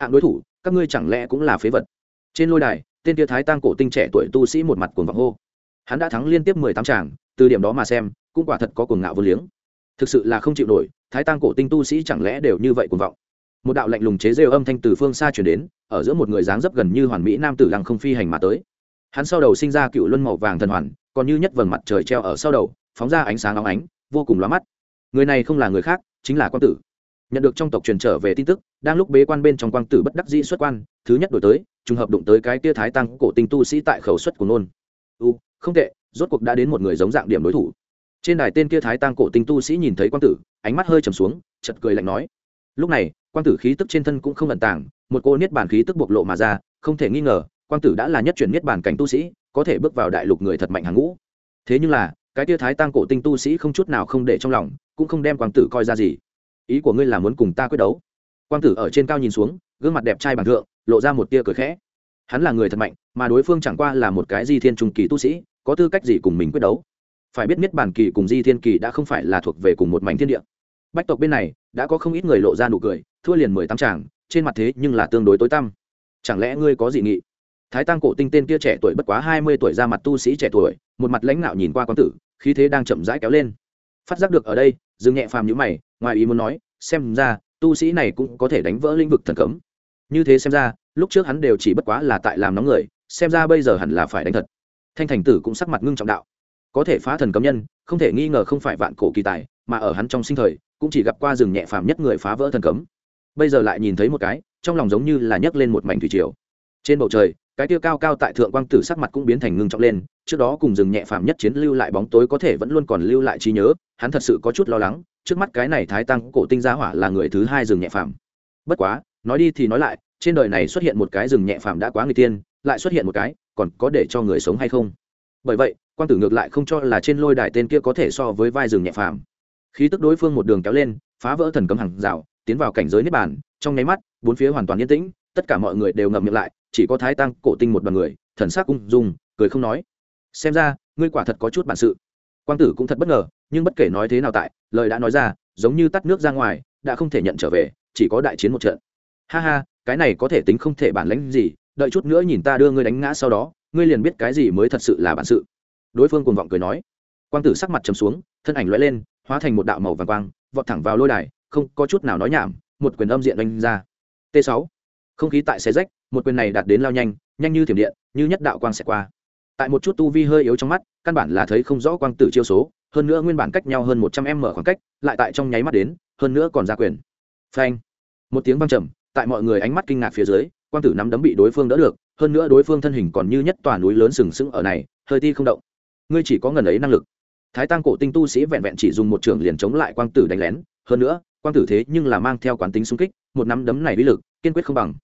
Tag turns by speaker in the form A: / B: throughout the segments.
A: hạng đối thủ, các ngươi chẳng lẽ cũng là phế vật? Trên lôi đài, tên tia thái tăng cổ tinh trẻ tuổi tu sĩ một mặt cuồng vọng hô. Hắn đã thắng liên tiếp mười tám tràng, từ điểm đó mà xem, cũng quả thật có cuồng ngạo vô liếng. Thực sự là không chịu nổi, thái tăng cổ tinh tu sĩ chẳng lẽ đều như vậy cuồng vọng? Một đạo lạnh lùng chế rêu âm thanh từ phương xa chuyển đến, ở giữa một người dáng dấp gần như hoàn mỹ nam tử lăng không phi hành mà tới. Hắn sau đầu sinh ra cựu luân màu vàng thần hoàn, còn như nhất vầng mặt trời treo ở sau đầu, phóng ra ánh sáng óng ánh, vô cùng lóa mắt. Người này không là người khác, chính là quang tử nhận được trong tộc truyền trở về tin tức, đang lúc bế quan bên trong quang tử bất đắc dĩ xuất quan, thứ nhất đổi tới, trùng hợp đụng tới cái tia thái tăng cổ tinh tu sĩ tại khẩu xuất của nôn. U, không tệ, rốt cuộc đã đến một người giống dạng điểm đối thủ. Trên đài tên kia thái tăng cổ tinh tu sĩ nhìn thấy quang tử, ánh mắt hơi trầm xuống chật cười lạnh nói. Lúc này, quang tử khí tức trên thân cũng không ẩn tàng, một cô niết bàn khí tức bộc lộ mà ra, không thể nghi ngờ, quang tử đã là nhất chuyển niết bàn cảnh tu sĩ, có thể bước vào đại lục người thật mạnh hàng ngũ. Thế nhưng là, cái tia thái tăng cổ tinh tu sĩ không chút nào không để trong lòng, cũng không đem quang tử coi ra gì ý của ngươi là muốn cùng ta quyết đấu. Quang tử ở trên cao nhìn xuống, gương mặt đẹp trai bằng thượng, lộ ra một tia cười khẽ. Hắn là người thật mạnh, mà đối phương chẳng qua là một cái di thiên trung kỳ tu sĩ, có tư cách gì cùng mình quyết đấu? Phải biết miết bản kỳ cùng di thiên kỳ đã không phải là thuộc về cùng một mảnh thiên địa. Bách tộc bên này, đã có không ít người lộ ra nụ cười, thua liền mười tám tràng trên mặt thế nhưng là tương đối tối tăm. Chẳng lẽ ngươi có dị nghị? Thái tăng cổ tinh tên kia trẻ tuổi bất quá hai mươi tuổi ra mặt tu sĩ trẻ tuổi, một mặt lãnh nạo nhìn qua quang tử, khí thế đang chậm rãi kéo lên phát giác được ở đây, dương nhẹ phàm nhữ mày, ngoài ý muốn nói, xem ra, tu sĩ này cũng có thể đánh vỡ lĩnh vực thần cấm. Như thế xem ra, lúc trước hắn đều chỉ bất quá là tại làm nóng người, xem ra bây giờ hẳn là phải đánh thật. Thanh thành tử cũng sắc mặt ngưng trọng đạo. Có thể phá thần cấm nhân, không thể nghi ngờ không phải vạn cổ kỳ tài, mà ở hắn trong sinh thời, cũng chỉ gặp qua rừng nhẹ phàm nhất người phá vỡ thần cấm. Bây giờ lại nhìn thấy một cái, trong lòng giống như là nhấc lên một mảnh thủy triều. Trên bầu trời cái tiêu cao cao tại thượng quang tử sắc mặt cũng biến thành ngưng trọng lên, trước đó cùng rừng nhẹ phàm nhất chiến lưu lại bóng tối có thể vẫn luôn còn lưu lại trí nhớ, hắn thật sự có chút lo lắng, trước mắt cái này thái tăng cổ tinh gia hỏa là người thứ hai rừng nhẹ phàm. Bất quá, nói đi thì nói lại, trên đời này xuất hiện một cái rừng nhẹ phàm đã quá người tiên, lại xuất hiện một cái, còn có để cho người sống hay không? Bởi vậy, quang tử ngược lại không cho là trên lôi đài tên kia có thể so với vai rừng nhẹ phàm. Khí tức đối phương một đường kéo lên, phá vỡ thần cấm hàng rào, tiến vào cảnh giới nếp bàn, trong nháy mắt, bốn phía hoàn toàn yên tĩnh tất cả mọi người đều ngậm miệng lại, chỉ có thái tăng cổ tinh một đoàn người, thần sắc ung dung, cười không nói. Xem ra, ngươi quả thật có chút bản sự. Quang tử cũng thật bất ngờ, nhưng bất kể nói thế nào tại, lời đã nói ra, giống như tắt nước ra ngoài, đã không thể nhận trở về, chỉ có đại chiến một trận. Ha ha, cái này có thể tính không thể bản lãnh gì, đợi chút nữa nhìn ta đưa ngươi đánh ngã sau đó, ngươi liền biết cái gì mới thật sự là bản sự. Đối phương cuồng vọng cười nói. Quang tử sắc mặt trầm xuống, thân ảnh lóe lên, hóa thành một đạo màu vàng quang, vọt thẳng vào lôi đài, không có chút nào nói nhảm, một quyền âm diện đánh ra. T 6 không khí tại xe rách, một quyền này đạt đến lao nhanh nhanh như thiểm điện, như nhất đạo quang sẽ qua. Tại một chút tu vi hơi yếu trong mắt, căn bản là thấy không rõ quang tử chiêu số, hơn nữa nguyên bản cách nhau hơn một trăm m khoảng cách, lại tại trong nháy mắt đến, hơn nữa còn ra quyền. Phanh! Một tiếng vang trầm, tại mọi người ánh mắt kinh ngạc phía dưới, quang tử nắm đấm bị đối phương đỡ được, hơn nữa đối phương thân hình còn như nhất tòa núi lớn sừng sững ở này, hơi ti không động. Ngươi chỉ có ngần ấy năng lực. Thái tăng cổ tinh tu sĩ vẹn vẹn chỉ dùng một trường liền chống lại quang tử đánh lén, hơn nữa, quang tử thế nhưng là mang theo quán tính xung kích, một nắm đấm này uy lực, kiên quyết không bằng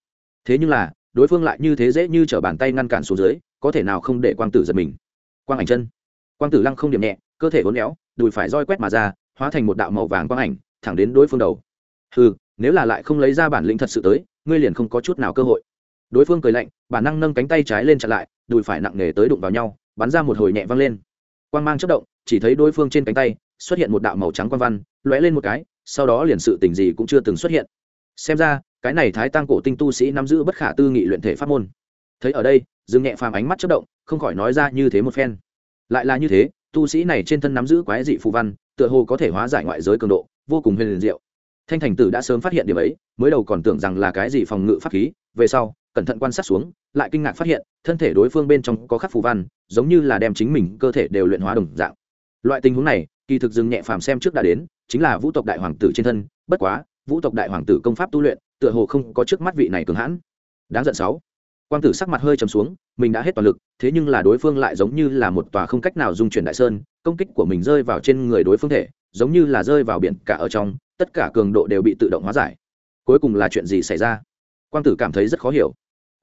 A: thế nhưng là, đối phương lại như thế dễ như t bàn tay ngăn cản xuống dưới, có thể nào không để quang tử giật mình? Quang ảnh chân. Quang tử lăng không điểm nhẹ, cơ thể uốn éo, đùi phải roi quét mà ra, hóa thành một đạo màu vàng quang ảnh, thẳng đến đối phương đầu. Ừ nếu là lại không lấy ra bản lĩnh thật sự tới, ngươi liền không có chút nào cơ hội. Đối phương cười lạnh, bản năng nâng cánh tay trái lên chặn lại, đùi phải nặng nề tới đụng vào nhau, bắn ra một hồi nhẹ văng lên. Quang mang chất động, chỉ thấy đối phương trên cánh tay, xuất hiện một đạo màu trắng quang văn, lóe lên một cái, sau đó liền sự tình gì cũng chưa từng xuất hiện. Xem ra cái này thái tăng cổ tinh tu sĩ nắm giữ bất khả tư nghị luyện thể pháp môn. Thấy ở đây, dương nhẹ phàm ánh mắt chất động, không khỏi nói ra như thế một phen. Lại là như thế, tu sĩ này trên thân nắm giữ quái dị phù văn, tựa hồ có thể hóa giải ngoại giới cường độ, vô cùng huyền diệu. Thanh thành tử đã sớm phát hiện điểm ấy, mới đầu còn tưởng rằng là cái gì phòng ngự pháp khí, về sau, cẩn thận quan sát xuống, lại kinh ngạc phát hiện, thân thể đối phương bên trong có khắc phù văn, giống như là đem chính mình cơ thể đều luyện hóa đồng dạng. Loại tình huống này, kỳ thực dừng nhẹ phàm xem trước đã đến, chính là vũ tộc đại hoàng tử trên thân, bất quá vũ tộc đại hoàng tử công pháp tu luyện, tựa hồ không có trước mắt vị này cường hãn. Đáng giận sáu. Quang tử sắc mặt hơi trầm xuống, mình đã hết toàn lực, thế nhưng là đối phương lại giống như là một tòa không cách nào dung chuyển đại sơn, công kích của mình rơi vào trên người đối phương thể, giống như là rơi vào biển cả ở trong, tất cả cường độ đều bị tự động hóa giải. Cuối cùng là chuyện gì xảy ra? Quang tử cảm thấy rất khó hiểu.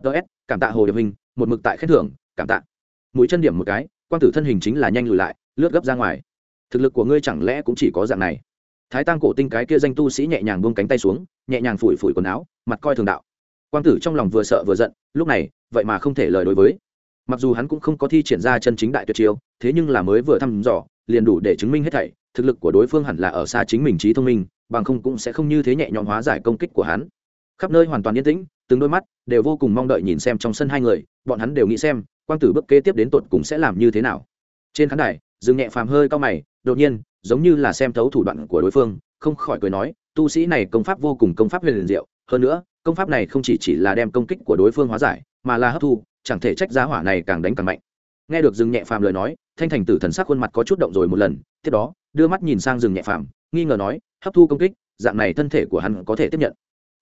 A: Ts cảm tạ hồ điệp hình, một mực tại khen thưởng, cảm tạ. Mũi chân điểm một cái, quang tử thân hình chính là nhanh lùi lại, lướt gấp ra ngoài. Thực lực của ngươi chẳng lẽ cũng chỉ có dạng này? Thái tăng cổ tinh cái kia danh tu sĩ nhẹ nhàng buông cánh tay xuống, nhẹ nhàng phủi phủi quần áo, mặt coi thường đạo. Quang tử trong lòng vừa sợ vừa giận, lúc này, vậy mà không thể lời đối với. Mặc dù hắn cũng không có thi triển ra chân chính đại tuyệt chiêu, thế nhưng là mới vừa thăm dò, liền đủ để chứng minh hết thảy, thực lực của đối phương hẳn là ở xa chính mình trí thông minh, bằng không cũng sẽ không như thế nhẹ nhõm hóa giải công kích của hắn. Khắp nơi hoàn toàn yên tĩnh, từng đôi mắt đều vô cùng mong đợi nhìn xem trong sân hai người, bọn hắn đều nghĩ xem, quang tử bước kế tiếp đến tột cùng sẽ làm như thế nào. Trên khán đài, dương nhẹ phàm hơi cao mày, đột nhiên giống như là xem thấu thủ đoạn của đối phương, không khỏi cười nói, tu sĩ này công pháp vô cùng công pháp huyền diệu, hơn nữa, công pháp này không chỉ chỉ là đem công kích của đối phương hóa giải, mà là hấp thu, chẳng thể trách giá hỏa này càng đánh càng mạnh. Nghe được dương nhẹ phàm lời nói, thanh thành tử thần sắc khuôn mặt có chút động rồi một lần, tiếp đó, đưa mắt nhìn sang rừng nhẹ phàm, nghi ngờ nói, hấp thu công kích, dạng này thân thể của hắn có thể tiếp nhận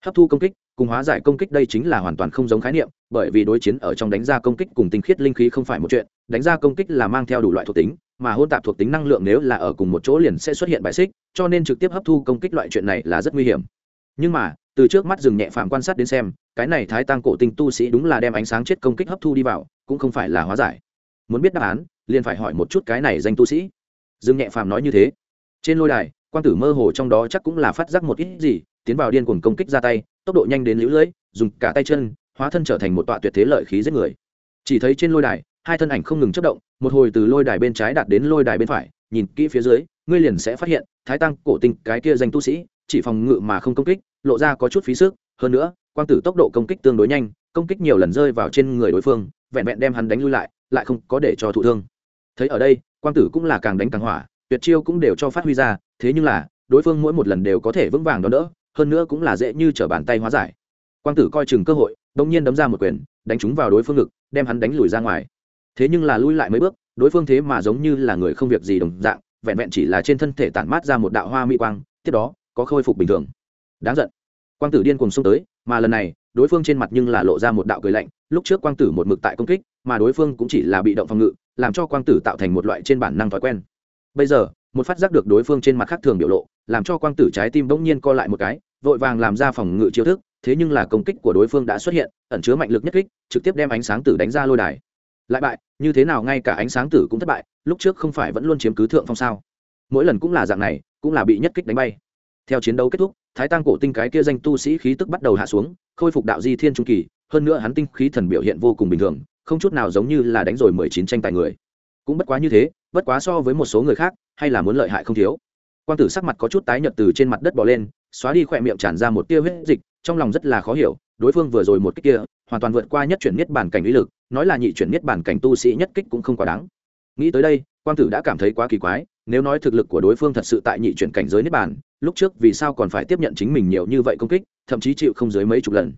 A: hấp thu công kích, cùng hóa giải công kích đây chính là hoàn toàn không giống khái niệm, bởi vì đối chiến ở trong đánh ra công kích cùng tinh khiết linh khí không phải một chuyện, đánh ra công kích là mang theo đủ loại thuộc tính, mà hôn tạp thuộc tính năng lượng nếu là ở cùng một chỗ liền sẽ xuất hiện bài xích, cho nên trực tiếp hấp thu công kích loại chuyện này là rất nguy hiểm. Nhưng mà, từ trước mắt rừng nhẹ phàm quan sát đến xem, cái này thái tăng cổ tinh tu sĩ đúng là đem ánh sáng chết công kích hấp thu đi vào, cũng không phải là hóa giải. Muốn biết đáp án, liền phải hỏi một chút cái này danh tu sĩ. Dương nhẹ phàm nói như thế. Trên lôi đài quan tử mơ hồ trong đó chắc cũng là phát giác một ít gì tiến vào điên cuồng công kích ra tay, tốc độ nhanh đến lũ lưỡi, dùng cả tay chân, hóa thân trở thành một tọa tuyệt thế lợi khí giết người. Chỉ thấy trên lôi đài, hai thân ảnh không ngừng chất động, một hồi từ lôi đài bên trái đạt đến lôi đài bên phải, nhìn kỹ phía dưới, ngươi liền sẽ phát hiện, thái tăng cổ tinh cái kia danh tu sĩ, chỉ phòng ngự mà không công kích, lộ ra có chút phí sức, hơn nữa, quang tử tốc độ công kích tương đối nhanh, công kích nhiều lần rơi vào trên người đối phương, vẹn vẹn đem hắn đánh lui lại lại không có để cho thụ thương. Thấy ở đây, quang tử cũng là càng đánh càng hỏa, tuyệt chiêu cũng đều cho phát huy ra, thế nhưng là, đối phương mỗi một lần đều có thể vững vàng đón đỡ hơn nữa cũng là dễ như t r ở bàn tay hóa giải. Quang tử coi chừng cơ hội đ ỗ n g nhiên đấm ra một quyền, đánh trúng vào đối phương ngực, đem hắn đánh lùi ra ngoài. Thế nhưng là lui lại mấy bước, đối phương thế mà giống như là người không việc gì đồng dạng, vẹn vẹn chỉ là trên thân thể tản mát ra một đạo hoa mỹ quang, tiếp đó, có khôi phục bình thường. Đáng giận. Quang tử điên cùng xông tới, mà lần này, đối phương trên mặt nhưng là lộ ra một đạo cười lạnh, lúc trước quang tử một mực tại công kích, mà đối phương cũng chỉ là bị động phòng ngự, làm cho quang tử tạo thành một loại trên bản năng thói quen. Bây giờ, một phát giác được đối phương trên mặt khác thường biểu lộ làm cho quang tử trái tim bỗng nhiên co lại một cái, vội vàng làm ra phòng ngự chiêu thức, thế nhưng là công kích của đối phương đã xuất hiện, ẩn chứa mạnh lực nhất kích, trực tiếp đem ánh sáng tử đánh ra lôi đài. Lại bại, như thế nào ngay cả ánh sáng tử cũng thất bại, lúc trước không phải vẫn luôn chiếm cứ thượng phong sao? Mỗi lần cũng là dạng này, cũng là bị nhất kích đánh bay. Theo chiến đấu kết thúc, thái tăng cổ tinh cái kia danh tu sĩ khí tức bắt đầu hạ xuống, khôi phục đạo di thiên trung kỳ, hơn nữa hắn tinh khí thần biểu hiện vô cùng bình thường, không chút nào giống như là đánh rồi mười chín tranh tài người. Cũng bất quá như thế, bất quá so với một số người khác, hay là muốn lợi hại không thiếu quang tử sắc mặt có chút tái nhợt từ trên mặt đất bỏ lên, xóa đi khỏe miệng tràn ra một tia huyết dịch, trong lòng rất là khó hiểu, đối phương vừa rồi một kích kia, hoàn toàn vượt qua nhất chuyển nhất bản cảnh lý lực, nói là nhị chuyển nhất bản cảnh tu sĩ nhất kích cũng không quá đáng. Nghĩ tới đây, quang tử đã cảm thấy quá kỳ quái, nếu nói thực lực của đối phương thật sự tại nhị chuyển cảnh giới niết bản lúc trước vì sao còn phải tiếp nhận chính mình nhiều như vậy công kích, thậm chí chịu không dưới mấy chục lần.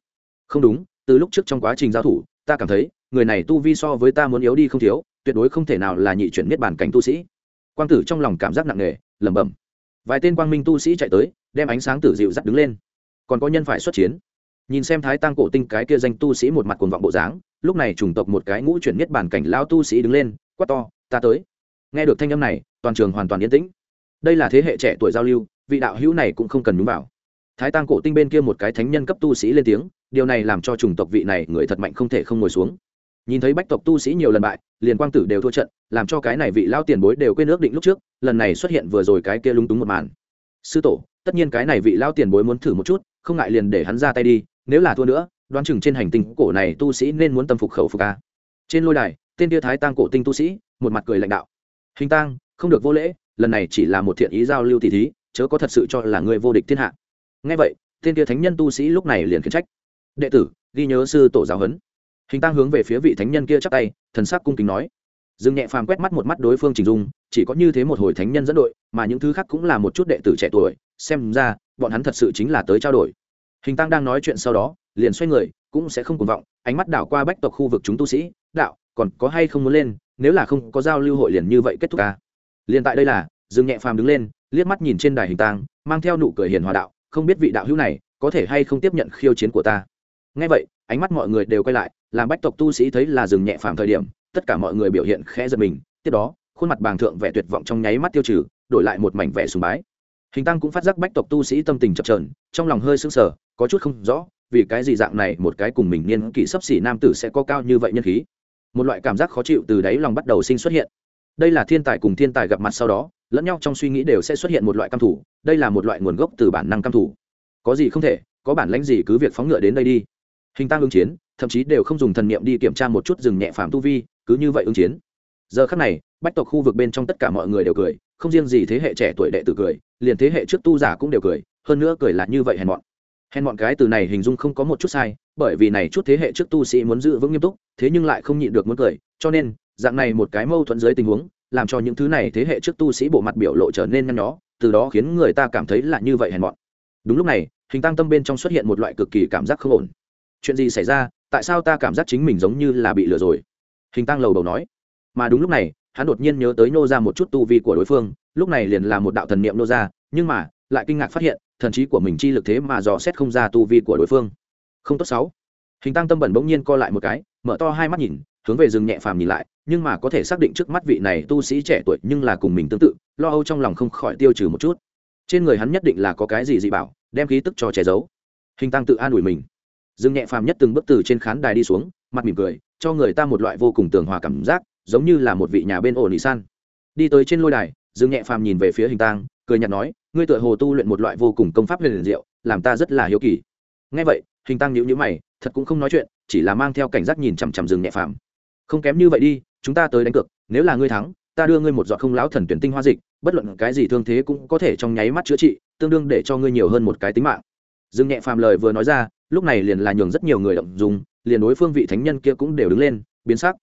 A: Không đúng, từ lúc trước trong quá trình giao thủ, ta cảm thấy, người này tu vi so với ta muốn yếu đi không thiếu, tuyệt đối không thể nào là nhị chuyển niết bản cảnh tu sĩ. Quang tử trong lòng cảm giác nặng nề, lẩm bẩm vài tên quang minh tu sĩ chạy tới, đem ánh sáng tử dịu dắt đứng lên. Còn có nhân phải xuất chiến. Nhìn xem thái tăng cổ tinh cái kia danh tu sĩ một mặt cuồng vọng bộ dáng, lúc này chủng tộc một cái ngũ chuyển niết bản cảnh lao tu sĩ đứng lên, quát to, ta tới. Nghe được thanh âm này, toàn trường hoàn toàn yên tĩnh. Đây là thế hệ trẻ tuổi giao lưu, vị đạo hữu này cũng không cần nhúng vào. Thái tăng cổ tinh bên kia một cái thánh nhân cấp tu sĩ lên tiếng, điều này làm cho chủng tộc vị này người thật mạnh không thể không ngồi xuống nhìn thấy bách tộc tu sĩ nhiều lần bại, liền quang tử đều thua trận, làm cho cái này vị lao tiền bối đều quên ước định lúc trước, lần này xuất hiện vừa rồi cái kia lung túng một màn. Sư tổ, tất nhiên cái này vị lao tiền bối muốn thử một chút, không ngại liền để hắn ra tay đi, nếu là thua nữa, đoán chừng trên hành tinh cổ này tu sĩ nên muốn tâm phục khẩu phục ca trên lôi đài, tên tia thái tăng cổ tinh tu sĩ, một mặt cười lãnh đạo. Hình tăng không được vô lễ, lần này chỉ là một thiện ý giao lưu tỷ thí, chớ có thật sự cho là người vô địch thiên hạ. Ngay vậy, tên tia thánh nhân tu sĩ lúc này liền khiển trách. Đệ tử, ghi nhớ sư tổ giáo huấn hình tăng hướng về phía vị thánh nhân kia chắp tay, thần sắc cung kính nói. Dương nhẹ phàm quét mắt một mắt đối phương trình dung, chỉ có như thế một hồi thánh nhân dẫn đội, mà những thứ khác cũng là một chút đệ tử trẻ tuổi, xem ra, bọn hắn thật sự chính là tới trao đổi. Hình tăng đang nói chuyện sau đó, liền xoay người, cũng sẽ không cuồng vọng, ánh mắt đảo qua bách tộc khu vực chúng tu sĩ, đạo, còn có hay không muốn lên? Nếu là không có giao lưu hội liền như vậy kết thúc ca liền tại đây là, dương nhẹ phàm đứng lên, liếc mắt nhìn trên đài hình tăng mang theo nụ cười hiền hòa đạo, không biết vị đạo hữu này có thể hay không tiếp nhận khiêu chiến của ta? Ngay vậy ánh mắt mọi người đều quay lại, làm bách tộc tu sĩ thấy là dừng nhẹ phàm thời điểm, tất cả mọi người biểu hiện khẽ giật mình, tiếp đó, khuôn mặt bàng thượng vẻ tuyệt vọng trong nháy mắt tiêu trừ, đổi lại một mảnh vẻ sùng bái. Hình tăng cũng phát giác bách tộc tu sĩ tâm tình chập trờn trong lòng hơi sững sờ, có chút không rõ, vì cái gì dạng này một cái cùng mình niên kỷ sấp xỉ nam tử sẽ có cao như vậy nhân khí. Một loại cảm giác khó chịu từ đáy lòng bắt đầu sinh xuất hiện. Đây là thiên tài cùng thiên tài gặp mặt sau đó, lẫn nhau trong suy nghĩ đều sẽ xuất hiện một loại căm thủ đây là một loại nguồn gốc từ bản năng căm thủ có gì không thể, có bản lãnh gì cứ việc phóng ngựa đến đây đi hình tăng ứng chiến, thậm chí đều không dùng thần niệm đi kiểm tra một chút rừng nhẹ phàm tu vi, cứ như vậy ứng chiến. Giờ khắc này, bách tộc khu vực bên trong tất cả mọi người đều cười, không riêng gì thế hệ trẻ tuổi đệ tử cười, liền thế hệ trước tu giả cũng đều cười, hơn nữa cười là như vậy hèn mọn. Hèn mọn cái từ này hình dung không có một chút sai, bởi vì này chút thế hệ trước tu sĩ muốn giữ vững nghiêm túc, thế nhưng lại không nhịn được muốn cười, cho nên, dạng này một cái mâu thuẫn dưới tình huống, làm cho những thứ này thế hệ trước tu sĩ bộ mặt biểu lộ trở nên nhăn nhó, từ đó khiến người ta cảm thấy là như vậy hèn mọn. Đúng lúc này, hình tăng tâm bên trong xuất hiện một loại cực kỳ cảm giác không ổn chuyện gì xảy ra, tại sao ta cảm giác chính mình giống như là bị lừa rồi? Hình tăng lầu đầu nói. Mà đúng lúc này, hắn đột nhiên nhớ tới nô ra một chút tu vi của đối phương, lúc này liền là một đạo thần niệm nô ra, nhưng mà, lại kinh ngạc phát hiện, thần trí của mình chi lực thế mà dò xét không ra tu vi của đối phương. Không tốt sáu. Hình tăng tâm bẩn bỗng nhiên co lại một cái, mở to hai mắt nhìn, hướng về rừng nhẹ phàm nhìn lại, nhưng mà có thể xác định trước mắt vị này tu sĩ trẻ tuổi nhưng là cùng mình tương tự, lo âu trong lòng không khỏi tiêu trừ một chút. Trên người hắn nhất định là có cái gì dị bảo, đem khí tức cho che giấu. Hình tăng tự an ủi mình dương nhẹ phàm nhất từng bước từ trên khán đài đi xuống, mặt mỉm cười, cho người ta một loại vô cùng tường hòa cảm giác, giống như là một vị nhà bên ổ nỉ san. Đi tới trên lôi đài dương nhẹ phàm nhìn về phía hình tang, cười nhạt nói, ngươi tựa hồ tu luyện một loại vô cùng công pháp huyền liền diệu, làm ta rất là hiếu kỳ. Ngay vậy, hình tăng nhữ nhữ mày, thật cũng không nói chuyện, chỉ là mang theo cảnh giác nhìn chằm chằm dương nhẹ phàm. Không kém như vậy đi, chúng ta tới đánh cược, nếu là ngươi thắng, ta đưa ngươi một giọt không lão thần tuyển tinh hoa dịch, bất luận cái gì thương thế cũng có thể trong nháy mắt chữa trị, tương đương để cho ngươi nhiều hơn một cái tính mạng dương nhẹ phàm lời vừa nói ra, lúc này liền là nhường rất nhiều người động dùng liền đối phương vị thánh nhân kia cũng đều đứng lên, biến sắc.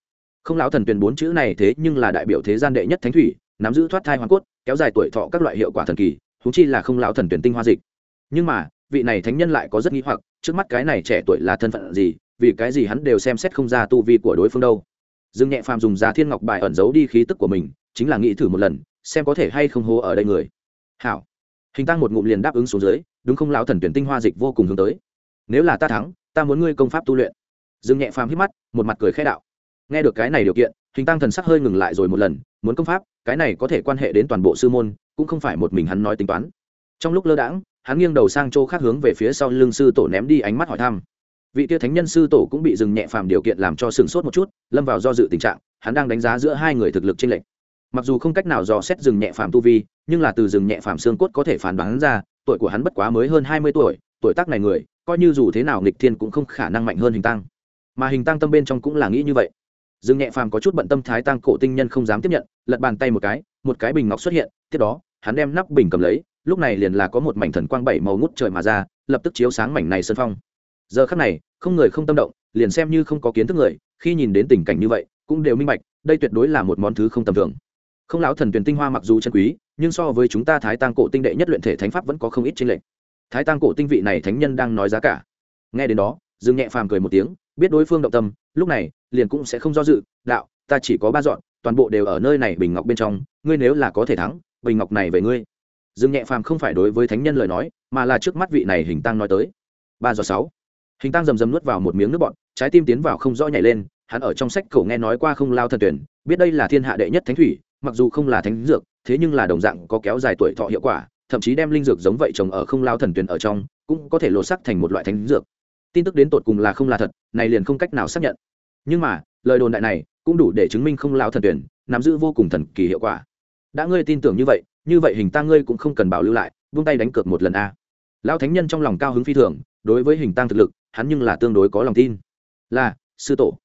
A: Không lão thần tuyển bốn chữ này thế nhưng là đại biểu thế gian đệ nhất thánh thủy, nắm giữ thoát thai hoàn cốt, kéo dài tuổi thọ các loại hiệu quả thần kỳ húng chi là không lão thần tuyển tinh hoa dịch. Nhưng mà, vị này thánh nhân lại có rất nghi hoặc, trước mắt cái này trẻ tuổi là thân phận gì, vì cái gì hắn đều xem xét không ra tu vi của đối phương đâu. Dương nhẹ phàm dùng giá thiên ngọc bài ẩn giấu đi khí tức của mình, chính là nghĩ thử một lần, xem có thể hay không hố ở đây người. Hảo. Hình tăng một ngụm liền đáp ứng xuống dưới đúng không lão thần tuyển tinh hoa dịch vô cùng hướng tới. Nếu là ta thắng, ta muốn ngươi công pháp tu luyện. Dương nhẹ phàm hít mắt, một mặt cười khẽ đạo. Nghe được cái này điều kiện, hình tăng thần sắc hơi ngừng lại rồi một lần, muốn công pháp, cái này có thể quan hệ đến toàn bộ sư môn, cũng không phải một mình hắn nói tính toán. Trong lúc lơ đãng, hắn nghiêng đầu sang chỗ khác hướng về phía sau lưng sư tổ ném đi ánh mắt hỏi thăm. Vị tia thánh nhân sư tổ cũng bị dừng nhẹ phàm điều kiện làm cho sừng sốt một chút, lâm vào do dự tình trạng, hắn đang đánh giá giữa hai người thực lực trên lệnh mặc dù không cách nào dò xét dừng nhẹ phàm tu vi, nhưng là từ dừng nhẹ phàm xương cốt có thể phán đoán ra tuổi của hắn bất quá mới hơn hai mươi tuổi tuổi tác này người, coi như dù thế nào nghịch thiên cũng không khả năng mạnh hơn hình tăng. Mà hình tăng tâm bên trong cũng là nghĩ như vậy. Dương nhẹ phàm có chút bận tâm thái tăng cổ tinh nhân không dám tiếp nhận, lật bàn tay một cái một cái bình ngọc xuất hiện, tiếp đó, hắn đem nắp bình cầm lấy, lúc này liền là có một mảnh thần quang bảy màu ngút trời mà ra, lập tức chiếu sáng mảnh này sân phong. Giờ khắc này, không người không tâm động, liền xem như không có kiến thức người, khi nhìn đến tình cảnh như vậy, cũng đều minh bạch, đây tuyệt đối là một món thứ không tầm thường. Không lão thần tuyển tinh hoa mặc dù chân quý nhưng so với chúng ta thái tăng cổ tinh đệ nhất luyện thể thánh pháp vẫn có không ít trên lệch. Thái tăng cổ tinh vị này thánh nhân đang nói giá cả. Nghe đến đó, dương nhẹ phàm cười một tiếng, biết đối phương động tâm, lúc này, liền cũng sẽ không do dự, đạo, ta chỉ có ba dọn, toàn bộ đều ở nơi này bình ngọc bên trong, ngươi nếu là có thể thắng, bình ngọc này về ngươi. Dương nhẹ phàm không phải đối với thánh nhân lời nói, mà là trước mắt vị này hình tăng nói tới. Ba dọn sáu. Hình tăng rầm rầm nuốt vào một miếng nước bọn trái tim tiến vào không rõ nhảy lên, hắn ở trong sách cổ nghe nói qua không lao thần tuyển, biết đây là thiên hạ đệ nhất thánh thủy mặc dù không là thánh dược, thế nhưng là đồng dạng có kéo dài tuổi thọ hiệu quả, thậm chí đem linh dược giống vậy trồng ở không lao thần tuyển ở trong, cũng có thể lột sắc thành một loại thánh dược. Tin tức đến tột cùng là không là thật, này liền không cách nào xác nhận. Nhưng mà, lời đồn đại này cũng đủ để chứng minh không lao thần tuyển nắm giữ vô cùng thần kỳ hiệu quả. Đã ngươi tin tưởng như vậy như vậy hình ta ngươi cũng không cần bảo lưu lại, vung tay đánh cược một lần a. Lão thánh nhân trong lòng cao hứng phi thường, đối với hình tăng thực lực, hắn nhưng là tương đối có lòng tin. Là, sư tổ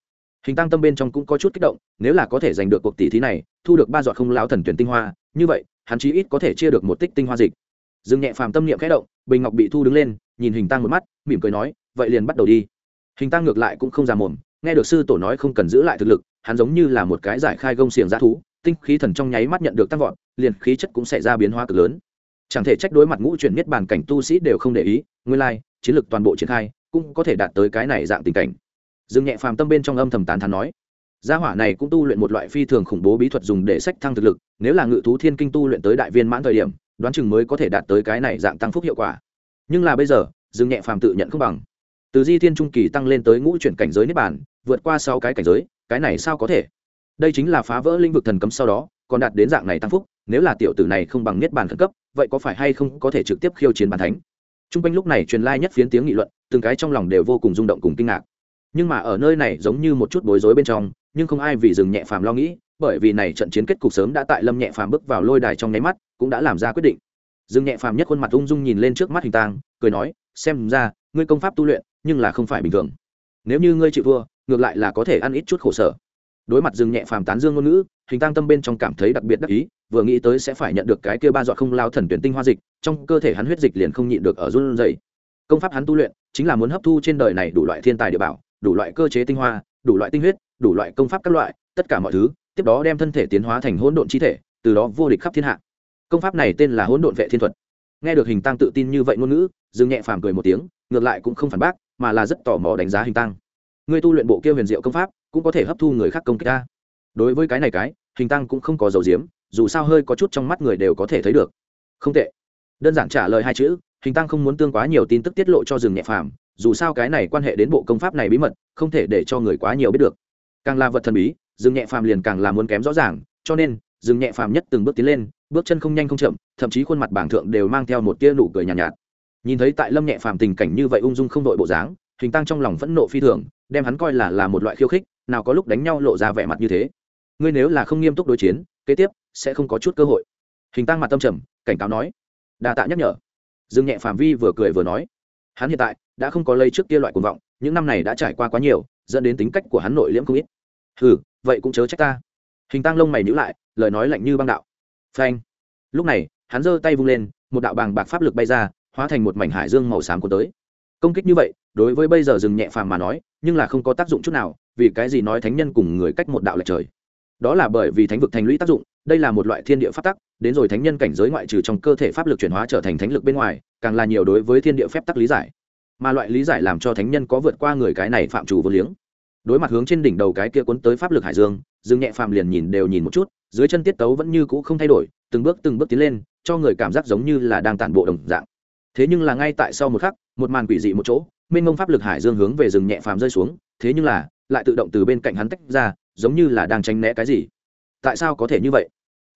A: hình tăng tâm bên trong cũng có chút kích động, nếu là có thể giành được cuộc tỷ thí này, thu được ba giọt không lão thần tuyển tinh hoa, như vậy, hắn chí ít có thể chia được một tích tinh hoa dịch. Dương nhẹ phàm tâm niệm khẽ động, bình ngọc bị thu đứng lên, nhìn hình tăng một mắt, mỉm cười nói, vậy liền bắt đầu đi. Hình tăng ngược lại cũng không già mồm, nghe được sư tổ nói không cần giữ lại thực lực, hắn giống như là một cái giải khai gông xiềng g thú, tinh khí thần trong nháy mắt nhận được tăng vọt, liền khí chất cũng xảy ra biến hóa cực lớn. Chẳng thể trách đối mặt ngũ chuyển miết bàn cảnh tu sĩ đều không để ý, nguyên lai, chiến lược toàn bộ triển khai, cũng có thể đạt tới cái này dạng tình cảnh dương nhẹ phàm tâm bên trong âm thầm tán thán nói, gia hỏa này cũng tu luyện một loại phi thường khủng bố bí thuật dùng để sách thăng thực lực, nếu là ngự thú thiên kinh tu luyện tới đại viên mãn thời điểm, đoán chừng mới có thể đạt tới cái này dạng tăng phúc hiệu quả. Nhưng là bây giờ dương nhẹ phàm tự nhận không bằng. Từ di thiên trung kỳ tăng lên tới ngũ chuyển cảnh giới niết bản vượt qua sáu cái cảnh giới, cái này sao có thể? Đây chính là phá vỡ lĩnh vực thần cấm sau đó, còn đạt đến dạng này tăng phúc, nếu là tiểu tử này không bằng niết bàn khẩn cấp, vậy có phải hay không có thể trực tiếp khiêu chiến bàn thánh? T r u n g quanh lúc này truyền lai nhất phiến tiếng nghị luận, từng cái trong lòng đều vô cùng rung động cùng kinh ngạc nhưng mà ở nơi này giống như một chút bối rối bên trong, nhưng không ai vì dừng nhẹ phàm lo nghĩ, bởi vì này trận chiến kết cục sớm đã tại lâm nhẹ phàm bước vào lôi đài trong nháy mắt, cũng đã làm ra quyết định. Dừng nhẹ phàm nhất khuôn mặt ung dung nhìn lên trước mắt hình tang, cười nói, xem ra, ngươi công pháp tu luyện, nhưng là không phải bình thường. Nếu như ngươi chịu thua, ngược lại là có thể ăn ít chút khổ sở. Đối mặt dừng nhẹ phàm tán dương ngôn ngữ, hình tăng tâm bên trong cảm thấy đặc biệt đắc ý, vừa nghĩ tới sẽ phải nhận được cái kia ba dọa không lao thần tuyển tinh hoa dịch, trong cơ thể hắn huyết dịch liền không nhịn được ở run rẩy. Công pháp hắn tu luyện, chính là muốn hấp thu trên đời này đủ loại thiên tài địa bảo đủ loại cơ chế tinh hoa, đủ loại tinh huyết, đủ loại công pháp các loại, tất cả mọi thứ, tiếp đó đem thân thể tiến hóa thành hỗn độn chi thể, từ đó vô địch khắp thiên hạ. Công pháp này tên là hỗn độn vệ thiên thuật. Nghe được hình tăng tự tin như vậy ngôn ngữ, dương nhẹ phàm cười một tiếng, ngược lại cũng không phản bác, mà là rất tò mò đánh giá hình tăng. Người tu luyện bộ kia huyền diệu công pháp, cũng có thể hấp thu người khác công kích ta. Đối với cái này cái, hình tăng cũng không có dầu diếm dù sao hơi có chút trong mắt người đều có thể thấy được. Không tệ. Đơn giản trả lời hai chữ, hình tăng không muốn tương quá nhiều tin tức tiết lộ cho rừng nhẹ phàm dù sao cái này quan hệ đến bộ công pháp này bí mật không thể để cho người quá nhiều biết được. Càng là vật thần bí Dương nhẹ phàm liền càng là muốn kém rõ ràng cho nên Dương nhẹ phàm nhất từng bước tiến lên bước chân không nhanh không chậm thậm chí khuôn mặt bảng thượng đều mang theo một tia nụ cười nhàn nhạt, nhạt. Nhìn thấy tại lâm nhẹ phàm tình cảnh như vậy ung dung không đội bộ dáng hình tăng trong lòng phẫn nộ phi thường đem hắn coi là là một loại khiêu khích nào có lúc đánh nhau lộ ra vẻ mặt như thế. Ngươi nếu là không nghiêm túc đối chiến kế tiếp sẽ không có chút cơ hội. Hình tăng mặt tâm trầm cảnh cáo nói. Đa tạ nhắc nhở. Dương nhẹ phàm vi vừa cười vừa nói. Hắn hiện tại đã không có lây trước kia loại cuồng vọng, những năm này đã trải qua quá nhiều, dẫn đến tính cách của hắn nội liễm không ít. Hừ, vậy cũng chớ trách ta. Hình tăng lông mày nhữ lại, lời nói lạnh như băng đạo. Phanh. Lúc này, hắn giơ tay vung lên, một đạo bàng bạc pháp lực bay ra, hóa thành một mảnh hải dương màu xám cuốn tới. Công kích như vậy, đối với bây giờ rừng nhẹ phàm mà nói, nhưng là không có tác dụng chút nào, vì cái gì nói thánh nhân cùng người cách một đạo lệch trời? Đó là bởi vì thánh vực thành lũy tác dụng, đây là một loại thiên địa pháp tắc, đến rồi thánh nhân cảnh giới ngoại trừ trong cơ thể pháp lực chuyển hóa trở thành thánh lực bên ngoài, càng là nhiều đối với thiên địa phép tắc lý giải mà loại lý giải làm cho thánh nhân có vượt qua người cái này phạm chủ vô liếng. Đối mặt hướng trên đỉnh đầu cái kia cuốn tới pháp lực hải dương dương nhẹ phàm liền nhìn đều nhìn một chút, dưới chân tiết tấu vẫn như cũ không thay đổi, từng bước từng bước tiến lên, cho người cảm giác giống như là đang tản bộ đồng dạng. Thế nhưng là ngay tại sau một khắc, một màn quỷ dị một chỗ, mênh mông pháp lực hải dương hướng về rừng nhẹ phàm rơi xuống, thế nhưng là, lại tự động từ bên cạnh hắn tách ra, giống như là đang tránh né cái gì. Tại sao có thể như vậy?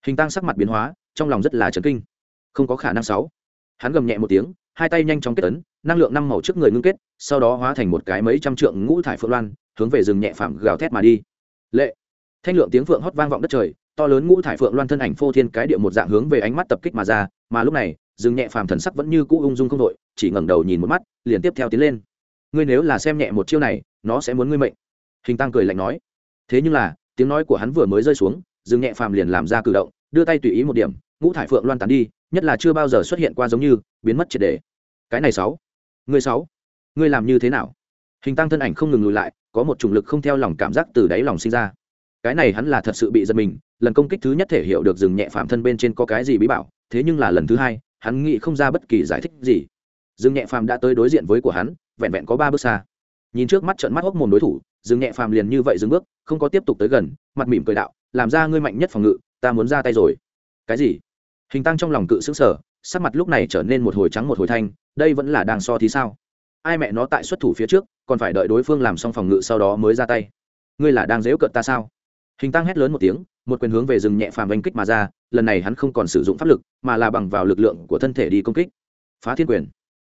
A: Hình tăng sắc mặt biến hóa, trong lòng rất là chấn kinh. Không có khả năng sáu. Hắn gầm nhẹ một tiếng hai tay nhanh chóng kết ấn năng lượng năm màu trước người ngưng kết, sau đó hóa thành một cái mấy trăm trượng ngũ thải phượng loan, hướng về rừng nhẹ phàm gào thét mà đi. Lệ! Thanh lượng tiếng phượng hót vang vọng đất trời, to lớn ngũ thải phượng loan thân ảnh phô thiên cái địa một dạng hướng về ánh mắt tập kích mà ra, mà lúc này, rừng nhẹ phàm thần sắc vẫn như cũ ung dung không đội chỉ ngẩng đầu nhìn một mắt, liền tiếp theo tiến lên. Ngươi nếu là xem nhẹ một chiêu này, nó sẽ muốn ngươi mệnh. Hình tăng cười lạnh nói. Thế nhưng là, tiếng nói của hắn vừa mới rơi xuống, rừng nhẹ phàm liền làm ra cử động, đưa tay tùy ý một điểm, ngũ thải phượng loan tán đi nhất là chưa bao giờ xuất hiện qua giống như, biến mất triệt đề. Cái này sáu. Ngươi sáu. Ngươi làm như thế nào? Hình tăng thân ảnh không ngừng lùi lại, có một chủng lực không theo lòng cảm giác từ đáy lòng sinh ra. Cái này hắn là thật sự bị giật mình, lần công kích thứ nhất thể hiểu được rừng nhẹ phạm thân bên trên có cái gì bí bảo, thế nhưng là lần thứ hai, hắn nghĩ không ra bất kỳ giải thích gì. Rừng nhẹ phàm đã tới đối diện với của hắn, vẹn vẹn có ba bước xa. Nhìn trước mắt trận mắt hốc mồm đối thủ, rừng nhẹ phàm liền như vậy dừng bước, không có tiếp tục tới gần, mặt mỉm cười đạo, làm ra ngươi mạnh nhất phòng ngự, ta muốn ra tay rồi. Cái gì? Hình tăng trong lòng cự xứng sở sắc mặt lúc này trở nên một hồi trắng một hồi thanh, đây vẫn là đang so thì sao? Ai mẹ nó tại xuất thủ phía trước, còn phải đợi đối phương làm xong phòng ngự sau đó mới ra tay. Ngươi là đang dễu cợt ta sao? Hình tăng hét lớn một tiếng, một quyền hướng về rừng nhẹ phàm oanh kích mà ra, lần này hắn không còn sử dụng pháp lực, mà là bằng vào lực lượng của thân thể đi công kích. Phá thiên quyền.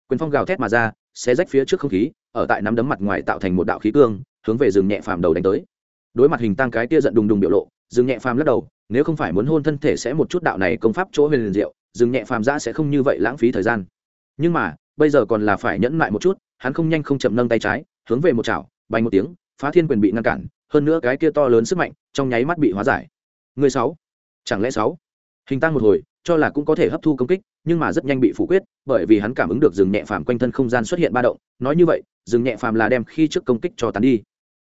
A: Quyền phong gào thét mà ra, xé rách phía trước không khí, ở tại nắm đấm mặt ngoài tạo thành một đạo khí cương, hướng về rừng nhẹ phàm đầu đánh tới. Đối mặt hình tăng cái tia giận đùng đùng biểu lộ, rừng nhẹ phàm lắc đầu nếu không phải muốn hôn thân thể sẽ một chút đạo này công pháp chỗ huyền liền diệu, dừng nhẹ phàm ra sẽ không như vậy lãng phí thời gian. Nhưng mà, bây giờ còn là phải nhẫn lại một chút, hắn không nhanh không chậm nâng tay trái, hướng về một chảo, bay một tiếng, phá thiên quyền bị ngăn cản, hơn nữa cái kia to lớn sức mạnh, trong nháy mắt bị hóa giải. Người sáu, chẳng lẽ sáu? Hình tăng một hồi, cho là cũng có thể hấp thu công kích, nhưng mà rất nhanh bị phủ quyết, bởi vì hắn cảm ứng được rừng nhẹ phàm quanh thân không gian xuất hiện ba động, nói như vậy rừng nhẹ phàm là đem khi trước công kích cho tán đi.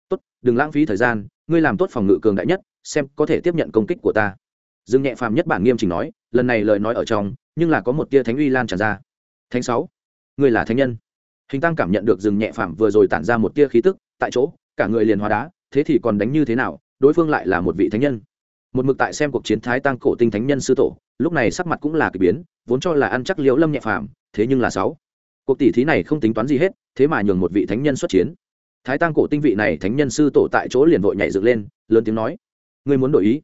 A: Tốt, đừng lãng phí thời gian, ngươi làm tốt phòng ngự cường đại nhất xem có thể tiếp nhận công kích của ta. Dương nhẹ phàm nhất bản nghiêm chỉnh nói, lần này lời nói ở trong, nhưng là có một tia thánh uy lan tràn ra. Thánh sáu, người là thánh nhân. Hình tăng cảm nhận được dương nhẹ phàm vừa rồi tản ra một tia khí tức, tại chỗ, cả người liền hóa đá, thế thì còn đánh như thế nào, đối phương lại là một vị thánh nhân. Một mực tại xem cuộc chiến thái tăng cổ tinh thánh nhân sư tổ, lúc này sắc mặt cũng là kỳ biến, vốn cho là ăn chắc liễu lâm nhẹ phàm, thế nhưng là sáu. Cuộc tỷ thí này không tính toán gì hết, thế mà nhường một vị thánh nhân xuất chiến. Thái tăng cổ tinh vị này thánh nhân sư tổ tại chỗ liền vội nhảy dựng lên, lớn tiếng nói ngươi muốn đổi ý.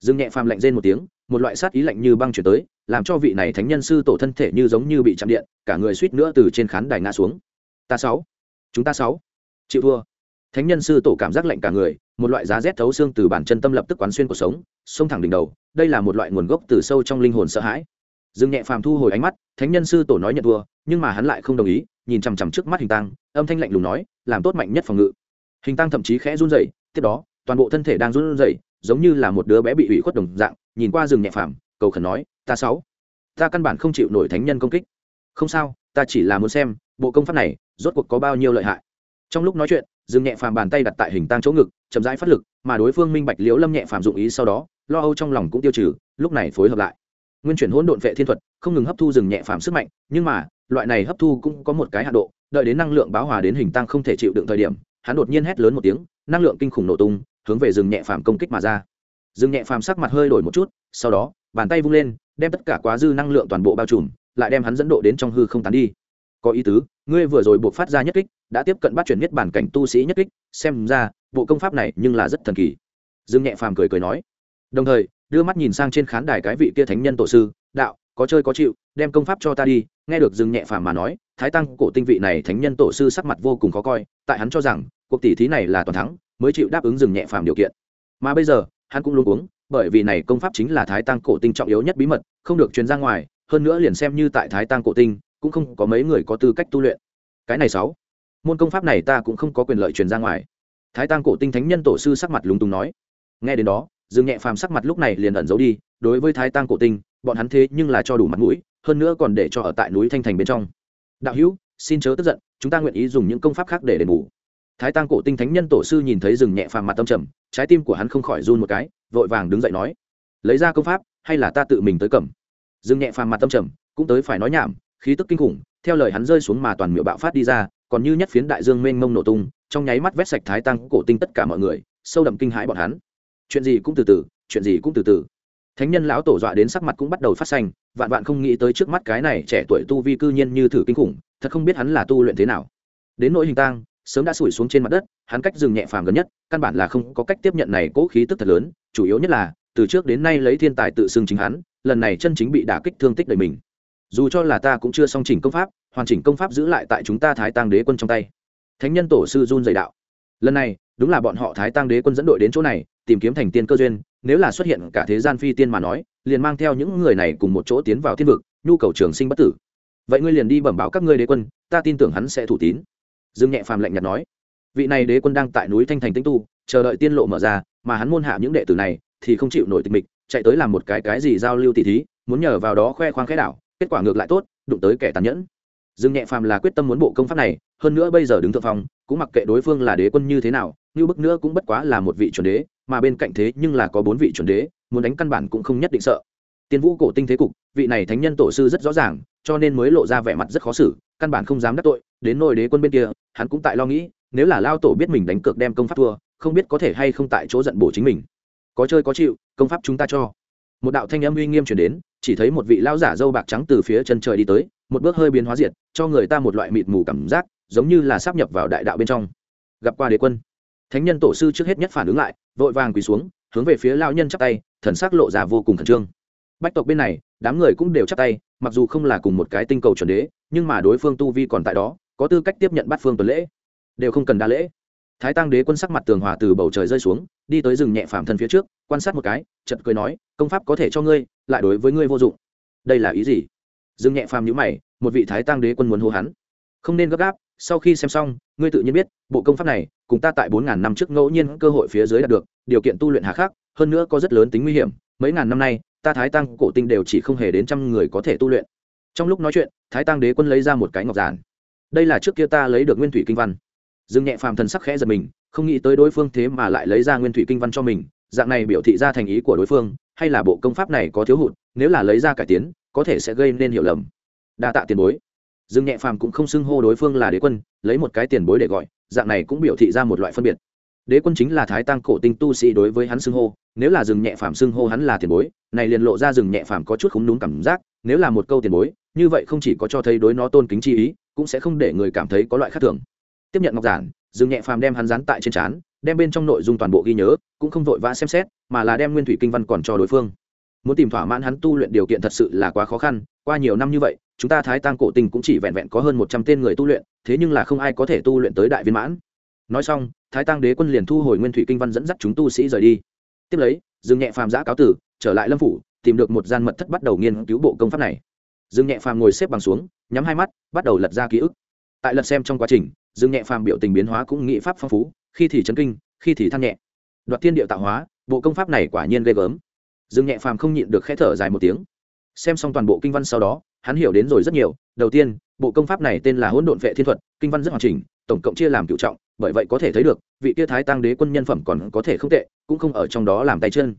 A: Dương nhẹ phàm lạnh rên một tiếng, một loại sát ý lạnh như băng chuyển tới, làm cho vị này thánh nhân sư tổ thân thể như giống như bị chạm điện, cả người suýt nữa từ trên khán đài ngã xuống. Ta sáu. Chúng ta sáu. Chịu thua. Thánh nhân sư tổ cảm giác lạnh cả người, một loại giá rét thấu xương từ bản chân tâm lập tức quán xuyên cuộc sống, xông thẳng đỉnh đầu, đây là một loại nguồn gốc từ sâu trong linh hồn sợ hãi. Dương nhẹ phàm thu hồi ánh mắt, thánh nhân sư tổ nói nhận thua, nhưng mà hắn lại không đồng ý, nhìn chằm chằm trước mắt hình tăng âm thanh lạnh lùng nói, làm tốt mạnh nhất phòng ngự. Hình tăng thậm chí khẽ run rẩy, tiếp đó, toàn bộ thân thể đang run rẩy giống như là một đứa bé bị ủy khuất đồng dạng, nhìn qua rừng nhẹ phàm, cầu khẩn nói, ta sáu, ta căn bản không chịu nổi thánh nhân công kích. Không sao, ta chỉ là muốn xem, bộ công pháp này rốt cuộc có bao nhiêu lợi hại. Trong lúc nói chuyện dương nhẹ phàm bàn tay đặt tại hình tăng chỗ ngực, chậm rãi phát lực, mà đối phương minh bạch liễu lâm nhẹ phàm dụng ý sau đó, lo âu trong lòng cũng tiêu trừ, lúc này phối hợp lại. Nguyên chuyển hỗn độn vệ thiên thuật, không ngừng hấp thu rừng nhẹ phàm sức mạnh, nhưng mà, loại này hấp thu cũng có một cái hạ độ, đợi đến năng lượng báo hòa đến hình tăng không thể chịu đựng thời điểm, hắn đột nhiên hét lớn một tiếng, năng lượng kinh khủng nổ tung hướng về rừng nhẹ phàm công kích mà ra. Rừng nhẹ phàm sắc mặt hơi đổi một chút, sau đó, bàn tay vung lên, đem tất cả quá dư năng lượng toàn bộ bao trùm, lại đem hắn dẫn độ đến trong hư không tán đi. Có ý tứ, ngươi vừa rồi buộc phát ra nhất kích, đã tiếp cận bắt chuyển nhất bản cảnh tu sĩ nhất kích, xem ra, bộ công pháp này nhưng là rất thần kỳ. Dương nhẹ phàm cười cười nói. Đồng thời, đưa mắt nhìn sang trên khán đài cái vị kia thánh nhân tổ sư, đạo, có chơi có chịu, đem công pháp cho ta đi. Nghe được dương nhẹ phàm mà nói, thái tăng cổ tinh vị này thánh nhân tổ sư sắc mặt vô cùng khó coi, tại hắn cho rằng cuộc tỷ thí này là toàn thắng, mới chịu đáp ứng dương nhẹ phàm điều kiện. Mà bây giờ, hắn cũng luôn uống, bởi vì này công pháp chính là thái tăng cổ tinh trọng yếu nhất bí mật, không được truyền ra ngoài, hơn nữa liền xem như tại thái tăng cổ tinh, cũng không có mấy người có tư cách tu luyện. Cái này sáu, môn công pháp này ta cũng không có quyền lợi truyền ra ngoài. Thái tăng cổ tinh thánh nhân tổ sư sắc mặt lúng túng nói. Nghe đến đó dương nhẹ phàm sắc mặt lúc này liền ẩn giấu đi, đối với thái tăng cổ tinh, bọn hắn thế nhưng là cho đủ mặt mũi, hơn nữa còn để cho ở tại núi thanh thành bên trong. Đạo hữu, xin chớ tức giận, chúng ta nguyện ý dùng những công pháp khác để đền bù thái tăng cổ tinh thánh nhân tổ sư nhìn thấy rừng nhẹ phàm mặt tâm trầm, trái tim của hắn không khỏi run một cái, vội vàng đứng dậy nói, lấy ra công pháp, hay là ta tự mình tới cầm? Rừng nhẹ phàm mặt tâm trầm, cũng tới phải nói nhảm, khí tức kinh khủng, theo lời hắn rơi xuống mà toàn miệu bạo phát đi ra, còn như nhất phiến đại dương mênh mông nổ tung, trong nháy mắt vét sạch thái tăng cổ tinh tất cả mọi người, sâu đậm kinh hãi bọn hắn. Chuyện gì cũng từ từ, chuyện gì cũng từ từ. Thánh nhân lão tổ dọa đến sắc mặt cũng bắt đầu phát xanh, vạn vạn không nghĩ tới trước mắt cái này trẻ tuổi tu vi cư nhiên như thử kinh khủng, thật không biết hắn là tu luyện thế nào. Đến nỗi hình tang sớm đã sủi xuống trên mặt đất, hắn cách dừng nhẹ phàm gần nhất, căn bản là không có cách tiếp nhận này cố khí tức thật lớn, chủ yếu nhất là, từ trước đến nay lấy thiên tài tự xưng chính hắn, lần này chân chính bị đả kích thương tích đời mình. Dù cho là ta cũng chưa song chỉnh công pháp, hoàn chỉnh công pháp giữ lại tại chúng ta thái tăng đế quân trong tay. Thánh nhân tổ sư run dày đạo. Lần này, đúng là bọn họ thái tăng đế quân dẫn đội đến chỗ này, tìm kiếm thành tiên cơ duyên, nếu là xuất hiện cả thế gian phi tiên mà nói, liền mang theo những người này cùng một chỗ tiến vào thiên vực, nhu cầu trường sinh bất tử. Vậy ngươi liền đi bẩm báo các ngươi đế quân, ta tin tưởng hắn sẽ thủ tín dương nhẹ phàm lạnh nhạt nói, vị này đế quân đang tại núi thanh thành tĩnh tu, chờ đợi tiên lộ mở ra, mà hắn môn hạ những đệ tử này thì không chịu nổi tình mịch, chạy tới làm một cái cái gì giao lưu tỷ thí, muốn nhờ vào đó khoe khoang khẽ đảo, kết quả ngược lại tốt, đụng tới kẻ tàn nhẫn. Dương nhẹ phàm là quyết tâm muốn bộ công pháp này, hơn nữa bây giờ đứng thượng phòng cũng mặc kệ đối phương là đế quân như thế nào, như bức nữa cũng bất quá là một vị chuẩn đế, mà bên cạnh thế nhưng là có bốn vị chuẩn đế, muốn đánh căn bản cũng không nhất định sợ tiên vũ cổ tinh thế cục, vị này thánh nhân tổ sư rất rõ ràng, cho nên mới lộ ra vẻ mặt rất khó xử, căn bản không dám đắc tội, đến nôi đế quân bên kia, hắn cũng tại lo nghĩ, nếu là lao tổ biết mình đánh cược đem công pháp thua, không biết có thể hay không tại chỗ giận bổ chính mình. Có chơi có chịu, công pháp chúng ta cho. Một đạo thanh âm uy nghiêm chuyển đến, chỉ thấy một vị lao giả dâu bạc trắng từ phía chân trời đi tới, một bước hơi biến hóa diệt, cho người ta một loại mịt mù cảm giác, giống như là sắp nhập vào đại đạo bên trong. Gặp qua đế quân. Thánh nhân tổ sư trước hết nhất phản ứng lại, vội vàng quỳ xuống, hướng về phía lao nhân chắp tay, thần sắc lộ ra vô cùng khẩn trương bách tộc bên này, đám người cũng đều chắp tay, mặc dù không là cùng một cái tinh cầu chuẩn đế, nhưng mà đối phương tu vi còn tại đó, có tư cách tiếp nhận bắt phương tuần lễ. Đều không cần đa lễ. Thái tăng đế quân sắc mặt tường hòa từ bầu trời rơi xuống, đi tới rừng nhẹ phạm thân phía trước, quan sát một cái chật cười nói, công pháp có thể cho ngươi, lại đối với ngươi vô dụng. Đây là ý gì? Rừng nhẹ phàm nhữ mày, một vị thái tăng đế quân muốn hô hắn. Không nên gấp gáp, sau khi xem xong, ngươi tự nhiên biết, bộ công pháp này, cùng ta tại bốn ngàn năm trước ngẫu nhiên cơ hội phía dưới đạt được, điều kiện tu luyện hà khắc, hơn nữa có rất lớn tính nguy hiểm, mấy ngàn năm nay ta thái tăng cổ tinh đều chỉ không hề đến trăm người có thể tu luyện. Trong lúc nói chuyện, thái tăng đế quân lấy ra một cái ngọc giản. Đây là trước kia ta lấy được nguyên thủy kinh văn. Dương nhẹ phàm thần sắc khẽ giật mình, không nghĩ tới đối phương thế mà lại lấy ra nguyên thủy kinh văn cho mình, dạng này biểu thị ra thành ý của đối phương, hay là bộ công pháp này có thiếu hụt, nếu là lấy ra cải tiến, có thể sẽ gây nên hiểu lầm. Đa tạ tiền bối. Dương nhẹ phàm cũng không xưng hô đối phương là đế quân, lấy một cái tiền bối để gọi, dạng này cũng biểu thị ra một loại phân biệt. Đế quân chính là thái tăng cổ tinh tu sĩ đối với hắn xưng hô nếu là rừng nhẹ phàm xưng hô hắn là tiền bối, này liền lộ ra rừng nhẹ phàm có chút khúng đúng cảm giác, nếu là một câu tiền bối, như vậy không chỉ có cho thấy đối nó tôn kính chi ý, cũng sẽ không để người cảm thấy có loại khác thường. Tiếp nhận ngọc giản, rừng nhẹ phàm đem hắn dán tại trên trán, đem bên trong nội dung toàn bộ ghi nhớ, cũng không vội vã xem xét, mà là đem nguyên thủy kinh văn còn cho đối phương. Muốn tìm thỏa mãn hắn tu luyện điều kiện thật sự là quá khó khăn, qua nhiều năm như vậy, chúng ta thái tăng cổ tình cũng chỉ vẹn vẹn có hơn một trăm tên người tu luyện, thế nhưng là không ai có thể tu luyện tới đại viên mãn. Nói xong, thái tăng đế quân liền thu hồi nguyên thủy kinh văn dẫn dắt chúng tu sĩ rời đi tiếp lấy, dương nhẹ phàm giã cáo tử, trở lại lâm phủ, tìm được một gian mật thất bắt đầu nghiên cứu bộ công pháp này. Dương nhẹ phàm ngồi xếp bằng xuống, nhắm hai mắt, bắt đầu lật ra ký ức. Tại lật xem trong quá trình, dương nhẹ phàm biểu tình biến hóa cũng nghị pháp phong phú, khi thì chấn kinh, khi thì than nhẹ. Đoạt thiên địa tạo hóa, bộ công pháp này quả nhiên ghê gớm. Dương nhẹ phàm không nhịn được khẽ thở dài một tiếng. Xem xong toàn bộ kinh văn sau đó, hắn hiểu đến rồi rất nhiều. Đầu tiên, bộ công pháp này tên là hỗn độn vệ thiên thuật, kinh văn rất hoàn chỉnh tổng cộng chia làm cựu trọng, bởi vậy có thể thấy được, vị kia thái tăng đế quân nhân phẩm còn có thể không tệ, cũng không ở trong đó làm tay chân.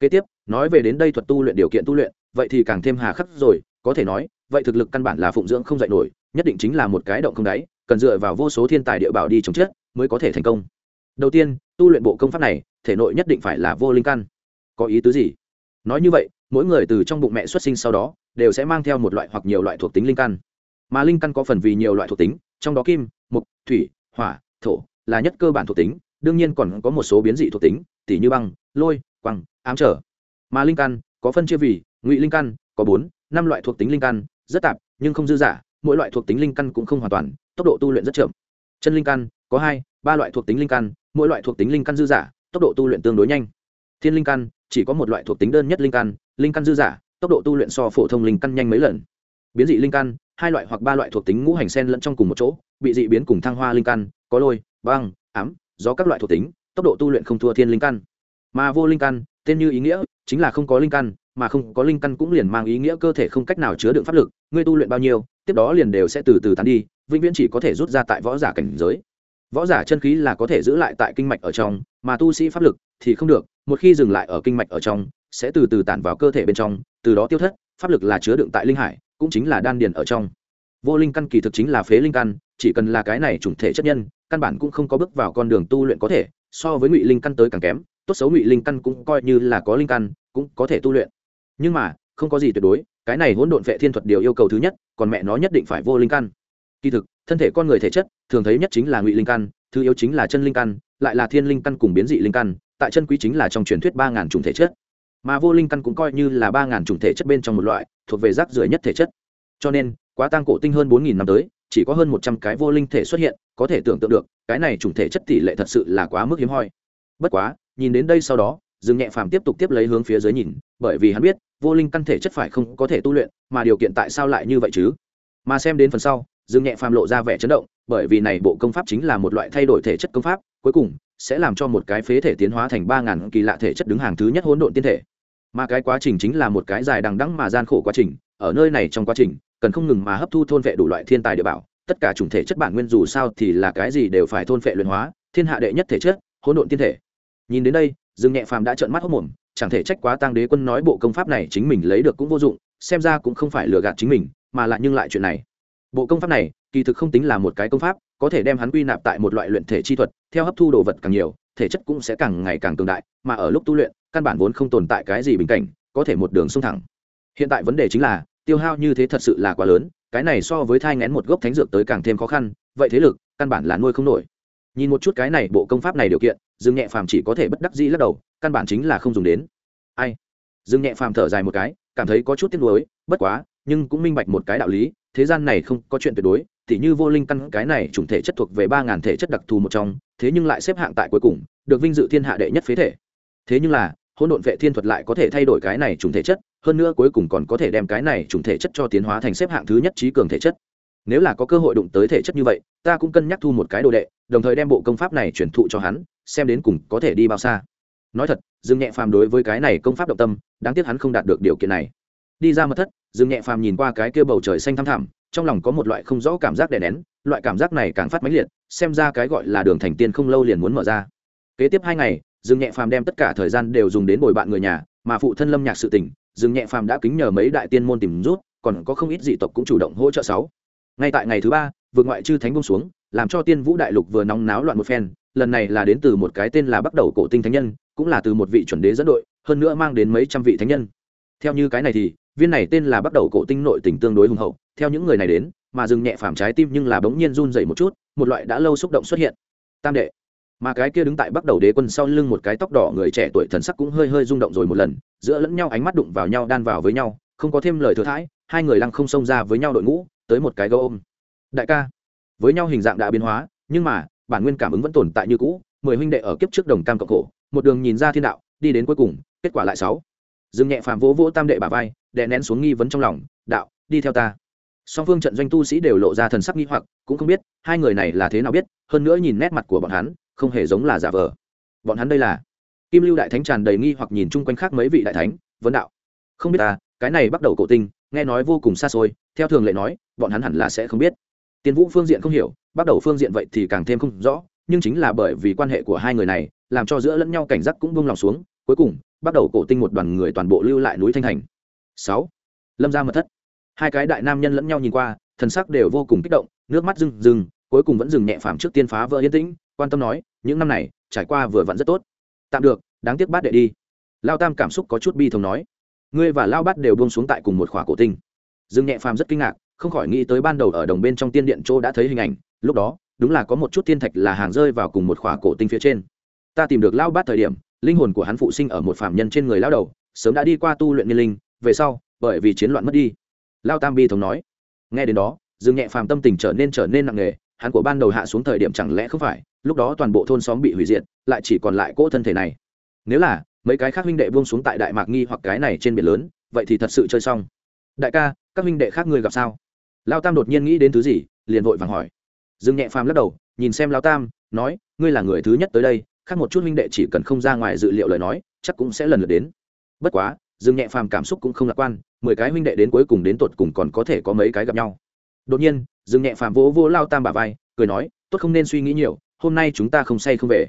A: Kế tiếp, nói về đến đây thuật tu luyện điều kiện tu luyện, vậy thì càng thêm hà khắc rồi, có thể nói, vậy thực lực căn bản là phụng dưỡng không dạy nổi, nhất định chính là một cái động không đáy, cần dựa vào vô số thiên tài địa bảo đi chống chết mới có thể thành công. Đầu tiên, tu luyện bộ công pháp này, thể nội nhất định phải là vô linh căn. Có ý tứ gì? Nói như vậy, mỗi người từ trong bụng mẹ xuất sinh sau đó, đều sẽ mang theo một loại hoặc nhiều loại thuộc tính linh căn. Mà linh căn có phần vì nhiều loại thuộc tính, trong đó kim mục, thủy, hỏa, thổ là nhất cơ bản thuộc tính, đương nhiên còn có một số biến dị thuộc tính, tỉ như băng, lôi quăng ám trở. Mà linh căn có phân chia vì ngụy linh căn, có bốn, năm loại thuộc tính linh căn, rất tạp, nhưng không dư giả mỗi loại thuộc tính linh căn cũng không hoàn toàn, tốc độ tu luyện rất chậm. Chân linh căn có hai, ba loại thuộc tính linh căn, mỗi loại thuộc tính linh căn dư giả tốc độ tu luyện tương đối nhanh. Thiên linh căn chỉ có một loại thuộc tính đơn nhất linh căn linh căn dư giả tốc độ tu luyện so phổ thông linh căn nhanh mấy lần. Biến dị linh căn, hai loại hoặc ba loại thuộc tính ngũ hành sen lẫn trong cùng một chỗ bị dị biến cùng thăng hoa linh căn, có lôi, băng, ám do các loại thuộc tính, tốc độ tu luyện không thua thiên linh căn. Mà vô linh căn, tên như ý nghĩa, chính là không có linh căn, mà không có linh căn cũng liền mang ý nghĩa cơ thể không cách nào chứa đựng pháp lực, ngươi tu luyện bao nhiêu, tiếp đó liền đều sẽ từ từ tán đi, vĩnh viễn chỉ có thể rút ra tại võ giả cảnh giới. Võ giả chân khí là có thể giữ lại tại kinh mạch ở trong, mà tu sĩ pháp lực thì không được, một khi dừng lại ở kinh mạch ở trong, sẽ từ từ tản vào cơ thể bên trong, từ đó tiêu thất, pháp lực là chứa đựng tại linh hải, cũng chính là đan điền ở trong. Vô linh căn kỳ thực chính là phế linh căn chỉ cần là cái này chủng thể chất nhân, căn bản cũng không có bước vào con đường tu luyện có thể, so với ngụy linh căn tới càng kém, tốt xấu ngụy linh căn cũng coi như là có linh căn, cũng có thể tu luyện. Nhưng mà, không có gì tuyệt đối, cái này hỗn độn vệ thiên thuật điều yêu cầu thứ nhất, còn mẹ nó nhất định phải vô linh căn. Kỳ thực, thân thể con người thể chất, thường thấy nhất chính là ngụy linh căn, thứ yếu chính là chân linh căn, lại là thiên linh căn cùng biến dị linh căn, tại chân quý chính là trong truyền thuyết ba ngàn chủng thể chất. Mà vô linh căn cũng coi như là ba ngàn chủng thể chất bên trong một loại, thuộc về rác rưởi nhất thể chất. Cho nên, quá tăng cổ tinh hơn bốn nghìn năm tới chỉ có hơn một trăm cái vô linh thể xuất hiện, có thể tưởng tượng được, cái này chủng thể chất tỷ lệ thật sự là quá mức hiếm hoi. Bất quá, nhìn đến đây sau đó, dương nhẹ phàm tiếp tục tiếp lấy hướng phía dưới nhìn, bởi vì hắn biết, vô linh căn thể chất phải không có thể tu luyện, mà điều kiện tại sao lại như vậy chứ? Mà xem đến phần sau, dương nhẹ phàm lộ ra vẻ chấn động, bởi vì này bộ công pháp chính là một loại thay đổi thể chất công pháp, cuối cùng, sẽ làm cho một cái phế thể tiến hóa thành ba ngàn kỳ lạ thể chất đứng hàng thứ nhất hỗn độn tiên thể. Mà cái quá trình chính là một cái dài đằng đẵng mà gian khổ quá trình, ở nơi này trong quá trình cần không ngừng mà hấp thu thôn vệ đủ loại thiên tài địa bảo, tất cả chủng thể chất bản nguyên dù sao thì là cái gì đều phải thôn vệ luyện hóa, thiên hạ đệ nhất thể chất, hỗn độn tiên thể. Nhìn đến đây, dương nhẹ phàm đã trợn mắt hốc mồm chẳng thể trách quá tăng đế quân nói bộ công pháp này chính mình lấy được cũng vô dụng, xem ra cũng không phải lừa gạt chính mình, mà lại nhưng lại chuyện này. Bộ công pháp này, kỳ thực không tính là một cái công pháp, có thể đem hắn quy nạp tại một loại luyện thể chi thuật, theo hấp thu đồ vật càng nhiều, thể chất cũng sẽ càng ngày càng cường đại, mà ở lúc tu luyện, căn bản vốn không tồn tại cái gì bình cảnh, có thể một đường sông thẳng. Hiện tại vấn đề chính là tiêu hao như thế thật sự là quá lớn, cái này so với thai ngén một gốc thánh dược tới càng thêm khó khăn, vậy thế lực, căn bản là nuôi không nổi. Nhìn một chút cái này bộ công pháp này điều kiện, dương nhẹ phàm chỉ có thể bất đắc dĩ lắc đầu, căn bản chính là không dùng đến. Ai? Dương nhẹ phàm thở dài một cái, cảm thấy có chút tiếc nuối, bất quá, nhưng cũng minh bạch một cái đạo lý, thế gian này không có chuyện tuyệt đối Thì như vô linh căn cái này chủng thể chất thuộc về ba ngàn thể chất đặc thù một trong, thế nhưng lại xếp hạng tại cuối cùng, được vinh dự thiên hạ đệ nhất phế thể. Thế nhưng là hỗn độn vệ thiên thuật lại có thể thay đổi cái này trùng thể chất, hơn nữa cuối cùng còn có thể đem cái này trùng thể chất cho tiến hóa thành xếp hạng thứ nhất trí cường thể chất. Nếu là có cơ hội đụng tới thể chất như vậy, ta cũng cân nhắc thu một cái đồ đệ, đồng thời đem bộ công pháp này truyền thụ cho hắn, xem đến cùng có thể đi bao xa. Nói thật, dương nhẹ phàm đối với cái này công pháp động tâm, đáng tiếc hắn không đạt được điều kiện này. Đi ra mật thất, dương nhẹ phàm nhìn qua cái kia bầu trời xanh thăm thẳm, trong lòng có một loại không rõ cảm giác đè nén, loại cảm giác này càng phát mãnh liệt, xem ra cái gọi là đường thành tiên không lâu liền muốn mở ra. Kế tiếp hai ngày dương nhẹ phàm đem tất cả thời gian đều dùng đến bồi bạn người nhà, mà phụ thân lâm nhạc sự tỉnh dương nhẹ phàm đã kính nhờ mấy đại tiên môn tìm rút còn có không ít dị tộc cũng chủ động hỗ trợ sáu. Ngay tại ngày thứ ba, vượt ngoại chư thánh bông xuống, làm cho tiên vũ đại lục vừa nóng náo loạn một phen, lần này là đến từ một cái tên là bắt đầu cổ tinh thánh nhân, cũng là từ một vị chuẩn đế dẫn đội, hơn nữa mang đến mấy trăm vị thánh nhân. Theo như cái này thì, viên này tên là bắt đầu cổ tinh nội tình tương đối hùng hậu, theo những người này đến, mà dừng nhẹ phàm trái tim nhưng là bỗng nhiên run dậy một chút, một loại đã lâu xúc động xuất hiện. Tam đệ mà cái kia đứng tại bắc đầu đế quân sau lưng một cái tóc đỏ người trẻ tuổi thần sắc cũng hơi hơi rung động rồi một lần, giữa lẫn nhau ánh mắt đụng vào nhau, đan vào với nhau, không có thêm lời thừa thãi, hai người lăng không xông ra với nhau đội ngũ, tới một cái gấu ôm. Đại ca, với nhau hình dạng đã biến hóa, nhưng mà, bản nguyên cảm ứng vẫn tồn tại như cũ, mười huynh đệ ở kiếp trước đồng cam cộng khổ, một đường nhìn ra thiên đạo, đi đến cuối cùng, kết quả lại sáu. Dừng nhẹ phàm vỗ vỗ tam đệ bà vai, đè nén xuống nghi vấn trong lòng, đạo, đi theo ta. Song phương trận doanh tu sĩ đều lộ ra thần sắc nghi hoặc, cũng không biết, hai người này là thế nào biết, hơn nữa nhìn nét mặt của bọn hắn không hề giống là giả vờ. Bọn hắn đây là kim lưu đại thánh tràn đầy nghi hoặc nhìn chung quanh khác mấy vị đại thánh, vấn đạo. Không biết ta, cái này bắt đầu cổ tinh, nghe nói vô cùng xa xôi, theo thường lệ nói, bọn hắn hẳn là sẽ không biết. Tiên vũ phương diện không hiểu, bắt đầu phương diện vậy thì càng thêm không rõ, nhưng chính là bởi vì quan hệ của hai người này, làm cho giữa lẫn nhau cảnh giác cũng buông lòng xuống, cuối cùng, bắt đầu cổ tinh một đoàn người toàn bộ lưu lại núi thanh thành. Sáu. Lâm ra mật thất. Hai cái đại nam nhân lẫn nhau nhìn qua, thần sắc đều vô cùng kích động, nước mắt rừng rừng cuối cùng vẫn dừng nhẹ phàm trước tiên phá vỡ yên tĩnh quan tâm nói, những năm này, trải qua vừa vặn rất tốt. Tạm được, đáng tiếc bát đệ đi. Lao tam cảm xúc có chút bi thống nói, ngươi và lao bát đều buông xuống tại cùng một khỏa cổ tinh. Dương nhẹ phàm rất kinh ngạc, không khỏi nghĩ tới ban đầu ở đồng bên trong tiên điện châu đã thấy hình ảnh, lúc đó, đúng là có một chút thiên thạch là hàng rơi vào cùng một khỏa cổ tinh phía trên. Ta tìm được lao bát thời điểm, linh hồn của hắn phụ sinh ở một phạm nhân trên người lao đầu, sớm đã đi qua tu luyện niên linh, về sau, bởi vì chiến loạn mất đi. Lao tam bi thống nói. Nghe đến đó, dương nhẹ phàm tâm tình trở nên trở nên nặng nề, hắn của ban đầu hạ xuống thời điểm chẳng lẽ không phải lúc đó toàn bộ thôn xóm bị hủy diệt, lại chỉ còn lại cỗ thân thể này. Nếu là, mấy cái khác huynh đệ buông xuống tại đại mạc nghi hoặc cái này trên biển lớn, vậy thì thật sự chơi xong. Đại ca, các huynh đệ khác người gặp sao? Lao tam đột nhiên nghĩ đến thứ gì, liền vội vàng hỏi. Dương nhẹ phàm lắc đầu, nhìn xem lao tam, nói, ngươi là người thứ nhất tới đây, khác một chút huynh đệ chỉ cần không ra ngoài dự liệu lời nói, chắc cũng sẽ lần lượt đến. Bất quá, dương nhẹ phàm cảm xúc cũng không lạc quan, mười cái huynh đệ đến cuối cùng đến tột cùng còn có thể có mấy cái gặp nhau. Đột nhiên, dương nhẹ phàm vỗ vỗ lao tam bà vai, cười nói, tốt không nên suy nghĩ nhiều hôm nay chúng ta không say không về.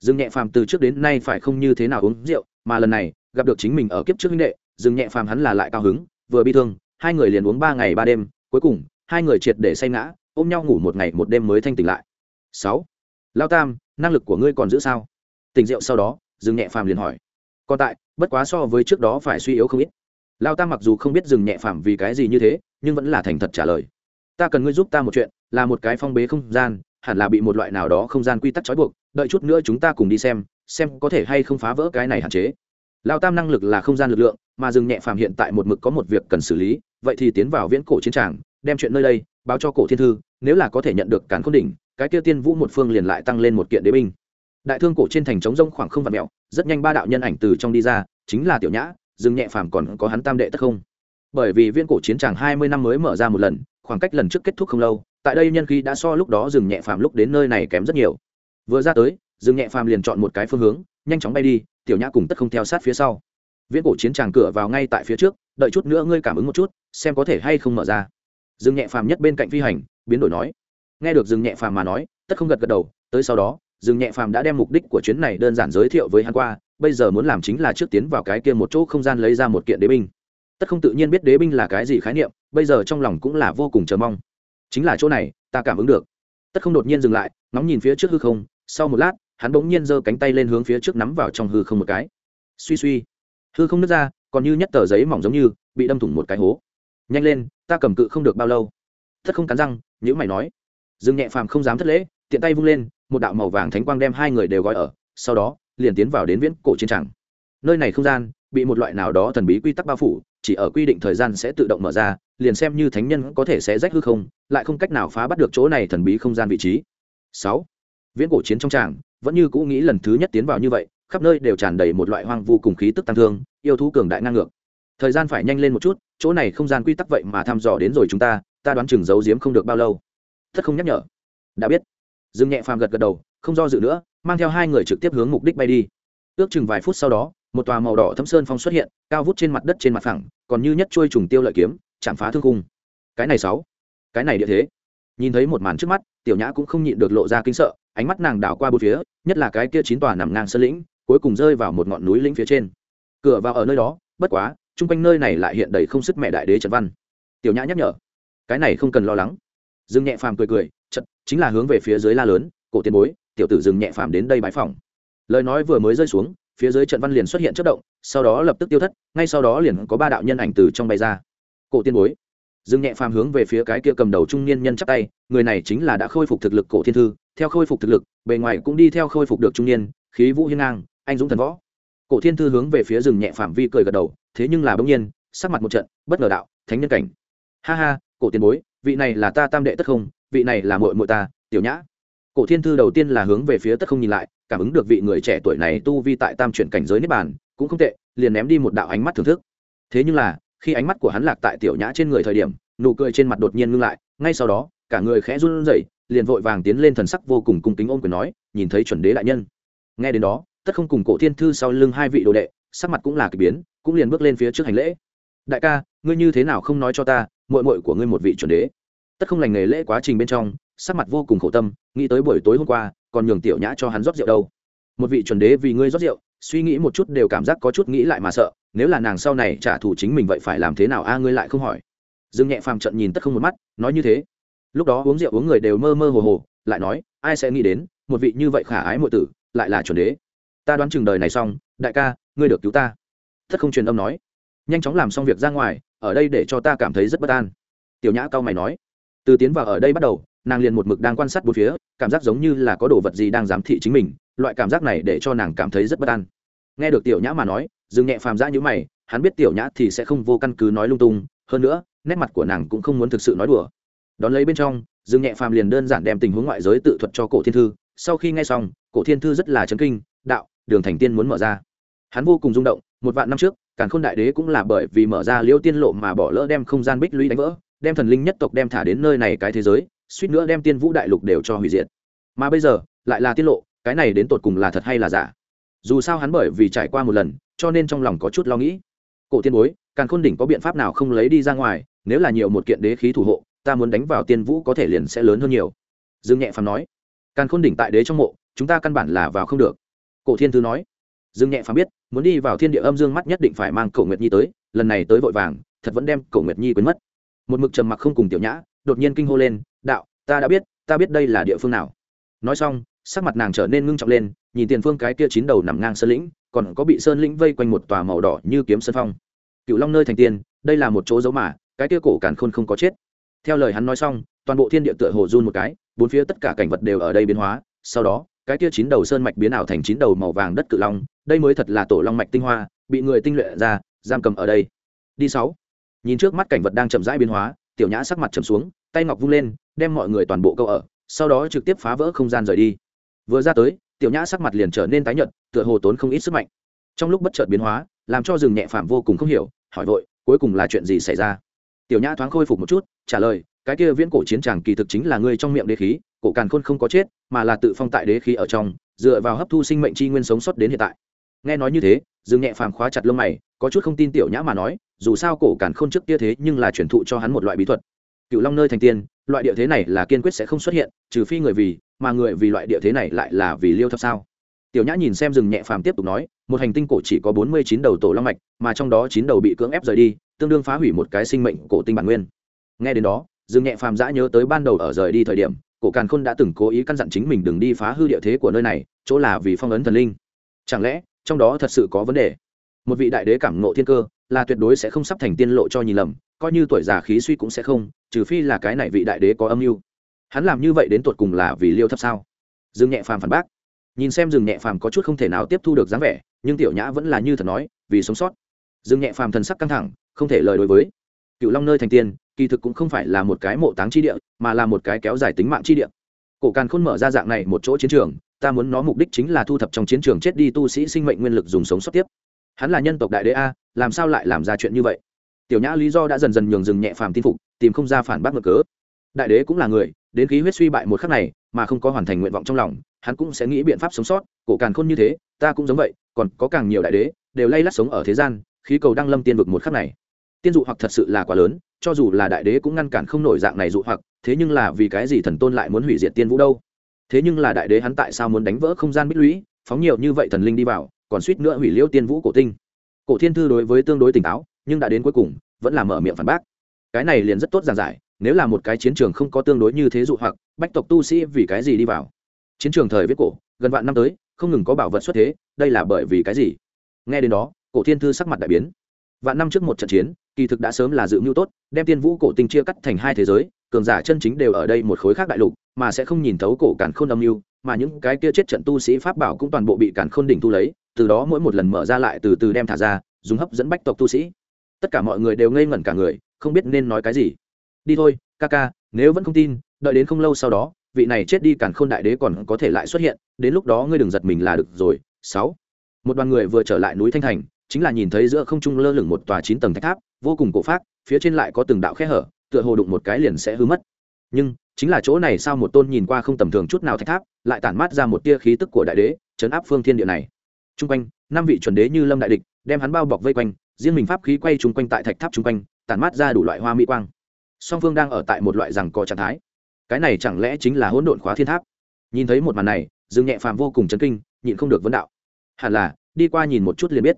A: Dương nhẹ phàm từ trước đến nay phải không như thế nào uống rượu, mà lần này, gặp được chính mình ở kiếp trước huynh đệ, dương nhẹ phàm hắn là lại cao hứng, vừa bị thương, hai người liền uống ba ngày ba đêm, cuối cùng, hai người triệt để say ngã, ôm nhau ngủ một ngày một đêm mới thanh tỉnh lại. Sáu. Lao tam, năng lực của ngươi còn giữ sao? Tỉnh rượu sau đó, dương nhẹ phàm liền hỏi. Còn tại, bất quá so với trước đó phải suy yếu không ít. Lao tam mặc dù không biết dừng nhẹ phàm vì cái gì như thế, nhưng vẫn là thành thật trả lời. Ta cần ngươi giúp ta một chuyện, là một cái phong bế không gian hẳn là bị một loại nào đó không gian quy tắc trói buộc, đợi chút nữa chúng ta cùng đi xem xem có thể hay không phá vỡ cái này hạn chế. Lao tam năng lực là không gian lực lượng, mà dừng nhẹ phàm hiện tại một mực có một việc cần xử lý, vậy thì tiến vào viễn cổ chiến tràng, đem chuyện nơi đây báo cho cổ thiên thư, nếu là có thể nhận được cản khôn đỉnh, cái kia tiên vũ một phương liền lại tăng lên một kiện đế binh. Đại thương cổ trên thành trống rông khoảng không vạn mẹo, rất nhanh ba đạo nhân ảnh từ trong đi ra, chính là tiểu nhã dừng nhẹ phàm còn có hắn tam đệ tất không. Bởi vì Viễn cổ chiến tràng hai mươi năm mới mở ra một lần, khoảng cách lần trước kết thúc không lâu tại đây nhân khí đã so lúc đó dừng nhẹ phàm lúc đến nơi này kém rất nhiều. Vừa ra tới dừng nhẹ phàm liền chọn một cái phương hướng, nhanh chóng bay đi, tiểu nhã cùng tất không theo sát phía sau. Viễn cổ chiến tràng cửa vào ngay tại phía trước, đợi chút nữa ngươi cảm ứng một chút, xem có thể hay không mở ra. Dừng nhẹ phàm nhất bên cạnh phi hành, biến đổi nói. Nghe được dừng nhẹ phàm mà nói, tất không gật gật đầu, tới sau đó dừng nhẹ phàm đã đem mục đích của chuyến này đơn giản giới thiệu với hắn qua, bây giờ muốn làm chính là trước tiến vào cái kia một chỗ không gian lấy ra một kiện đế binh. Tất không tự nhiên biết đế binh là cái gì khái niệm, bây giờ trong lòng cũng là vô cùng chờ mong chính là chỗ này, ta cảm ứng được. Tất không đột nhiên dừng lại, ngóng nhìn phía trước hư không, sau một lát, hắn bỗng nhiên giơ cánh tay lên hướng phía trước nắm vào trong hư không một cái. Suy suy, hư không nứt ra, còn như nhất tờ giấy mỏng giống như, bị đâm thủng một cái hố. Nhanh lên, ta cầm cự không được bao lâu? Tất không cắn răng nhữ mày nói. Dương nhẹ phàm không dám thất lễ, tiện tay vung lên, một đạo màu vàng thánh quang đem hai người đều gói ở, sau đó, liền tiến vào đến viễn cổ chiến tràng nơi này không gian, bị một loại nào đó thần bí quy tắc bao phủ, chỉ ở quy định thời gian sẽ tự động mở ra liền xem như thánh nhân có thể sẽ rách hư không, lại không cách nào phá bắt được chỗ này thần bí không gian vị trí. Sáu, viễn cổ chiến trong tràng, vẫn như cũ nghĩ lần thứ nhất tiến vào như vậy, khắp nơi đều tràn đầy một loại hoang vu cùng khí tức tăng thương, yêu thú cường đại ngang ngược. Thời gian phải nhanh lên một chút, chỗ này không gian quy tắc vậy mà thăm dò đến rồi chúng ta ta đoán chừng giấu giếm không được bao lâu. Thất không nhắc nhở. Đã biết. Dương nhẹ phàm gật gật đầu, không do dự nữa, mang theo hai người trực tiếp hướng mục đích bay đi. Ước chừng vài phút sau đó, một tòa màu đỏ thấm sơn phong xuất hiện, cao vút trên mặt đất trên mặt phẳng, còn như nhất trôi trùng tiêu lợi kiếm chạm phá thương cung cái này sáu, cái này địa thế. Nhìn thấy một màn trước mắt, tiểu nhã cũng không nhịn được lộ ra kinh sợ, ánh mắt nàng đảo qua bốn phía, nhất là cái kia chín tòa nằm ngang sơn lĩnh, cuối cùng rơi vào một ngọn núi lĩnh phía trên. Cửa vào ở nơi đó, bất quá, chung quanh nơi này lại hiện đầy không sức mẹ đại đế trần văn. Tiểu nhã nhắc nhở, cái này không cần lo lắng. Dương nhẹ phàm cười cười, chật, chính là hướng về phía dưới la lớn, cổ tiền bối, tiểu tử dừng nhẹ phàm đến đây bãi phòng lời nói vừa mới rơi xuống, phía dưới trận văn liền xuất hiện chất động, sau đó lập tức tiêu thất, ngay sau đó liền có ba đạo nhân ảnh từ trong bay ra cổ tiên bối. Dương nhẹ phàm hướng về phía cái kia cầm đầu trung niên nhân chắp tay, người này chính là đã khôi phục thực lực cổ thiên thư, theo khôi phục thực lực, bề ngoài cũng đi theo khôi phục được trung niên, khí vũ hiên ngang, anh dũng thần võ. Cổ thiên thư hướng về phía rừng nhẹ phàm vi cười gật đầu, thế nhưng là bỗng nhiên, sắc mặt một trận, bất ngờ đạo, thánh nhân cảnh. Ha ha, cổ tiền bối, vị này là ta tam đệ tất không, vị này là muội muội ta, tiểu nhã. Cổ thiên thư đầu tiên là hướng về phía tất không nhìn lại, cảm ứng được vị người trẻ tuổi này tu vi tại tam chuyển cảnh giới niết bàn, cũng không tệ, liền ném đi một đạo ánh mắt thưởng thức. Thế nhưng là khi ánh mắt của hắn lạc tại tiểu nhã trên người thời điểm, nụ cười trên mặt đột nhiên ngưng lại, ngay sau đó, cả người khẽ run rẩy, liền vội vàng tiến lên thần sắc vô cùng cung kính ôm quyền nói, nhìn thấy chuẩn đế đại nhân. Nghe đến đó, tất không cùng cổ thiên thư sau lưng hai vị đồ đệ, sắc mặt cũng là kỳ biến, cũng liền bước lên phía trước hành lễ. Đại ca, ngươi như thế nào không nói cho ta mội mội của ngươi một vị chuẩn đế. Tất không lành nghề lễ quá trình bên trong, sắc mặt vô cùng khổ tâm, nghĩ tới buổi tối hôm qua, còn nhường tiểu nhã cho hắn rót rượu đâu. Một vị chuẩn đế vì ngươi rót rượu, suy nghĩ một chút đều cảm giác có chút nghĩ lại mà sợ nếu là nàng sau này trả thù chính mình vậy phải làm thế nào? A, ngươi lại không hỏi. Dương nhẹ phàm trận nhìn tất không một mắt, nói như thế. Lúc đó uống rượu uống người đều mơ mơ hồ hồ, lại nói, ai sẽ nghĩ đến, một vị như vậy khả ái muội tử, lại là chuẩn đế. Ta đoán chừng đời này xong, đại ca, ngươi được cứu ta. Thất không truyền âm nói. Nhanh chóng làm xong việc ra ngoài, ở đây để cho ta cảm thấy rất bất an. Tiểu nhã cao mày nói. Từ tiến vào ở đây bắt đầu, nàng liền một mực đang quan sát bốn phía, cảm giác giống như là có đồ vật gì đang giám thị chính mình, loại cảm giác này để cho nàng cảm thấy rất bất an. Nghe được tiểu nhã mà nói dừng nhẹ phàm ra như mày, hắn biết tiểu nhã thì sẽ không vô căn cứ nói lung tung, hơn nữa, nét mặt của nàng cũng không muốn thực sự nói đùa. Đón lấy bên trong dương nhẹ phàm liền đơn giản đem tình huống ngoại giới tự thuật cho cổ thiên thư. Sau khi nghe xong, cổ thiên thư rất là chấn kinh, đạo, đường thành tiên muốn mở ra. Hắn vô cùng rung động, một vạn năm trước, càn khôn đại đế cũng là bởi vì mở ra liễu tiên lộ mà bỏ lỡ đem không gian bích lũy đánh vỡ, đem thần linh nhất tộc đem thả đến nơi này cái thế giới, suýt nữa đem tiên vũ đại lục đều cho hủy diệt. Mà bây giờ, lại là tiết lộ, cái này đến tột cùng là thật hay là giả? Dù sao hắn bởi vì trải qua một lần cho nên trong lòng có chút lo nghĩ. Cổ tiên bối, càn khôn đỉnh có biện pháp nào không lấy đi ra ngoài, nếu là nhiều một kiện đế khí thủ hộ, ta muốn đánh vào tiên vũ có thể liền sẽ lớn hơn nhiều. Dương nhẹ phàm nói. Càn khôn đỉnh tại đế trong mộ, chúng ta căn bản là vào không được. Cổ thiên thư nói. Dương nhẹ phàm biết, muốn đi vào thiên địa âm dương mắt nhất định phải mang cổ nguyệt nhi tới, lần này tới vội vàng, thật vẫn đem cổ nguyệt nhi quên mất. Một mực trầm mặc không cùng tiểu nhã, đột nhiên kinh hô lên, đạo, ta đã biết, ta biết đây là địa phương nào. Nói xong sắc mặt nàng trở nên ngưng trọng lên, nhìn tiền phương cái kia chín đầu nằm ngang sơn lĩnh, còn có bị sơn lĩnh vây quanh một tòa màu đỏ như kiếm sơn phong. Cựu long nơi thành tiên đây là một chỗ dấu mà, cái kia cổ càn khôn không có chết. Theo lời hắn nói xong, toàn bộ thiên địa tựa hồ run một cái, bốn phía tất cả cảnh vật đều ở đây biến hóa. Sau đó, cái kia chín đầu sơn mạch biến ảo thành chín đầu màu vàng đất cự long, đây mới thật là tổ long mạch tinh hoa, bị người tinh luyện ra, giam cầm ở đây. Đi sáu. Nhìn trước mắt cảnh vật đang chậm rãi biến hóa, tiểu nhã sắc mặt chầm xuống, tay ngọc vung lên, đem mọi người toàn bộ câu ở, sau đó trực tiếp phá vỡ không gian rời đi vừa ra tới, tiểu nhã sắc mặt liền trở nên tái nhợt, tựa hồ tốn không ít sức mạnh. Trong lúc bất chợt biến hóa, làm cho rừng nhẹ phạm vô cùng không hiểu, hỏi vội, cuối cùng là chuyện gì xảy ra? Tiểu nhã thoáng khôi phục một chút, trả lời, cái kia viễn cổ chiến tràng kỳ thực chính là ngươi trong miệng đế khí, cổ càn khôn không có chết, mà là tự phong tại đế khí ở trong, dựa vào hấp thu sinh mệnh chi nguyên sống sót đến hiện tại. Nghe nói như thế dương nhẹ phàm khóa chặt lông mày, có chút không tin tiểu nhã mà nói, dù sao cổ càn khôn trước kia thế nhưng là truyền thụ cho hắn một loại bí thuật. Cựu long nơi thành tiên, loại địa thế này là kiên quyết sẽ không xuất hiện, trừ phi người vì mà người vì loại địa thế này lại là vì liêu thập sao? Tiểu nhã nhìn xem rừng nhẹ phàm tiếp tục nói, một hành tinh cổ chỉ có bốn mươi chín đầu tổ long mạch, mà trong đó chín đầu bị cưỡng ép rời đi, tương đương phá hủy một cái sinh mệnh cổ tinh bản nguyên. Nghe đến đó, rừng nhẹ phàm giã nhớ tới ban đầu ở rời đi thời điểm, cổ càn khôn đã từng cố ý căn dặn chính mình đừng đi phá hư địa thế của nơi này, chỗ là vì phong ấn thần linh. Chẳng lẽ, trong đó thật sự có vấn đề? Một vị đại đế cảm ngộ thiên cơ, là tuyệt đối sẽ không sắp thành tiên lộ cho nhìn lầm, coi như tuổi già khí suy cũng sẽ không, trừ phi là cái này vị đại đế có âm mưu hắn làm như vậy đến tột cùng là vì liêu thấp sao? Dương nhẹ phàm phản bác. Nhìn xem dương nhẹ phàm có chút không thể nào tiếp thu được dáng vẻ, nhưng tiểu nhã vẫn là như thật nói, vì sống sót. Dương nhẹ phàm thần sắc căng thẳng, không thể lời đối với. Cựu long nơi thành tiên, kỳ thực cũng không phải là một cái mộ táng chi địa, mà là một cái kéo dài tính mạng chi địa. Cổ càn khôn mở ra dạng này một chỗ chiến trường, ta muốn nó mục đích chính là thu thập trong chiến trường chết đi tu sĩ sinh mệnh nguyên lực dùng sống sót tiếp. Hắn là nhân tộc đại đế a, làm sao lại làm ra chuyện như vậy? Tiểu nhã lý do đã dần dần nhường dừng nhẹ phàm tin phục, tìm không ra phản bác ngược cớ. Đại đế cũng là người đến khí huyết suy bại một khắc này, mà không có hoàn thành nguyện vọng trong lòng, hắn cũng sẽ nghĩ biện pháp sống sót, cổ càn khôn như thế, ta cũng giống vậy, còn có càng nhiều đại đế, đều lay lắt sống ở thế gian, khí cầu đang lâm tiên vực một khắc này. Tiên dụ hoặc thật sự là quá lớn, cho dù là đại đế cũng ngăn cản không nổi dạng này dụ hoặc, thế nhưng là vì cái gì thần tôn lại muốn hủy diệt tiên vũ đâu? Thế nhưng là đại đế hắn tại sao muốn đánh vỡ không gian bích lũy, phóng nhiều như vậy thần linh đi vào, còn suýt nữa hủy liêu tiên vũ cổ tinh. Cổ thiên thư đối với tương đối tỉnh táo, nhưng đã đến cuối cùng, vẫn là mở miệng phản bác. Cái này liền rất tốt giảng giải nếu là một cái chiến trường không có tương đối như thế dụ hoặc, bách tộc tu sĩ vì cái gì đi vào? Chiến trường thời viết cổ, gần vạn năm tới, không ngừng có bảo vật xuất thế, đây là bởi vì cái gì? Nghe đến đó, cổ thiên thư sắc mặt đại biến. Vạn năm trước một trận chiến, kỳ thực đã sớm là dự mưu tốt, đem tiên vũ cổ tinh chia cắt thành hai thế giới, cường giả chân chính đều ở đây một khối khác đại lục, mà sẽ không nhìn thấu cổ cản khôn âm mưu, mà những cái kia chết trận tu sĩ pháp bảo cũng toàn bộ bị cản khôn đỉnh thu lấy, từ đó mỗi một lần mở ra lại từ từ đem thả ra, dùng hấp dẫn bách tộc tu sĩ. Tất cả mọi người đều ngây ngẩn cả người, không biết nên nói cái gì đi thôi, ca ca, nếu vẫn không tin, đợi đến không lâu sau đó, vị này chết đi cản khôn đại đế còn có thể lại xuất hiện, đến lúc đó ngươi đừng giật mình là được rồi. Sáu. Một đoàn người vừa trở lại núi thanh thành, chính là nhìn thấy giữa không trung lơ lửng một tòa chín tầng thạch tháp, vô cùng cổ phát phía trên lại có từng đạo khe hở, tựa hồ đụng một cái liền sẽ hư mất. Nhưng, chính là chỗ này sao một tôn nhìn qua không tầm thường chút nào thạch tháp, lại tản mát ra một tia khí tức của đại đế chấn áp phương thiên địa này. T r u n g quanh, năm vị chuẩn đế như lâm đại địch, đem hắn bao bọc vây quanh, riêng mình pháp khí quay chung quanh tại thạch tháp chung quanh, tản mát ra đủ loại hoa mỹ quang song phương đang ở tại một loại rằng có trạng thái. Cái này chẳng lẽ chính là hỗn độn khóa thiên tháp? Nhìn thấy một màn này, dương nhẹ phàm vô cùng chấn kinh, nhịn không được vấn đạo. Hẳn là, đi qua nhìn một chút liền biết.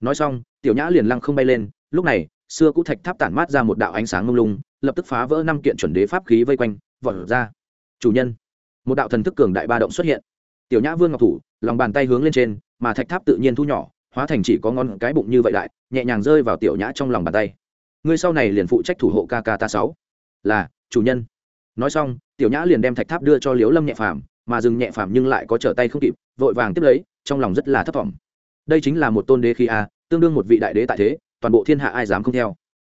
A: Nói xong, tiểu nhã liền lăng không bay lên, lúc này, xưa cũ thạch tháp tản mát ra một đạo ánh sáng mông lung, lập tức phá vỡ năm kiện chuẩn đế pháp khí vây quanh, vọt ra. Chủ nhân, một đạo thần thức cường đại ba động xuất hiện. Tiểu nhã vương ngọc thủ, lòng bàn tay hướng lên trên, mà thạch tháp tự nhiên thu nhỏ, hóa thành chỉ có ngon cái bụng như vậy đại nhẹ nhàng rơi vào tiểu nhã trong lòng bàn tay ngươi sau này liền phụ trách thủ hộ kk ta sáu. Là, chủ nhân. Nói xong, tiểu nhã liền đem thạch tháp đưa cho liếu lâm nhẹ phàm, mà dừng nhẹ phàm nhưng lại có trở tay không kịp, vội vàng tiếp lấy, trong lòng rất là thất vọng đây chính là một tôn đế khí a, tương đương một vị đại đế tại thế, toàn bộ thiên hạ ai dám không theo.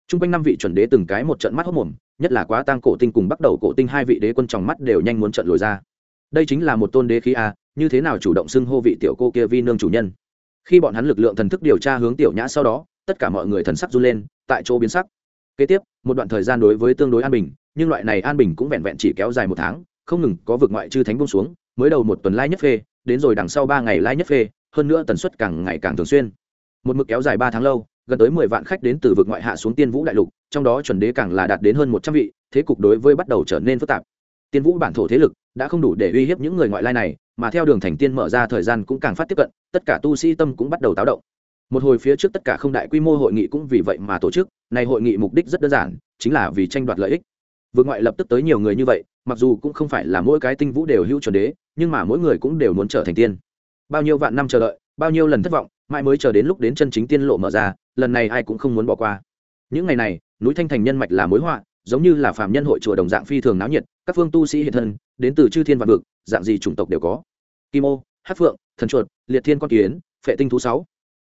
A: T r u n g quanh năm vị chuẩn đế từng cái một trận mắt hốc mồm, nhất là quá tang cổ tinh cùng bắt đầu cổ tinh hai vị đế quân trong mắt đều nhanh muốn trận lồi ra. Đây chính là một tôn đế khí a, như thế nào chủ động xưng hô vị tiểu cô kia vi nương chủ nhân? Khi bọn hắn lực lượng thần thức điều tra hướng tiểu nhã sau đó, tất cả mọi người thần sắc run lên tại chỗ biến sắc. Kế tiếp, một đoạn thời gian đối với tương đối an bình, nhưng loại này an bình cũng vẹn vẹn chỉ kéo dài một tháng, không ngừng có vực ngoại chư thánh bông xuống, mới đầu một tuần lai nhất phê, đến rồi đằng sau ba ngày lai nhất phê, hơn nữa tần suất càng ngày càng thường xuyên. Một mực kéo dài ba tháng lâu, gần tới mười vạn khách đến từ vực ngoại hạ xuống tiên vũ đại lục, trong đó chuẩn đế càng là đạt đến hơn một trăm vị, thế cục đối với bắt đầu trở nên phức tạp. Tiên vũ bản thổ thế lực đã không đủ để uy hiếp những người ngoại lai này, mà theo đường thành tiên mở ra thời gian cũng càng phát tiếp cận, tất cả tu sĩ tâm cũng bắt đầu táo động một hồi phía trước tất cả không đại quy mô hội nghị cũng vì vậy mà tổ chức. Này hội nghị mục đích rất đơn giản, chính là vì tranh đoạt lợi ích. Vượt ngoại lập tức tới nhiều người như vậy, mặc dù cũng không phải là mỗi cái tinh vũ đều hữu chuẩn đế, nhưng mà mỗi người cũng đều muốn trở thành tiên. Bao nhiêu vạn năm chờ đợi, bao nhiêu lần thất vọng, mãi mới chờ đến lúc đến chân chính tiên lộ mở ra, lần này ai cũng không muốn bỏ qua. Những ngày này, núi thanh thành nhân mạch là mối họa, giống như là phạm nhân hội chùa đồng dạng phi thường náo nhiệt, các phương tu sĩ hiện thân, đến từ chư thiên vạn vực, dạng gì chủng tộc đều có. Kim ô hát phượng, thần chuột, liệt thiên con kiến, phệ tinh thú sáu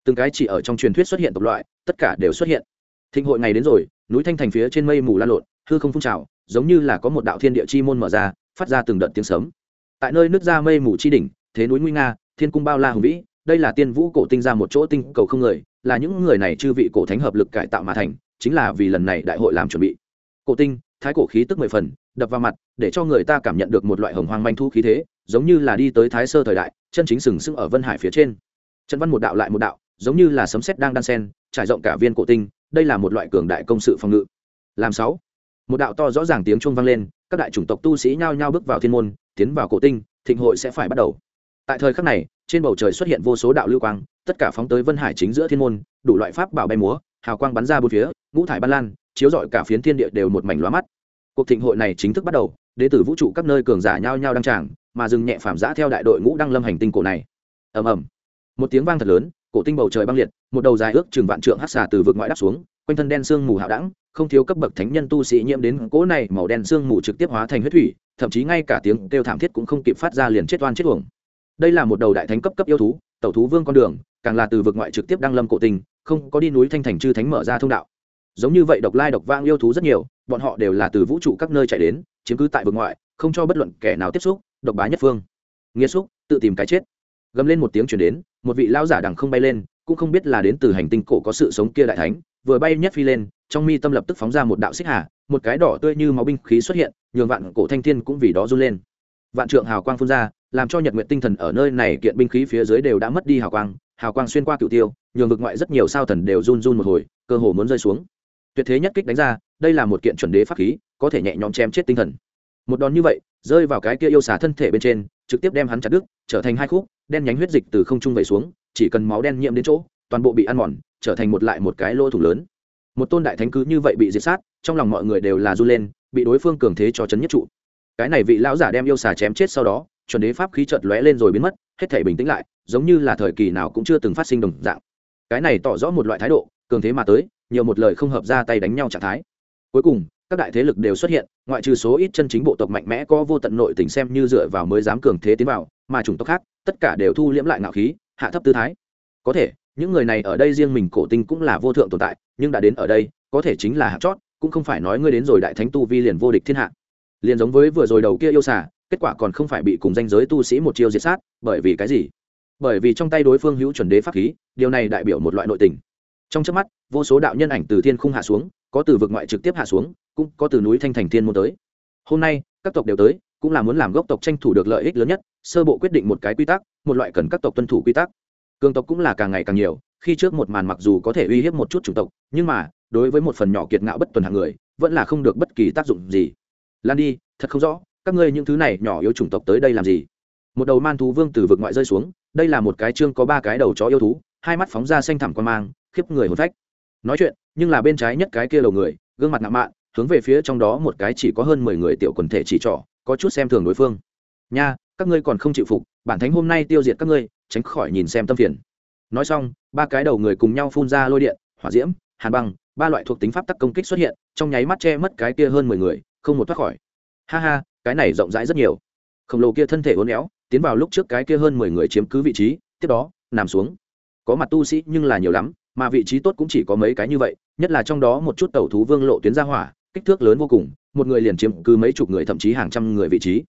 A: từng cái chỉ ở trong truyền thuyết xuất hiện tộc loại, tất cả đều xuất hiện. Thịnh hội ngày đến rồi, núi thanh thành phía trên mây mù lan lộn, hư không phun trào, giống như là có một đạo thiên địa chi môn mở ra, phát ra từng đợt tiếng sấm. Tại nơi nước ra mây mù chi đỉnh, thế núi nguy nga, thiên cung bao la hùng vĩ, đây là tiên vũ cổ tinh ra một chỗ tinh cầu không người, là những người này chư vị cổ thánh hợp lực cải tạo mà thành, chính là vì lần này đại hội làm chuẩn bị. Cổ tinh, thái cổ khí tức mười phần, đập vào mặt, để cho người ta cảm nhận được một loại hồng hoang manh thu khí thế, giống như là đi tới thái sơ thời đại, chân chính sừng sững ở vân hải phía trên. Chân văn một đạo lại một đạo giống như là sấm sét đang đan sen, trải rộng cả viên cổ tinh, đây là một loại cường đại công sự phòng ngự. Làm sáu, một đạo to rõ ràng tiếng chuông vang lên, các đại chủng tộc tu sĩ nhao nhao bước vào thiên môn, tiến vào cổ tinh, thịnh hội sẽ phải bắt đầu. Tại thời khắc này, trên bầu trời xuất hiện vô số đạo lưu quang, tất cả phóng tới vân hải chính giữa thiên môn, đủ loại pháp bảo bay múa, hào quang bắn ra bốn phía, ngũ thải ban lan, chiếu rọi cả phiến thiên địa đều một mảnh lóa mắt. Cuộc thịnh hội này chính thức bắt đầu đệ tử vũ trụ các nơi cường giả nhao nhao đăng tràng, mà dừng nhẹ phàm giã theo đại đội ngũ đăng lâm hành tinh cổ này. Ầm ầm. Một tiếng vang thật lớn cổ tinh bầu trời băng liệt, một đầu dài ước chừng vạn trượng hắc xà từ vực ngoại đáp xuống, quanh thân đen sương mù hạo đẳng, không thiếu cấp bậc thánh nhân tu sĩ nhiễm đến cỗ này màu đen sương mù trực tiếp hóa thành huyết thủy, thậm chí ngay cả tiếng kêu thảm thiết cũng không kịp phát ra liền chết oan chết uổng. Đây là một đầu đại thánh cấp cấp yêu thú, tẩu thú vương con đường, càng là từ vực ngoại trực tiếp đăng lâm cổ tinh, không có đi núi thanh thành chư thánh mở ra thông đạo. Giống như vậy độc lai độc vang yêu thú rất nhiều, bọn họ đều là từ vũ trụ các nơi chạy đến, chiếm cứ tại vực ngoại, không cho bất luận kẻ nào tiếp xúc, độc bá nhất phương. Nghĩa xúc, tự tìm cái chết gầm lên một tiếng chuyển đến, một vị lão giả đằng không bay lên, cũng không biết là đến từ hành tinh cổ có sự sống kia đại thánh, vừa bay nhất phi lên, trong mi tâm lập tức phóng ra một đạo xích hà, một cái đỏ tươi như máu binh khí xuất hiện, nhường vạn cổ thanh thiên cũng vì đó run lên. Vạn trượng hào quang phun ra, làm cho nhật nguyện tinh thần ở nơi này kiện binh khí phía dưới đều đã mất đi hào quang hào quang xuyên qua cựu tiêu, nhường vực ngoại rất nhiều sao thần đều run run một hồi, cơ hồ muốn rơi xuống. Tuyệt thế nhất kích đánh ra, đây là một kiện chuẩn đế pháp khí, có thể nhẹ nhõm chém chết tinh thần. Một đòn như vậy, rơi vào cái kia yêu xả thân thể bên trên, trực tiếp đem hắn chặt đứt, trở thành hai khúc đen nhánh huyết dịch từ không trung về xuống, chỉ cần máu đen nhiễm đến chỗ, toàn bộ bị ăn mòn, trở thành một lại một cái lỗ thủ lớn. Một tôn đại thánh cứ như vậy bị diệt sát, trong lòng mọi người đều là run lên, bị đối phương cường thế cho chấn nhất trụ. Cái này vị lão giả đem yêu xà chém chết sau đó, chuẩn đế pháp khí chợt lóe lên rồi biến mất, hết thể bình tĩnh lại, giống như là thời kỳ nào cũng chưa từng phát sinh đồng dạng. Cái này tỏ rõ một loại thái độ, cường thế mà tới, nhiều một lời không hợp ra tay đánh nhau trạng thái. Cuối cùng, các đại thế lực đều xuất hiện, ngoại trừ số ít chân chính bộ tộc mạnh mẽ có vô tận nội tình xem như dựa vào mới dám cường thế tiến vào mà chủng tộc khác, tất cả đều thu liễm lại ngạo khí, hạ thấp tư thái. Có thể, những người này ở đây riêng mình cổ tinh cũng là vô thượng tồn tại, nhưng đã đến ở đây, có thể chính là hạng chót, cũng không phải nói ngươi đến rồi đại thánh tu vi liền vô địch thiên hạ. Liền giống với vừa rồi đầu kia yêu xả kết quả còn không phải bị cùng danh giới tu sĩ một chiêu diệt sát, bởi vì cái gì? Bởi vì trong tay đối phương hữu chuẩn đế pháp khí, điều này đại biểu một loại nội tình. Trong trước mắt, vô số đạo nhân ảnh từ thiên khung hạ xuống, có từ vực ngoại trực tiếp hạ xuống, cũng có từ núi thanh thành thiên môn tới. Hôm nay, các tộc đều tới cũng là muốn làm gốc tộc tranh thủ được lợi ích lớn nhất, sơ bộ quyết định một cái quy tắc, một loại cần các tộc tuân thủ quy tắc. Cường tộc cũng là càng ngày càng nhiều, khi trước một màn mặc dù có thể uy hiếp một chút chủng tộc, nhưng mà, đối với một phần nhỏ kiệt ngạo bất tuần hàng người, vẫn là không được bất kỳ tác dụng gì. Lan đi, thật không rõ, các ngươi những thứ này nhỏ yếu chủng tộc tới đây làm gì? Một đầu man thú vương từ vực ngoại rơi xuống, đây là một cái chương có ba cái đầu chó yêu thú, hai mắt phóng ra xanh thẳm quan mang, khiếp người hồn phách. Nói chuyện, nhưng là bên trái nhất cái kia đầu người, gương mặt nạ mạn, hướng về phía trong đó một cái chỉ có hơn mười người tiểu quần thể chỉ trỏ có chút xem thường đối phương. Nha, các ngươi còn không chịu phục, bản thánh hôm nay tiêu diệt các ngươi, tránh khỏi nhìn xem tâm phiền. Nói xong, ba cái đầu người cùng nhau phun ra lôi điện, hỏa diễm, hàn băng, ba loại thuộc tính pháp tắc công kích xuất hiện, trong nháy mắt che mất cái kia hơn mười người, không một thoát khỏi. Ha ha, cái này rộng rãi rất nhiều. Khổng lồ kia thân thể uốn éo, tiến vào lúc trước cái kia hơn mười người chiếm cứ vị trí, tiếp đó, nằm xuống. Có mặt tu sĩ nhưng là nhiều lắm, mà vị trí tốt cũng chỉ có mấy cái như vậy, nhất là trong đó một chút tàu thú vương lộ tuyến ra hỏa, kích thước lớn vô cùng một người liền chiếm cứ mấy chục người, thậm chí hàng trăm người vị trí.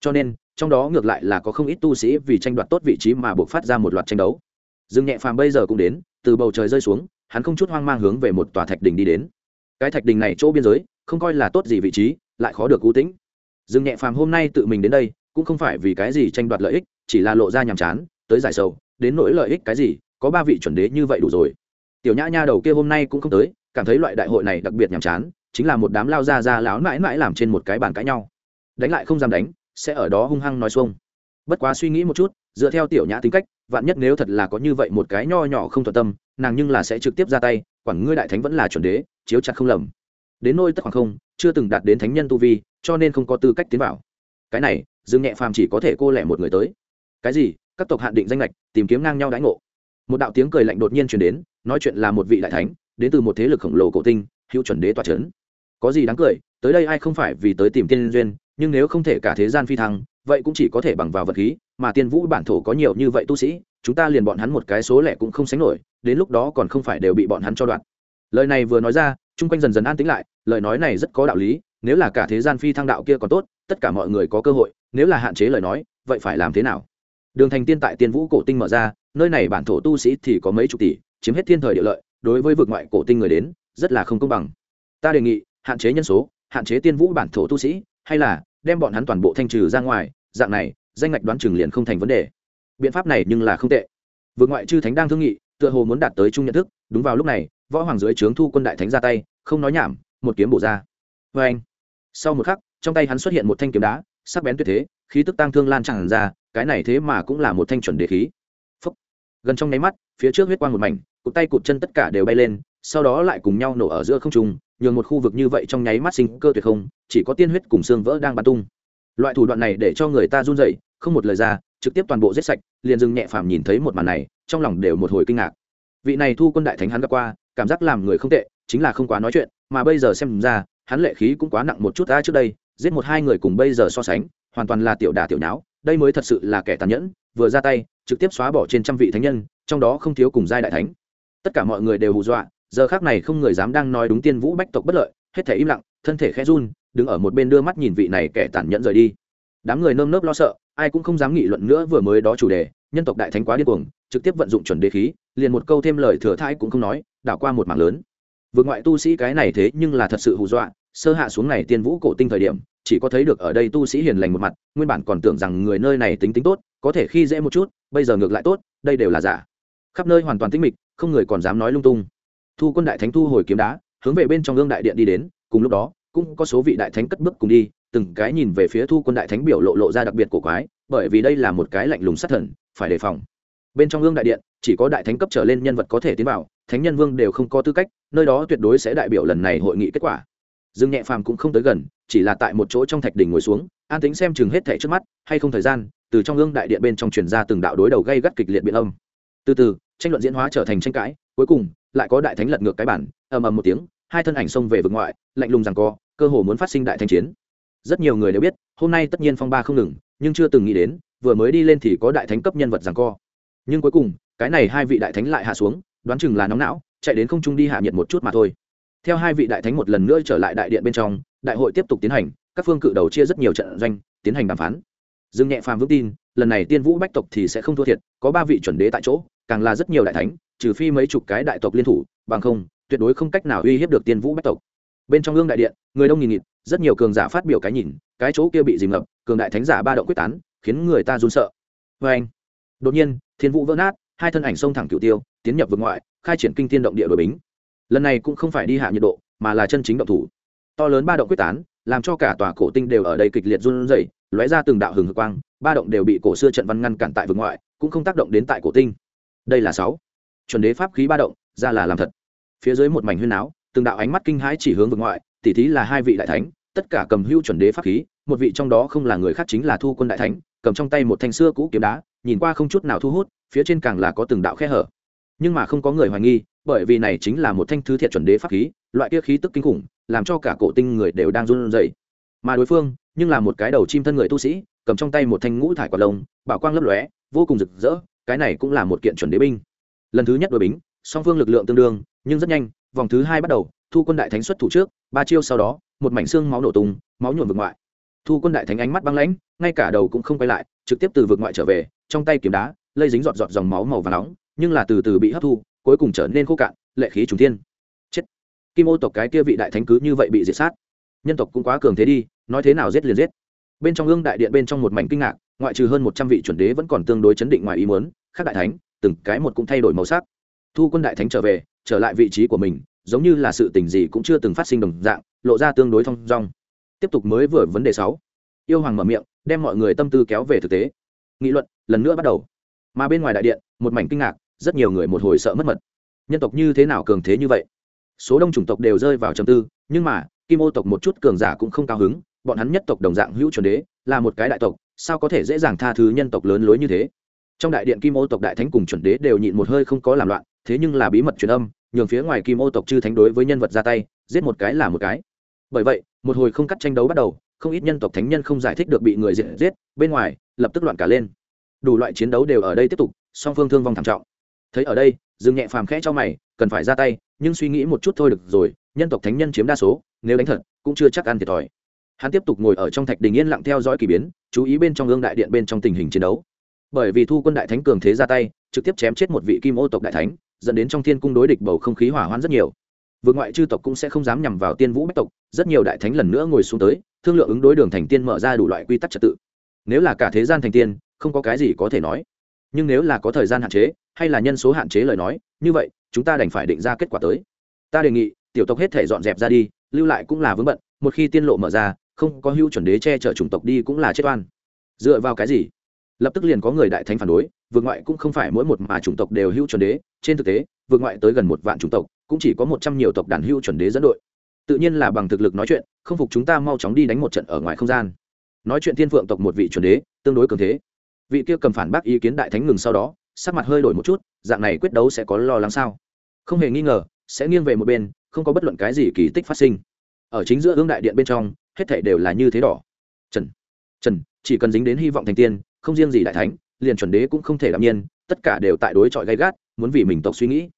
A: Cho nên, trong đó ngược lại là có không ít tu sĩ vì tranh đoạt tốt vị trí mà buộc phát ra một loạt tranh đấu. Dương nhẹ phàm bây giờ cũng đến, từ bầu trời rơi xuống, hắn không chút hoang mang hướng về một tòa thạch đình đi đến. Cái thạch đình này chỗ biên giới, không coi là tốt gì vị trí, lại khó được cú tĩnh. Dương nhẹ phàm hôm nay tự mình đến đây, cũng không phải vì cái gì tranh đoạt lợi ích, chỉ là lộ ra nhàm chán, tới giải sầu, đến nỗi lợi ích cái gì, có ba vị chuẩn đế như vậy đủ rồi. Tiểu nhã nha đầu kia hôm nay cũng không tới, cảm thấy loại đại hội này đặc biệt nhàm chán chính là một đám lao ra ra láo mãi mãi làm trên một cái bàn cãi nhau. Đánh lại không dám đánh, sẽ ở đó hung hăng nói xuông. Bất quá suy nghĩ một chút, dựa theo tiểu nhã tính cách, vạn nhất nếu thật là có như vậy một cái nho nhỏ không thuận tâm, nàng nhưng là sẽ trực tiếp ra tay, quản ngươi đại thánh vẫn là chuẩn đế, chiếu chặt không lầm. Đến nôi tất khoảng không, chưa từng đạt đến thánh nhân tu vi, cho nên không có tư cách tiến vào. Cái này, dương nhẹ phàm chỉ có thể cô lẻ một người tới. Cái gì? Các tộc hạn định danh lệch tìm kiếm ngang nhau đãi ngộ. Một đạo tiếng cười lạnh đột nhiên truyền đến, nói chuyện là một vị đại thánh, đến từ một thế lực khổng lồ cổ tinh, hữu chuẩn đế toa c có gì đáng cười, tới đây ai không phải vì tới tìm tiên duyên, nhưng nếu không thể cả thế gian phi thăng, vậy cũng chỉ có thể bằng vào vật khí, mà tiên vũ bản thổ có nhiều như vậy tu sĩ, chúng ta liền bọn hắn một cái số lẻ cũng không sánh nổi, đến lúc đó còn không phải đều bị bọn hắn cho đoạn. Lời này vừa nói ra, chung quanh dần dần an tĩnh lại, lời nói này rất có đạo lý, nếu là cả thế gian phi thăng đạo kia còn tốt, tất cả mọi người có cơ hội, nếu là hạn chế lời nói, vậy phải làm thế nào? Đường thành tiên tại tiên vũ cổ tinh mở ra, nơi này bản thổ tu sĩ thì có mấy chục tỷ, chiếm hết thiên thời địa lợi, đối với vực ngoại cổ tinh người đến, rất là không công bằng. Ta đề nghị hạn chế nhân số, hạn chế tiên vũ bản thổ tu sĩ, hay là đem bọn hắn toàn bộ thanh trừ ra ngoài, dạng này, danh ngạch đoán chừng liền không thành vấn đề. Biện pháp này nhưng là không tệ. Vừa ngoại chư thánh đang thương nghị, tựa hồ muốn đạt tới chung nhận thức, đúng vào lúc này, võ hoàng dưới trướng thu quân đại thánh ra tay, không nói nhảm, một kiếm bổ ra. Vê anh, sau một khắc, trong tay hắn xuất hiện một thanh kiếm đá, sắc bén tuyệt thế, khí tức tăng thương lan tràn ra, cái này thế mà cũng là một thanh chuẩn đề khí. Phúc. gần trong nháy mắt, phía trước huyết quang một mảnh, cụt tay cụt chân tất cả đều bay lên, sau đó lại cùng nhau nổ ở giữa không trung nhường một khu vực như vậy trong nháy mắt sinh cơ tuyệt không, chỉ có tiên huyết cùng xương vỡ đang bắn tung. Loại thủ đoạn này để cho người ta run rẩy, không một lời ra, trực tiếp toàn bộ giết sạch, liền dừng nhẹ phàm nhìn thấy một màn này, trong lòng đều một hồi kinh ngạc. Vị này thu quân đại thánh hắn gặp qua, cảm giác làm người không tệ, chính là không quá nói chuyện, mà bây giờ xem ra, hắn lệ khí cũng quá nặng một chút ta trước đây, giết một hai người cùng bây giờ so sánh, hoàn toàn là tiểu đà tiểu nháo, đây mới thật sự là kẻ tàn nhẫn, vừa ra tay, trực tiếp xóa bỏ trên trăm vị thánh nhân, trong đó không thiếu cùng giai đại thánh. Tất cả mọi người đều hù dọa giờ khác này không người dám đang nói đúng tiên vũ bách tộc bất lợi, hết thể im lặng, thân thể khẽ run, đứng ở một bên đưa mắt nhìn vị này kẻ tàn nhẫn rời đi. Đám người nơm nớp lo sợ, ai cũng không dám nghị luận nữa vừa mới đó chủ đề, nhân tộc đại thánh quá điên cuồng, trực tiếp vận dụng chuẩn đề khí, liền một câu thêm lời thừa thãi cũng không nói, đảo qua một mảng lớn. Vượt ngoại tu sĩ cái này thế nhưng là thật sự hù dọa, sơ hạ xuống này tiên vũ cổ tinh thời điểm, chỉ có thấy được ở đây tu sĩ hiền lành một mặt, nguyên bản còn tưởng rằng người nơi này tính tính tốt, có thể khi dễ một chút, bây giờ ngược lại tốt, đây đều là giả. Khắp nơi hoàn toàn tĩnh mịch, không người còn dám nói lung tung thu quân đại thánh thu hồi kiếm đá, hướng về bên trong gương đại điện đi đến, cùng lúc đó, cũng có số vị đại thánh cất bước cùng đi, từng cái nhìn về phía thu quân đại thánh biểu lộ lộ ra đặc biệt cổ quái, bởi vì đây là một cái lạnh lùng sát thần, phải đề phòng. Bên trong gương đại điện, chỉ có đại thánh cấp trở lên nhân vật có thể tiến vào, thánh nhân vương đều không có tư cách, nơi đó tuyệt đối sẽ đại biểu lần này hội nghị kết quả. Dương nhẹ phàm cũng không tới gần, chỉ là tại một chỗ trong thạch đỉnh ngồi xuống, an tính xem chừng hết thẻ trước mắt, hay không thời gian, từ trong gương đại điện bên trong truyền ra từng đạo đối đầu gây gắt kịch liệt biện âm. Từ từ, tranh luận diễn hóa trở thành tranh cãi, cuối cùng lại có đại thánh lật ngược cái bản, ầm ầm một tiếng, hai thân ảnh xông về vực ngoại, lạnh lùng rằng co, cơ hồ muốn phát sinh đại thanh chiến. Rất nhiều người đều biết, hôm nay tất nhiên phong ba không ngừng, nhưng chưa từng nghĩ đến, vừa mới đi lên thì có đại thánh cấp nhân vật rằng co. Nhưng cuối cùng, cái này hai vị đại thánh lại hạ xuống, đoán chừng là nóng não, chạy đến không trung đi hạ nhiệt một chút mà thôi. Theo hai vị đại thánh một lần nữa trở lại đại điện bên trong, đại hội tiếp tục tiến hành, các phương cự đầu chia rất nhiều trận doanh, tiến hành đàm phán. Dương nhẹ phàm vững tin lần này tiên vũ bách tộc thì sẽ không thua thiệt, có ba vị chuẩn đế tại chỗ, càng là rất nhiều đại thánh, trừ phi mấy chục cái đại tộc liên thủ, bằng không, tuyệt đối không cách nào uy hiếp được tiên vũ bách tộc. Bên trong gương đại điện, người đông nghìn nghịt, rất nhiều cường giả phát biểu cái nhìn, cái chỗ kia bị dìm ngập, cường đại thánh giả ba động quyết tán, khiến người ta run sợ. Vê anh. Đột nhiên, thiên vũ vỡ nát, hai thân ảnh xông thẳng cửu tiêu, tiến nhập vực ngoại, khai triển kinh thiên động địa đội bính. Lần này cũng không phải đi hạ nhiệt độ, mà là chân chính động thủ. To lớn ba động quyết tán, làm cho cả tòa cổ tinh đều ở đây kịch liệt run rẩy, lóe ra từng đạo hừng hực quang ba động đều bị cổ xưa trận văn ngăn cản tại vực ngoại, cũng không tác động đến tại cổ tinh. Đây là sáu. Chuẩn đế pháp khí ba động, ra là làm thật. Phía dưới một mảnh huyên áo từng đạo ánh mắt kinh hãi chỉ hướng vực ngoại, tỉ thí là hai vị đại thánh, tất cả cầm hưu chuẩn đế pháp khí, một vị trong đó không là người khác chính là thu quân đại thánh, cầm trong tay một thanh xưa cũ kiếm đá, nhìn qua không chút nào thu hút, phía trên càng là có từng đạo khe hở. Nhưng mà không có người hoài nghi, bởi vì này chính là một thanh thứ thiệt chuẩn đế pháp khí, loại kia khí tức kinh khủng, làm cho cả cổ tinh người đều đang run rẩy. Mà đối phương, nhưng là một cái đầu chim thân người tu sĩ cầm trong tay một thanh ngũ thải quả lông, bảo quang lấp lóe, vô cùng rực rỡ, cái này cũng là một kiện chuẩn đế binh. Lần thứ nhất đội bính, song phương lực lượng tương đương, nhưng rất nhanh, vòng thứ hai bắt đầu, thu quân đại thánh xuất thủ trước, ba chiêu sau đó, một mảnh xương máu nổ tung, máu nhuộm vực ngoại. Thu quân đại thánh ánh mắt băng lãnh, ngay cả đầu cũng không quay lại, trực tiếp từ vực ngoại trở về, trong tay kiếm đá, lây dính giọt giọt dòng máu màu và nóng, nhưng là từ từ bị hấp thu, cuối cùng trở nên khô cạn, lệ khí trùng thiên. Chết. Kim ô tộc cái kia vị đại thánh cứ như vậy bị diệt sát. Nhân tộc cũng quá cường thế đi, nói thế nào giết liền giết bên trong ương đại điện bên trong một mảnh kinh ngạc, ngoại trừ hơn một trăm vị chuẩn đế vẫn còn tương đối chấn định ngoài ý muốn, khác đại thánh, từng cái một cũng thay đổi màu sắc. Thu quân đại thánh trở về, trở lại vị trí của mình, giống như là sự tình gì cũng chưa từng phát sinh đồng dạng, lộ ra tương đối thong dong. Tiếp tục mới vừa vấn đề sáu. Yêu hoàng mở miệng, đem mọi người tâm tư kéo về thực tế. Nghị luận, lần nữa bắt đầu. Mà bên ngoài đại điện, một mảnh kinh ngạc, rất nhiều người một hồi sợ mất mật. Nhân tộc như thế nào cường thế như vậy? Số đông chủng tộc đều rơi vào trầm tư, nhưng mà, kim ô tộc một chút cường giả cũng không cao hứng bọn hắn nhất tộc đồng dạng hữu chuẩn đế, là một cái đại tộc, sao có thể dễ dàng tha thứ nhân tộc lớn lối như thế? Trong đại điện kim ô tộc đại thánh cùng chuẩn đế đều nhịn một hơi không có làm loạn, thế nhưng là bí mật truyền âm, nhường phía ngoài kim ô tộc chư thánh đối với nhân vật ra tay, giết một cái là một cái. Bởi vậy, một hồi không cắt tranh đấu bắt đầu, không ít nhân tộc thánh nhân không giải thích được bị người diệt giết, bên ngoài, lập tức loạn cả lên. Đủ loại chiến đấu đều ở đây tiếp tục, song phương thương vong thảm trọng. Thấy ở đây dừng nhẹ phàm khẽ cho mày, cần phải ra tay, nhưng suy nghĩ một chút thôi được rồi, nhân tộc thánh nhân chiếm đa số, nếu đánh thật, cũng chưa chắc ăn thiệt thòi hắn tiếp tục ngồi ở trong thạch đình yên lặng theo dõi k ỳ biến, chú ý bên trong gương đại điện bên trong tình hình chiến đấu. Bởi vì thu quân đại thánh cường thế ra tay, trực tiếp chém chết một vị kim ô tộc đại thánh, dẫn đến trong thiên cung đối địch bầu không khí hỏa hoạn rất nhiều. Vượt ngoại chư tộc cũng sẽ không dám nhằm vào tiên vũ bách tộc, rất nhiều đại thánh lần nữa ngồi xuống tới, thương lượng ứng đối đường thành tiên mở ra đủ loại quy tắc trật tự. Nếu là cả thế gian thành tiên, không có cái gì có thể nói. Nhưng nếu là có thời gian hạn chế, hay là nhân số hạn chế lời nói, như vậy, chúng ta đành phải định ra kết quả tới. Ta đề nghị, tiểu tộc hết thể dọn dẹp ra đi, lưu lại cũng là vướng bận, một khi tiên lộ mở ra không có hưu chuẩn đế che chở chủng tộc đi cũng là chết oan. Dựa vào cái gì? Lập tức liền có người đại thánh phản đối, vượt ngoại cũng không phải mỗi một mà chủng tộc đều hưu chuẩn đế. Trên thực tế, vượt ngoại tới gần một vạn chủng tộc, cũng chỉ có một trăm nhiều tộc đàn hưu chuẩn đế dẫn đội. Tự nhiên là bằng thực lực nói chuyện, không phục chúng ta mau chóng đi đánh một trận ở ngoài không gian. Nói chuyện thiên phượng tộc một vị chuẩn đế, tương đối cường thế. Vị kia cầm phản bác ý kiến đại thánh ngừng sau đó, sắc mặt hơi đổi một chút, dạng này quyết đấu sẽ có lo lắng sao? Không hề nghi ngờ, sẽ nghiêng về một bên, không có bất luận cái gì kỳ tích phát sinh. Ở chính giữa hướng đại điện bên trong hết thảy đều là như thế đỏ. Trần trần, chỉ cần dính đến hy vọng thành tiên, không riêng gì đại thánh, liền chuẩn đế cũng không thể đạm nhiên, tất cả đều tại đối chọi gay gắt, muốn vì mình tộc suy nghĩ.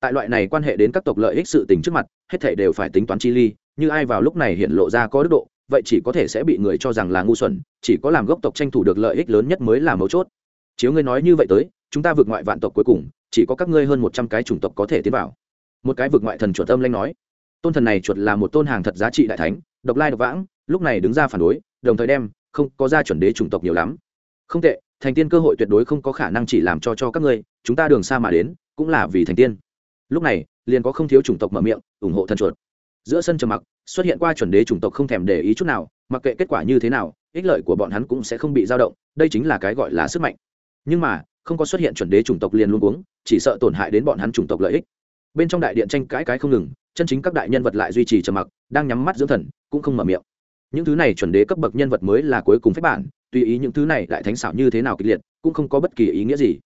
A: Tại loại này quan hệ đến các tộc lợi ích sự tình trước mặt, hết thảy đều phải tính toán chi ly, như ai vào lúc này hiện lộ ra có đức độ, vậy chỉ có thể sẽ bị người cho rằng là ngu xuẩn, chỉ có làm gốc tộc tranh thủ được lợi ích lớn nhất mới là mấu chốt. Chiếu ngươi nói như vậy tới, chúng ta vượt ngoại vạn tộc cuối cùng, chỉ có các ngươi hơn một trăm cái chủng tộc có thể tiến vào. Một cái vượt ngoại thần chuột âm lanh nói, tôn thần này chuột là một tôn hàng thật giá trị đại thánh độc lai độc vãng, lúc này đứng ra phản đối, đồng thời đem, không, có ra chuẩn đế chủng tộc nhiều lắm. Không tệ, thành tiên cơ hội tuyệt đối không có khả năng chỉ làm cho cho các ngươi, chúng ta đường xa mà đến, cũng là vì thành tiên. Lúc này, liền có không thiếu chủng tộc mở miệng, ủng hộ thần chuột. Giữa sân trầm mặc, xuất hiện qua chuẩn đế chủng tộc không thèm để ý chút nào, mặc kệ kết quả như thế nào, ích lợi của bọn hắn cũng sẽ không bị dao động, đây chính là cái gọi là sức mạnh. Nhưng mà, không có xuất hiện chuẩn đế chủng tộc liền luôn uống chỉ sợ tổn hại đến bọn hắn chủng tộc lợi ích. Bên trong đại điện tranh cãi cái không ngừng, chân chính các đại nhân vật lại duy trì trầm mặc, đang nhắm mắt dưỡng thần cũng không mở miệng. Những thứ này chuẩn đế cấp bậc nhân vật mới là cuối cùng phép bản, tùy ý những thứ này đại thánh xảo như thế nào kịch liệt, cũng không có bất kỳ ý nghĩa gì.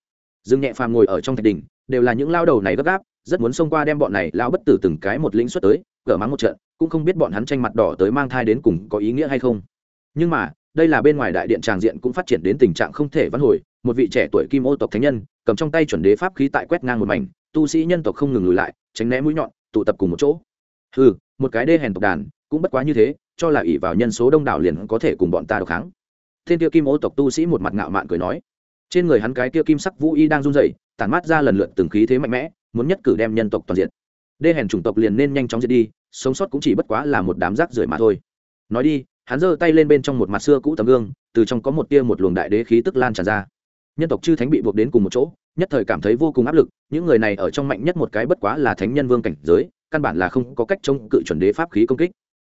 A: Dương nhẹ phàm ngồi ở trong thạch đình đều là những lao đầu này gấp gáp, rất muốn xông qua đem bọn này lao bất tử từng cái một lĩnh xuất tới, gỡ mắng một trận, cũng không biết bọn hắn tranh mặt đỏ tới mang thai đến cùng có ý nghĩa hay không. Nhưng mà, đây là bên ngoài đại điện tràng diện cũng phát triển đến tình trạng không thể vãn hồi, một vị trẻ tuổi kim ô tộc thánh nhân, cầm trong tay chuẩn đế pháp khí tại quét ngang một mảnh, tu sĩ nhân tộc không ngừng lùi lại, tránh né mũi nhọn, tụ tập cùng một chỗ. Ừ một cái đê hèn tộc đàn cũng bất quá như thế, cho là ỷ vào nhân số đông đảo liền có thể cùng bọn ta độc kháng. Thiên tiêu kim ô tộc tu sĩ một mặt ngạo mạn cười nói. Trên người hắn cái tiêu kim sắc vũ y đang run rẩy, tản mát ra lần lượt từng khí thế mạnh mẽ, muốn nhất cử đem nhân tộc toàn diện. Đê hèn chủng tộc liền nên nhanh chóng diệt đi, sống sót cũng chỉ bất quá là một đám rác rưởi mà thôi. Nói đi, hắn giơ tay lên bên trong một mặt xưa cũ tấm gương, từ trong có một tia một luồng đại đế khí tức lan tràn ra. Nhân tộc chư thánh bị buộc đến cùng một chỗ, nhất thời cảm thấy vô cùng áp lực, những người này ở trong mạnh nhất một cái bất quá là thánh nhân vương cảnh giới, căn bản là không có cách chống cự chuẩn đế pháp khí công kích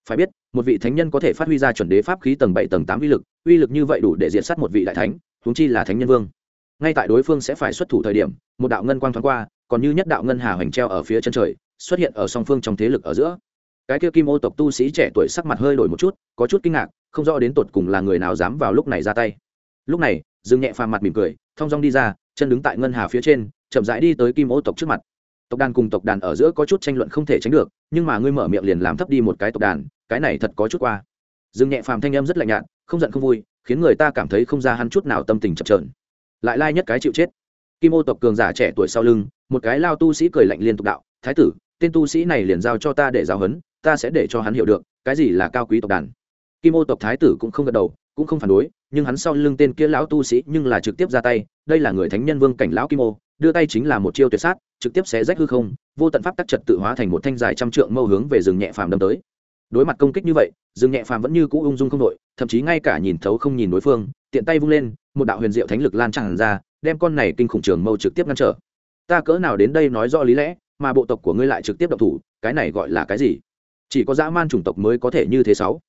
A: phải biết, một vị thánh nhân có thể phát huy ra chuẩn đế pháp khí tầng bảy, tầng tám uy lực uy lực như vậy đủ để diện sát một vị đại thánh húng chi là thánh nhân vương. Ngay tại đối phương sẽ phải xuất thủ thời điểm, một đạo ngân quang thoáng qua, còn như nhất đạo ngân hà hoành treo ở phía chân trời, xuất hiện ở song phương trong thế lực ở giữa. Cái kia kim ô tộc tu sĩ trẻ tuổi sắc mặt hơi đổi một chút, có chút kinh ngạc, không rõ đến tột cùng là người nào dám vào lúc này ra tay. Lúc này, dương nhẹ phàm mặt mỉm cười, thong dong đi ra, chân đứng tại ngân hà phía trên, chậm rãi đi tới kim ô tộc trước mặt. Tộc đàn cùng tộc đàn ở giữa có chút tranh luận không thể tránh được, nhưng mà ngươi mở miệng liền làm thấp đi một cái tộc đàn cái này thật có chút qua. Dương nhẹ phàm thanh em rất lạnh nhạt, không giận không vui, khiến người ta cảm thấy không ra hắn chút nào tâm tình chập trờn lại lai nhất cái chịu chết. Kim ô tộc cường giả trẻ tuổi sau lưng, một cái lao tu sĩ cười lạnh liên tục đạo, thái tử, tên tu sĩ này liền giao cho ta để giáo huấn, ta sẽ để cho hắn hiểu được, cái gì là cao quý tộc đàn. Kim ô tộc thái tử cũng không gật đầu, cũng không phản đối, nhưng hắn sau lưng tên kia lão tu sĩ nhưng là trực tiếp ra tay, đây là người thánh nhân vương cảnh lão kim ô, đưa tay chính là một chiêu tuyệt sát, trực tiếp xé rách hư không, vô tận pháp tắc trật tự hóa thành một thanh dài trăm trượng mâu hướng về rừng nhẹ phàm đâm tới đối mặt công kích như vậy, Dương nhẹ phàm vẫn như cũ ung dung không đội thậm chí ngay cả nhìn thấu không nhìn đối phương, tiện tay vung lên, một đạo huyền diệu thánh lực lan tràn ra, đem con này kinh khủng trường mâu trực tiếp ngăn trở. Ta cỡ nào đến đây nói rõ lý lẽ, mà bộ tộc của ngươi lại trực tiếp động thủ, cái này gọi là cái gì? Chỉ có dã man chủng tộc mới có thể như thế sáu.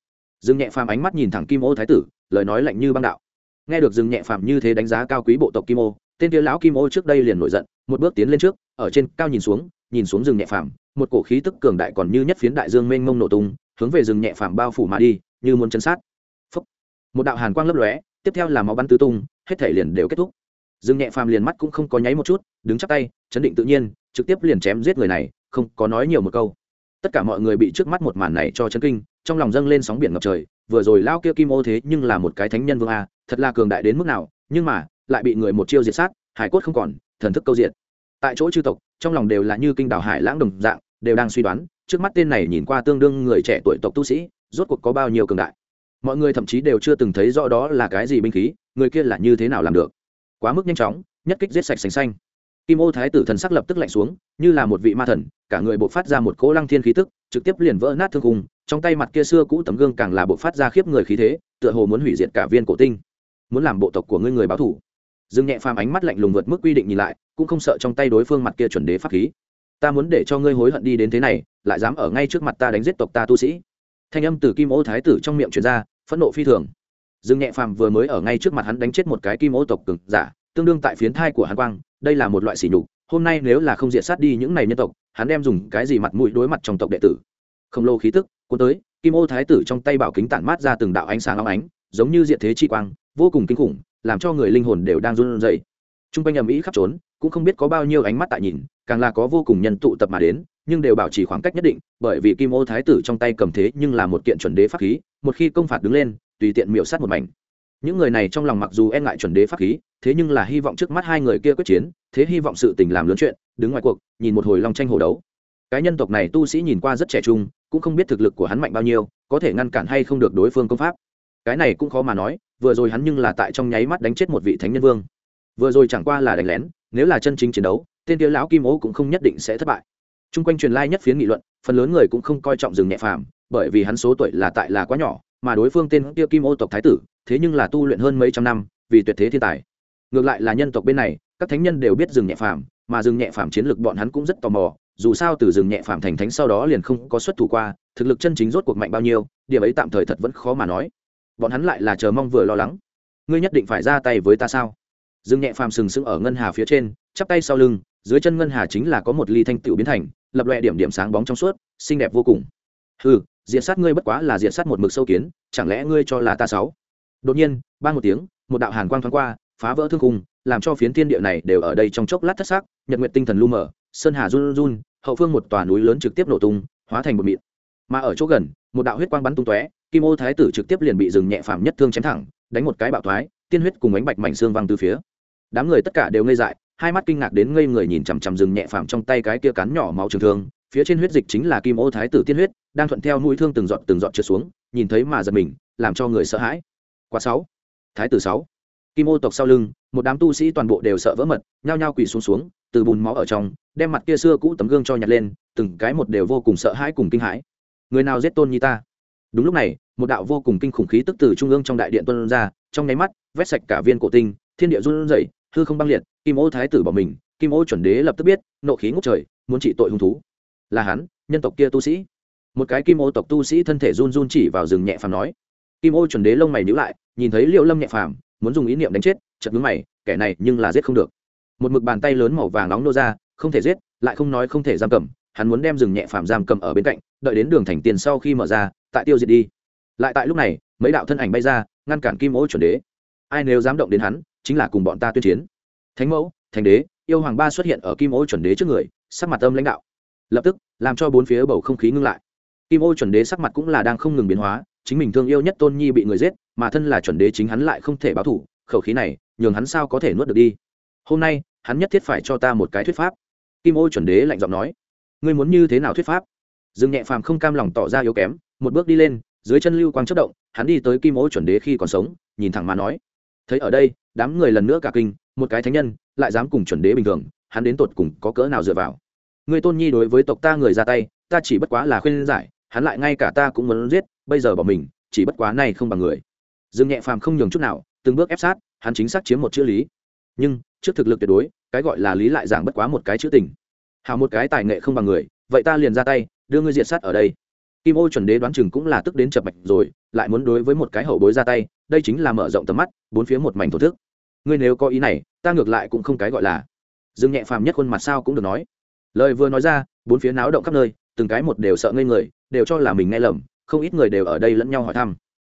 A: Dương nhẹ phàm ánh mắt nhìn thẳng kim ô thái tử, lời nói lạnh như băng đạo. Nghe được dương nhẹ phàm như thế đánh giá cao quý bộ tộc kim ô, tên kia lão kim ô trước đây liền nổi giận, một bước tiến lên trước ở trên cao nhìn xuống nhìn xuống rừng nhẹ phàm, một cổ khí tức cường đại còn như nhất phiến đại dương mênh mông nổ tung, hướng về rừng nhẹ phàm bao phủ mà đi, như muốn chân sát. Phúc. một đạo hàn quang lấp lóe, tiếp theo là máu bắn tứ tung, hết thể liền đều kết thúc. Rừng nhẹ phàm liền mắt cũng không có nháy một chút, đứng chắc tay, chấn định tự nhiên, trực tiếp liền chém giết người này, không có nói nhiều một câu. Tất cả mọi người bị trước mắt một màn này cho chấn kinh, trong lòng dâng lên sóng biển ngập trời, vừa rồi lao kia kim ô thế nhưng là một cái thánh nhân vương a, thật là cường đại đến mức nào, nhưng mà, lại bị người một chiêu diệt sát, hải cốt không còn, thần thức câu diệt tại chỗ chư tộc, trong lòng đều là như kinh đảo hải lãng đồng dạng, đều đang suy đoán, trước mắt tên này nhìn qua tương đương người trẻ tuổi tộc tu sĩ, rốt cuộc có bao nhiêu cường đại. Mọi người thậm chí đều chưa từng thấy rõ đó là cái gì binh khí, người kia là như thế nào làm được. Quá mức nhanh chóng, nhất kích giết sạch sành xanh. Kim ô thái tử thần sắc lập tức lạnh xuống, như là một vị ma thần, cả người buộc phát ra một cỗ lăng thiên khí tức, trực tiếp liền vỡ nát thương khung, trong tay mặt kia xưa cũ tấm gương càng là buộc phát ra khiếp người khí thế, tựa hồ muốn hủy diệt cả viên cổ tinh. Muốn làm bộ tộc của ngươi người báo thủ dương nhẹ phàm ánh mắt lạnh lùng vượt mức quy định nhìn lại, cũng không sợ trong tay đối phương mặt kia chuẩn đế pháp khí. Ta muốn để cho ngươi hối hận đi đến thế này, lại dám ở ngay trước mặt ta đánh giết tộc ta tu sĩ. Thanh âm từ kim ô thái tử trong miệng truyền ra, phẫn nộ phi thường. Dương nhẹ phàm vừa mới ở ngay trước mặt hắn đánh chết một cái kim ô tộc cường giả, tương đương tại phiến thai của hắn quang, đây là một loại sỉ nhục, hôm nay nếu là không diệt sát đi những này nhân tộc, hắn đem dùng cái gì mặt mũi đối mặt trong tộc đệ tử. Không lâu khí tức cuốn tới, kim ô thái tử trong tay bảo kính tản mát ra từng đạo ánh sáng óng ánh, giống như diện thế chi quang, vô cùng kinh khủng làm cho người linh hồn đều đang run rẩy. Trung quanh ầm ĩ khắp trốn, cũng không biết có bao nhiêu ánh mắt tại nhìn, càng là có vô cùng nhân tụ tập mà đến, nhưng đều bảo trì khoảng cách nhất định, bởi vì kim ô thái tử trong tay cầm thế nhưng là một kiện chuẩn đế pháp khí, một khi công phạt đứng lên, tùy tiện miểu sát một mảnh. Những người này trong lòng mặc dù e ngại chuẩn đế pháp khí, thế nhưng là hy vọng trước mắt hai người kia quyết chiến, thế hy vọng sự tình làm lớn chuyện, đứng ngoài cuộc, nhìn một hồi long tranh hồ đấu. Cái nhân tộc này tu sĩ nhìn qua rất trẻ trung, cũng không biết thực lực của hắn mạnh bao nhiêu, có thể ngăn cản hay không được đối phương công pháp. Cái này cũng khó mà nói vừa rồi hắn nhưng là tại trong nháy mắt đánh chết một vị thánh nhân vương. Vừa rồi chẳng qua là đánh lén, nếu là chân chính chiến đấu, tên kia lão kim ố cũng không nhất định sẽ thất bại. T r u n g quanh truyền lai nhất phiến nghị luận, phần lớn người cũng không coi trọng rừng nhẹ phàm, bởi vì hắn số tuổi là tại là quá nhỏ, mà đối phương tên kia kim ô tộc thái tử, thế nhưng là tu luyện hơn mấy trăm năm, vì tuyệt thế thiên tài. Ngược lại là nhân tộc bên này, các thánh nhân đều biết rừng nhẹ phàm, mà rừng nhẹ phàm chiến lược bọn hắn cũng rất tò mò, dù sao từ rừng nhẹ phàm thành thánh sau đó liền không có xuất thủ qua, thực lực chân chính rốt cuộc mạnh bao nhiêu, điểm ấy tạm thời thật vẫn khó mà nói bọn hắn lại là chờ mong vừa lo lắng. Ngươi nhất định phải ra tay với ta sao? Dương nhẹ phàm sừng sững ở ngân hà phía trên, chắp tay sau lưng, dưới chân ngân hà chính là có một ly thanh tựu biến thành, lập loẹ điểm điểm sáng bóng trong suốt, xinh đẹp vô cùng. Ừ diệt sát ngươi bất quá là diệt sát một mực sâu kiến, chẳng lẽ ngươi cho là ta sáu? Đột nhiên ban một tiếng, một đạo hàn quang thoáng qua, phá vỡ thương khung, làm cho phiến thiên địa này đều ở đây trong chốc lát thất xác nhật nguyện tinh thần lu mờ, sơn hà run run, hậu phương một tòa núi lớn trực tiếp nổ tung, hóa thành một mịn. Mà ở chỗ gần, một đạo huyết quang bắn tung tóe kim ô thái tử trực tiếp liền bị dừng nhẹ phàm nhất thương chém thẳng, đánh một cái bạo thoái, tiên huyết cùng ánh bạch mảnh xương văng từ phía. Đám người tất cả đều ngây dại, hai mắt kinh ngạc đến ngây người nhìn chằm chằm rừng nhẹ phàm trong tay cái kia cắn nhỏ máu trường thương. Phía trên huyết dịch chính là kim ô thái tử tiên huyết, đang thuận theo mũi thương từng giọt từng giọt trượt xuống, nhìn thấy mà giật mình, làm cho người sợ hãi. Quá sáu. Thái tử sáu. Kim ô tộc sau lưng, một đám tu sĩ toàn bộ đều sợ vỡ mật, nhao nhao quỳ xuống xuống, từ bùn máu ở trong, đem mặt kia xưa cũ tấm gương cho nhặt lên, từng cái một đều vô cùng sợ hãi cùng kinh hãi. Người nào giết tôn nhi ta? Đúng lúc này, một đạo vô cùng kinh khủng khí tức từ trung ương trong đại điện tuân ra, trong nháy mắt, vét sạch cả viên cổ tinh, thiên địa run rẩy, hư không băng liệt, kim ô thái tử bỏ mình, kim ô chuẩn đế lập tức biết, nộ khí ngốc trời, muốn trị tội hung thú. Là hắn, nhân tộc kia tu sĩ. Một cái kim ô tộc tu sĩ thân thể run run chỉ vào rừng nhẹ phàm nói. Kim ô chuẩn đế lông mày nhíu lại, nhìn thấy liệu lâm nhẹ phàm, muốn dùng ý niệm đánh chết chật ngứng mày, kẻ này nhưng là giết không được. Một mực bàn tay lớn màu vàng nóng nô ra, không thể giết, lại không nói không thể giam cầm hắn muốn đem rừng nhẹ phàm giam cầm ở bên cạnh, đợi đến đường thành tiền sau khi mở ra, tại tiêu diệt đi. Lại tại lúc này, mấy đạo thân ảnh bay ra, ngăn cản kim ô chuẩn đế. Ai nếu dám động đến hắn, chính là cùng bọn ta tuyên chiến. Thánh mẫu thành đế, yêu hoàng ba xuất hiện ở kim ô chuẩn đế trước người, sắc mặt âm lãnh đạo. Lập tức, làm cho bốn phía bầu không khí ngưng lại. Kim ô chuẩn đế sắc mặt cũng là đang không ngừng biến hóa, chính mình thương yêu nhất tôn nhi bị người giết, mà thân là chuẩn đế chính hắn lại không thể báo thủ, khẩu khí này, nhường hắn sao có thể nuốt được đi. Hôm nay, hắn nhất thiết phải cho ta một cái thuyết pháp. Kim ô chuẩn đế lạnh giọng nói ngươi muốn như thế nào thuyết pháp? Dương nhẹ phàm không cam lòng tỏ ra yếu kém, một bước đi lên, dưới chân lưu quang chất động, hắn đi tới kim ô chuẩn đế khi còn sống, nhìn thẳng mà nói, thấy ở đây, đám người lần nữa cả kinh, một cái thánh nhân, lại dám cùng chuẩn đế bình thường, hắn đến tột cùng có cỡ nào dựa vào? Người tôn nhi đối với tộc ta người ra tay, ta chỉ bất quá là khuyên giải, hắn lại ngay cả ta cũng muốn giết, bây giờ bỏ mình, chỉ bất quá này không bằng người. Dương nhẹ phàm không nhường chút nào, từng bước ép sát, hắn chính xác chiếm một chữ lý. Nhưng, trước thực lực tuyệt đối, cái gọi là lý lại giảng bất quá một cái chữ tình hào một cái tài nghệ không bằng người, vậy ta liền ra tay, đưa ngươi diệt sát ở đây. Kim ô chuẩn đế đoán chừng cũng là tức đến chập mạch rồi, lại muốn đối với một cái hậu bối ra tay, đây chính là mở rộng tầm mắt, bốn phía một mảnh thổ thức. Ngươi nếu có ý này, ta ngược lại cũng không cái gọi là. Dương nhẹ phàm nhất khuôn mặt sao cũng được nói. Lời vừa nói ra, bốn phía náo động khắp nơi, từng cái một đều sợ ngây người, đều cho là mình nghe lầm, không ít người đều ở đây lẫn nhau hỏi thăm.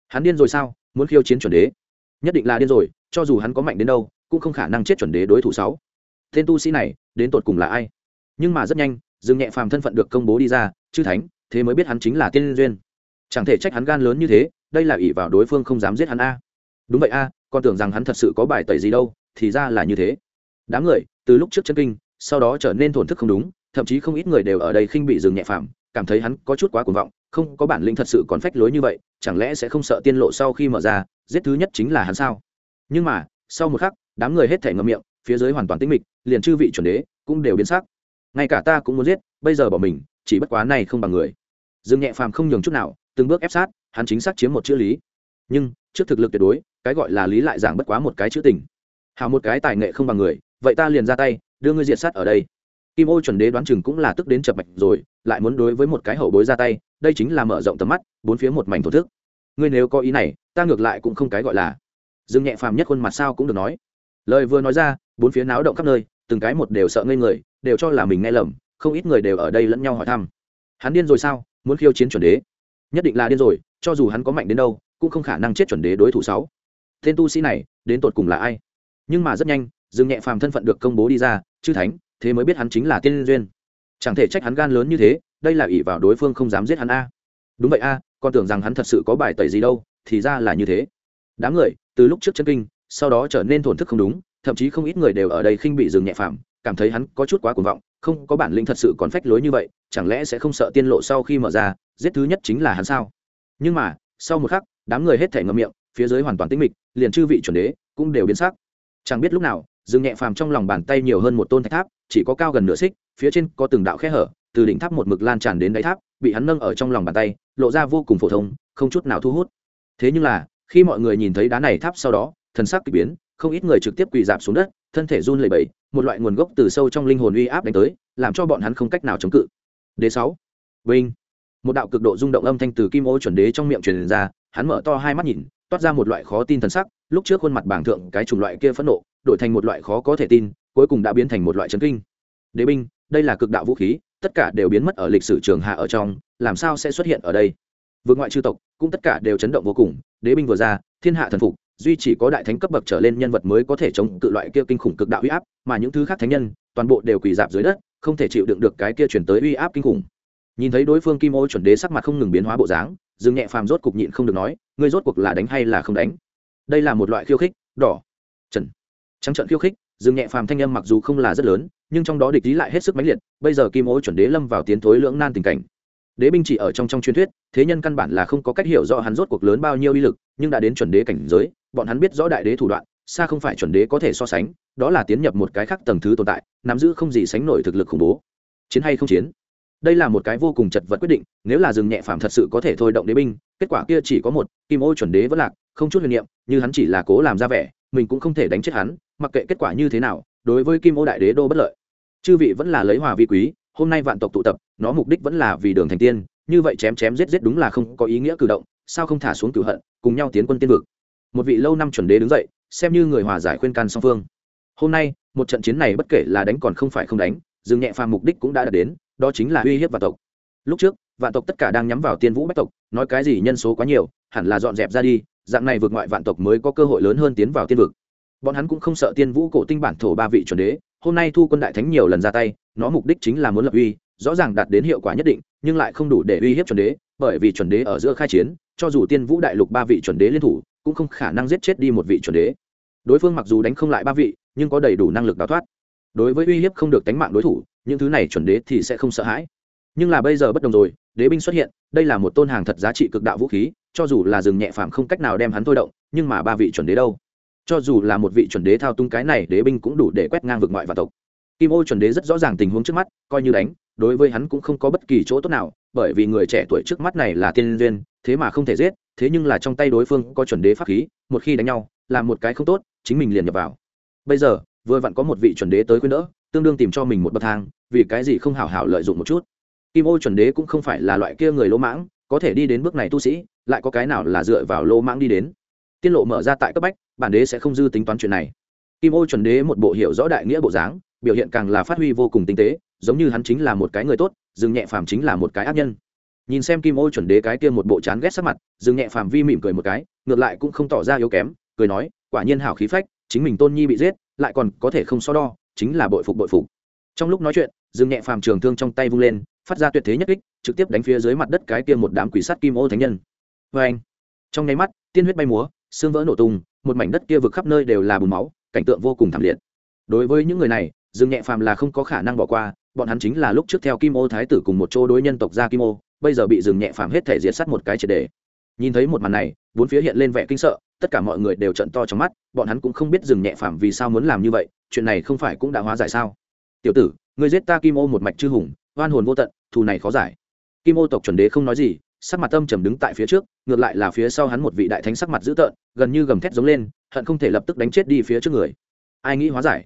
A: Hắn điên rồi sao, muốn khiêu chiến chuẩn đế? Nhất định là điên rồi, cho dù hắn có mạnh đến đâu, cũng không khả năng chết chuẩn đế đối thủ sáu. Tên tu sĩ này, đến tột cùng là ai? Nhưng mà rất nhanh, dương nhẹ phàm thân phận được công bố đi ra, chư thánh, thế mới biết hắn chính là tiên duyên. Chẳng thể trách hắn gan lớn như thế, đây là ỷ vào đối phương không dám giết hắn a. Đúng vậy a còn tưởng rằng hắn thật sự có bài tẩy gì đâu, thì ra là như thế. Đám người, từ lúc trước chân kinh, sau đó trở nên thổn thức không đúng, thậm chí không ít người đều ở đây khinh bị dừng nhẹ phàm, cảm thấy hắn có chút quá cuồng vọng, không, có bản lĩnh thật sự còn phách lối như vậy, chẳng lẽ sẽ không sợ tiên lộ sau khi mở ra, giết thứ nhất chính là hắn sao? Nhưng mà, sau một khắc, đám người hết thể ngậm miệng, phía dưới hoàn toàn tĩnh mịch, liền chư vị chuẩn đế cũng đều biến sắc ngay cả ta cũng muốn giết, bây giờ bỏ mình, chỉ bất quá này không bằng người. Dương nhẹ phàm không nhường chút nào, từng bước ép sát, hắn chính xác chiếm một chữ lý. Nhưng, trước thực lực tuyệt đối, cái gọi là lý lại giảng bất quá một cái chữ tình. Hào một cái tài nghệ không bằng người, vậy ta liền ra tay, đưa ngươi diệt sát ở đây. Kim ô chuẩn đế đoán chừng cũng là tức đến chập mạch rồi, lại muốn đối với một cái hậu bối ra tay, đây chính là mở rộng tầm mắt, bốn phía một mảnh thổ thức. Ngươi nếu có ý này, ta ngược lại cũng không cái gọi là. Dương nhẹ phàm nhất khuôn mặt sao cũng được nói. Lời vừa nói ra, bốn phía náo động khắp nơi, từng cái một đều sợ ngây người đều cho là mình nghe lầm, không ít người đều ở đây lẫn nhau hỏi thăm. Hắn điên rồi sao? Muốn khiêu chiến chuẩn đế? Nhất định là điên rồi, cho dù hắn có mạnh đến đâu, cũng không khả năng chết chuẩn đế đối thủ sáu. Tên tu sĩ này, đến tột cùng là ai? Nhưng mà rất nhanh, dương nhẹ phàm thân phận được công bố đi ra, chư thánh, thế mới biết hắn chính là tiên duyên. Chẳng thể trách hắn gan lớn như thế, đây là ỷ vào đối phương không dám giết hắn a. Đúng vậy a con tưởng rằng hắn thật sự có bài tẩy gì đâu, thì ra là như thế. Đám người, từ lúc trước chân kinh, sau đó trở nên thổn thức không đúng, thậm chí không ít người đều ở đây khinh bị dừng nhẹ phàm cảm thấy hắn có chút quá cuồng vọng, không có bản lĩnh thật sự còn phách lối như vậy, chẳng lẽ sẽ không sợ tiên lộ sau khi mở ra, giết thứ nhất chính là hắn sao? Nhưng mà, sau một khắc, đám người hết thể ngậm miệng, phía dưới hoàn toàn tĩnh mịch, liền chư vị chuẩn đế cũng đều biến sắc. Chẳng biết lúc nào, dương nhẹ phàm trong lòng bàn tay nhiều hơn một tôn thạch tháp, chỉ có cao gần nửa xích, phía trên có từng đạo khe hở, từ đỉnh tháp một mực lan tràn đến đáy tháp, bị hắn nâng ở trong lòng bàn tay, lộ ra vô cùng phổ thông, không chút nào thu hút. Thế nhưng là, khi mọi người nhìn thấy đá này tháp sau đó, thần sắc kỳ biến, không ít người trực tiếp quỳ dạp xuống đất, thân thể run lẩy bẩy một loại nguồn gốc từ sâu trong linh hồn uy áp đánh tới, làm cho bọn hắn không cách nào chống cự. Đế sáu, vinh. Một đạo cực độ rung động âm thanh từ kim ô chuẩn đế trong miệng truyền ra, hắn mở to hai mắt nhìn, toát ra một loại khó tin thần sắc, lúc trước khuôn mặt bảng thượng cái chủng loại kia phẫn nộ, đổi thành một loại khó có thể tin, cuối cùng đã biến thành một loại chấn kinh. Đế binh, đây là cực đạo vũ khí, tất cả đều biến mất ở lịch sử trường hạ ở trong, làm sao sẽ xuất hiện ở đây? Vượt ngoại chư tộc, cũng tất cả đều chấn động vô cùng, đế binh vừa ra, thiên hạ thần phục duy chỉ có đại thánh cấp bậc trở lên nhân vật mới có thể chống cự loại kia kinh khủng cực đạo uy áp, mà những thứ khác thánh nhân, toàn bộ đều quỳ dạp dưới đất, không thể chịu đựng được cái kia chuyển tới uy áp kinh khủng. Nhìn thấy đối phương kim ô chuẩn đế sắc mặt không ngừng biến hóa bộ dáng, dương nhẹ phàm rốt cục nhịn không được nói, ngươi rốt cuộc là đánh hay là không đánh? Đây là một loại khiêu khích, đỏ, trần. Trắng trận khiêu khích, dương nhẹ phàm thanh âm mặc dù không là rất lớn, nhưng trong đó địch lý lại hết sức mãnh liệt, bây giờ kim ô chuẩn đế lâm vào tiến thối lưỡng nan tình cảnh. Đế binh chỉ ở trong trong truyền thuyết, thế nhân căn bản là không có cách hiểu rõ hắn rốt cuộc lớn bao nhiêu uy lực, nhưng đã đến chuẩn đế cảnh giới bọn hắn biết rõ đại đế thủ đoạn, xa không phải chuẩn đế có thể so sánh, đó là tiến nhập một cái khác tầng thứ tồn tại, nắm giữ không gì sánh nổi thực lực khủng bố. Chiến hay không chiến? Đây là một cái vô cùng chật vật quyết định, nếu là rừng nhẹ phàm thật sự có thể thôi động đế binh, kết quả kia chỉ có một, kim ô chuẩn đế vẫn lạc, không chút huyền niệm, như hắn chỉ là cố làm ra vẻ, mình cũng không thể đánh chết hắn, mặc kệ kết quả như thế nào, đối với kim ô đại đế đô bất lợi. Chư vị vẫn là lấy hòa vi quý, hôm nay vạn tộc tụ tập, nó mục đích vẫn là vì đường thành tiên, như vậy chém chém giết giết đúng là không có ý nghĩa cử động, sao không thả xuống cửu hận, cùng nhau tiến quân tiên vực một vị lâu năm chuẩn đế đứng dậy, xem như người hòa giải khuyên can song phương. Hôm nay, một trận chiến này bất kể là đánh còn không phải không đánh dừng nhẹ phàm mục đích cũng đã đạt đến, đó chính là uy hiếp vạn tộc. Lúc trước, vạn tộc tất cả đang nhắm vào tiên vũ bách tộc, nói cái gì nhân số quá nhiều, hẳn là dọn dẹp ra đi, dạng này vượt ngoại vạn tộc mới có cơ hội lớn hơn tiến vào tiên vực. Bọn hắn cũng không sợ tiên vũ cổ tinh bản thổ ba vị chuẩn đế, hôm nay thu quân đại thánh nhiều lần ra tay, nó mục đích chính là muốn lập uy, rõ ràng đạt đến hiệu quả nhất định, nhưng lại không đủ để uy hiếp chuẩn đế, bởi vì chuẩn đế ở giữa khai chiến, cho dù tiên vũ đại lục ba vị chuẩn đế liên thủ cũng không khả năng giết chết đi một vị chuẩn đế. Đối phương mặc dù đánh không lại ba vị, nhưng có đầy đủ năng lực đào thoát. Đối với uy hiếp không được tính mạng đối thủ, những thứ này chuẩn đế thì sẽ không sợ hãi. Nhưng là bây giờ bất đồng rồi, đế binh xuất hiện, đây là một tôn hàng thật giá trị cực đạo vũ khí, cho dù là rừng nhẹ phàm không cách nào đem hắn thôi động, nhưng mà ba vị chuẩn đế đâu? Cho dù là một vị chuẩn đế thao tung cái này, đế binh cũng đủ để quét ngang vực ngoại và tộc. Kim ô chuẩn đế rất rõ ràng tình huống trước mắt, coi như đánh đối với hắn cũng không có bất kỳ chỗ tốt nào, bởi vì người trẻ tuổi trước mắt này là tiên duyên, thế mà không thể giết, thế nhưng là trong tay đối phương có chuẩn đế pháp khí, một khi đánh nhau làm một cái không tốt, chính mình liền nhập vào. Bây giờ, vừa vặn có một vị chuẩn đế tới khuyên đỡ, tương đương tìm cho mình một bậc thang, vì cái gì không hảo hảo lợi dụng một chút. Kim ô chuẩn đế cũng không phải là loại kia người lỗ mãng, có thể đi đến bước này tu sĩ, lại có cái nào là dựa vào lỗ mãng đi đến. Tiên lộ mở ra tại cấp bách, bản đế sẽ không dư tính toán chuyện này. Kim ô chuẩn đế một bộ hiểu rõ đại nghĩa bộ dáng, biểu hiện càng là phát huy vô cùng tinh tế giống như hắn chính là một cái người tốt, Dương nhẹ phàm chính là một cái ác nhân. Nhìn xem kim ô chuẩn đế cái kia một bộ chán ghét sắc mặt, Dương nhẹ phàm vi mỉm cười một cái, ngược lại cũng không tỏ ra yếu kém, cười nói, quả nhiên hảo khí phách, chính mình tôn nhi bị giết, lại còn có thể không so đo, chính là bội phục bội phục. Trong lúc nói chuyện, Dương nhẹ phàm trường thương trong tay vung lên, phát ra tuyệt thế nhất kích, trực tiếp đánh phía dưới mặt đất cái kia một đám quỷ sắt kim ô thánh nhân. Vê anh, trong nháy mắt, tiên huyết bay múa, xương vỡ nổ tung, một mảnh đất kia vực khắp nơi đều là bùn máu, cảnh tượng vô cùng thảm liệt. Đối với những người này, dương nhẹ phàm là không có khả năng bỏ qua bọn hắn chính là lúc trước theo kim ô thái tử cùng một chỗ đối nhân tộc gia kim ô, bây giờ bị dừng nhẹ phàm hết thể diệt sắt một cái triệt đề. Nhìn thấy một màn này, bốn phía hiện lên vẻ kinh sợ, tất cả mọi người đều trận to trong mắt, bọn hắn cũng không biết dừng nhẹ phàm vì sao muốn làm như vậy, chuyện này không phải cũng đã hóa giải sao? Tiểu tử người giết ta kim ô một mạch chư hùng, oan hồn vô tận, thù này khó giải. Kim ô tộc chuẩn đế không nói gì, sắc mặt tâm trầm đứng tại phía trước, ngược lại là phía sau hắn một vị đại thánh sắc mặt dữ tợn, gần như gầm thét giống lên, hận không thể lập tức đánh chết đi phía trước người. Ai nghĩ hóa giải?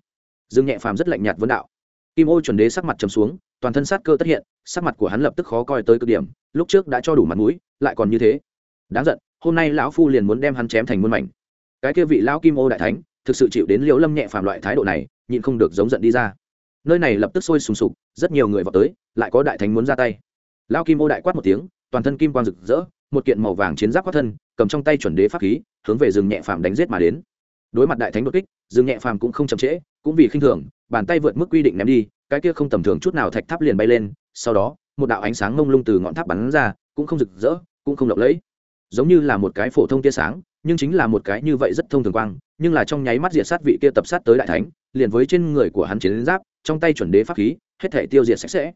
A: Dương nhẹ phàm rất lạnh nhạt vấn đạo kim ô chuẩn đế sắc mặt trầm xuống, toàn thân sát cơ tất hiện, sắc mặt của hắn lập tức khó coi tới cực điểm, lúc trước đã cho đủ mặt mũi, lại còn như thế. Đáng giận, hôm nay lão phu liền muốn đem hắn chém thành muôn mảnh. Cái kia vị lão kim ô đại thánh, thực sự chịu đến liễu lâm nhẹ phàm loại thái độ này, nhịn không được giống giận đi ra. Nơi này lập tức sôi sùng sục, rất nhiều người vào tới, lại có đại thánh muốn ra tay. Lão kim ô đại quát một tiếng, toàn thân kim quang rực rỡ, một kiện màu vàng chiến giáp quát thân, cầm trong tay chuẩn đế pháp khí, hướng về rừng nhẹ phàm đánh giết mà đến. Đối mặt đại thánh đột kích, rừng nhẹ phàm cũng không chậm trễ cũng vì khinh thường, bàn tay vượt mức quy định ném đi, cái kia không tầm thường chút nào thạch tháp liền bay lên, sau đó, một đạo ánh sáng mông lung từ ngọn tháp bắn ra, cũng không rực rỡ, cũng không lộng lẫy. Giống như là một cái phổ thông tia sáng, nhưng chính là một cái như vậy rất thông thường quang, nhưng là trong nháy mắt diệt sát vị kia tập sát tới đại thánh, liền với trên người của hắn chiến giáp, trong tay chuẩn đế pháp khí, hết thể tiêu diệt sạch sẽ.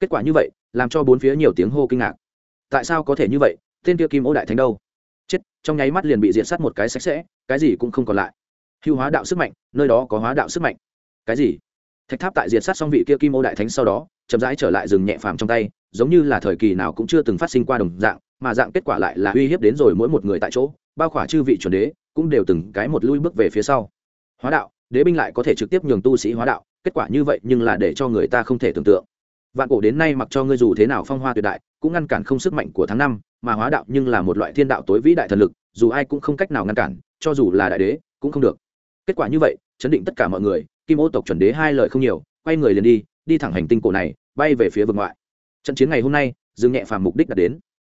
A: Kết quả như vậy, làm cho bốn phía nhiều tiếng hô kinh ngạc. Tại sao có thể như vậy? Tên kia kim ô đại thánh đâu? Chết, trong nháy mắt liền bị diệt sát một cái sạch sẽ, cái gì cũng không còn lại. Hưu hóa đạo sức mạnh nơi đó có hóa đạo sức mạnh. Cái gì? Thạch tháp tại diệt sát xong vị kia kim ô đại thánh sau đó, chậm rãi trở lại rừng nhẹ phàm trong tay, giống như là thời kỳ nào cũng chưa từng phát sinh qua đồng dạng, mà dạng kết quả lại là uy hiếp đến rồi mỗi một người tại chỗ, bao khỏa chư vị chuẩn đế, cũng đều từng cái một lui bước về phía sau. Hóa đạo, đế binh lại có thể trực tiếp nhường tu sĩ hóa đạo, kết quả như vậy nhưng là để cho người ta không thể tưởng tượng. Vạn cổ đến nay mặc cho ngươi dù thế nào phong hoa tuyệt đại, cũng ngăn cản không sức mạnh của tháng năm, mà hóa đạo nhưng là một loại thiên đạo tối vĩ đại thần lực, dù ai cũng không cách nào ngăn cản, cho dù là đại đế, cũng không được kết quả như vậy, chấn định tất cả mọi người, kim ô tộc chuẩn đế hai lời không nhiều, quay người liền đi đi thẳng hành tinh cổ này, bay về phía vực ngoại. Trận chiến ngày hôm nay, dương nhẹ phàm mục đích đã đến.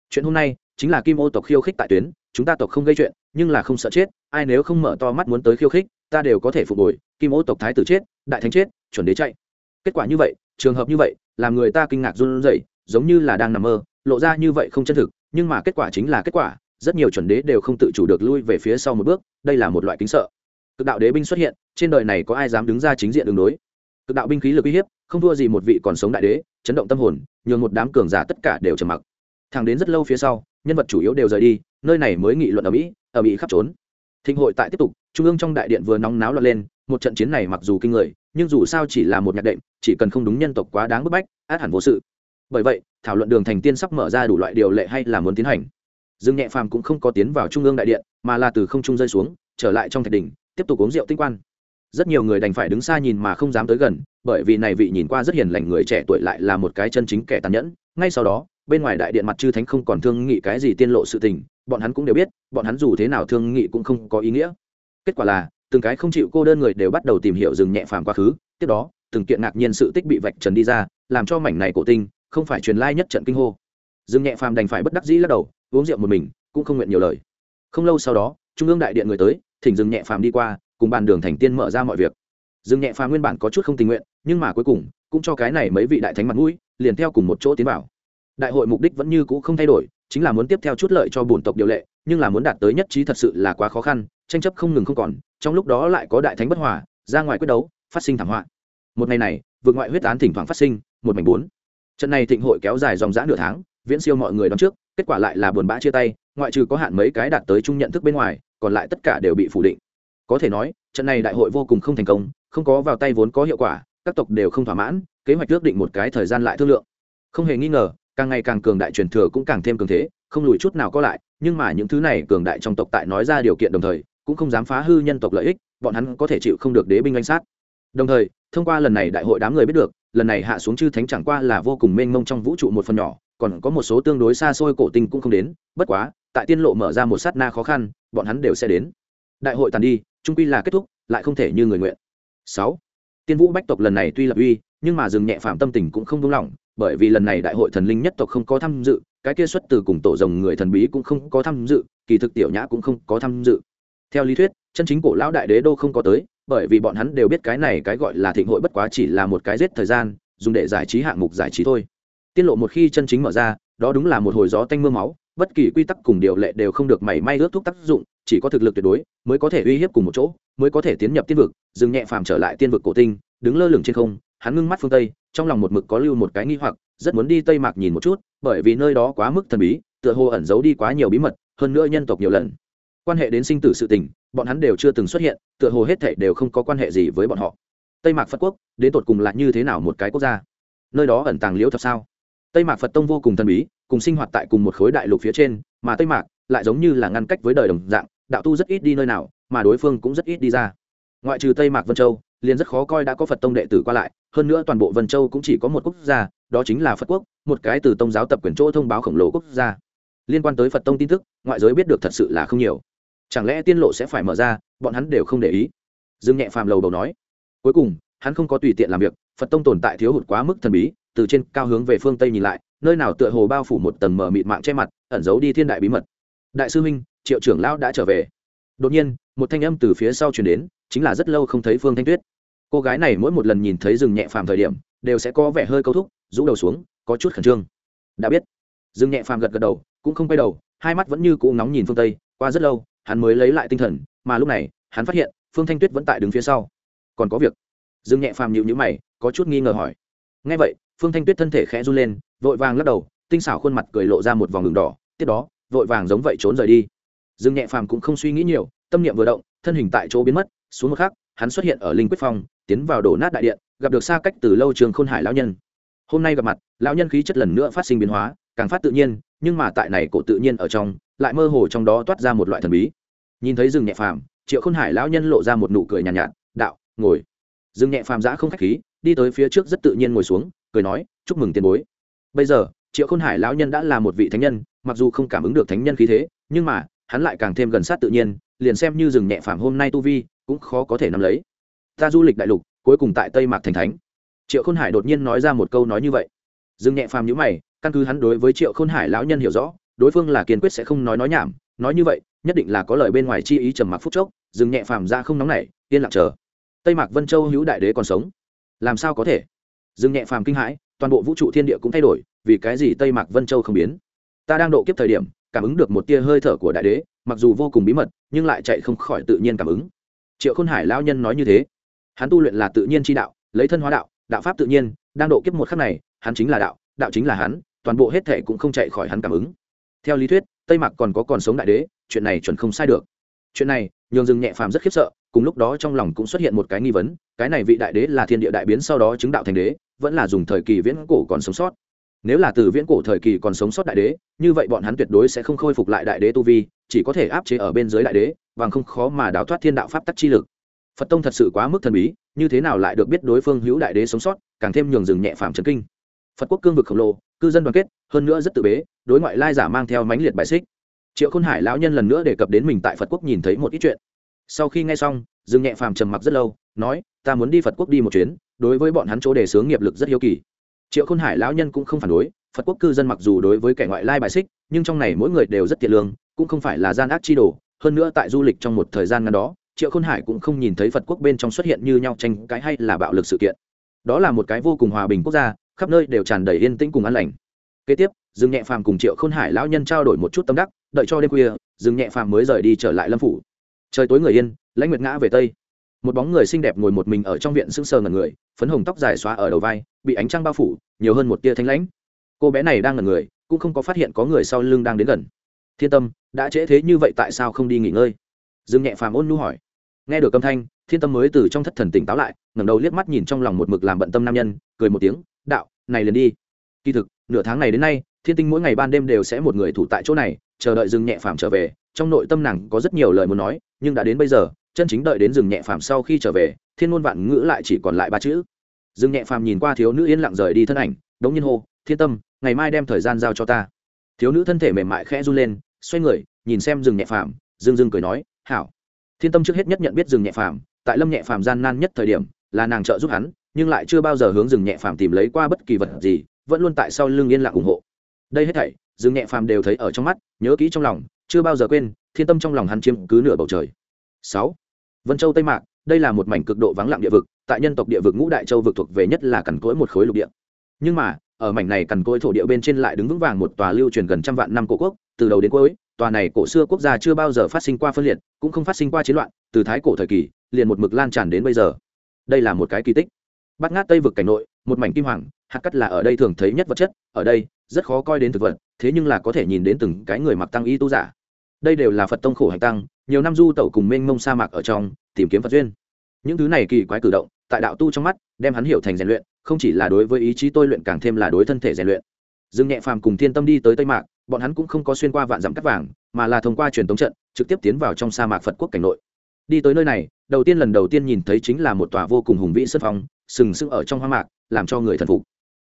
A: Chuyện hôm nay, chính là kim ô tộc khiêu khích tại tuyến, chúng ta tộc không gây chuyện, nhưng là không sợ chết, ai nếu không mở to mắt muốn tới khiêu khích, ta đều có thể phục hồi, kim ô tộc thái tử chết, đại thánh chết, chuẩn đế chạy. Kết quả như vậy, trường hợp như vậy, làm người ta kinh ngạc run rẩy, giống như là đang nằm mơ, lộ ra như vậy không chân thực, nhưng mà kết quả chính là kết quả, rất nhiều chuẩn đế đều không tự chủ được lui về phía sau một bước, đây là một loại kính sợ cực đạo đế binh xuất hiện, trên đời này có ai dám đứng ra chính diện đường đối? Cực đạo binh khí lực uy hiếp, không thua gì một vị còn sống đại đế, chấn động tâm hồn, nhường một đám cường giả tất cả đều trầm mặc. Thẳng đến rất lâu phía sau, nhân vật chủ yếu đều rời đi, nơi này mới nghị luận ở mỹ ở mỹ khắp trốn. Thịnh hội tại tiếp tục, trung ương trong đại điện vừa nóng náo loạn lên, một trận chiến này mặc dù kinh người, nhưng dù sao chỉ là một nhạc đệm, chỉ cần không đúng nhân tộc quá đáng bức bách, át hẳn vô sự. Bởi vậy, thảo luận đường thành tiên sắp mở ra đủ loại điều lệ hay là muốn tiến hành. Dương nhẹ phàm cũng không có tiến vào trung ương đại điện, mà là từ không trung rơi xuống, trở lại trong thạch đỉnh tiếp tục uống rượu tinh quan. Rất nhiều người đành phải đứng xa nhìn mà không dám tới gần, bởi vì này vị nhìn qua rất hiền lành người trẻ tuổi lại là một cái chân chính kẻ tàn nhẫn. Ngay sau đó, bên ngoài đại điện mặt chư thánh không còn thương nghị cái gì tiên lộ sự tình, bọn hắn cũng đều biết, bọn hắn dù thế nào thương nghị cũng không có ý nghĩa. Kết quả là, từng cái không chịu cô đơn người đều bắt đầu tìm hiểu rừng nhẹ phàm quá khứ, tiếp đó, từng kiện ngạc nhiên sự tích bị vạch trần đi ra, làm cho mảnh này cổ tinh không phải truyền lai nhất trận kinh hô. Rừng nhẹ phàm đành phải bất đắc dĩ lắc đầu, uống rượu một mình, cũng không nguyện nhiều lời. Không lâu sau đó, trung ương đại điện người tới thỉnh dừng nhẹ phàm đi qua, cùng bàn đường thành tiên mở ra mọi việc. Dừng nhẹ phàm nguyên bản có chút không tình nguyện, nhưng mà cuối cùng, cũng cho cái này mấy vị đại thánh mặt mũi, liền theo cùng một chỗ tiến vào. Đại hội mục đích vẫn như cũ không thay đổi, chính là muốn tiếp theo chút lợi cho bổn tộc điều lệ, nhưng là muốn đạt tới nhất trí thật sự là quá khó khăn, tranh chấp không ngừng không còn, trong lúc đó lại có đại thánh bất hòa, ra ngoài quyết đấu, phát sinh thảm họa. Một ngày này, vượt ngoại huyết án thỉnh thoảng phát sinh, một mảnh bốn. Trận này thịnh hội kéo dài dòng dã nửa tháng, viễn siêu mọi người đón trước, kết quả lại là buồn bã chia tay, ngoại trừ có hạn mấy cái đạt tới chung nhận thức bên ngoài còn lại tất cả đều bị phủ định. Có thể nói, trận này đại hội vô cùng không thành công, không có vào tay vốn có hiệu quả, các tộc đều không thỏa mãn, kế hoạch ước định một cái thời gian lại thương lượng. Không hề nghi ngờ, càng ngày càng cường đại truyền thừa cũng càng thêm cường thế, không lùi chút nào có lại, nhưng mà những thứ này cường đại trong tộc tại nói ra điều kiện đồng thời, cũng không dám phá hư nhân tộc lợi ích, bọn hắn có thể chịu không được đế binh anh sát. Đồng thời, thông qua lần này đại hội đám người biết được, lần này hạ xuống chư thánh chẳng qua là vô cùng mênh mông trong vũ trụ một phần nhỏ, còn có một số tương đối xa xôi cổ tinh cũng không đến, bất quá, tại tiên lộ mở ra một sát na khó khăn bọn hắn đều sẽ đến. Đại hội tàn đi, trung quy là kết thúc, lại không thể như người nguyện. Sáu, tiên vũ bách tộc lần này tuy lập uy, nhưng mà dừng nhẹ phạm tâm tình cũng không đúng lòng bởi vì lần này đại hội thần linh nhất tộc không có tham dự, cái kia xuất từ cùng tổ rồng người thần bí cũng không có tham dự, kỳ thực tiểu nhã cũng không có tham dự. Theo lý thuyết, chân chính cổ lão đại đế đô không có tới, bởi vì bọn hắn đều biết cái này cái gọi là thịnh hội bất quá chỉ là một cái giết thời gian, dùng để giải trí hạng mục giải trí thôi. Tiết lộ một khi chân chính mở ra, đó đúng là một hồi gió tanh m ư a máu bất kỳ quy tắc cùng điều lệ đều không được mảy may ước thúc tác dụng, chỉ có thực lực tuyệt đối mới có thể uy hiếp cùng một chỗ, mới có thể tiến nhập tiên vực, dừng nhẹ phàm trở lại tiên vực cổ tinh, đứng lơ lửng trên không, hắn ngưng mắt phương tây, trong lòng một mực có lưu một cái nghi hoặc, rất muốn đi tây mạc nhìn một chút, bởi vì nơi đó quá mức thần bí, tựa hồ ẩn giấu đi quá nhiều bí mật, hơn nữa nhân tộc nhiều lần. Quan hệ đến sinh tử sự tình, bọn hắn đều chưa từng xuất hiện, tựa hồ hết thảy đều không có quan hệ gì với bọn họ. Tây mạc phật quốc, đến tột cùng là như thế nào một cái quốc gia? Nơi đó ẩn tàng liễu thật sao? Tây mạc phật tông vô cùng thần bí, cùng sinh hoạt tại cùng một khối đại lục phía trên, mà tây mạc lại giống như là ngăn cách với đời đồng dạng, đạo tu rất ít đi nơi nào, mà đối phương cũng rất ít đi ra. Ngoại trừ tây mạc vân châu, liền rất khó coi đã có phật tông đệ tử qua lại, hơn nữa toàn bộ vân châu cũng chỉ có một quốc gia, đó chính là phật quốc, một cái từ tông giáo tập quyền chỗ thông báo khổng lồ quốc gia. Liên quan tới phật tông tin tức, ngoại giới biết được thật sự là không nhiều. Chẳng lẽ tiên lộ sẽ phải mở ra, bọn hắn đều không để ý? Dương nhẹ phàm lầu đầu nói. Cuối cùng, hắn không có tùy tiện làm việc, phật tông tồn tại thiếu hụt quá mức thần bí từ trên cao hướng về phương tây nhìn lại, nơi nào tựa hồ bao phủ một tầng mờ mịt mạng che mặt, ẩn giấu đi thiên đại bí mật. Đại sư huynh, triệu trưởng lão đã trở về. Đột nhiên, một thanh âm từ phía sau chuyển đến, chính là rất lâu không thấy phương thanh tuyết. Cô gái này mỗi một lần nhìn thấy rừng nhẹ phàm thời điểm, đều sẽ có vẻ hơi câu thúc, rũ đầu xuống, có chút khẩn trương. Đã biết. Rừng nhẹ phàm gật gật đầu, cũng không quay đầu, hai mắt vẫn như cũ nóng nhìn phương tây, qua rất lâu, hắn mới lấy lại tinh thần, mà lúc này, hắn phát hiện, phương thanh tuyết vẫn tại đứng phía sau. Còn có việc. Dương nhẹ phàm nhịu nhữ mày, có chút nghi ngờ hỏi. Ngay vậy phương thanh tuyết thân thể khẽ run lên vội vàng lắc đầu tinh xảo khuôn mặt cười lộ ra một vòng đường đỏ tiếp đó vội vàng giống vậy trốn rời đi. Dương nhẹ phàm cũng không suy nghĩ nhiều tâm niệm vừa động thân hình tại chỗ biến mất xuống một khắc hắn xuất hiện ở linh quyết phong tiến vào đổ nát đại điện gặp được xa cách từ lâu trường khôn hải lão nhân. Hôm nay gặp mặt lão nhân khí chất lần nữa phát sinh biến hóa càng phát tự nhiên nhưng mà tại này cổ tự nhiên ở trong lại mơ hồ trong đó toát ra một loại thần bí. Nhìn thấy dương nhẹ phàm triệu khôn hải lão nhân lộ ra một nụ cười nhàn nhạt, nhạt đạo ngồi. Dương nhẹ phàm giã không khách khí đi tới phía trước rất tự nhiên ngồi xuống cười nói, chúc mừng tiền bối. Bây giờ, triệu khôn hải lão nhân đã là một vị thánh nhân, mặc dù không cảm ứng được thánh nhân khí thế, nhưng mà, hắn lại càng thêm gần sát tự nhiên, liền xem như rừng nhẹ phàm hôm nay tu vi, cũng khó có thể nắm lấy. Ta du lịch đại lục, cuối cùng tại tây mạc thành thánh. Triệu khôn hải đột nhiên nói ra một câu nói như vậy. Rừng nhẹ phàm nhữ mày, căn cứ hắn đối với triệu khôn hải lão nhân hiểu rõ, đối phương là kiên quyết sẽ không nói nói nhảm, nói như vậy, nhất định là có lời bên ngoài chi ý trầm mặc phút chốc dừng nhẹ phàm ra không nóng nảy, yên lặng chờ. Tây mạc vân châu hữu đại đế còn sống. Làm sao có thể? Dừng nhẹ phàm kinh hãi, toàn bộ vũ trụ thiên địa cũng thay đổi, vì cái gì tây mạc vân châu không biến? Ta đang độ kiếp thời điểm, cảm ứng được một tia hơi thở của đại đế, mặc dù vô cùng bí mật, nhưng lại chạy không khỏi tự nhiên cảm ứng. Triệu khôn hải lao nhân nói như thế. Hắn tu luyện là tự nhiên chi đạo, lấy thân hóa đạo đạo pháp tự nhiên, đang độ kiếp một khắc này, hắn chính là đạo đạo chính là hắn, toàn bộ hết thể cũng không chạy khỏi hắn cảm ứng. Theo lý thuyết, tây mạc còn có còn sống đại đế, chuyện này chuẩn không sai được. Chuyện này, nhường rừng nhẹ phàm rất khiếp sợ, cùng lúc đó trong lòng cũng xuất hiện một cái nghi vấn, cái này vị đại đế là thiên địa đại biến sau đó chứng đạo thành đế vẫn là dùng thời kỳ viễn cổ còn sống sót. Nếu là từ viễn cổ thời kỳ còn sống sót đại đế, như vậy bọn hắn tuyệt đối sẽ không khôi phục lại đại đế tu vi, chỉ có thể áp chế ở bên dưới đại đế, bằng không khó mà đào thoát thiên đạo pháp tắc chi lực. Phật tông thật sự quá mức thần bí, như thế nào lại được biết đối phương hữu đại đế sống sót, càng thêm nhường rừng nhẹ phàm trấn kinh. Phật quốc cương vực khổng lồ, cư dân đoàn kết, hơn nữa rất tự bế, đối ngoại lai giả mang theo mãnh liệt bài xích. Triệu khôn hải lão nhân lần nữa đề cập đến mình tại phật quốc nhìn thấy một ít chuyện. Sau khi nghe xong, dừng nhẹ phàm trầm mặc rất lâu, nói, ta muốn đi phật quốc đi một chuyến đối với bọn hắn chỗ đề xướng nghiệp lực rất hiếu kỳ. Triệu khôn hải lão nhân cũng không phản đối, phật quốc cư dân mặc dù đối với kẻ ngoại lai bài xích, nhưng trong này mỗi người đều rất tiện lương, cũng không phải là gian ác chi đồ. Hơn nữa tại du lịch trong một thời gian ngắn đó, triệu khôn hải cũng không nhìn thấy phật quốc bên trong xuất hiện như nhau tranh cái hay là bạo lực sự kiện. Đó là một cái vô cùng hòa bình quốc gia, khắp nơi đều tràn đầy yên tĩnh cùng an lành. Kế tiếp, dương nhẹ phàm cùng triệu khôn hải lão nhân trao đổi một chút tâm đắc, đợi cho đêm khuya, dương nhẹ phàm mới rời đi trở lại lâm phủ. Trời tối người yên, lãnh nguyệt ngã về tây một bóng người xinh đẹp ngồi một mình ở trong viện sững sờ ngẩn người, phấn hồng tóc dài xóa ở đầu vai, bị ánh trăng bao phủ, nhiều hơn một tia thanh lãnh. Cô bé này đang ngẩn người, cũng không có phát hiện có người sau lưng đang đến gần. Thiên tâm, đã trễ thế như vậy tại sao không đi nghỉ ngơi? Dương nhẹ phàm ôn nu hỏi. Nghe được âm thanh, thiên tâm mới từ trong thất thần tỉnh táo lại, ngẩng đầu liếc mắt nhìn trong lòng một mực làm bận tâm nam nhân, cười một tiếng, đạo, này liền đi. Kỳ thực, nửa tháng này đến nay, thiên tinh mỗi ngày ban đêm đều sẽ một người thủ tại chỗ này, chờ đợi dương nhẹ phàm trở về, trong nội tâm nàng có rất nhiều lời muốn nói, nhưng đã đến bây giờ chân chính đợi đến rừng nhẹ phàm sau khi trở về, thiên ngôn vạn ngữ lại chỉ còn lại ba chữ. Rừng nhẹ phàm nhìn qua thiếu nữ yên lặng rời đi thân ảnh, đống nhiên hô, thiên tâm, ngày mai đem thời gian giao cho ta. Thiếu nữ thân thể mềm mại khẽ run lên, xoay người, nhìn xem rừng nhẹ phàm dương dương cười nói, hảo. Thiên tâm trước hết nhất nhận biết rừng nhẹ phàm, tại lâm nhẹ phàm gian nan nhất thời điểm, là nàng trợ giúp hắn, nhưng lại chưa bao giờ hướng rừng nhẹ phàm tìm lấy qua bất kỳ vật gì, vẫn luôn tại sau lưng yên lặng ủng hộ. Đây hết thảy, rừng nhẹ phàm đều thấy ở trong mắt, nhớ kỹ trong lòng, chưa bao giờ quên, thiên tâm trong lòng hắn chiếm cứ nửa bầu trời. Sáu vân châu, tây mạc, đây là một mảnh cực độ vắng lặng địa vực, tại nhân tộc địa vực ngũ đại châu vực thuộc về nhất là cằn cỗi một khối lục địa. Nhưng mà, ở mảnh này cằn cỗi thổ địa bên trên lại đứng vững vàng một tòa lưu truyền gần trăm vạn năm cổ quốc, từ đầu đến cuối, tòa này cổ xưa quốc gia chưa bao giờ phát sinh qua phân liệt, cũng không phát sinh qua chiến loạn, từ thái cổ thời kỳ, liền một mực lan tràn đến bây giờ. Đây là một cái kỳ tích. Bắt ngát tây vực cảnh nội, một mảnh kim hoàng, hạt cắt là ở đây thường thấy nhất vật chất, ở đây, rất khó coi đến thực vật, thế nhưng là có thể nhìn đến từng cái người mặc tăng y tu giả đây đều là phật tông khổ hành tăng, nhiều năm du tẩu cùng mênh mông sa mạc ở trong, tìm kiếm phật duyên. Những thứ này kỳ quái cử động, tại đạo tu trong mắt, đem hắn hiểu thành rèn luyện, không chỉ là đối với ý chí tôi luyện càng thêm là đối thân thể rèn luyện. Dương nhẹ phàm cùng thiên tâm đi tới tây mạc, bọn hắn cũng không có xuyên qua vạn dặm cắt vàng, mà là thông qua truyền tống trận, trực tiếp tiến vào trong sa mạc phật quốc cảnh nội. Đi tới nơi này, đầu tiên lần đầu tiên nhìn thấy chính là một tòa vô cùng hùng vĩ sân phong, sừng sững ở trong hoa mạc, làm cho người thần phục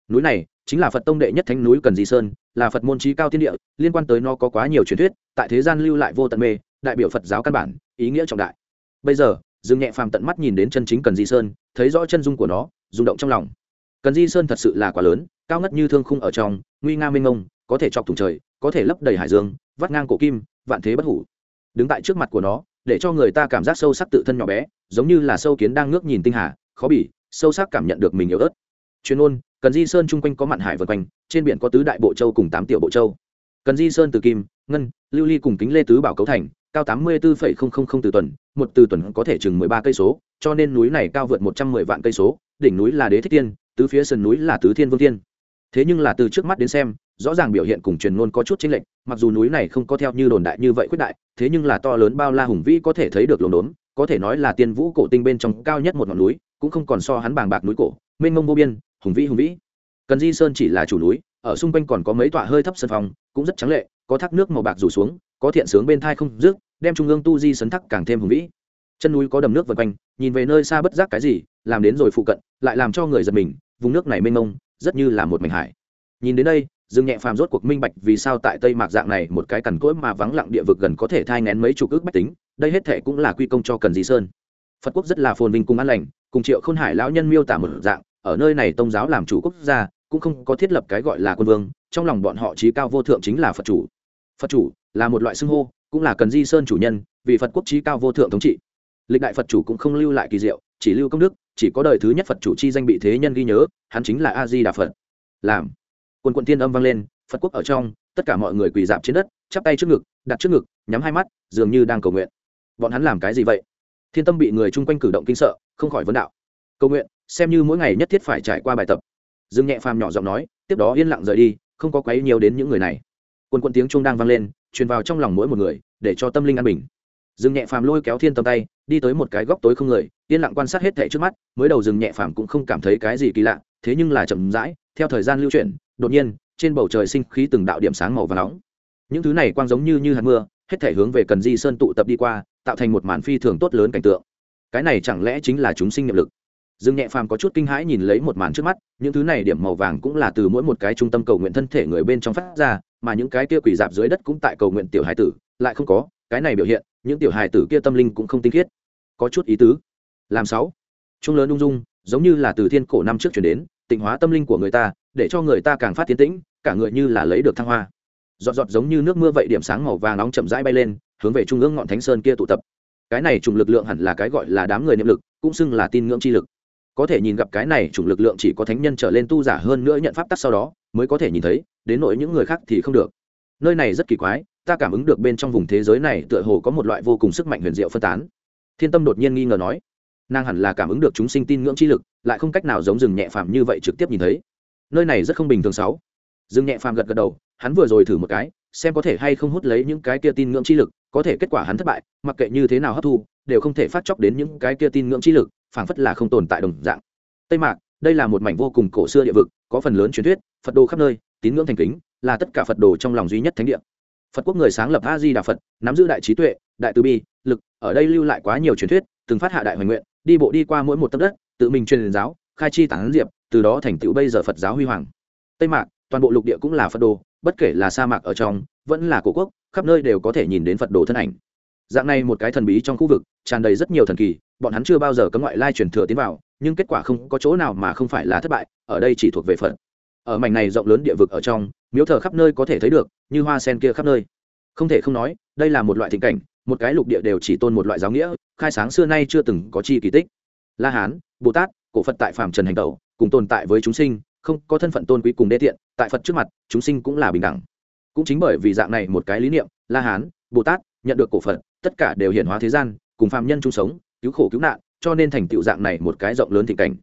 A: núi này chính là phật tông đệ nhất thánh núi cần di sơn là phật môn trí cao tiên địa liên quan tới nó có quá nhiều truyền thuyết tại thế gian lưu lại vô tận mê đại biểu phật giáo căn bản ý nghĩa trọng đại bây giờ dương nhẹ phàm tận mắt nhìn đến chân chính cần di sơn thấy rõ chân dung của nó rung động trong lòng cần di sơn thật sự là quá lớn cao ngất như thương khung ở trong nguy nga mênh ngông có thể chọc thủng trời có thể lấp đầy hải dương vắt ngang cổ kim vạn thế bất hủ đứng tại trước mặt của nó để cho người ta cảm giác sâu sắc tự thân nhỏ bé giống như là sâu kiến đang ngước nhìn tinh hà khó bỉ sâu sắc cảm nhận được mình yếu ớt chuyên ôn cần di sơn chung quanh có mặn hải vân quanh, trên biển có tứ đại bộ châu cùng tám tiểu bộ châu. Cần di sơn từ kim, ngân, lưu ly cùng kính lê tứ bảo cấu thành, cao tám mươi bốn từ tuần, một từ tuần có thể chừng mười ba cây số, cho nên núi này cao vượt một trăm mười vạn cây số, đỉnh núi là đế thích tiên tứ phía sườn núi là tứ thiên vương tiên thế nhưng là từ trước mắt đến xem, rõ ràng biểu hiện cùng truyền ngôn có chút chênh lệch, mặc dù núi này không có theo như đồn đại như vậy quyết đại, thế nhưng là to lớn bao la hùng vĩ có thể thấy được lồn đốn có thể nói là tiên vũ cổ tinh bên trong cao nhất một ngọn núi, cũng không còn so hắn bàng bạc núi cổ, mênh mông vô biên hùng vĩ hùng vĩ. Cần di sơn chỉ là chủ núi, ở xung quanh còn có mấy tọa hơi thấp sân phòng, cũng rất trắng lệ, có thác nước màu bạc rủ xuống, có thiện sướng bên thai không rước, đem trung ương tu di sấn thắc càng thêm hùng vĩ. Chân núi có đầm nước vần quanh, nhìn về nơi xa bất giác cái gì, làm đến rồi phụ cận, lại làm cho người giật mình, vùng nước này mênh mông, rất như là một mảnh hải. Nhìn đến đây, dương nhẹ phàm rốt cuộc minh bạch vì sao tại tây mạc dạng này một cái cằn cỗi mà vắng lặng địa vực gần có thể thai ngén mấy chục ước bách tính, đây hết thể cũng là quy công cho cần di sơn. Phật quốc rất là phồn vinh cùng an lành, cùng triệu khôn hải lão nhân miêu tả một dạng ở nơi này tông giáo làm chủ quốc gia, cũng không có thiết lập cái gọi là quân vương, trong lòng bọn họ trí cao vô thượng chính là phật chủ. Phật chủ là một loại xưng hô, cũng là cần di sơn chủ nhân, vì phật quốc trí cao vô thượng thống trị. Lịch đại phật chủ cũng không lưu lại kỳ diệu, chỉ lưu công đức, chỉ có đời thứ nhất phật chủ chi danh bị thế nhân ghi nhớ, hắn chính là a di đà phật. Làm. Quân quận tiên âm vang lên, phật quốc ở trong, tất cả mọi người quỳ dạp trên đất, chắp tay trước ngực, đặt trước ngực, nhắm hai mắt, dường như đang cầu nguyện. Bọn hắn làm cái gì vậy? Thiên tâm bị người chung quanh cử động kinh sợ, không khỏi vấn đạo. Cầu nguyện xem như mỗi ngày nhất thiết phải trải qua bài tập. Dương nhẹ phàm nhỏ giọng nói, tiếp đó yên lặng rời đi, không có quấy nhiều đến những người này. Quần quận tiếng chuông đang vang lên, truyền vào trong lòng mỗi một người, để cho tâm linh an bình. Dương nhẹ phàm lôi kéo thiên tâm tay, đi tới một cái góc tối không người, yên lặng quan sát hết thẻ trước mắt, mới đầu dương nhẹ phàm cũng không cảm thấy cái gì kỳ lạ, thế nhưng là chậm rãi, theo thời gian lưu chuyển, đột nhiên, trên bầu trời sinh khí từng đạo điểm sáng màu và nóng. Những thứ này quang giống như như hạt mưa, hết thể hướng về cần di sơn tụ tập đi qua, tạo thành một màn phi thường tốt lớn cảnh tượng. Cái này chẳng lẽ chính là chúng sinh nghiệp lực? Dương nhẹ phàm có chút kinh hãi nhìn lấy một màn trước mắt, những thứ này điểm màu vàng cũng là từ mỗi một cái trung tâm cầu nguyện thân thể người bên trong phát ra, mà những cái kia quỷ dạp dưới đất cũng tại cầu nguyện tiểu hài tử, lại không có, cái này biểu hiện, những tiểu hài tử kia tâm linh cũng không tinh khiết. Có chút ý tứ. Làm sáu. Trung lớn ung dung, giống như là từ thiên cổ năm trước chuyển đến, tịnh hóa tâm linh của người ta, để cho người ta càng phát tiến tĩnh, cả người như là lấy được thăng hoa. Giọt giọt giống như nước mưa vậy điểm sáng màu vàng nóng chậm rãi bay lên, hướng về trung ương ngọn thánh sơn kia tụ tập. Cái này trùng lực lượng hẳn là cái gọi là đám người niệm lực, cũng xưng là tin ngưỡng chi lực có thể nhìn gặp cái này chủng lực lượng chỉ có thánh nhân trở lên tu giả hơn nữa nhận pháp tắc sau đó, mới có thể nhìn thấy, đến nỗi những người khác thì không được. Nơi này rất kỳ quái, ta cảm ứng được bên trong vùng thế giới này tựa hồ có một loại vô cùng sức mạnh huyền diệu phân tán. Thiên tâm đột nhiên nghi ngờ nói, nàng hẳn là cảm ứng được chúng sinh tin ngưỡng chi lực, lại không cách nào giống rừng nhẹ phàm như vậy trực tiếp nhìn thấy. Nơi này rất không bình thường sáu. Rừng nhẹ phàm gật gật đầu, hắn vừa rồi thử một cái, xem có thể hay không hút lấy những cái kia tin ngưỡng chi lực, có thể kết quả hắn thất bại, mặc kệ như thế nào hấp thu, đều không thể phát chóc đến những cái kia tin ngưỡng chi lực phảng phất là không tồn tại đồng dạng. Tây mạc, đây là một mảnh vô cùng cổ xưa địa vực, có phần lớn truyền thuyết, phật đồ khắp nơi, tín ngưỡng thành kính, là tất cả phật đồ trong lòng duy nhất thánh địa. Phật quốc người sáng lập a di đà phật, nắm giữ đại trí tuệ, đại từ bi, lực, ở đây lưu lại quá nhiều truyền thuyết, từng phát hạ đại hoành nguyện, đi bộ đi qua mỗi một tấc đất, tự mình truyền giáo, khai chi tán diệp, từ đó thành tựu bây giờ phật giáo huy hoàng. Tây mạc, toàn bộ lục địa cũng là phật đồ, bất kể là sa mạc ở trong, vẫn là cổ quốc, khắp nơi đều có thể nhìn đến phật đồ thân ảnh dạng này một cái thần bí trong khu vực, tràn đầy rất nhiều thần kỳ, bọn hắn chưa bao giờ cấm ngoại lai truyền thừa tiến vào, nhưng kết quả không có chỗ nào mà không phải là thất bại, ở đây chỉ thuộc về phận. ở mảnh này rộng lớn địa vực ở trong, miếu thờ khắp nơi có thể thấy được, như hoa sen kia khắp nơi. Không thể không nói, đây là một loại thịnh cảnh, một cái lục địa đều chỉ tôn một loại giáo nghĩa, khai sáng xưa nay chưa từng có chi kỳ tích. La hán, bồ tát, cổ phật tại phạm trần hành tẩu, cùng tồn tại với chúng sinh, không có thân phận tôn quý cùng đê tiện, tại phật trước mặt, chúng sinh cũng là bình đẳng. Cũng chính bởi vì dạng này một cái lý niệm, la hán, bồ tát nhận được cổ phật tất cả đều hiển hóa thế gian, cùng phạm nhân chung sống, cứu khổ cứu nạn, cho nên thành tựu dạng này một cái rộng lớn thịnh cảnh.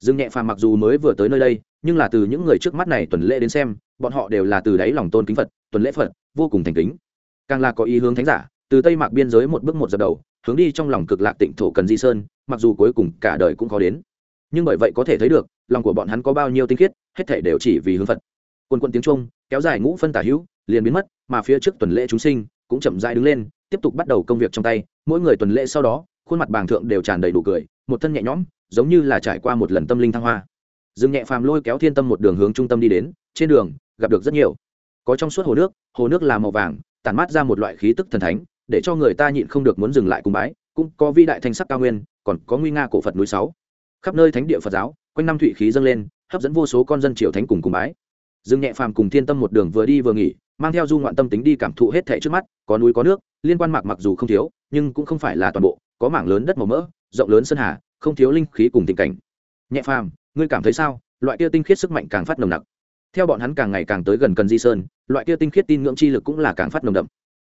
A: Dương nhẹ phàm mặc dù mới vừa tới nơi đây, nhưng là từ những người trước mắt này tuần lễ đến xem, bọn họ đều là từ đáy lòng tôn kính phật, tuần lễ phật, vô cùng thành kính. Càng là có ý hướng thánh giả, từ tây mạc biên giới một bước một dập đầu, hướng đi trong lòng cực lạc tịnh thổ cần di sơn, mặc dù cuối cùng cả đời cũng có đến. Nhưng bởi vậy có thể thấy được, lòng của bọn hắn có bao nhiêu tinh khiết, hết thể đều chỉ vì hướng phật. Quân quân tiếng trung kéo dài ngũ phân tả hữu, liền biến mất, mà phía trước tuần lễ chúng sinh cũng chậm rãi đứng lên tiếp tục bắt đầu công việc trong tay, mỗi người tuần lễ sau đó, khuôn mặt bàng thượng đều tràn đầy đủ cười, một thân nhẹ nhõm, giống như là trải qua một lần tâm linh thăng hoa. Dương nhẹ phàm lôi kéo thiên tâm một đường hướng trung tâm đi đến, trên đường, gặp được rất nhiều. Có trong suốt hồ nước hồ nước là màu vàng, tản mát ra một loại khí tức thần thánh, để cho người ta nhịn không được muốn dừng lại cùng bái, cũng có vi đại thanh sắc cao nguyên, còn có nguy nga cổ phật núi sáu. Khắp nơi thánh địa phật giáo, quanh năm thụy khí dâng lên, hấp dẫn vô số con dân triều thánh cùng cùng bái. Dương nhẹ phàm cùng thiên tâm một đường vừa đi vừa nghỉ, mang theo du ngoạn tâm tính đi cảm thụ hết thảy trước mắt, có núi có nước liên quan mạc mặc dù không thiếu, nhưng cũng không phải là toàn bộ, có mảng lớn đất màu mỡ, rộng lớn sơn hà, không thiếu linh khí cùng tình cảnh. Nhẹ phàm, ngươi cảm thấy sao? Loại kia tinh khiết sức mạnh càng phát nồng nặc. Theo bọn hắn càng ngày càng tới gần cần di sơn, loại kia tinh khiết tin ngưỡng chi lực cũng là càng phát nồng đậm.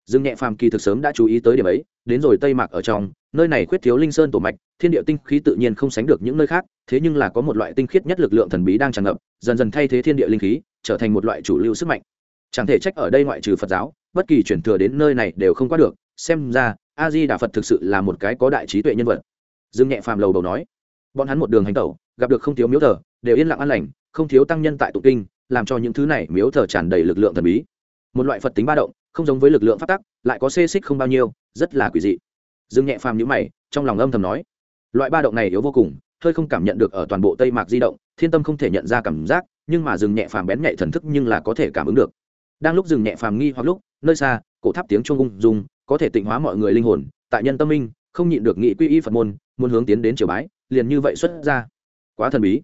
A: Dương nhẹ phàm kỳ thực sớm đã chú ý tới điểm ấy, đến rồi tây mạc ở trong, nơi này khuyết thiếu linh sơn tổ mạch, thiên địa tinh khí tự nhiên không sánh được những nơi khác, thế nhưng là có một loại tinh khiết nhất lực lượng thần bí đang tràn ngập, dần dần thay thế thiên địa linh khí, trở thành một loại chủ lưu sức mạnh. Chẳng thể trách ở đây ngoại trừ phật giáo bất kỳ chuyển thừa đến nơi này đều không qua được, xem ra, a di đà phật thực sự là một cái có đại trí tuệ nhân vật. Dương nhẹ phàm lầu đầu nói, bọn hắn một đường hành tẩu, gặp được không thiếu miếu thờ, đều yên lặng an lành, không thiếu tăng nhân tại tụ kinh, làm cho những thứ này miếu thờ tràn đầy lực lượng thần bí. Một loại phật tính ba động, không giống với lực lượng phát tắc, lại có xê xích không bao nhiêu, rất là quỷ dị. Dương nhẹ phàm nhữ mày, trong lòng âm thầm nói, loại ba động này yếu vô cùng, hơi không cảm nhận được ở toàn bộ tây mạc di động, thiên tâm không thể nhận ra cảm giác, nhưng mà dừng nhẹ phàm bén nhạy thần thức nhưng là có thể cảm ứng được đang lúc dừng nhẹ phàm nghi hoặc lúc, nơi xa, cổ tháp tiếng chuông ung dung, có thể tịnh hóa mọi người linh hồn, tại nhân tâm minh, không nhịn được nghị quy y phật môn, muốn hướng tiến đến triều bái, liền như vậy xuất ra. Quá thần bí.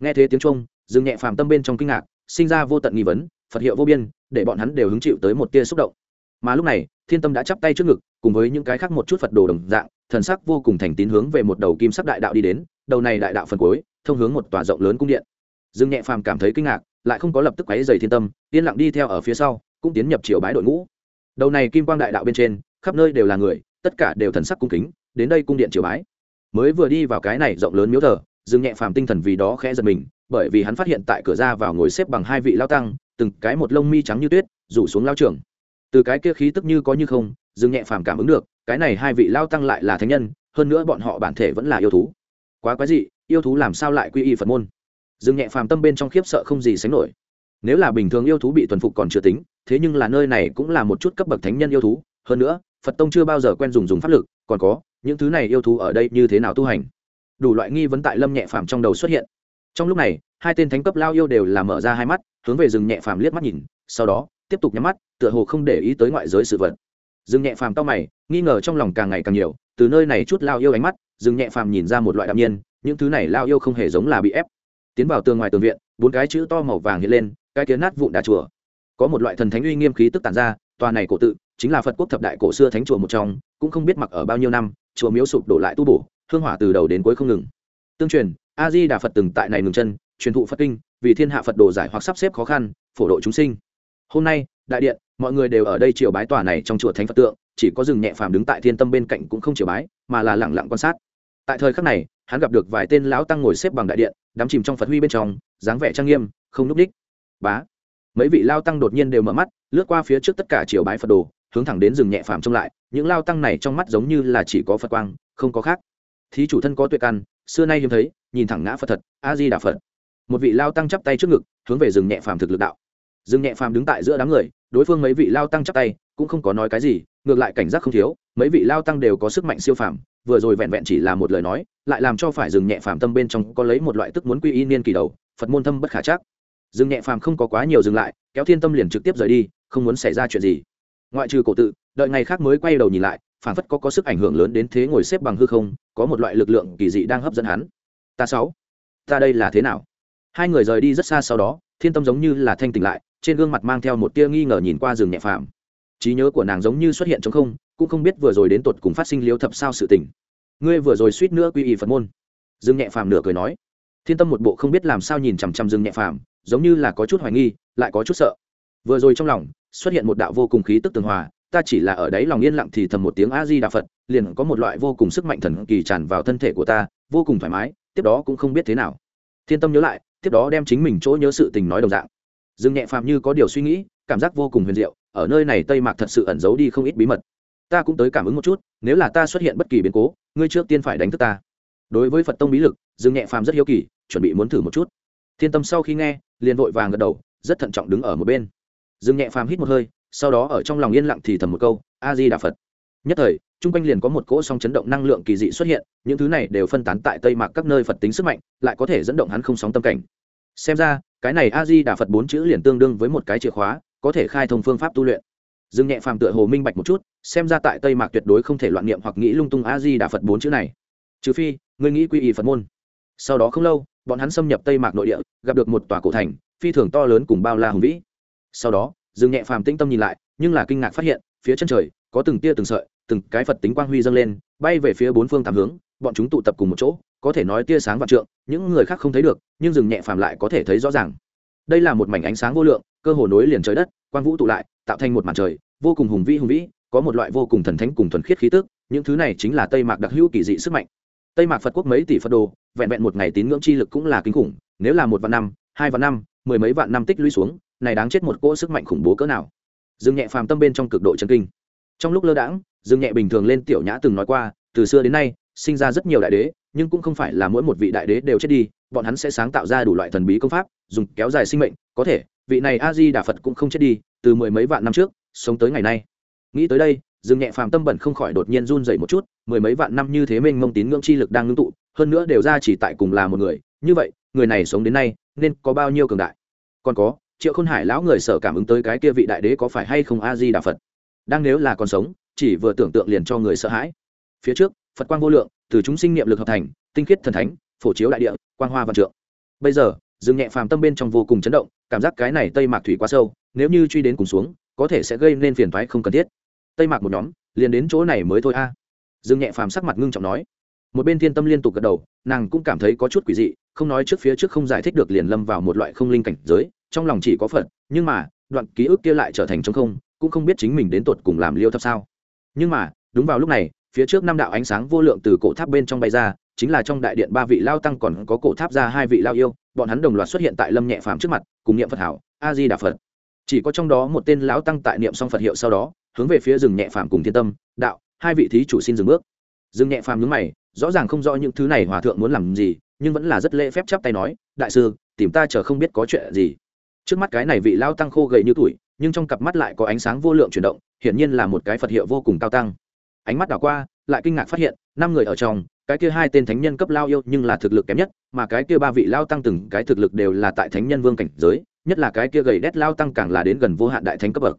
A: Nghe thế tiếng chuông, dừng nhẹ phàm tâm bên trong kinh ngạc, sinh ra vô tận nghi vấn, phật hiệu vô biên, để bọn hắn đều hứng chịu tới một tia xúc động. Mà lúc này, thiên tâm đã chắp tay trước ngực, cùng với những cái khác một chút phật đồ đồng dạng, thần sắc vô cùng thành tín hướng về một đầu kim sắc đại đạo đi đến, đầu này đại đạo phần cuối, thông hướng một tòa rộng lớn cung điện. Dương nhẹ phàm cảm thấy kinh ngạc lại không có lập tức quấy dày thiên tâm, yên lặng đi theo ở phía sau, cũng tiến nhập triều bái đội ngũ. Đầu này kim quang đại đạo bên trên, khắp nơi đều là người, tất cả đều thần sắc cung kính, đến đây cung điện triều bái. Mới vừa đi vào cái này rộng lớn miếu thờ, dương nhẹ phàm tinh thần vì đó khẽ giật mình, bởi vì hắn phát hiện tại cửa ra vào ngồi xếp bằng hai vị lao tăng, từng cái một lông mi trắng như tuyết, rủ xuống lao trưởng. Từ cái kia khí tức như có như không, dương nhẹ phàm cảm ứng được, cái này hai vị lao tăng lại là thánh nhân, hơn nữa bọn họ bản thể vẫn là yêu thú. Quá quái dị, yêu thú làm sao lại quy y phật môn? Dừng nhẹ phàm tâm bên trong khiếp sợ không gì sánh nổi. Nếu là bình thường yêu thú bị thuần phục còn chưa tính, thế nhưng là nơi này cũng là một chút cấp bậc thánh nhân yêu thú. Hơn nữa, phật tông chưa bao giờ quen dùng dùng pháp lực, còn có, những thứ này yêu thú ở đây như thế nào tu hành? Đủ loại nghi vấn tại lâm nhẹ phàm trong đầu xuất hiện. Trong lúc này, hai tên thánh cấp lao yêu đều là mở ra hai mắt, hướng về rừng nhẹ phàm liếc mắt nhìn, sau đó, tiếp tục nhắm mắt, tựa hồ không để ý tới ngoại giới sự vật. Rừng nhẹ phàm tao mày, nghi ngờ trong lòng càng ngày càng nhiều, từ nơi này chút lao yêu ánh mắt rừng nhẹ phàm nhìn ra một loại đạm nhiên, những thứ này lao yêu không hề giống là bị ép tiến vào tường ngoài tường viện, bốn cái chữ to màu vàng hiện lên, cái kiến nát vụn đá chùa. Có một loại thần thánh uy nghiêm khí tức tản ra, tòa này cổ tự chính là phật quốc thập đại cổ xưa thánh chùa một trong, cũng không biết mặc ở bao nhiêu năm, chùa miếu sụp đổ lại tu bổ, hương hỏa từ đầu đến cuối không ngừng. Tương truyền a di đà phật từng tại này ngừng chân, truyền thụ phật kinh, vì thiên hạ phật đồ giải hoặc sắp xếp khó khăn, phổ độ chúng sinh. Hôm nay, đại điện, mọi người đều ở đây triều bái tòa này trong chùa thánh phật tượng, chỉ có rừng nhẹ phàm đứng tại thiên tâm bên cạnh cũng không triều bái, mà là lẳng lặng quan sát. Tại thời khắc này hắn gặp được vài tên lão tăng ngồi xếp bằng đại điện, đắm chìm trong phật huy bên trong, dáng vẻ trang nghiêm, không núp đích. Bá. Mấy vị lao tăng đột nhiên đều mở mắt, lướt qua phía trước tất cả triều bái phật đồ, hướng thẳng đến rừng nhẹ phàm trông lại, những lao tăng này trong mắt giống như là chỉ có phật quang, không có khác. Thí chủ thân có tuệ căn, xưa nay hiếm thấy, nhìn thẳng ngã phật thật, a di đà phật. Một vị lao tăng chắp tay trước ngực, hướng về rừng nhẹ phàm thực lực đạo. Rừng nhẹ phàm đứng tại giữa đám người, đối phương mấy vị lao tăng chắp tay, cũng không có nói cái gì, ngược lại cảnh giác không thiếu, mấy vị lao tăng đều có sức mạnh siêu phàm vừa rồi vẹn vẹn chỉ là một lời nói, lại làm cho phải dừng nhẹ phàm tâm bên trong có lấy một loại tức muốn quy y niên kỳ đầu, phật môn thâm bất khả chắc. Dừng nhẹ phàm không có quá nhiều dừng lại, kéo thiên tâm liền trực tiếp rời đi, không muốn xảy ra chuyện gì. Ngoại trừ cổ tự, đợi ngày khác mới quay đầu nhìn lại phản phất có có sức ảnh hưởng lớn đến thế ngồi xếp bằng hư không, có một loại lực lượng kỳ dị đang hấp dẫn hắn. Ta sáu, ta đây là thế nào? Hai người rời đi rất xa sau đó, thiên tâm giống như là thanh tỉnh lại, trên gương mặt mang theo một tia nghi ngờ nhìn qua rừng nhẹ phàm. Trí nhớ của nàng giống như xuất hiện trong không cũng không biết vừa rồi đến tột cùng phát sinh liếu thập sao sự tình. Ngươi vừa rồi suýt nữa quy y phật môn. Dương nhẹ phàm nửa cười nói. Thiên tâm một bộ không biết làm sao nhìn chằm chằm dương nhẹ phàm, giống như là có chút hoài nghi, lại có chút sợ. Vừa rồi trong lòng, xuất hiện một đạo vô cùng khí tức tường hòa, ta chỉ là ở đấy lòng yên lặng thì thầm một tiếng a di đà phật, liền có một loại vô cùng sức mạnh thần kỳ tràn vào thân thể của ta, vô cùng thoải mái, tiếp đó cũng không biết thế nào. Thiên tâm nhớ lại, tiếp đó đem chính mình chỗ nhớ sự tình nói đồng dạng. Dương nhẹ phàm như có điều suy nghĩ, cảm giác vô cùng huyền diệu, ở nơi này tây mạc thật sự ẩn giấu đi không ít bí mật ta cũng tới cảm ứng một chút, nếu là ta xuất hiện bất kỳ biến cố, ngươi trước tiên phải đánh thức ta. Đối với phật tông bí lực, dương nhẹ phàm rất hiếu kỳ, chuẩn bị muốn thử một chút. Thiên tâm sau khi nghe, liền vội vàng gật đầu, rất thận trọng đứng ở một bên. Dương nhẹ phàm hít một hơi, sau đó ở trong lòng yên lặng thì thầm một câu a di đà phật. Nhất thời, chung quanh liền có một cỗ song chấn động năng lượng kỳ dị xuất hiện, những thứ này đều phân tán tại tây mạc các nơi phật tính sức mạnh, lại có thể dẫn động hắn không sóng tâm cảnh. Xem ra, cái này a di đà phật bốn chữ liền tương đương với một cái chìa khóa, có thể khai thông phương pháp tu luyện dương nhẹ phàm tựa hồ minh bạch một chút, xem ra tại tây mạc tuyệt đối không thể loạn niệm hoặc nghĩ lung tung a di đà phật bốn chữ này. Trừ phi người nghĩ quy y phật môn. Sau đó không lâu, bọn hắn xâm nhập tây mạc nội địa, gặp được một tòa cổ thành, phi thường to lớn cùng bao la hùng vĩ. Sau đó dương nhẹ phàm tĩnh tâm nhìn lại, nhưng là kinh ngạc phát hiện, phía chân trời, có từng tia từng sợi, từng cái phật tính quang huy dâng lên, bay về phía bốn phương tám hướng, bọn chúng tụ tập cùng một chỗ, có thể nói tia sáng vạn trượng, những người khác không thấy được, nhưng rừng nhẹ phàm lại có thể thấy rõ ràng. Đây là một mảnh ánh sáng vô lượng, cơ hồ nối liền trời đất, quang vũ tụ lại tạo thành một màn trời, vô cùng hùng vĩ hùng vĩ, có một loại vô cùng thần thánh cùng thuần khiết khí tức, những thứ này chính là tây mạc đặc hữu kỳ dị sức mạnh. Tây mạc phật quốc mấy tỷ phật đồ, vẹn vẹn một ngày tín ngưỡng chi lực cũng là kinh khủng, nếu là một vạn năm, hai vạn năm, mười mấy vạn năm tích lũy xuống, này đáng chết một cỗ sức mạnh khủng bố cỡ nào. Dương nhẹ phàm tâm bên trong cực độ chân kinh. Trong lúc lơ đãng, dương nhẹ bình thường lên tiểu nhã từng nói qua, từ xưa đến nay, sinh ra rất nhiều đại đế, nhưng cũng không phải là mỗi một vị đại đế đều chết đi, bọn hắn sẽ sáng tạo ra đủ loại thần bí công pháp, dùng kéo dài sinh mệnh, có thể vị này a di đà phật cũng không chết đi từ mười mấy vạn năm trước sống tới ngày nay nghĩ tới đây dương nhẹ phàm tâm bẩn không khỏi đột nhiên run dậy một chút mười mấy vạn năm như thế mênh mông tín ngưỡng chi lực đang ngưng tụ hơn nữa đều ra chỉ tại cùng là một người như vậy người này sống đến nay nên có bao nhiêu cường đại còn có triệu khôn hải lão người sợ cảm ứng tới cái kia vị đại đế có phải hay không a di đà phật đang nếu là còn sống chỉ vừa tưởng tượng liền cho người sợ hãi phía trước phật quang vô lượng từ chúng sinh niệm lực hợp thành tinh khiết thần thánh phổ chiếu đại địa quang hoa văn trượng bây giờ dương nhẹ phàm tâm bên trong vô cùng chấn động cảm giác cái này tây mạc thủy quá sâu, nếu như truy đến cùng xuống, có thể sẽ gây nên phiền thoái không cần thiết. Tây mạc một nhóm, liền đến chỗ này mới thôi a. Dương nhẹ phàm sắc mặt ngưng trọng nói. Một bên thiên tâm liên tục gật đầu, nàng cũng cảm thấy có chút quỷ dị, không nói trước phía trước không giải thích được liền lâm vào một loại không linh cảnh giới, trong lòng chỉ có phật, nhưng mà, đoạn ký ức kia lại trở thành t không, cũng không biết chính mình đến tột cùng làm liêu thập sao. Nhưng mà, đúng vào lúc này, phía trước năm đạo ánh sáng vô lượng từ cổ tháp bên trong bay ra chính là trong đại điện ba vị lao tăng còn có cổ tháp ra hai vị lao yêu, bọn hắn đồng loạt xuất hiện tại lâm nhẹ phàm trước mặt, cùng niệm phật hảo, a di đà phật. Chỉ có trong đó một tên lão tăng tại niệm xong phật hiệu sau đó, hướng về phía rừng nhẹ phàm cùng thiên tâm, đạo, hai vị thí chủ xin dừng bước. Rừng nhẹ phàm nhướng mày, rõ ràng không rõ những thứ này hòa thượng muốn làm gì, nhưng vẫn là rất lễ phép chắp tay nói, đại sư, tìm ta chờ không biết có chuyện gì. Trước mắt cái này vị lao tăng khô gầy như tuổi, nhưng trong cặp mắt lại có ánh sáng vô lượng chuyển động, hiển nhiên là một cái phật hiệu vô cùng cao tăng. Ánh mắt đảo qua, lại kinh ngạc phát hiện, năm người ở trong cái kia hai tên thánh nhân cấp lao yêu nhưng là thực lực kém nhất, mà cái kia ba vị lao tăng từng cái thực lực đều là tại thánh nhân vương cảnh giới, nhất là cái kia gầy đét lao tăng càng là đến gần vô hạn đại thánh cấp bậc.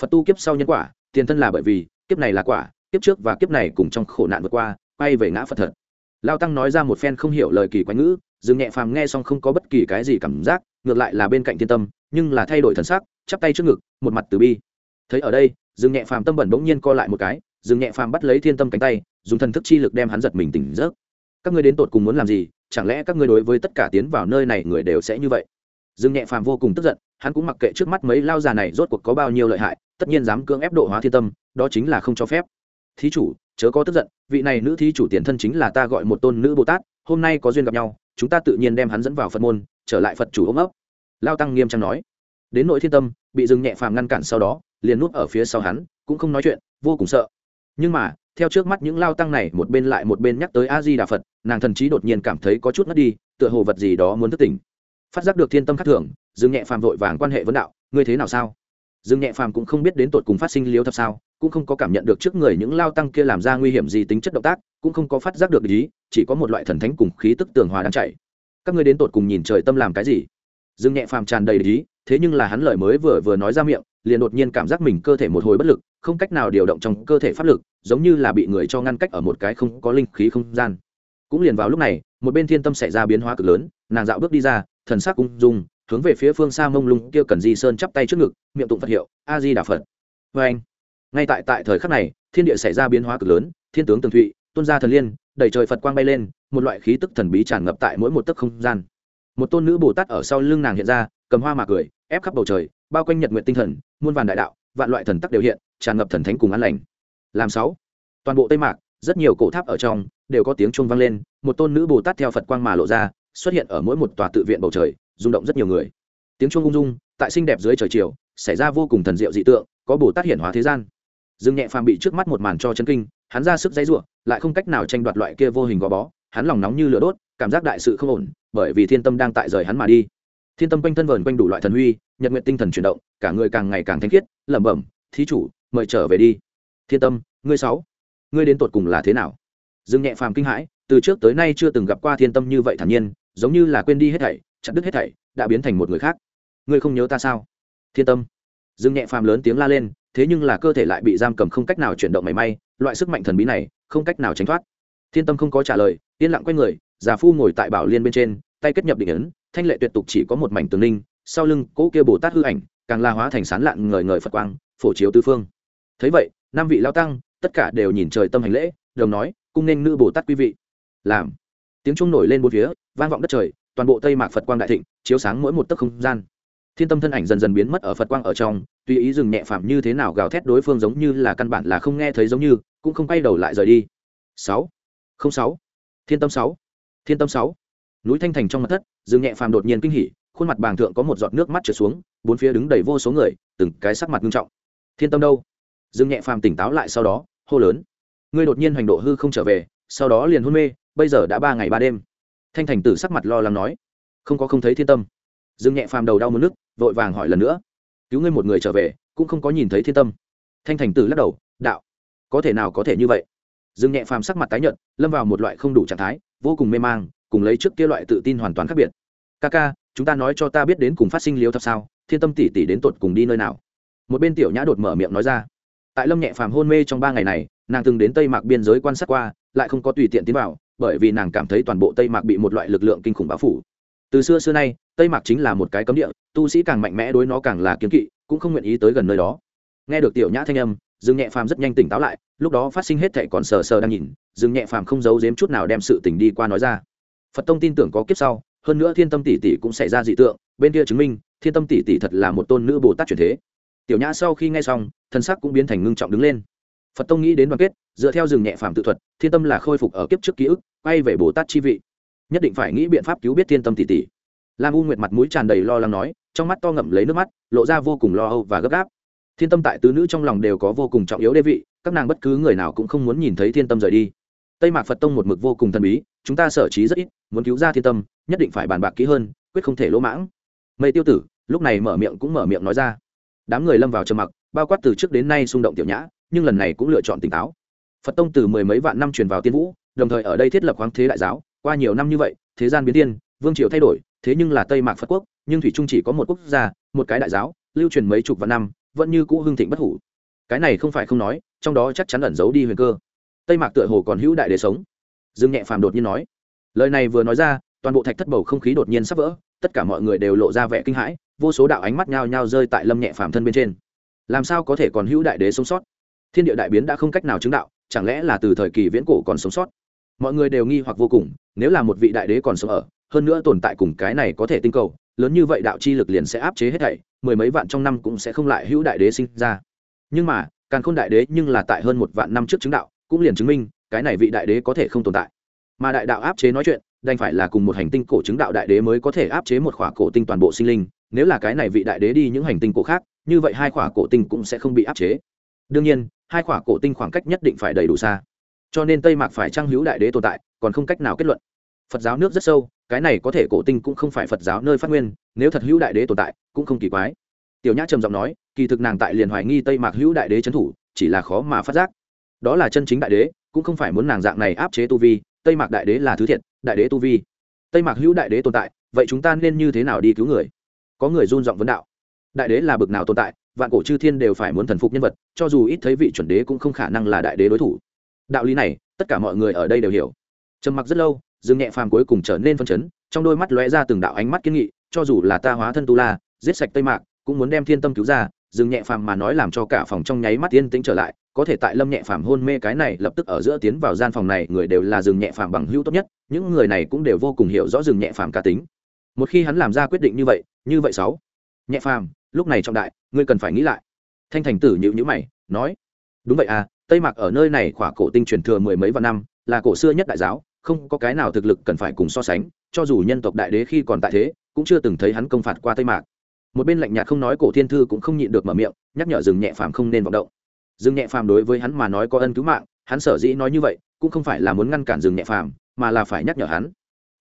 A: Phật tu kiếp sau nhân quả, tiền thân là bởi vì, kiếp này là quả, kiếp trước và kiếp này cùng trong khổ nạn vượt qua, quay về ngã phật thật. Lao tăng nói ra một phen không hiểu lời kỳ quái ngữ dương nhẹ phàm nghe xong không có bất kỳ cái gì cảm giác, ngược lại là bên cạnh thiên tâm, nhưng là thay đổi thần sắc, chắp tay trước ngực, một mặt từ bi. Thấy ở đây dương nhẹ phàm tâm bẩn bỗng nhiên co lại một cái dương nhẹ phàm bắt lấy thiên tâm cánh tay, dùng thần thức chi lực đem hắn giật mình tỉnh giấc. Các ngươi đến tột cùng muốn làm gì? Chẳng lẽ các ngươi đối với tất cả tiến vào nơi này người đều sẽ như vậy? Dương nhẹ phàm vô cùng tức giận, hắn cũng mặc kệ trước mắt mấy lao già này rốt cuộc có bao nhiêu lợi hại, tất nhiên dám cưỡng ép độ hóa thiên tâm, đó chính là không cho phép. Thí chủ, chớ có tức giận, vị này nữ thí chủ tiền thân chính là ta gọi một tôn nữ bồ tát, hôm nay có duyên gặp nhau, chúng ta tự nhiên đem hắn dẫn vào phật môn, trở lại phật chủ ôm ấp. Lao tăng nghiêm trang nói. Đến nội thiên tâm, bị dừng nhẹ phàm ngăn cản sau đó, liền núp ở phía sau hắn, cũng không nói chuyện, vô cùng sợ nhưng mà, theo trước mắt những lao tăng này, một bên lại một bên nhắc tới a di đà phật, nàng thần trí đột nhiên cảm thấy có chút mất đi, tựa hồ vật gì đó muốn thức tỉnh. Phát giác được thiên tâm khắc thường dừng nhẹ phàm vội vàng quan hệ vấn đạo, ngươi thế nào sao? Dương nhẹ phàm cũng không biết đến tột cùng phát sinh liếu thật sao, cũng không có cảm nhận được trước người những lao tăng kia làm ra nguy hiểm gì tính chất động tác, cũng không có phát giác được ý, chỉ có một loại thần thánh cùng khí tức tường hòa đang chạy. Các ngươi đến tột cùng nhìn trời tâm làm cái gì? Dương nhẹ phàm tràn đầy ý, thế nhưng là hắn lời mới vừa vừa nói ra miệng liền đột nhiên cảm giác mình cơ thể một hồi bất lực, không cách nào điều động trong cơ thể pháp lực, giống như là bị người cho ngăn cách ở một cái không có linh khí không gian. Cũng liền vào lúc này, một bên thiên tâm xảy ra biến hóa cực lớn, nàng dạo bước đi ra, thần sắc ung dung, hướng về phía phương xa mông lung kia cần di sơn chắp tay trước ngực, miệng tụng phật hiệu a di đà phật. Vê anh ngay tại tại thời khắc này, thiên địa xảy ra biến hóa cực lớn, thiên tướng tường thụy tôn gia thần liên đẩy trời phật quang bay lên, một loại khí tức thần bí tràn ngập tại mỗi một tấc không gian. Một tôn nữ bồ tát ở sau lưng nàng hiện ra, cầm hoa mà cười, ép khắp bầu trời bao quanh nhật nguyện tinh thần, muôn vàn đại đạo, vạn loại thần tắc đều hiện, tràn ngập thần thánh cùng an lành. Làm sáu, toàn bộ tây mạc, rất nhiều cổ tháp ở trong, đều có tiếng chuông vang lên, một tôn nữ bồ tát theo phật quang mà lộ ra, xuất hiện ở mỗi một tòa tự viện bầu trời, rung động rất nhiều người. Tiếng chuông ung dung, tại xinh đẹp dưới trời chiều, xảy ra vô cùng thần diệu dị tượng, có bồ tát hiển hóa thế gian. Dương nhẹ phàm bị trước mắt một màn cho chân kinh, hắn ra sức dãy ruộng lại không cách nào tranh đoạt loại kia vô hình gò bó, hắn lòng nóng như lửa đốt, cảm giác đại sự không ổn, bởi vì thiên tâm đang tại rời hắn mà đi thiên tâm quanh thân vờn quanh đủ loại thần huy, nhật nguyện tinh thần chuyển động, cả người càng ngày càng thanh khiết, lẩm bẩm, thí chủ, mời trở về đi. Thiên tâm, ngươi sáu, ngươi đến tột cùng là thế nào? Dương nhẹ phàm kinh hãi, từ trước tới nay chưa từng gặp qua thiên tâm như vậy thản nhiên, giống như là quên đi hết thảy, chặt đứt hết thảy, đã biến thành một người khác. Ngươi không nhớ ta sao? Thiên tâm. Dương nhẹ phàm lớn tiếng la lên, thế nhưng là cơ thể lại bị giam cầm không cách nào chuyển động mảy may, loại sức mạnh thần bí này, không cách nào tránh thoát. Thiên tâm không có trả lời, yên lặng q u a y người, già phu ngồi tại bảo liên bên trên, tay kết nhập định ấn thanh lệ tuyệt tục chỉ có một mảnh tường ninh sau lưng cỗ kia bồ tát hư ảnh càng la hóa thành sán lạn ngời ngời phật quang, phổ chiếu tư phương. Thấy vậy, năm vị lao tăng, tất cả đều nhìn trời tâm hành lễ, đồng nói, cung nên nữ bồ tát quý vị. Làm. Tiếng trung nổi lên bốn phía, vang vọng đất trời, toàn bộ tây mạc phật quang đại thịnh, chiếu sáng mỗi một tấc không gian. Thiên tâm thân ảnh dần dần biến mất ở phật quang ở trong, tùy ý dừng nhẹ phạm như thế nào gào thét đối phương giống như là căn bản là không nghe thấy giống như, cũng không quay đầu lại rời đi. Sáu. Không sáu. Thiên tâm sáu. Thiên tâm sáu núi thanh thành trong mặt thất, Dương nhẹ phàm đột nhiên kinh hỉ, khuôn mặt bàng thượng có một giọt nước mắt trượt xuống, bốn phía đứng đầy vô số người, từng cái sắc mặt nghiêm trọng. Thiên tâm đâu? Dương nhẹ phàm tỉnh táo lại sau đó, hô lớn. Ngươi đột nhiên hoành độ hư không trở về, sau đó liền hôn mê, bây giờ đã ba ngày ba đêm. Thanh thành tử sắc mặt lo lắng nói. Không có không thấy thiên tâm. Dương nhẹ phàm đầu đau mất nước, vội vàng hỏi lần nữa. Cứu ngươi một người trở về, cũng không có nhìn thấy thiên tâm. Thanh thành tử lắc đầu, đạo. Có thể nào có thể như vậy? Dương nhẹ phàm sắc mặt tái nhợt, lâm vào một loại không đủ trạng thái, vô cùng mê mang cùng lấy trước kia loại tự tin hoàn toàn khác biệt. Ca ca chúng ta nói cho ta biết đến cùng phát sinh liếu thật sao, thiên tâm tỷ tỷ đến tột cùng đi nơi nào? Một bên tiểu nhã đột mở miệng nói ra. Tại lâm nhẹ phàm hôn mê trong ba ngày này, nàng từng đến tây mạc biên giới quan sát qua, lại không có tùy tiện tiến vào, bởi vì nàng cảm thấy toàn bộ tây mạc bị một loại lực lượng kinh khủng bao phủ. Từ xưa xưa nay, tây mạc chính là một cái cấm địa, tu sĩ càng mạnh mẽ đối nó càng là kiếm kỵ, cũng không nguyện ý tới gần nơi đó. Nghe được tiểu nhã thanh âm, dương nhẹ phàm rất nhanh tỉnh táo lại, lúc đó phát sinh hết thệ còn sờ sờ đang nhìn, dương nhẹ phàm không giấu giếm chút nào đem sự tình đi qua nói ra phật tông tin tưởng có kiếp sau, hơn nữa thiên tâm tỷ tỷ cũng xảy ra dị tượng, bên kia chứng minh, thiên tâm tỷ tỷ thật là một tôn nữ bồ tát truyền thế. Tiểu nhã sau khi nghe xong thân sắc cũng biến thành ngưng trọng đứng lên. Phật tông nghĩ đến đoàn kết, dựa theo rừng nhẹ phàm tự thuật, thiên tâm là khôi phục ở kiếp trước ký ức, quay về bồ tát chi vị. Nhất định phải nghĩ biện pháp cứu biết thiên tâm tỷ tỷ. Lam u nguyệt mặt mũi tràn đầy lo lắng nói, trong mắt to ngậm lấy nước mắt, lộ ra vô cùng lo âu và gấp gáp. Thiên tâm tại tứ nữ trong lòng đều có vô cùng trọng yếu đê vị, các nàng bất cứ người nào cũng không muốn nhìn thấy thiên tâm rời đi tây mạc phật tông một mực vô cùng thần bí, chúng ta sở trí rất ít, muốn cứu ra thiên tâm, nhất định phải bàn bạc kỹ hơn, quyết không thể lỗ mãng. Mây tiêu tử, lúc này mở miệng cũng mở miệng nói ra. Đám người lâm vào trầm mặc, bao quát từ trước đến nay xung động tiểu nhã, nhưng lần này cũng lựa chọn tỉnh táo. Phật tông từ mười mấy vạn năm truyền vào tiên vũ, đồng thời ở đây thiết lập khoáng thế đại giáo, qua nhiều năm như vậy, thế gian biến tiên vương triều thay đổi, thế nhưng là tây mạc phật quốc, nhưng thủy trung chỉ có một quốc gia, một cái đại giáo, lưu truyền mấy chục vạn năm, vẫn như cũ hưng thịnh bất hủ. Cái này không phải không nói, trong đó chắc chắn ẩn giấu đi huyền cơ tây mạc tựa hồ còn hữu đại đế sống. Dương nhẹ phàm đột nhiên nói. Lời này vừa nói ra, toàn bộ thạch thất bầu không khí đột nhiên sắp vỡ, tất cả mọi người đều lộ ra vẻ kinh hãi, vô số đạo ánh mắt nhao nhao rơi tại lâm nhẹ phàm thân bên trên. Làm sao có thể còn hữu đại đế sống sót? Thiên địa đại biến đã không cách nào chứng đạo, chẳng lẽ là từ thời kỳ viễn cổ còn sống sót? Mọi người đều nghi hoặc vô cùng, nếu là một vị đại đế còn sống ở, hơn nữa tồn tại cùng cái này có thể tinh cầu, lớn như vậy đạo chi lực liền sẽ áp chế hết thảy, mười mấy vạn trong năm cũng sẽ không lại hữu đại đế sinh ra. Nhưng mà càng khôn đại đế nhưng là tại hơn một vạn năm trước chứng đạo cũng liền chứng minh, cái này vị đại đế có thể không tồn tại. Mà đại đạo áp chế nói chuyện, đành phải là cùng một hành tinh cổ chứng đạo đại đế mới có thể áp chế một khỏa cổ tinh toàn bộ sinh linh. Nếu là cái này vị đại đế đi những hành tinh cổ khác, như vậy hai khỏa cổ tinh cũng sẽ không bị áp chế. Đương nhiên, hai khỏa cổ tinh khoảng cách nhất định phải đầy đủ xa. Cho nên tây mạc phải trang hữu đại đế tồn tại, còn không cách nào kết luận. Phật giáo nước rất sâu, cái này có thể cổ tinh cũng không phải phật giáo nơi phát nguyên, nếu thật hữu đại đế tồn tại, cũng không kỳ quái. Tiểu nhã trầm giọng nói, kỳ thực nàng tại liền hoài nghi tây mạc hữu đại đế trấn thủ, chỉ là khó mà phát giác đó là chân chính đại đế, cũng không phải muốn nàng dạng này áp chế tu vi, tây mạc đại đế là thứ thiện đại đế tu vi. Tây mạc hữu đại đế tồn tại, vậy chúng ta nên như thế nào đi cứu người? Có người run giọng vấn đạo. Đại đế là bực nào tồn tại, vạn cổ chư thiên đều phải muốn thần phục nhân vật, cho dù ít thấy vị chuẩn đế cũng không khả năng là đại đế đối thủ. Đạo lý này, tất cả mọi người ở đây đều hiểu. Trầm mặc rất lâu, dương nhẹ phàm cuối cùng trở nên phân chấn, trong đôi mắt lóe ra từng đạo ánh mắt kiên nghị, cho dù là ta hóa thân tu la, giết sạch tây mạc, cũng muốn đem thiên tâm cứu ra, dương nhẹ phàm mà nói làm cho cả phòng trong nháy mắt yên tĩnh trở lại có thể tại lâm nhẹ phàm hôn mê cái này, lập tức ở giữa tiến vào gian phòng này, người đều là rừng nhẹ phàm bằng hữu tốt nhất, những người này cũng đều vô cùng hiểu rõ rừng nhẹ phàm cá tính. Một khi hắn làm ra quyết định như vậy như vậy sáu. Nhẹ phàm, lúc này trọng đại, ngươi cần phải nghĩ lại. Thanh thành tử nhịu nhữ mày, nói, đúng vậy à tây mạc ở nơi này khỏa cổ tinh truyền thừa mười mấy vạn năm, là cổ xưa nhất đại giáo, không có cái nào thực lực cần phải cùng so sánh, cho dù nhân tộc đại đế khi còn tại thế, cũng chưa từng thấy hắn công phạt qua tây mạc. Một bên lạnh nhạt không nói cổ thiên thư cũng không nhịn được mở miệng, nhắc nhở rừng nhẹ phàm không nên vọng động. Dương nhẹ phàm đối với hắn mà nói có ân cứu mạng, hắn sở dĩ nói như vậy, cũng không phải là muốn ngăn cản Dương nhẹ phàm, mà là phải nhắc nhở hắn.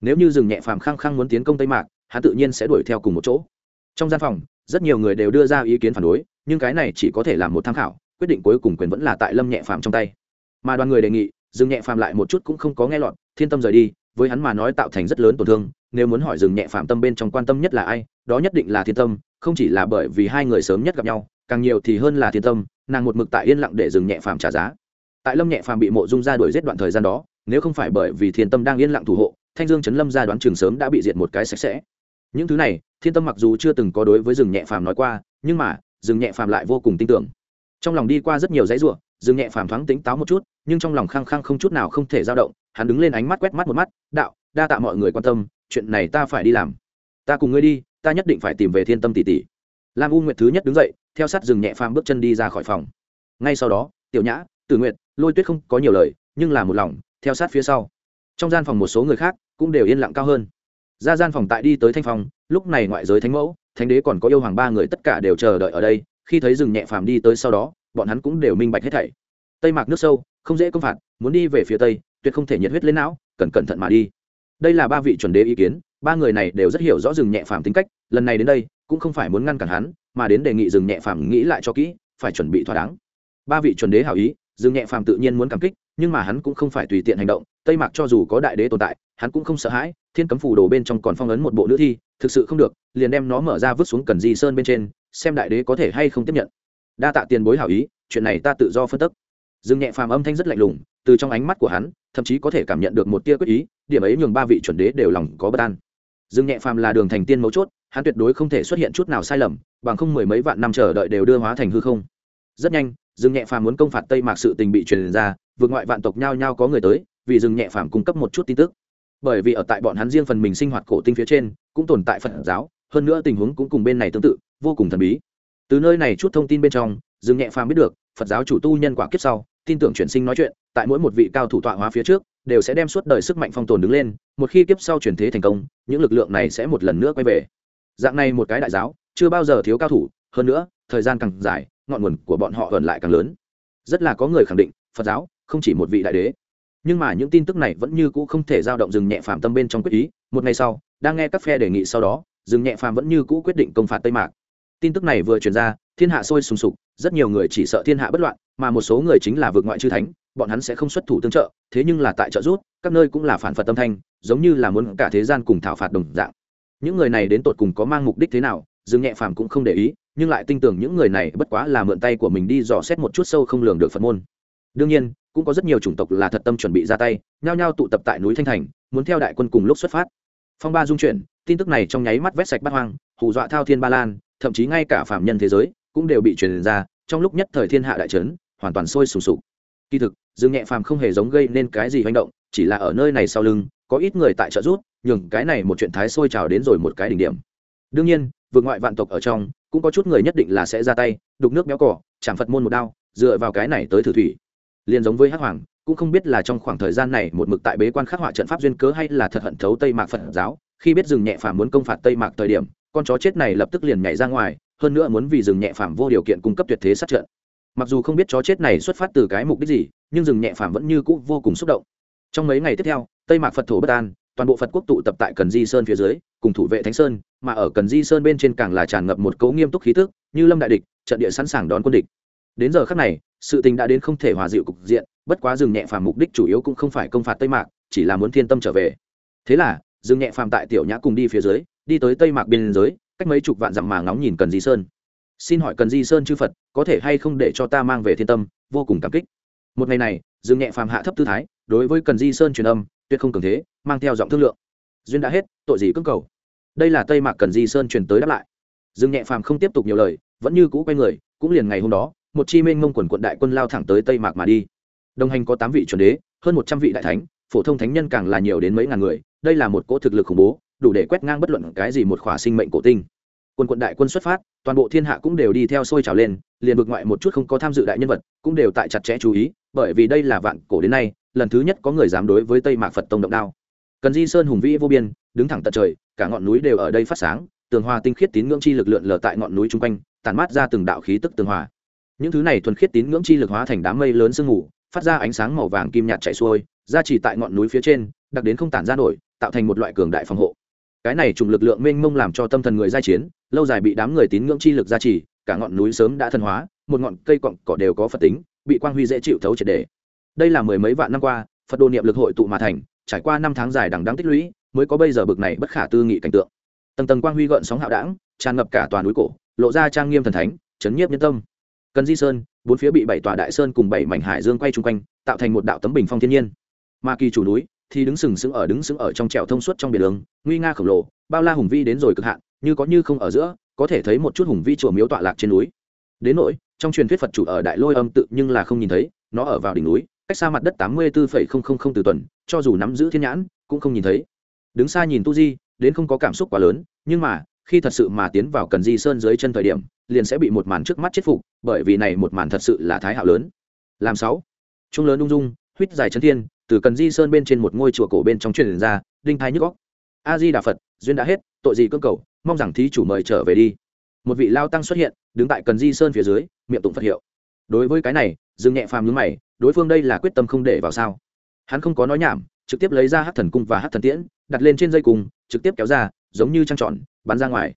A: Nếu như Dương nhẹ phàm khăng khăng muốn tiến công tây mạc, hắn tự nhiên sẽ đuổi theo cùng một chỗ. Trong gian phòng, rất nhiều người đều đưa ra ý kiến phản đối, nhưng cái này chỉ có thể là một tham khảo, quyết định cuối cùng quyền vẫn là tại lâm nhẹ phàm trong tay. Mà đoàn người đề nghị Dương nhẹ phàm lại một chút cũng không có nghe lọt, thiên tâm rời đi, với hắn mà nói tạo thành rất lớn tổn thương, nếu muốn hỏi dừng nhẹ phàm tâm bên trong quan tâm nhất là ai, đó nhất định là thiên tâm, không chỉ là bởi vì hai người sớm nhất gặp nhau càng nhiều thì hơn là thiên tâm, nàng một mực tại yên lặng để dừng nhẹ phàm trả giá. Tại lâm nhẹ phàm bị mộ dung ra đuổi giết đoạn thời gian đó, nếu không phải bởi vì thiên tâm đang yên lặng thủ hộ, thanh dương chấn lâm ra đoán trường sớm đã bị diệt một cái sạch sẽ. Những thứ này, thiên tâm mặc dù chưa từng có đối với rừng nhẹ phàm nói qua, nhưng mà, rừng nhẹ phàm lại vô cùng tin tưởng. Trong lòng đi qua rất nhiều dãy ruộng rừng nhẹ phàm thoáng tính táo một chút, nhưng trong lòng khăng khăng không chút nào không thể dao động, hắn đứng lên ánh mắt quét mắt một mắt, đạo, đa tạ mọi người quan tâm, chuyện này ta phải đi làm. Ta cùng ngươi đi, ta nhất định phải tìm về thiên tâm tỷ tỷ. Lam u nguyệt thứ nhất đứng dậy theo sát rừng nhẹ phàm bước chân đi ra khỏi phòng. Ngay sau đó, tiểu nhã, tử nguyện lôi tuyết không có nhiều lời, nhưng là một lòng, theo sát phía sau. Trong gian phòng một số người khác cũng đều yên lặng cao hơn. Ra gian phòng tại đi tới thanh phòng lúc này ngoại giới thánh mẫu, thánh đế còn có yêu hoàng ba người tất cả đều chờ đợi ở đây, khi thấy rừng nhẹ phàm đi tới sau đó, bọn hắn cũng đều minh bạch hết thảy. Tây mạc nước sâu, không dễ công phạt, muốn đi về phía tây, tuyệt không thể nhiệt huyết lên não, cần cẩn thận mà đi. Đây là ba vị chuẩn đế ý kiến, ba người này đều rất hiểu rõ rừng nhẹ phàm tính cách, lần này đến đây, cũng không phải muốn ngăn cản hắn mà đến đề nghị dừng nhẹ phàm nghĩ lại cho kỹ, phải chuẩn bị thỏa đáng. Ba vị chuẩn đế hảo ý, dừng nhẹ phàm tự nhiên muốn cảm kích, nhưng mà hắn cũng không phải tùy tiện hành động, tây mạc cho dù có đại đế tồn tại, hắn cũng không sợ hãi, thiên cấm phủ đồ bên trong còn phong ấn một bộ nữ thi, thực sự không được, liền đem nó mở ra vứt xuống cần di sơn bên trên, xem đại đế có thể hay không tiếp nhận. Đa tạ tiền bối hảo ý, chuyện này ta tự do phân tức Dừng nhẹ phàm âm thanh rất lạnh lùng, từ trong ánh mắt của hắn, thậm chí có thể cảm nhận được một tia quyết ý, điểm ấy nhường ba vị chuẩn đế đều lòng có bất an. Dừng nhẹ phàm là đường thành tiên mấu chốt hắn tuyệt đối không thể xuất hiện chút nào sai lầm, bằng không mười mấy vạn năm chờ đợi đều đưa hóa thành hư không. Rất nhanh, dương nhẹ phàm muốn công phạt tây mạc sự tình bị truyền ra, vượt ngoại vạn tộc nhao nhao có người tới, vì dương nhẹ phàm cung cấp một chút tin tức. Bởi vì ở tại bọn hắn riêng phần mình sinh hoạt cổ tinh phía trên, cũng tồn tại phật giáo, hơn nữa tình huống cũng cùng bên này tương tự, vô cùng thần bí. Từ nơi này chút thông tin bên trong, dương nhẹ phàm biết được, phật giáo chủ tu nhân quả kiếp sau, tin tưởng chuyển sinh nói chuyện, tại mỗi một vị cao thủ tọa hóa phía trước, đều sẽ đem suốt đời sức mạnh phong tồn đứng lên, một khi kiếp sau chuyển thế thành công, những lực lượng này sẽ một lần nữa quay về dạng này một cái đại giáo, chưa bao giờ thiếu cao thủ, hơn nữa, thời gian càng dài, ngọn nguồn của bọn họ gần lại càng lớn. Rất là có người khẳng định, phật giáo không chỉ một vị đại đế. Nhưng mà những tin tức này vẫn như cũ không thể giao động dừng nhẹ phàm tâm bên trong quyết ý. Một ngày sau, đang nghe các phe đề nghị sau đó, dừng nhẹ phàm vẫn như cũ quyết định công phạt tây mạc. Tin tức này vừa truyền ra, thiên hạ sôi sùng sục, rất nhiều người chỉ sợ thiên hạ bất loạn, mà một số người chính là vượt ngoại chư thánh, bọn hắn sẽ không xuất thủ tương trợ, thế nhưng là tại trợ rút các nơi cũng là phản phật tâm thanh, giống như là muốn cả thế gian cùng thảo phạt đồng dạng những người này đến tột cùng có mang mục đích thế nào, dương nhẹ phàm cũng không để ý, nhưng lại tin tưởng những người này bất quá là mượn tay của mình đi dò xét một chút sâu không lường được phật môn. Đương nhiên, cũng có rất nhiều chủng tộc là thật tâm chuẩn bị ra tay, nhao nhao tụ tập tại núi thanh thành, muốn theo đại quân cùng lúc xuất phát. Phong ba dung chuyển, tin tức này trong nháy mắt vét sạch bắt hoang, hù dọa thao thiên ba lan, thậm chí ngay cả phạm nhân thế giới cũng đều bị truyền ra, trong lúc nhất thời thiên hạ đại trấn hoàn toàn sôi sùng sục. Kỳ thực, dương nhẹ phàm không hề giống gây nên cái gì hành động, chỉ là ở nơi này sau lưng, có ít người tại trợ rút nhường cái này một chuyện thái sôi trào đến rồi một cái đỉnh điểm. Đương nhiên, vượt ngoại vạn tộc ở trong, cũng có chút người nhất định là sẽ ra tay, đục nước béo cỏ, chạm phật môn một đao, dựa vào cái này tới thử thủy. Liền giống với hắc hoàng, cũng không biết là trong khoảng thời gian này một mực tại bế quan khắc họa trận pháp duyên cớ hay là thật hận thấu tây mạc phật giáo, khi biết dừng nhẹ phàm muốn công phạt tây mạc thời điểm, con chó chết này lập tức liền nhảy ra ngoài, hơn nữa muốn vì dừng nhẹ phàm vô điều kiện cung cấp tuyệt thế sát trận. Mặc dù không biết chó chết này xuất phát từ cái mục đích gì, nhưng dừng nhẹ phàm vẫn như cũ vô cùng xúc động. Trong mấy ngày tiếp theo, tây mạc phật thổ bất an toàn bộ phật quốc tụ tập tại cần di sơn phía dưới, cùng thủ vệ thánh sơn, mà ở cần di sơn bên trên càng là tràn ngập một cấu nghiêm túc khí tức, như lâm đại địch, trận địa sẵn sàng đón quân địch. Đến giờ khắc này, sự tình đã đến không thể hòa dịu cục diện, bất quá dừng nhẹ phàm mục đích chủ yếu cũng không phải công phạt tây mạc, chỉ là muốn thiên tâm trở về. Thế là dừng nhẹ phàm tại tiểu nhã cùng đi phía dưới, đi tới tây mạc biên giới, cách mấy chục vạn dặm mà ngóng nhìn cần di sơn. Xin hỏi cần di sơn chư phật, có thể hay không để cho ta mang về thiên tâm, vô cùng cảm kích. Một ngày này dừng nhẹ phàm hạ thấp tư thái, đối với cần di sơn truyền âm tuyệt không cường thế, mang theo giọng thương lượng. Duyên đã hết, tội gì cưỡng cầu? Đây là tây mạc cần di sơn truyền tới đáp lại. Dương nhẹ phàm không tiếp tục nhiều lời, vẫn như cũ quay người, cũng liền ngày hôm đó, một chi minh mông quần quận đại quân lao thẳng tới tây mạc mà đi. Đồng hành có tám vị chuẩn đế, hơn một trăm vị đại thánh, phổ thông thánh nhân càng là nhiều đến mấy ngàn người, đây là một cỗ thực lực khủng bố, đủ để quét ngang bất luận cái gì một khỏa sinh mệnh cổ tinh. Quân quận đại quân xuất phát, toàn bộ thiên hạ cũng đều đi theo sôi trào lên, liền vực ngoại một chút không có tham dự đại nhân vật, cũng đều tại chặt chẽ chú ý, bởi vì đây là vạn cổ đến nay lần thứ nhất có người dám đối với tây mạc phật tông động đao. Cần di sơn hùng vĩ vô biên, đứng thẳng tận trời, cả ngọn núi đều ở đây phát sáng, tường hòa tinh khiết tín ngưỡng chi lực lượn lờ tại ngọn núi chung quanh tàn mát ra từng đạo khí tức tường hòa những thứ này thuần khiết tín ngưỡng chi lực hóa thành đám mây lớn sương mù, phát ra ánh sáng màu vàng kim nhạt chạy xuôi ra chỉ tại ngọn núi phía trên, đặc đến không tản ra nổi, tạo thành một loại cường đại phòng hộ. Cái này trùng lực lượng mênh mông làm cho tâm thần người giai chiến, lâu dài bị đám người tín ngưỡng chi lực gia trì, cả ngọn núi sớm đã thần hóa, một ngọn cây cọng cỏ đều có phật tính, bị quang huy dễ chịu thấu triệt đề đây là mười mấy vạn năm qua, phật đồ niệm lực hội tụ mà thành, trải qua năm tháng dài đằng đắng tích lũy, mới có bây giờ bực này bất khả tư nghị cảnh tượng. Tầng tầng quang huy gợn sóng hạo đảng tràn ngập cả toàn núi cổ, lộ ra trang nghiêm thần thánh, chấn nhiếp nhân tâm. Cần di sơn, bốn phía bị bảy tòa đại sơn cùng bảy mảnh hải dương quay chung quanh, tạo thành một đạo tấm bình phong thiên nhiên. Mà kỳ chủ núi thì đứng sừng sững ở, đứng sững ở trong trèo thông suốt trong biển lớn nguy nga khổng lồ, bao la hùng vi đến rồi cực hạn, như có như không ở giữa, có thể thấy một chút hùng vi chùa miếu tọa lạc trên núi. Đến nỗi, trong truyền thuyết phật chủ ở đại lôi âm tự nhưng là không nhìn thấy, nó ở vào đỉnh núi cách xa mặt đất tám mươi bốn từ tuần, cho dù nắm giữ thiên nhãn, cũng không nhìn thấy. Đứng xa nhìn tu di, đến không có cảm xúc quá lớn, nhưng mà, khi thật sự mà tiến vào cần di sơn dưới chân thời điểm, liền sẽ bị một màn trước mắt chết phục, bởi vì này một màn thật sự là thái hạo lớn. Làm sáu. Trung lớn ung dung huýt dài chân thiên, từ cần di sơn bên trên một ngôi chùa cổ bên trong truyền ra, đinh thái nhức góc a di đà phật, duyên đã hết, tội gì cơ cầu, mong rằng thí chủ mời trở về đi. Một vị lao tăng xuất hiện, đứng tại cần di sơn phía dưới, miệng tụng phật hiệu. Đối với cái này, dương nhẹ phàm nhướng mày đối phương đây là quyết tâm không để vào sao? Hắn không có nói nhảm, trực tiếp lấy ra hát thần cung và hát thần tiễn, đặt lên trên dây cung, trực tiếp kéo ra, giống như trăng tròn, bắn ra ngoài.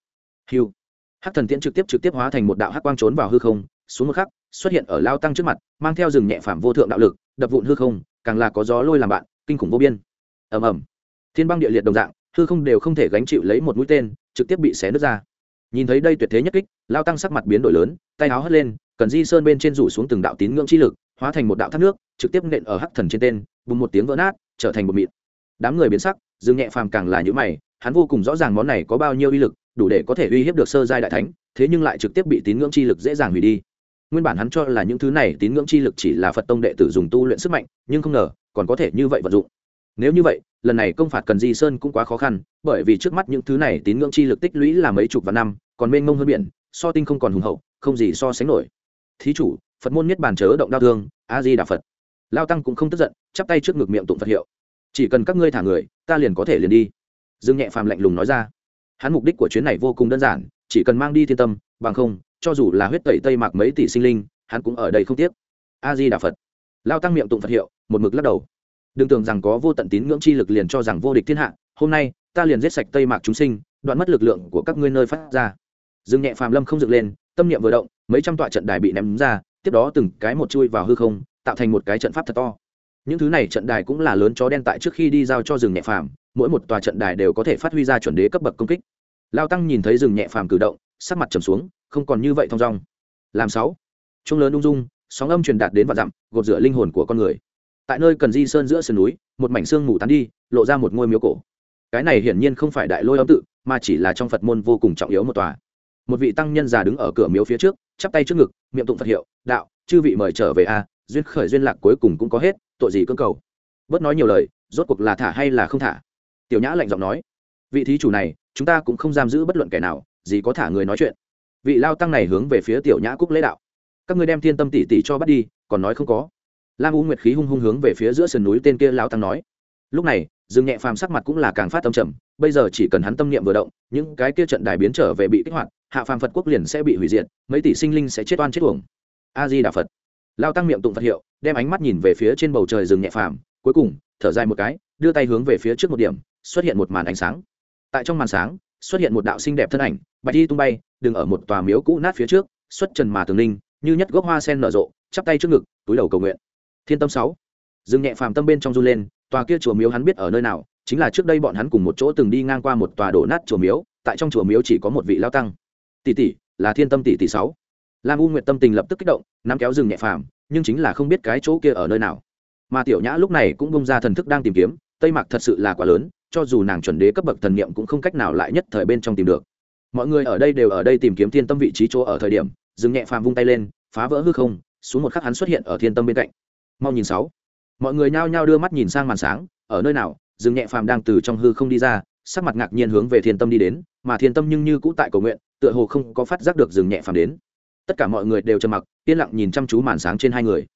A: Hiu. Hát thần tiễn trực tiếp trực tiếp hóa thành một đạo hát quang trốn vào hư không, xuống một khắc, xuất hiện ở lao tăng trước mặt, mang theo rừng nhẹ phạm vô thượng đạo lực, đập vụn hư không, càng là có gió lôi làm bạn, kinh khủng vô biên. Ầm ầm. Thiên băng địa liệt đồng dạng, hư không đều không thể gánh chịu lấy một mũi tên, trực tiếp bị xé nứt ra. Nhìn thấy đây tuyệt thế nhất kích, lao tăng sắc mặt biến đổi lớn, tay áo hất lên, cần di sơn bên trên rủ xuống từng đạo tín ngưỡng chi lực hóa thành một đạo thác nước, trực tiếp nện ở hắc thần trên tên, bùng một tiếng vỡ nát, trở thành một mịn. Đám người biến sắc, dương nhẹ phàm càng là những mày, hắn vô cùng rõ ràng món này có bao nhiêu uy lực, đủ để có thể uy hiếp được sơ giai đại thánh, thế nhưng lại trực tiếp bị tín ngưỡng chi lực dễ dàng hủy đi. Nguyên bản hắn cho là những thứ này tín ngưỡng chi lực chỉ là phật tông đệ tử dùng tu luyện sức mạnh, nhưng không ngờ, còn có thể như vậy vận dụng. Nếu như vậy, lần này công phạt cần di sơn cũng quá khó khăn, bởi vì trước mắt những thứ này tín ngưỡng chi lực tích lũy là mấy chục vạn năm, còn mênh mông hơn biển, so tinh không còn hùng hậu, không gì so sánh nổi. Thí chủ phật môn niết bàn chớ động đau thương a di đà phật. Lao tăng cũng không tức giận, chắp tay trước ngực miệng tụng phật hiệu. Chỉ cần các ngươi thả người, ta liền có thể liền đi. Dương nhẹ phàm lạnh lùng nói ra. Hắn mục đích của chuyến này vô cùng đơn giản, chỉ cần mang đi thiên tâm, bằng không, cho dù là huyết tẩy tây mạc mấy tỷ sinh linh, hắn cũng ở đây không tiếc. A di đà phật. Lao tăng miệng tụng phật hiệu, một mực lắc đầu. Đừng tưởng rằng có vô tận tín ngưỡng chi lực liền cho rằng vô địch thiên hạ, hôm nay, ta liền giết sạch tây mạc chúng sinh, đoạn mất lực lượng của các ngươi nơi phát ra. Dương nhẹ phàm lâm không dựng lên, tâm niệm vừa động, mấy trăm tọa trận đài bị ném ra tiếp đó từng cái một chui vào hư không, tạo thành một cái trận pháp thật to. Những thứ này trận đài cũng là lớn chó đen tại trước khi đi giao cho rừng nhẹ phàm, mỗi một tòa trận đài đều có thể phát huy ra chuẩn đế cấp bậc công kích. Lao tăng nhìn thấy rừng nhẹ phàm cử động, sắc mặt trầm xuống, không còn như vậy thong dong. Làm sáu. Trung lớn ung dung, sóng âm truyền đạt đến và dặm, gột rửa linh hồn của con người. Tại nơi cần di sơn giữa sườn núi, một mảnh xương mù tán đi, lộ ra một ngôi miếu cổ. Cái này hiển nhiên không phải đại lôi âm tự, mà chỉ là trong phật môn vô cùng trọng yếu một tòa một vị tăng nhân già đứng ở cửa miếu phía trước, chắp tay trước ngực, miệng tụng phật hiệu, đạo, chư vị mời trở về a, duyên khởi duyên lạc cuối cùng cũng có hết, tội gì cưỡng cầu? Bớt nói nhiều lời, rốt cuộc là thả hay là không thả? Tiểu nhã lạnh giọng nói, vị thí chủ này, chúng ta cũng không giam giữ bất luận kẻ nào, gì có thả người nói chuyện. Vị lao tăng này hướng về phía tiểu nhã cúc lễ đạo, các ngươi đem thiên tâm tỷ tỷ cho bắt đi, còn nói không có. Lam u nguyệt khí hung hung hướng về phía giữa sườn núi tên kia lao tăng nói lúc này, dương nhẹ phàm sắc mặt cũng là càng phát tâm trầm, bây giờ chỉ cần hắn tâm niệm vừa động, những cái kia trận đài biến trở về bị kích hoạt, hạ phàm phật quốc liền sẽ bị hủy diệt, mấy tỷ sinh linh sẽ chết oan chết uổng. A di đà phật. Lao tăng miệng tụng phật hiệu, đem ánh mắt nhìn về phía trên bầu trời rừng nhẹ phàm, cuối cùng, thở dài một cái, đưa tay hướng về phía trước một điểm, xuất hiện một màn ánh sáng. Tại trong màn sáng, xuất hiện một đạo xinh đẹp thân ảnh, bạch đi tung bay đừng ở một tòa miếu cũ nát phía trước, xuất trần mà tường linh, như nhất gốc hoa sen nở rộ, chắp tay trước ngực, túi đầu cầu nguyện. Thiên tâm sáu. Dương nhẹ phàm tâm bên trong run lên tòa kia chùa miếu hắn biết ở nơi nào, chính là trước đây bọn hắn cùng một chỗ từng đi ngang qua một tòa đổ nát chùa miếu, tại trong chùa miếu chỉ có một vị lao tăng. Tỷ tỷ, là thiên tâm tỷ tỷ sáu. Lam u nguyệt tâm tình lập tức kích động, nắm kéo rừng nhẹ phàm, nhưng chính là không biết cái chỗ kia ở nơi nào. Mà tiểu nhã lúc này cũng bông ra thần thức đang tìm kiếm, tây mạc thật sự là quá lớn, cho dù nàng chuẩn đế cấp bậc thần niệm cũng không cách nào lại nhất thời bên trong tìm được. Mọi người ở đây đều ở đây tìm kiếm thiên tâm vị trí chỗ ở thời điểm dừng nhẹ phàm vung tay lên, phá vỡ hư không, xuống một khắc hắn xuất hiện ở thiên tâm bên cạnh. Mau nhìn sáu mọi người nhao nhao đưa mắt nhìn sang màn sáng, ở nơi nào, Dương nhẹ phàm đang từ trong hư không đi ra, sắc mặt ngạc nhiên hướng về thiên tâm đi đến, mà thiên tâm nhưng như cũ tại cầu nguyện, tựa hồ không có phát giác được Dương nhẹ phàm đến. Tất cả mọi người đều trầm mặc, yên lặng nhìn chăm chú màn sáng trên hai người.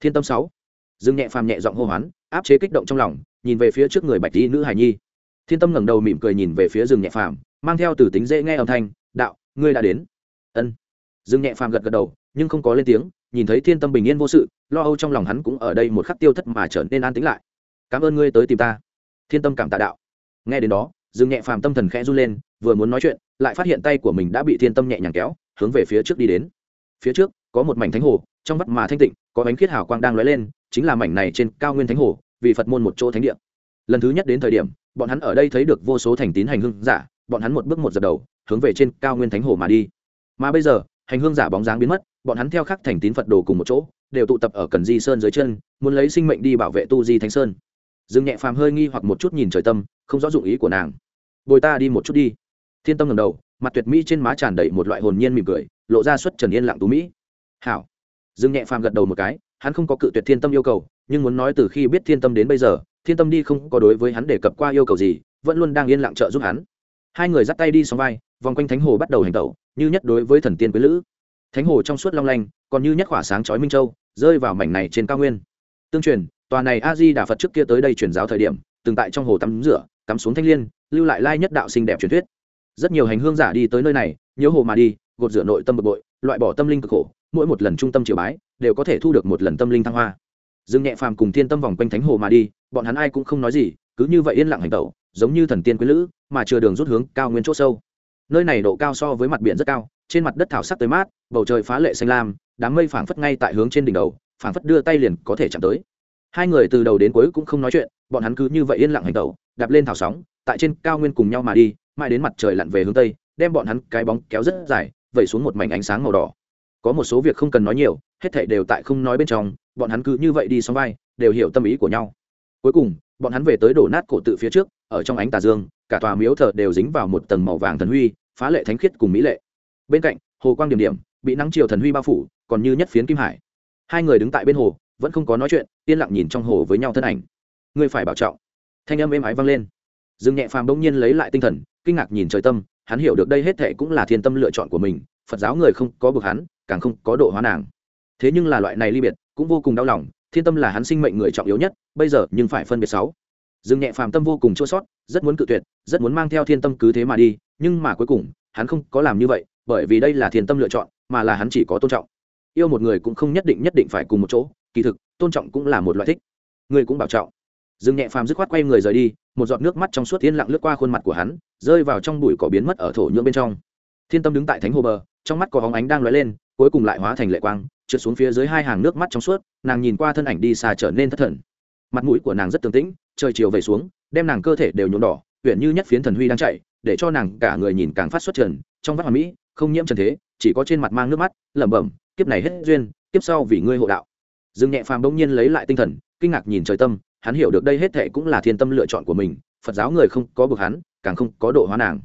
A: Thiên tâm sáu. Dương nhẹ phàm nhẹ giọng hô hoán, áp chế kích động trong lòng, nhìn về phía trước người bạch y nữ hài nhi. Thiên tâm ngẩng đầu mỉm cười nhìn về phía rừng nhẹ phàm, mang theo từ tính dễ nghe âm thanh, đạo, ngươi đã đến. Ân. Rừng nhẹ phàm gật gật đầu, nhưng không có lên tiếng nhìn thấy thiên tâm bình yên vô sự, lo âu trong lòng hắn cũng ở đây một khắc tiêu thất mà trở nên an tĩnh lại. Cảm ơn ngươi tới tìm ta. Thiên tâm cảm tạ đạo. Nghe đến đó, dương nhẹ phàm tâm thần khẽ run lên, vừa muốn nói chuyện, lại phát hiện tay của mình đã bị thiên tâm nhẹ nhàng kéo, hướng về phía trước đi đến. Phía trước, có một mảnh thánh hồ, trong vắt mà thanh tịnh, có bánh khiết hào quang đang lóe lên, chính là mảnh này trên cao nguyên thánh hồ, vì phật môn một chỗ thánh địa. Lần thứ nhất đến thời điểm, bọn hắn ở đây thấy được vô số thành tín hành hương giả, bọn hắn một bước một dập đầu, hướng về trên cao nguyên thánh hồ mà đi. Mà bây giờ, hành hương giả bóng dáng biến mất bọn hắn theo khắc thành tín phật đồ cùng một chỗ, đều tụ tập ở cần di sơn dưới chân, muốn lấy sinh mệnh đi bảo vệ tu di thánh sơn. Dương nhẹ phàm hơi nghi hoặc một chút nhìn trời tâm, không rõ dụng ý của nàng. Bồi ta đi một chút đi. Thiên tâm ngầm đầu, mặt tuyệt mỹ trên má tràn đầy một loại hồn nhiên mỉm cười, lộ ra xuất trần yên lặng tú mỹ. Hảo. Dương nhẹ phàm gật đầu một cái, hắn không có cự tuyệt thiên tâm yêu cầu, nhưng muốn nói từ khi biết thiên tâm đến bây giờ, thiên tâm đi không có đối với hắn đề cập qua yêu cầu gì, vẫn luôn đang yên lặng trợ giúp hắn. Hai người dắt tay đi xóm vai, vòng quanh thánh hồ bắt đầu hành tẩu, như nhất đối với thần tiên quý lữ thánh hồ trong suốt long lanh, còn như nhất khỏa sáng chói minh châu, rơi vào mảnh này trên cao nguyên. Tương truyền, tòa này a di đà phật trước kia tới đây truyền giáo thời điểm, từng tại trong hồ tắm rửa, cắm xuống thanh liên, lưu lại lai nhất đạo xinh đẹp truyền thuyết. Rất nhiều hành hương giả đi tới nơi này, nhớ hồ mà đi, gột rửa nội tâm bực bội, loại bỏ tâm linh cực khổ, mỗi một lần trung tâm triều bái, đều có thể thu được một lần tâm linh thăng hoa. Dương nhẹ phàm cùng thiên tâm vòng quanh thánh hồ mà đi, bọn hắn ai cũng không nói gì, cứ như vậy yên lặng hành tẩu, giống như thần tiên quý lữ, mà chưa đường rút hướng cao nguyên chỗ sâu. Nơi này độ cao so với mặt biển rất cao trên mặt đất thảo sắc tới mát, bầu trời phá lệ xanh lam, đám mây phảng phất ngay tại hướng trên đỉnh đầu, phảng phất đưa tay liền có thể chạm tới. Hai người từ đầu đến cuối cũng không nói chuyện, bọn hắn cứ như vậy yên lặng hành tẩu, đạp lên thảo sóng, tại trên cao nguyên cùng nhau mà đi, mãi đến mặt trời lặn về hướng tây, đem bọn hắn cái bóng kéo rất dài, vẩy xuống một mảnh ánh sáng màu đỏ. Có một số việc không cần nói nhiều, hết thảy đều tại không nói bên trong, bọn hắn cứ như vậy đi xong vai, đều hiểu tâm ý của nhau. Cuối cùng, bọn hắn về tới đổ nát cổ tự phía trước, ở trong ánh tà dương, cả tòa miếu thờ đều dính vào một tầng màu vàng thần huy, phá lệ thánh khiết cùng mỹ lệ bên cạnh, hồ quang điểm điểm, bị nắng chiều thần huy bao phủ, còn như nhất phiến kim hải. Hai người đứng tại bên hồ, vẫn không có nói chuyện, yên lặng nhìn trong hồ với nhau thân ảnh. Ngươi phải bảo trọng. Thanh âm êm ái vang lên. Dương nhẹ phàm bỗng nhiên lấy lại tinh thần, kinh ngạc nhìn trời tâm, hắn hiểu được đây hết thệ cũng là thiên tâm lựa chọn của mình, phật giáo người không có bực hắn, càng không có độ hóa nàng. Thế nhưng là loại này ly biệt, cũng vô cùng đau lòng, thiên tâm là hắn sinh mệnh người trọng yếu nhất, bây giờ nhưng phải phân biệt sáu. Dương nhẹ phàm tâm vô cùng chua sót rất muốn cự tuyệt, rất muốn mang theo thiên tâm cứ thế mà đi, nhưng mà cuối cùng, hắn không có làm như vậy bởi vì đây là thiên tâm lựa chọn, mà là hắn chỉ có tôn trọng. Yêu một người cũng không nhất định nhất định phải cùng một chỗ, kỳ thực, tôn trọng cũng là một loại thích. Người cũng bảo trọng. Dương nhẹ phàm dứt khoát quay người rời đi, một giọt nước mắt trong suốt yên lặng lướt qua khuôn mặt của hắn, rơi vào trong bụi cỏ biến mất ở thổ nhưỡng bên trong. Thiên tâm đứng tại thánh hồ bờ, trong mắt có hóng ánh đang lóe lên, cuối cùng lại hóa thành lệ quang, trượt xuống phía dưới hai hàng nước mắt trong suốt, nàng nhìn qua thân ảnh đi xa trở nên thất thần. Mặt mũi của nàng rất tường tĩnh, trời chiều về xuống, đem nàng cơ thể đều nhuộm đỏ huyện như nhất phiến thần huy đang chạy, để cho nàng cả người nhìn càng phát xuất trần trong vắt hoàn mỹ không nhiễm trần thế, chỉ có trên mặt mang nước mắt, lẩm bẩm, kiếp này hết duyên, kiếp sau vì ngươi hộ đạo. Dương nhẹ phàm bỗng nhiên lấy lại tinh thần, kinh ngạc nhìn trời tâm, hắn hiểu được đây hết thệ cũng là thiên tâm lựa chọn của mình, phật giáo người không có bực hắn, càng không có độ hóa nàng.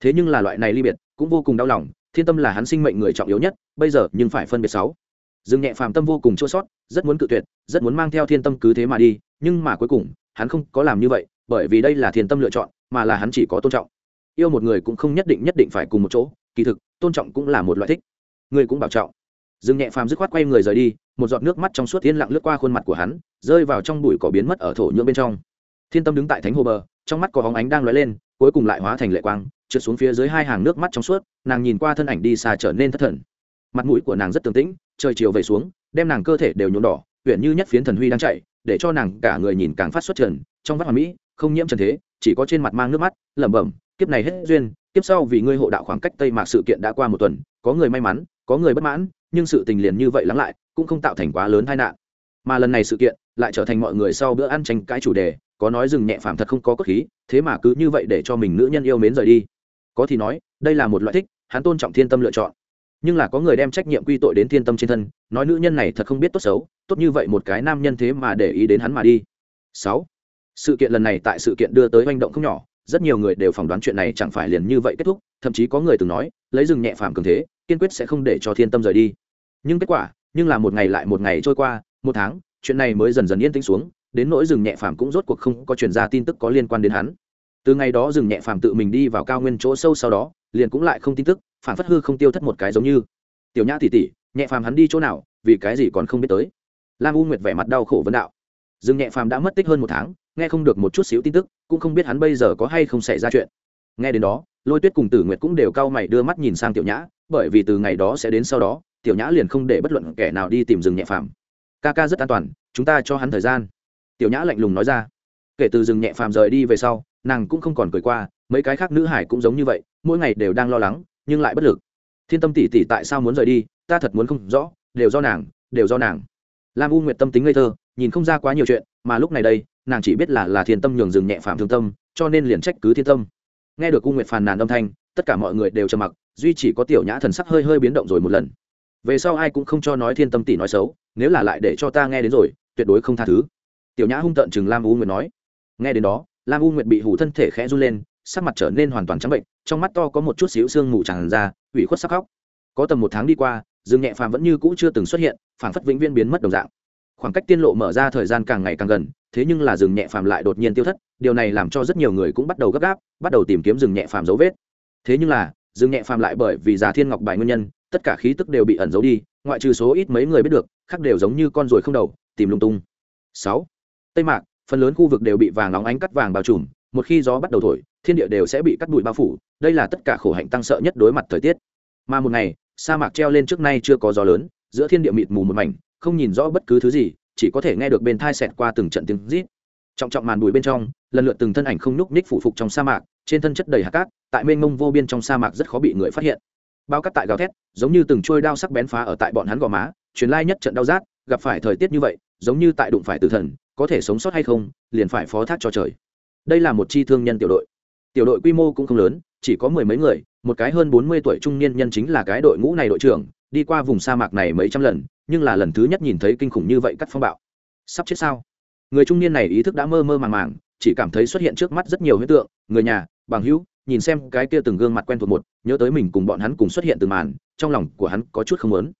A: Thế nhưng là loại này ly biệt, cũng vô cùng đau lòng, thiên tâm là hắn sinh mệnh người trọng yếu nhất, bây giờ nhưng phải phân biệt sáu. Dương nhẹ phàm tâm vô cùng chua sót rất muốn cự tuyệt, rất muốn mang theo thiên tâm cứ thế mà đi, nhưng mà cuối cùng, hắn không có làm như vậy, bởi vì đây là thiên tâm lựa chọn, mà là hắn chỉ có tôn trọng yêu một người cũng không nhất định nhất định phải cùng một chỗ, kỳ thực, tôn trọng cũng là một loại thích. Người cũng bảo trọng. Dương nhẹ phàm dứt khoát quay người rời đi, một giọt nước mắt trong suốt yên lặng lướt qua khuôn mặt của hắn, rơi vào trong bụi cỏ biến mất ở thổ nhưỡng bên trong. Thiên tâm đứng tại thánh hồ bờ, trong mắt có hóng ánh đang lóe lên, cuối cùng lại hóa thành lệ quang, trượt xuống phía dưới hai hàng nước mắt trong suốt, nàng nhìn qua thân ảnh đi xa trở nên thất thần. Mặt mũi của nàng rất tường tĩnh, trời chiều về xuống, đem nàng cơ thể đều nhuộm đỏ huyện như nhất phiến thần huy đang chạy, để cho nàng cả người nhìn càng phát xuất trần trong vắt hoàn mỹ, không nhiễm trần thế, chỉ có trên mặt mang nước mắt, lẩm bẩm kiếp này hết duyên, kiếp sau vì ngươi hộ đạo khoảng cách tây mạc sự kiện đã qua một tuần, có người may mắn, có người bất mãn, nhưng sự tình liền như vậy lắng lại, cũng không tạo thành quá lớn tai nạn. Mà lần này sự kiện lại trở thành mọi người sau bữa ăn tranh cãi chủ đề, có nói dừng nhẹ phàm thật không có cốt khí, thế mà cứ như vậy để cho mình nữ nhân yêu mến rời đi. Có thì nói, đây là một loại thích, hắn tôn trọng thiên tâm lựa chọn. Nhưng là có người đem trách nhiệm quy tội đến thiên tâm trên thân, nói nữ nhân này thật không biết tốt xấu, tốt như vậy một cái nam nhân thế mà để ý đến hắn mà đi. Sáu, sự kiện lần này tại sự kiện đưa tới hành động không nhỏ rất nhiều người đều phỏng đoán chuyện này chẳng phải liền như vậy kết thúc, thậm chí có người từng nói, lấy rừng nhẹ phàm cường thế, kiên quyết sẽ không để cho thiên tâm rời đi. Nhưng kết quả, nhưng là một ngày lại một ngày trôi qua, một tháng, chuyện này mới dần dần yên tĩnh xuống, đến nỗi rừng nhẹ phàm cũng rốt cuộc không có truyền ra tin tức có liên quan đến hắn. Từ ngày đó rừng nhẹ phàm tự mình đi vào cao nguyên chỗ sâu sau đó, liền cũng lại không tin tức, phản phất hư không tiêu thất một cái giống như. Tiểu nhã tỉ tỉ, nhẹ phàm hắn đi chỗ nào, vì cái gì còn không biết tới? Lam u nguyệt vẻ mặt đau khổ vấn đạo. Rừng nhẹ phàm đã mất tích hơn một tháng nghe không được một chút xíu tin tức, cũng không biết hắn bây giờ có hay không xảy ra chuyện. Nghe đến đó, lôi tuyết cùng tử nguyệt cũng đều cau mày đưa mắt nhìn sang tiểu nhã, bởi vì từ ngày đó sẽ đến sau đó, tiểu nhã liền không để bất luận kẻ nào đi tìm rừng nhẹ phàm. Ca ca rất an toàn, chúng ta cho hắn thời gian. Tiểu nhã lạnh lùng nói ra. Kể từ rừng nhẹ phàm rời đi về sau, nàng cũng không còn cười qua, mấy cái khác nữ hải cũng giống như vậy, mỗi ngày đều đang lo lắng, nhưng lại bất lực. Thiên tâm tỷ tỷ tại sao muốn rời đi? Ta thật muốn không rõ, đều do nàng, đều do nàng. Lam u nguyệt tâm tính ngây thơ, nhìn không ra quá nhiều chuyện, mà lúc này đây nàng chỉ biết là là thiên tâm nhường dừng nhẹ phạm thương tâm, cho nên liền trách cứ thiên tâm. Nghe được u nguyệt phàn nàn âm thanh, tất cả mọi người đều trầm mặc, duy chỉ có tiểu nhã thần sắc hơi hơi biến động rồi một lần. Về sau ai cũng không cho nói thiên tâm tỷ nói xấu, nếu là lại để cho ta nghe đến rồi, tuyệt đối không tha thứ. Tiểu nhã hung tợn chừng lam u nguyệt nói. Nghe đến đó, lam u nguyệt bị hủ thân thể khẽ run lên, sắc mặt trở nên hoàn toàn trắng bệnh, trong mắt to có một chút xíu sương mù tràn ra, ủy khuất sắc khóc. Có tầm một tháng đi qua dương nhẹ phàm vẫn như cũ chưa từng xuất hiện, phảng phất vĩnh viên biến mất đồng dạng khoảng cách tiên lộ mở ra thời gian càng ngày càng gần, thế nhưng là rừng nhẹ phàm lại đột nhiên tiêu thất, điều này làm cho rất nhiều người cũng bắt đầu gấp gáp, bắt đầu tìm kiếm rừng nhẹ phàm dấu vết. Thế nhưng là, rừng nhẹ phàm lại bởi vì già thiên ngọc bài nguyên nhân, tất cả khí tức đều bị ẩn giấu đi, ngoại trừ số ít mấy người biết được, khác đều giống như con ruồi không đầu, tìm lung tung. Sáu, tây mạc, phần lớn khu vực đều bị vàng nóng ánh cắt vàng bao trùm, một khi gió bắt đầu thổi, thiên địa đều sẽ bị cắt bụi bao phủ, đây là tất cả khổ hạnh tăng sợ nhất đối mặt thời tiết. Mà một ngày, sa mạc treo lên trước nay chưa có gió lớn, giữa thiên địa mịt mù một mảnh không nhìn rõ bất cứ thứ gì, chỉ có thể nghe được bên thai xẹt qua từng trận tiếng rít. Trọng trọng màn bụi bên trong, lần lượt từng thân ảnh không nhúc ních phủ phục trong sa mạc, trên thân chất đầy hạt cát, tại mênh mông vô biên trong sa mạc rất khó bị người phát hiện. Bao cát tại gào thét, giống như từng trôi đao sắc bén phá ở tại bọn hắn gò má, truyền lai nhất trận đau rát, gặp phải thời tiết như vậy, giống như tại đụng phải tử thần, có thể sống sót hay không, liền phải phó thác cho trời. Đây là một chi thương nhân tiểu đội. Tiểu đội quy mô cũng không lớn, chỉ có mười mấy người, một cái hơn bốn mươi tuổi trung niên nhân chính là cái đội ngũ này đội trưởng, đi qua vùng sa mạc này mấy trăm lần nhưng là lần thứ nhất nhìn thấy kinh khủng như vậy cắt phong bạo. Sắp chết sao? Người trung niên này ý thức đã mơ mơ màng màng, chỉ cảm thấy xuất hiện trước mắt rất nhiều huyết tượng, người nhà, bằng hữu, nhìn xem cái kia từng gương mặt quen thuộc một, nhớ tới mình cùng bọn hắn cùng xuất hiện từng màn, trong lòng của hắn có chút không lớn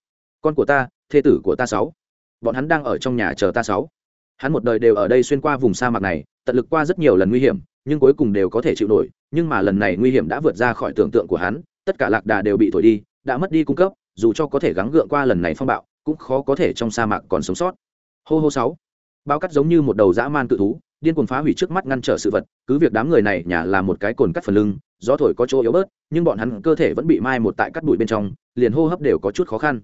A: con của ta, thê tử của ta sáu. Bọn hắn đang ở trong nhà chờ ta sáu. Hắn một đời đều ở đây xuyên qua vùng sa mạc này, tận lực qua rất nhiều lần nguy hiểm, nhưng cuối cùng đều có thể chịu nổi, nhưng mà lần này nguy hiểm đã vượt ra khỏi tưởng tượng của hắn, tất cả lạc đà đều bị thổi đi, đã mất đi cung cấp, dù cho có thể gắng gượng qua lần này phong bạo cũng khó có thể trong sa mạc còn sống sót. Hô hô sáu. Bao cắt giống như một đầu dã man cự thú, điên cuồng phá hủy trước mắt ngăn trở sự vật, cứ việc đám người này nhà là một cái cồn cắt phần lưng, gió thổi có chỗ yếu bớt, nhưng bọn hắn cơ thể vẫn bị mai một tại cắt bụi bên trong, liền hô hấp đều có chút khó khăn.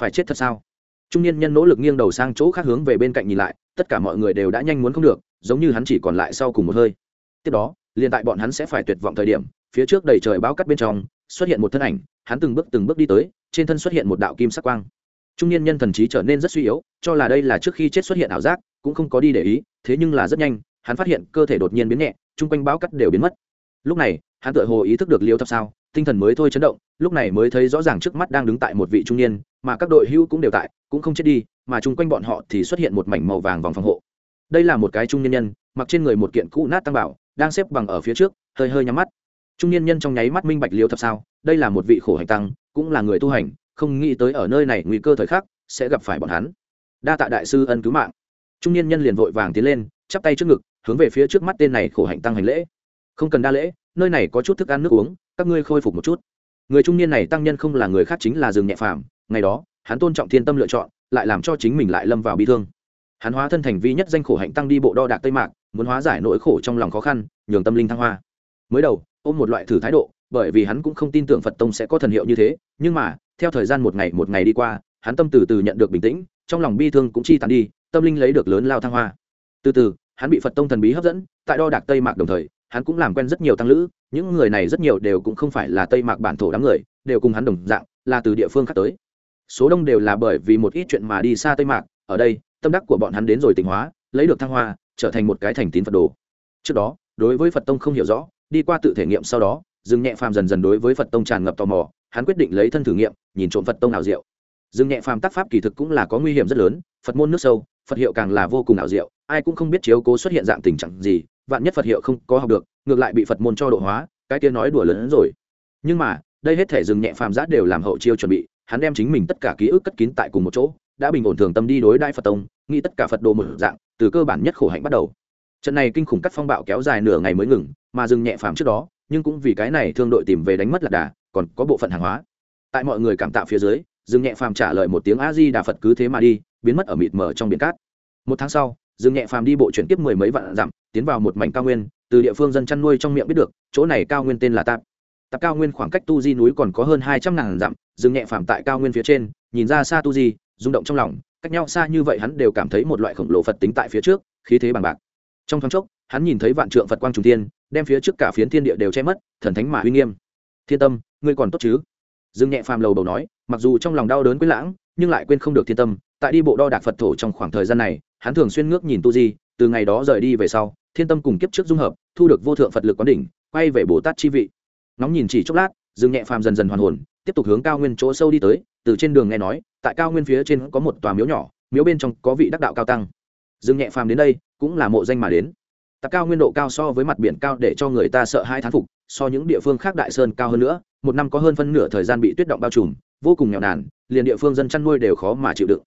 A: Phải chết thật sao? Trung niên nhân nỗ lực nghiêng đầu sang chỗ khác hướng về bên cạnh nhìn lại, tất cả mọi người đều đã nhanh muốn không được, giống như hắn chỉ còn lại sau cùng một hơi. Tiếp đó, liền tại bọn hắn sẽ phải tuyệt vọng thời điểm, phía trước đầy trời bão cắt bên trong, xuất hiện một thân ảnh, hắn từng bước từng bước đi tới, trên thân xuất hiện một đạo kim sắc quang trung niên nhân thần trí trở nên rất suy yếu, cho là đây là trước khi chết xuất hiện ảo giác, cũng không có đi để ý, thế nhưng là rất nhanh, hắn phát hiện cơ thể đột nhiên biến nhẹ, chung quanh bão cắt đều biến mất. Lúc này, hắn tự hồ ý thức được liêu thập sao, tinh thần mới thôi chấn động, lúc này mới thấy rõ ràng trước mắt đang đứng tại một vị trung niên, mà các đội hưu cũng đều tại, cũng không chết đi, mà chung quanh bọn họ thì xuất hiện một mảnh màu vàng vòng phòng hộ. Đây là một cái trung niên nhân, mặc trên người một kiện cũ nát tăng bảo, đang xếp bằng ở phía trước, hơi hơi nhắm mắt. Trung niên nhân trong nháy mắt minh bạch liêu thập sao, đây là một vị khổ hành tăng, cũng là người tu hành không nghĩ tới ở nơi này nguy cơ thời khắc, sẽ gặp phải bọn hắn. Đa tạ đại sư ân cứu mạng. Trung niên nhân liền vội vàng tiến lên, chắp tay trước ngực, hướng về phía trước mắt tên này khổ hạnh tăng hành lễ. Không cần đa lễ, nơi này có chút thức ăn nước uống, các ngươi khôi phục một chút. Người trung niên này tăng nhân không là người khác chính là rừng nhẹ phàm, ngày đó, hắn tôn trọng thiên tâm lựa chọn, lại làm cho chính mình lại lâm vào bi thương. Hắn hóa thân thành vi nhất danh khổ hạnh tăng đi bộ đo đạc tây mạc, muốn hóa giải nỗi khổ trong lòng khó khăn, nhường tâm linh thăng hoa. Mới đầu, ôm một loại thử thái độ, bởi vì hắn cũng không tin tưởng phật tông sẽ có thần hiệu như thế, nhưng mà theo thời gian một ngày một ngày đi qua, hắn tâm từ từ nhận được bình tĩnh, trong lòng bi thương cũng chi tàn đi, tâm linh lấy được lớn lao thăng hoa. Từ từ, hắn bị phật tông thần bí hấp dẫn, tại đo đạc tây mạc đồng thời, hắn cũng làm quen rất nhiều tăng lữ, những người này rất nhiều đều cũng không phải là tây mạc bản thổ đám người, đều cùng hắn đồng dạng, là từ địa phương khác tới. Số đông đều là bởi vì một ít chuyện mà đi xa tây mạc, ở đây, tâm đắc của bọn hắn đến rồi tỉnh hóa, lấy được thăng hoa, trở thành một cái thành tín phật đồ. Trước đó, đối với phật tông không hiểu rõ, đi qua tự thể nghiệm sau đó, dừng nhẹ phàm dần dần đối với phật tông tràn ngập tò mò hắn quyết định lấy thân thử nghiệm, nhìn trộm phật tông nào diệu. Dừng nhẹ phàm tác pháp kỳ thực cũng là có nguy hiểm rất lớn, phật môn nước sâu, phật hiệu càng là vô cùng ảo diệu, ai cũng không biết chiếu cố xuất hiện dạng tình trạng gì, vạn nhất phật hiệu không có học được, ngược lại bị phật môn cho độ hóa, cái kia nói đùa lớn hơn rồi. Nhưng mà, đây hết thể dừng nhẹ phàm giã đều làm hậu chiêu chuẩn bị, hắn đem chính mình tất cả ký ức cất kín tại cùng một chỗ, đã bình ổn thường tâm đi đối đại phật tông, nghĩ tất cả phật đồ một dạng, từ cơ bản nhất khổ hạnh bắt đầu. Trận này kinh khủng cắt phong bạo kéo dài nửa ngày mới ngừng, mà dừng nhẹ phàm trước đó, nhưng cũng vì cái này thương đội tìm về đánh mất lạc đà còn có bộ phận hàng hóa. Tại mọi người cảm tạ phía dưới dừng nhẹ phàm trả lời một tiếng a di đà phật cứ thế mà đi, biến mất ở mịt mờ trong biển cát. Một tháng sau dừng nhẹ phàm đi bộ chuyển tiếp mười mấy vạn dặm, tiến vào một mảnh cao nguyên, từ địa phương dân chăn nuôi trong miệng biết được, chỗ này cao nguyên tên là tạp. Tạp cao nguyên khoảng cách tu di núi còn có hơn hai trăm ngàn dặm dừng nhẹ phàm tại cao nguyên phía trên, nhìn ra xa tu di, rung động trong lòng, cách nhau xa như vậy hắn đều cảm thấy một loại khổng lồ phật tính tại phía trước, khí thế bằng bạc. Trong thoáng chốc, hắn nhìn thấy vạn trượng phật quang trùng tiên đem phía trước cả phiến thiên địa đều che mất, thần thánh mà uy nghiêm. Thiên tâm ngươi còn tốt chứ? Dương nhẹ phàm lầu đầu nói, mặc dù trong lòng đau đớn quên lãng, nhưng lại quên không được thiên tâm, tại đi bộ đo đạc phật thổ trong khoảng thời gian này, hắn thường xuyên ngước nhìn tu di, từ ngày đó rời đi về sau, thiên tâm cùng kiếp trước dung hợp, thu được vô thượng phật lực quán đỉnh, quay về bồ tát chi vị. Nóng nhìn chỉ chốc lát, dương nhẹ phàm dần dần hoàn hồn, tiếp tục hướng cao nguyên chỗ sâu đi tới, từ trên đường nghe nói, tại cao nguyên phía trên có một tòa miếu nhỏ, miếu bên trong có vị đắc đạo cao tăng. Dương nhẹ phàm đến đây, cũng là mộ danh mà đến. Tạp cao nguyên độ cao so với mặt biển cao để cho người ta sợ hai thán phục so những địa phương khác đại sơn cao hơn nữa, một năm có hơn phân nửa thời gian bị tuyết động bao trùm, vô cùng nghèo nàn, liền địa phương dân chăn nuôi đều khó mà chịu đựng.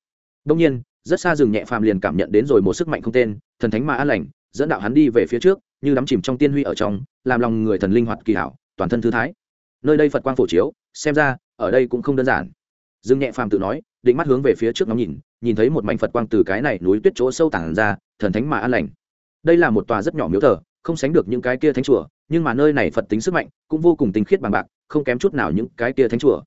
A: Đông nhiên, rất xa rừng nhẹ phàm liền cảm nhận đến rồi một sức mạnh không tên, thần thánh mà an lành, dẫn đạo hắn đi về phía trước, như đắm chìm trong tiên huy ở trong, làm lòng người thần linh hoạt kỳ hảo, toàn thân thư thái. Nơi đây phật quang phổ chiếu, xem ra, ở đây cũng không đơn giản. Dương nhẹ phàm tự nói, định mắt hướng về phía trước ngắm nhìn nhìn thấy một mảnh phật quang từ cái này núi tuyết chỗ sâu tản ra, thần thánh mà an lành. Đây là một tòa rất nhỏ miếu thờ, không sánh được những cái kia thánh chùa nhưng mà nơi này phật tính sức mạnh cũng vô cùng tinh khiết bằng bạc, không kém chút nào những cái kia thánh chùa.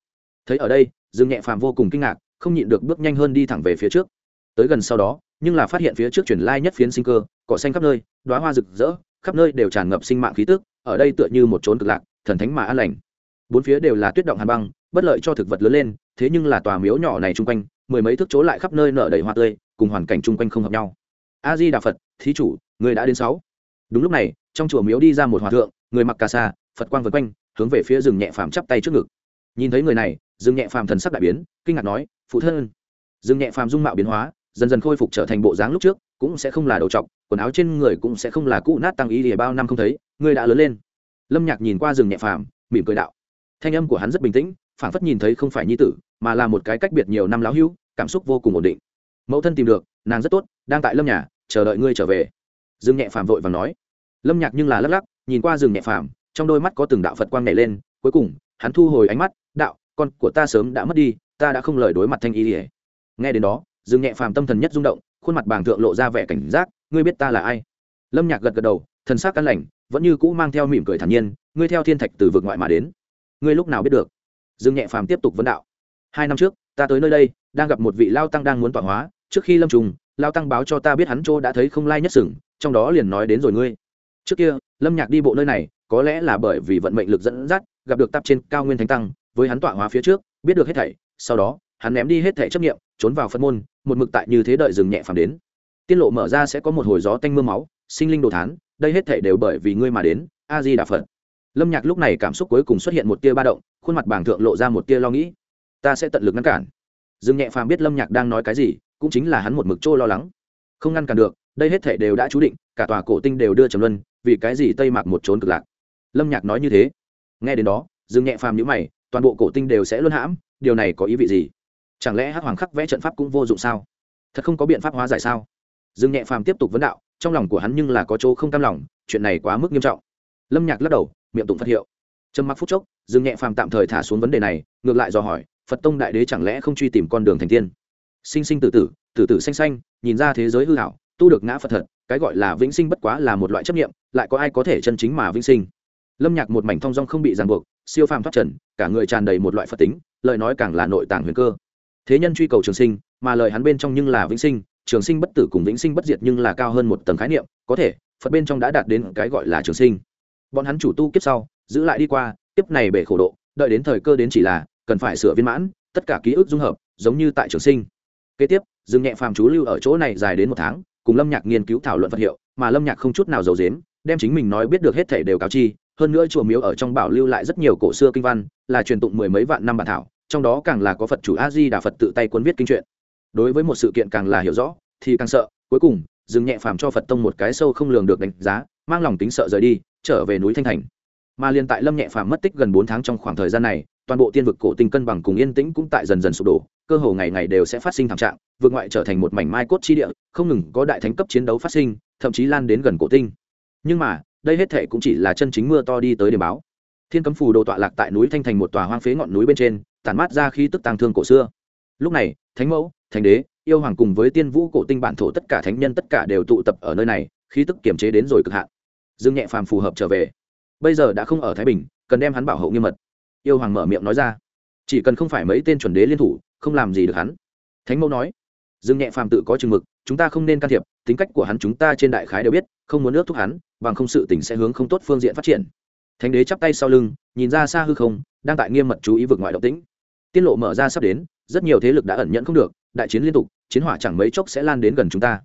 A: Thấy ở đây, dương nhẹ phàm vô cùng kinh ngạc, không nhịn được bước nhanh hơn đi thẳng về phía trước. Tới gần sau đó, nhưng là phát hiện phía trước chuyển lai nhất phiến sinh cơ, cỏ xanh khắp nơi đoá hoa rực rỡ, khắp nơi đều tràn ngập sinh mạng khí tức, ở đây tựa như một trốn cực lạc, thần thánh mà an lành. Bốn phía đều là tuyết động hàn băng, bất lợi cho thực vật lớn lên, thế nhưng là tòa miếu nhỏ này chung quanh, mười mấy thước chỗ lại khắp nơi nở đầy hoa tươi, cùng hoàn cảnh chung quanh không hợp nhau. A di đà phật, thí chủ, người đã đến sáu. Đúng lúc này trong chùa miếu đi ra một hòa thượng, người mặc cà sa, phật quang vân quanh, hướng về phía rừng nhẹ phàm chắp tay trước ngực. Nhìn thấy người này, rừng nhẹ phàm thần sắc đại biến, kinh ngạc nói, phụ thân. Rừng nhẹ phàm dung mạo biến hóa, dần dần khôi phục trở thành bộ dáng lúc trước, cũng sẽ không là đầu trọc, quần áo trên người cũng sẽ không là cũ nát tăng ý thì bao năm không thấy, người đã lớn lên. Lâm nhạc nhìn qua rừng nhẹ phàm, mỉm cười đạo. Thanh âm của hắn rất bình tĩnh, phảng phất nhìn thấy không phải nhi tử, mà là một cái cách biệt nhiều năm láo hưu cảm xúc vô cùng ổn định. Mẫu thân tìm được, nàng rất tốt, đang tại lâm nhà chờ đợi ngươi trở về. Dương nhẹ phàm vội và nói lâm nhạc nhưng là lắc lắc, nhìn qua rừng nhẹ phàm, trong đôi mắt có từng đạo phật quang nhảy lên, cuối cùng, hắn thu hồi ánh mắt, đạo, con của ta sớm đã mất đi, ta đã không lời đối mặt thanh y ỉa nghe đến đó, rừng nhẹ phàm tâm thần nhất rung động, khuôn mặt bàng thượng lộ ra vẻ cảnh giác, ngươi biết ta là ai? Lâm nhạc gật gật đầu, thần sắc căn lành, vẫn như cũ mang theo mỉm cười thản nhiên, ngươi theo thiên thạch từ vực ngoại mà đến. Ngươi lúc nào biết được? Dương nhẹ phàm tiếp tục vấn đạo, hai năm trước, ta tới nơi đây, đang gặp một vị lao tăng đang muốn tọa hóa, trước khi lâm trùng, lao tăng báo cho ta biết hắn chỗ đã thấy không lai nhất sừng, trong đó liền nói đến rồi ngươi trước kia, lâm nhạc đi bộ nơi này, có lẽ là bởi vì vận mệnh lực dẫn dắt, gặp được Tạp trên cao nguyên thánh tăng, với hắn tọa hóa phía trước, biết được hết thảy, sau đó, hắn ném đi hết thảy chấp nghiệm trốn vào phân môn, một mực tại như thế đợi dừng nhẹ phàm đến. Tiên lộ mở ra sẽ có một hồi gió tanh mưa máu, sinh linh đồ thán, đây hết thảy đều bởi vì ngươi mà đến, a di đà phật. Lâm nhạc lúc này cảm xúc cuối cùng xuất hiện một tia ba động, khuôn mặt bảng thượng lộ ra một tia lo nghĩ. Ta sẽ tận lực ngăn cản. Dương nhẹ phàm biết lâm nhạc đang nói cái gì, cũng chính là hắn một mực trôi lo lắng. Không ngăn cản được, đây hết thảy đều đã chú định, cả tòa cổ tinh đều đưa trầm luân vì cái gì tây mạc một trốn cực lạc lâm nhạc nói như thế nghe đến đó dương nhẹ phàm nhữ mày toàn bộ cổ tinh đều sẽ luân hãm điều này có ý vị gì chẳng lẽ hắc hoàng khắc vẽ trận pháp cũng vô dụng sao thật không có biện pháp hóa giải sao dương nhẹ phàm tiếp tục vấn đạo trong lòng của hắn nhưng là có chỗ không cam lòng chuyện này quá mức nghiêm trọng lâm nhạc lắc đầu miệng tụng phật hiệu trầm mặc phút chốc dương nhẹ phàm tạm thời thả xuống vấn đề này ngược lại do hỏi phật tông đại đế chẳng lẽ không truy tìm con đường thành tiên sinh sinh tử tử tử tử xanh xanh nhìn ra thế giới hư hảo tu được ngã phật thật, cái gọi là vĩnh sinh bất quá là một loại chấp nghiệm lại có ai có thể chân chính mà vĩnh sinh? Lâm nhạc một mảnh thong dong không bị ràng buộc, siêu phàm thoát trần, cả người tràn đầy một loại phật tính, lời nói càng là nội tàng huyền cơ. Thế nhân truy cầu trường sinh, mà lời hắn bên trong nhưng là vĩnh sinh, trường sinh bất tử cùng vĩnh sinh bất diệt nhưng là cao hơn một tầng khái niệm, có thể, phật bên trong đã đạt đến cái gọi là trường sinh. Bọn hắn chủ tu kiếp sau, giữ lại đi qua, kiếp này bể khổ độ, đợi đến thời cơ đến chỉ là, cần phải sửa viên mãn, tất cả ký ức dung hợp, giống như tại trường sinh. Kế tiếp dừng nhẹ phàm chú lưu ở chỗ này dài đến một tháng cùng lâm nhạc nghiên cứu thảo luận vật hiệu, mà lâm nhạc không chút nào giấu dếm đem chính mình nói biết được hết thể đều cáo chi. Hơn nữa chùa miếu ở trong bảo lưu lại rất nhiều cổ xưa kinh văn, là truyền tụng mười mấy vạn năm bản thảo, trong đó càng là có phật chủ a di đà phật tự tay cuốn viết kinh truyện. Đối với một sự kiện càng là hiểu rõ, thì càng sợ. Cuối cùng, dừng nhẹ phàm cho phật tông một cái sâu không lường được đánh giá, mang lòng tính sợ rời đi, trở về núi thanh thành. Mà liền tại lâm nhẹ phàm mất tích gần bốn tháng trong khoảng thời gian này toàn bộ tiên vực cổ tinh cân bằng cùng yên tĩnh cũng tại dần dần sụp đổ, cơ hồ ngày ngày đều sẽ phát sinh thảm trạng, vượt ngoại trở thành một mảnh mai cốt chi địa, không ngừng có đại thánh cấp chiến đấu phát sinh, thậm chí lan đến gần cổ tinh. Nhưng mà, đây hết thể cũng chỉ là chân chính mưa to đi tới điểm báo. Thiên cấm phù đồ tọa lạc tại núi thanh thành một tòa hoang phế ngọn núi bên trên, tản mát ra khí tức tàng thương cổ xưa. Lúc này, thánh mẫu, thánh đế, yêu hoàng cùng với tiên vũ cổ tinh bản thổ tất cả thánh nhân tất cả đều tụ tập ở nơi này, khí tức kiềm chế đến rồi cực hạn. Dương nhẹ phàm phù hợp trở về. Bây giờ đã không ở thái bình, cần đem hắn bảo hộ nghiêm mật yêu hoàng mở miệng nói ra. Chỉ cần không phải mấy tên chuẩn đế liên thủ, không làm gì được hắn. Thánh mẫu nói, dương nhẹ phàm tự có chừng mực, chúng ta không nên can thiệp, tính cách của hắn chúng ta trên đại khái đều biết, không muốn ước thúc hắn, bằng không sự tình sẽ hướng không tốt phương diện phát triển. Thánh đế chắp tay sau lưng, nhìn ra xa hư không, đang tại nghiêm mật chú ý vực ngoại động tĩnh. Tiết lộ mở ra sắp đến, rất nhiều thế lực đã ẩn nhận không được, đại chiến liên tục, chiến hỏa chẳng mấy chốc sẽ lan đến gần chúng ta.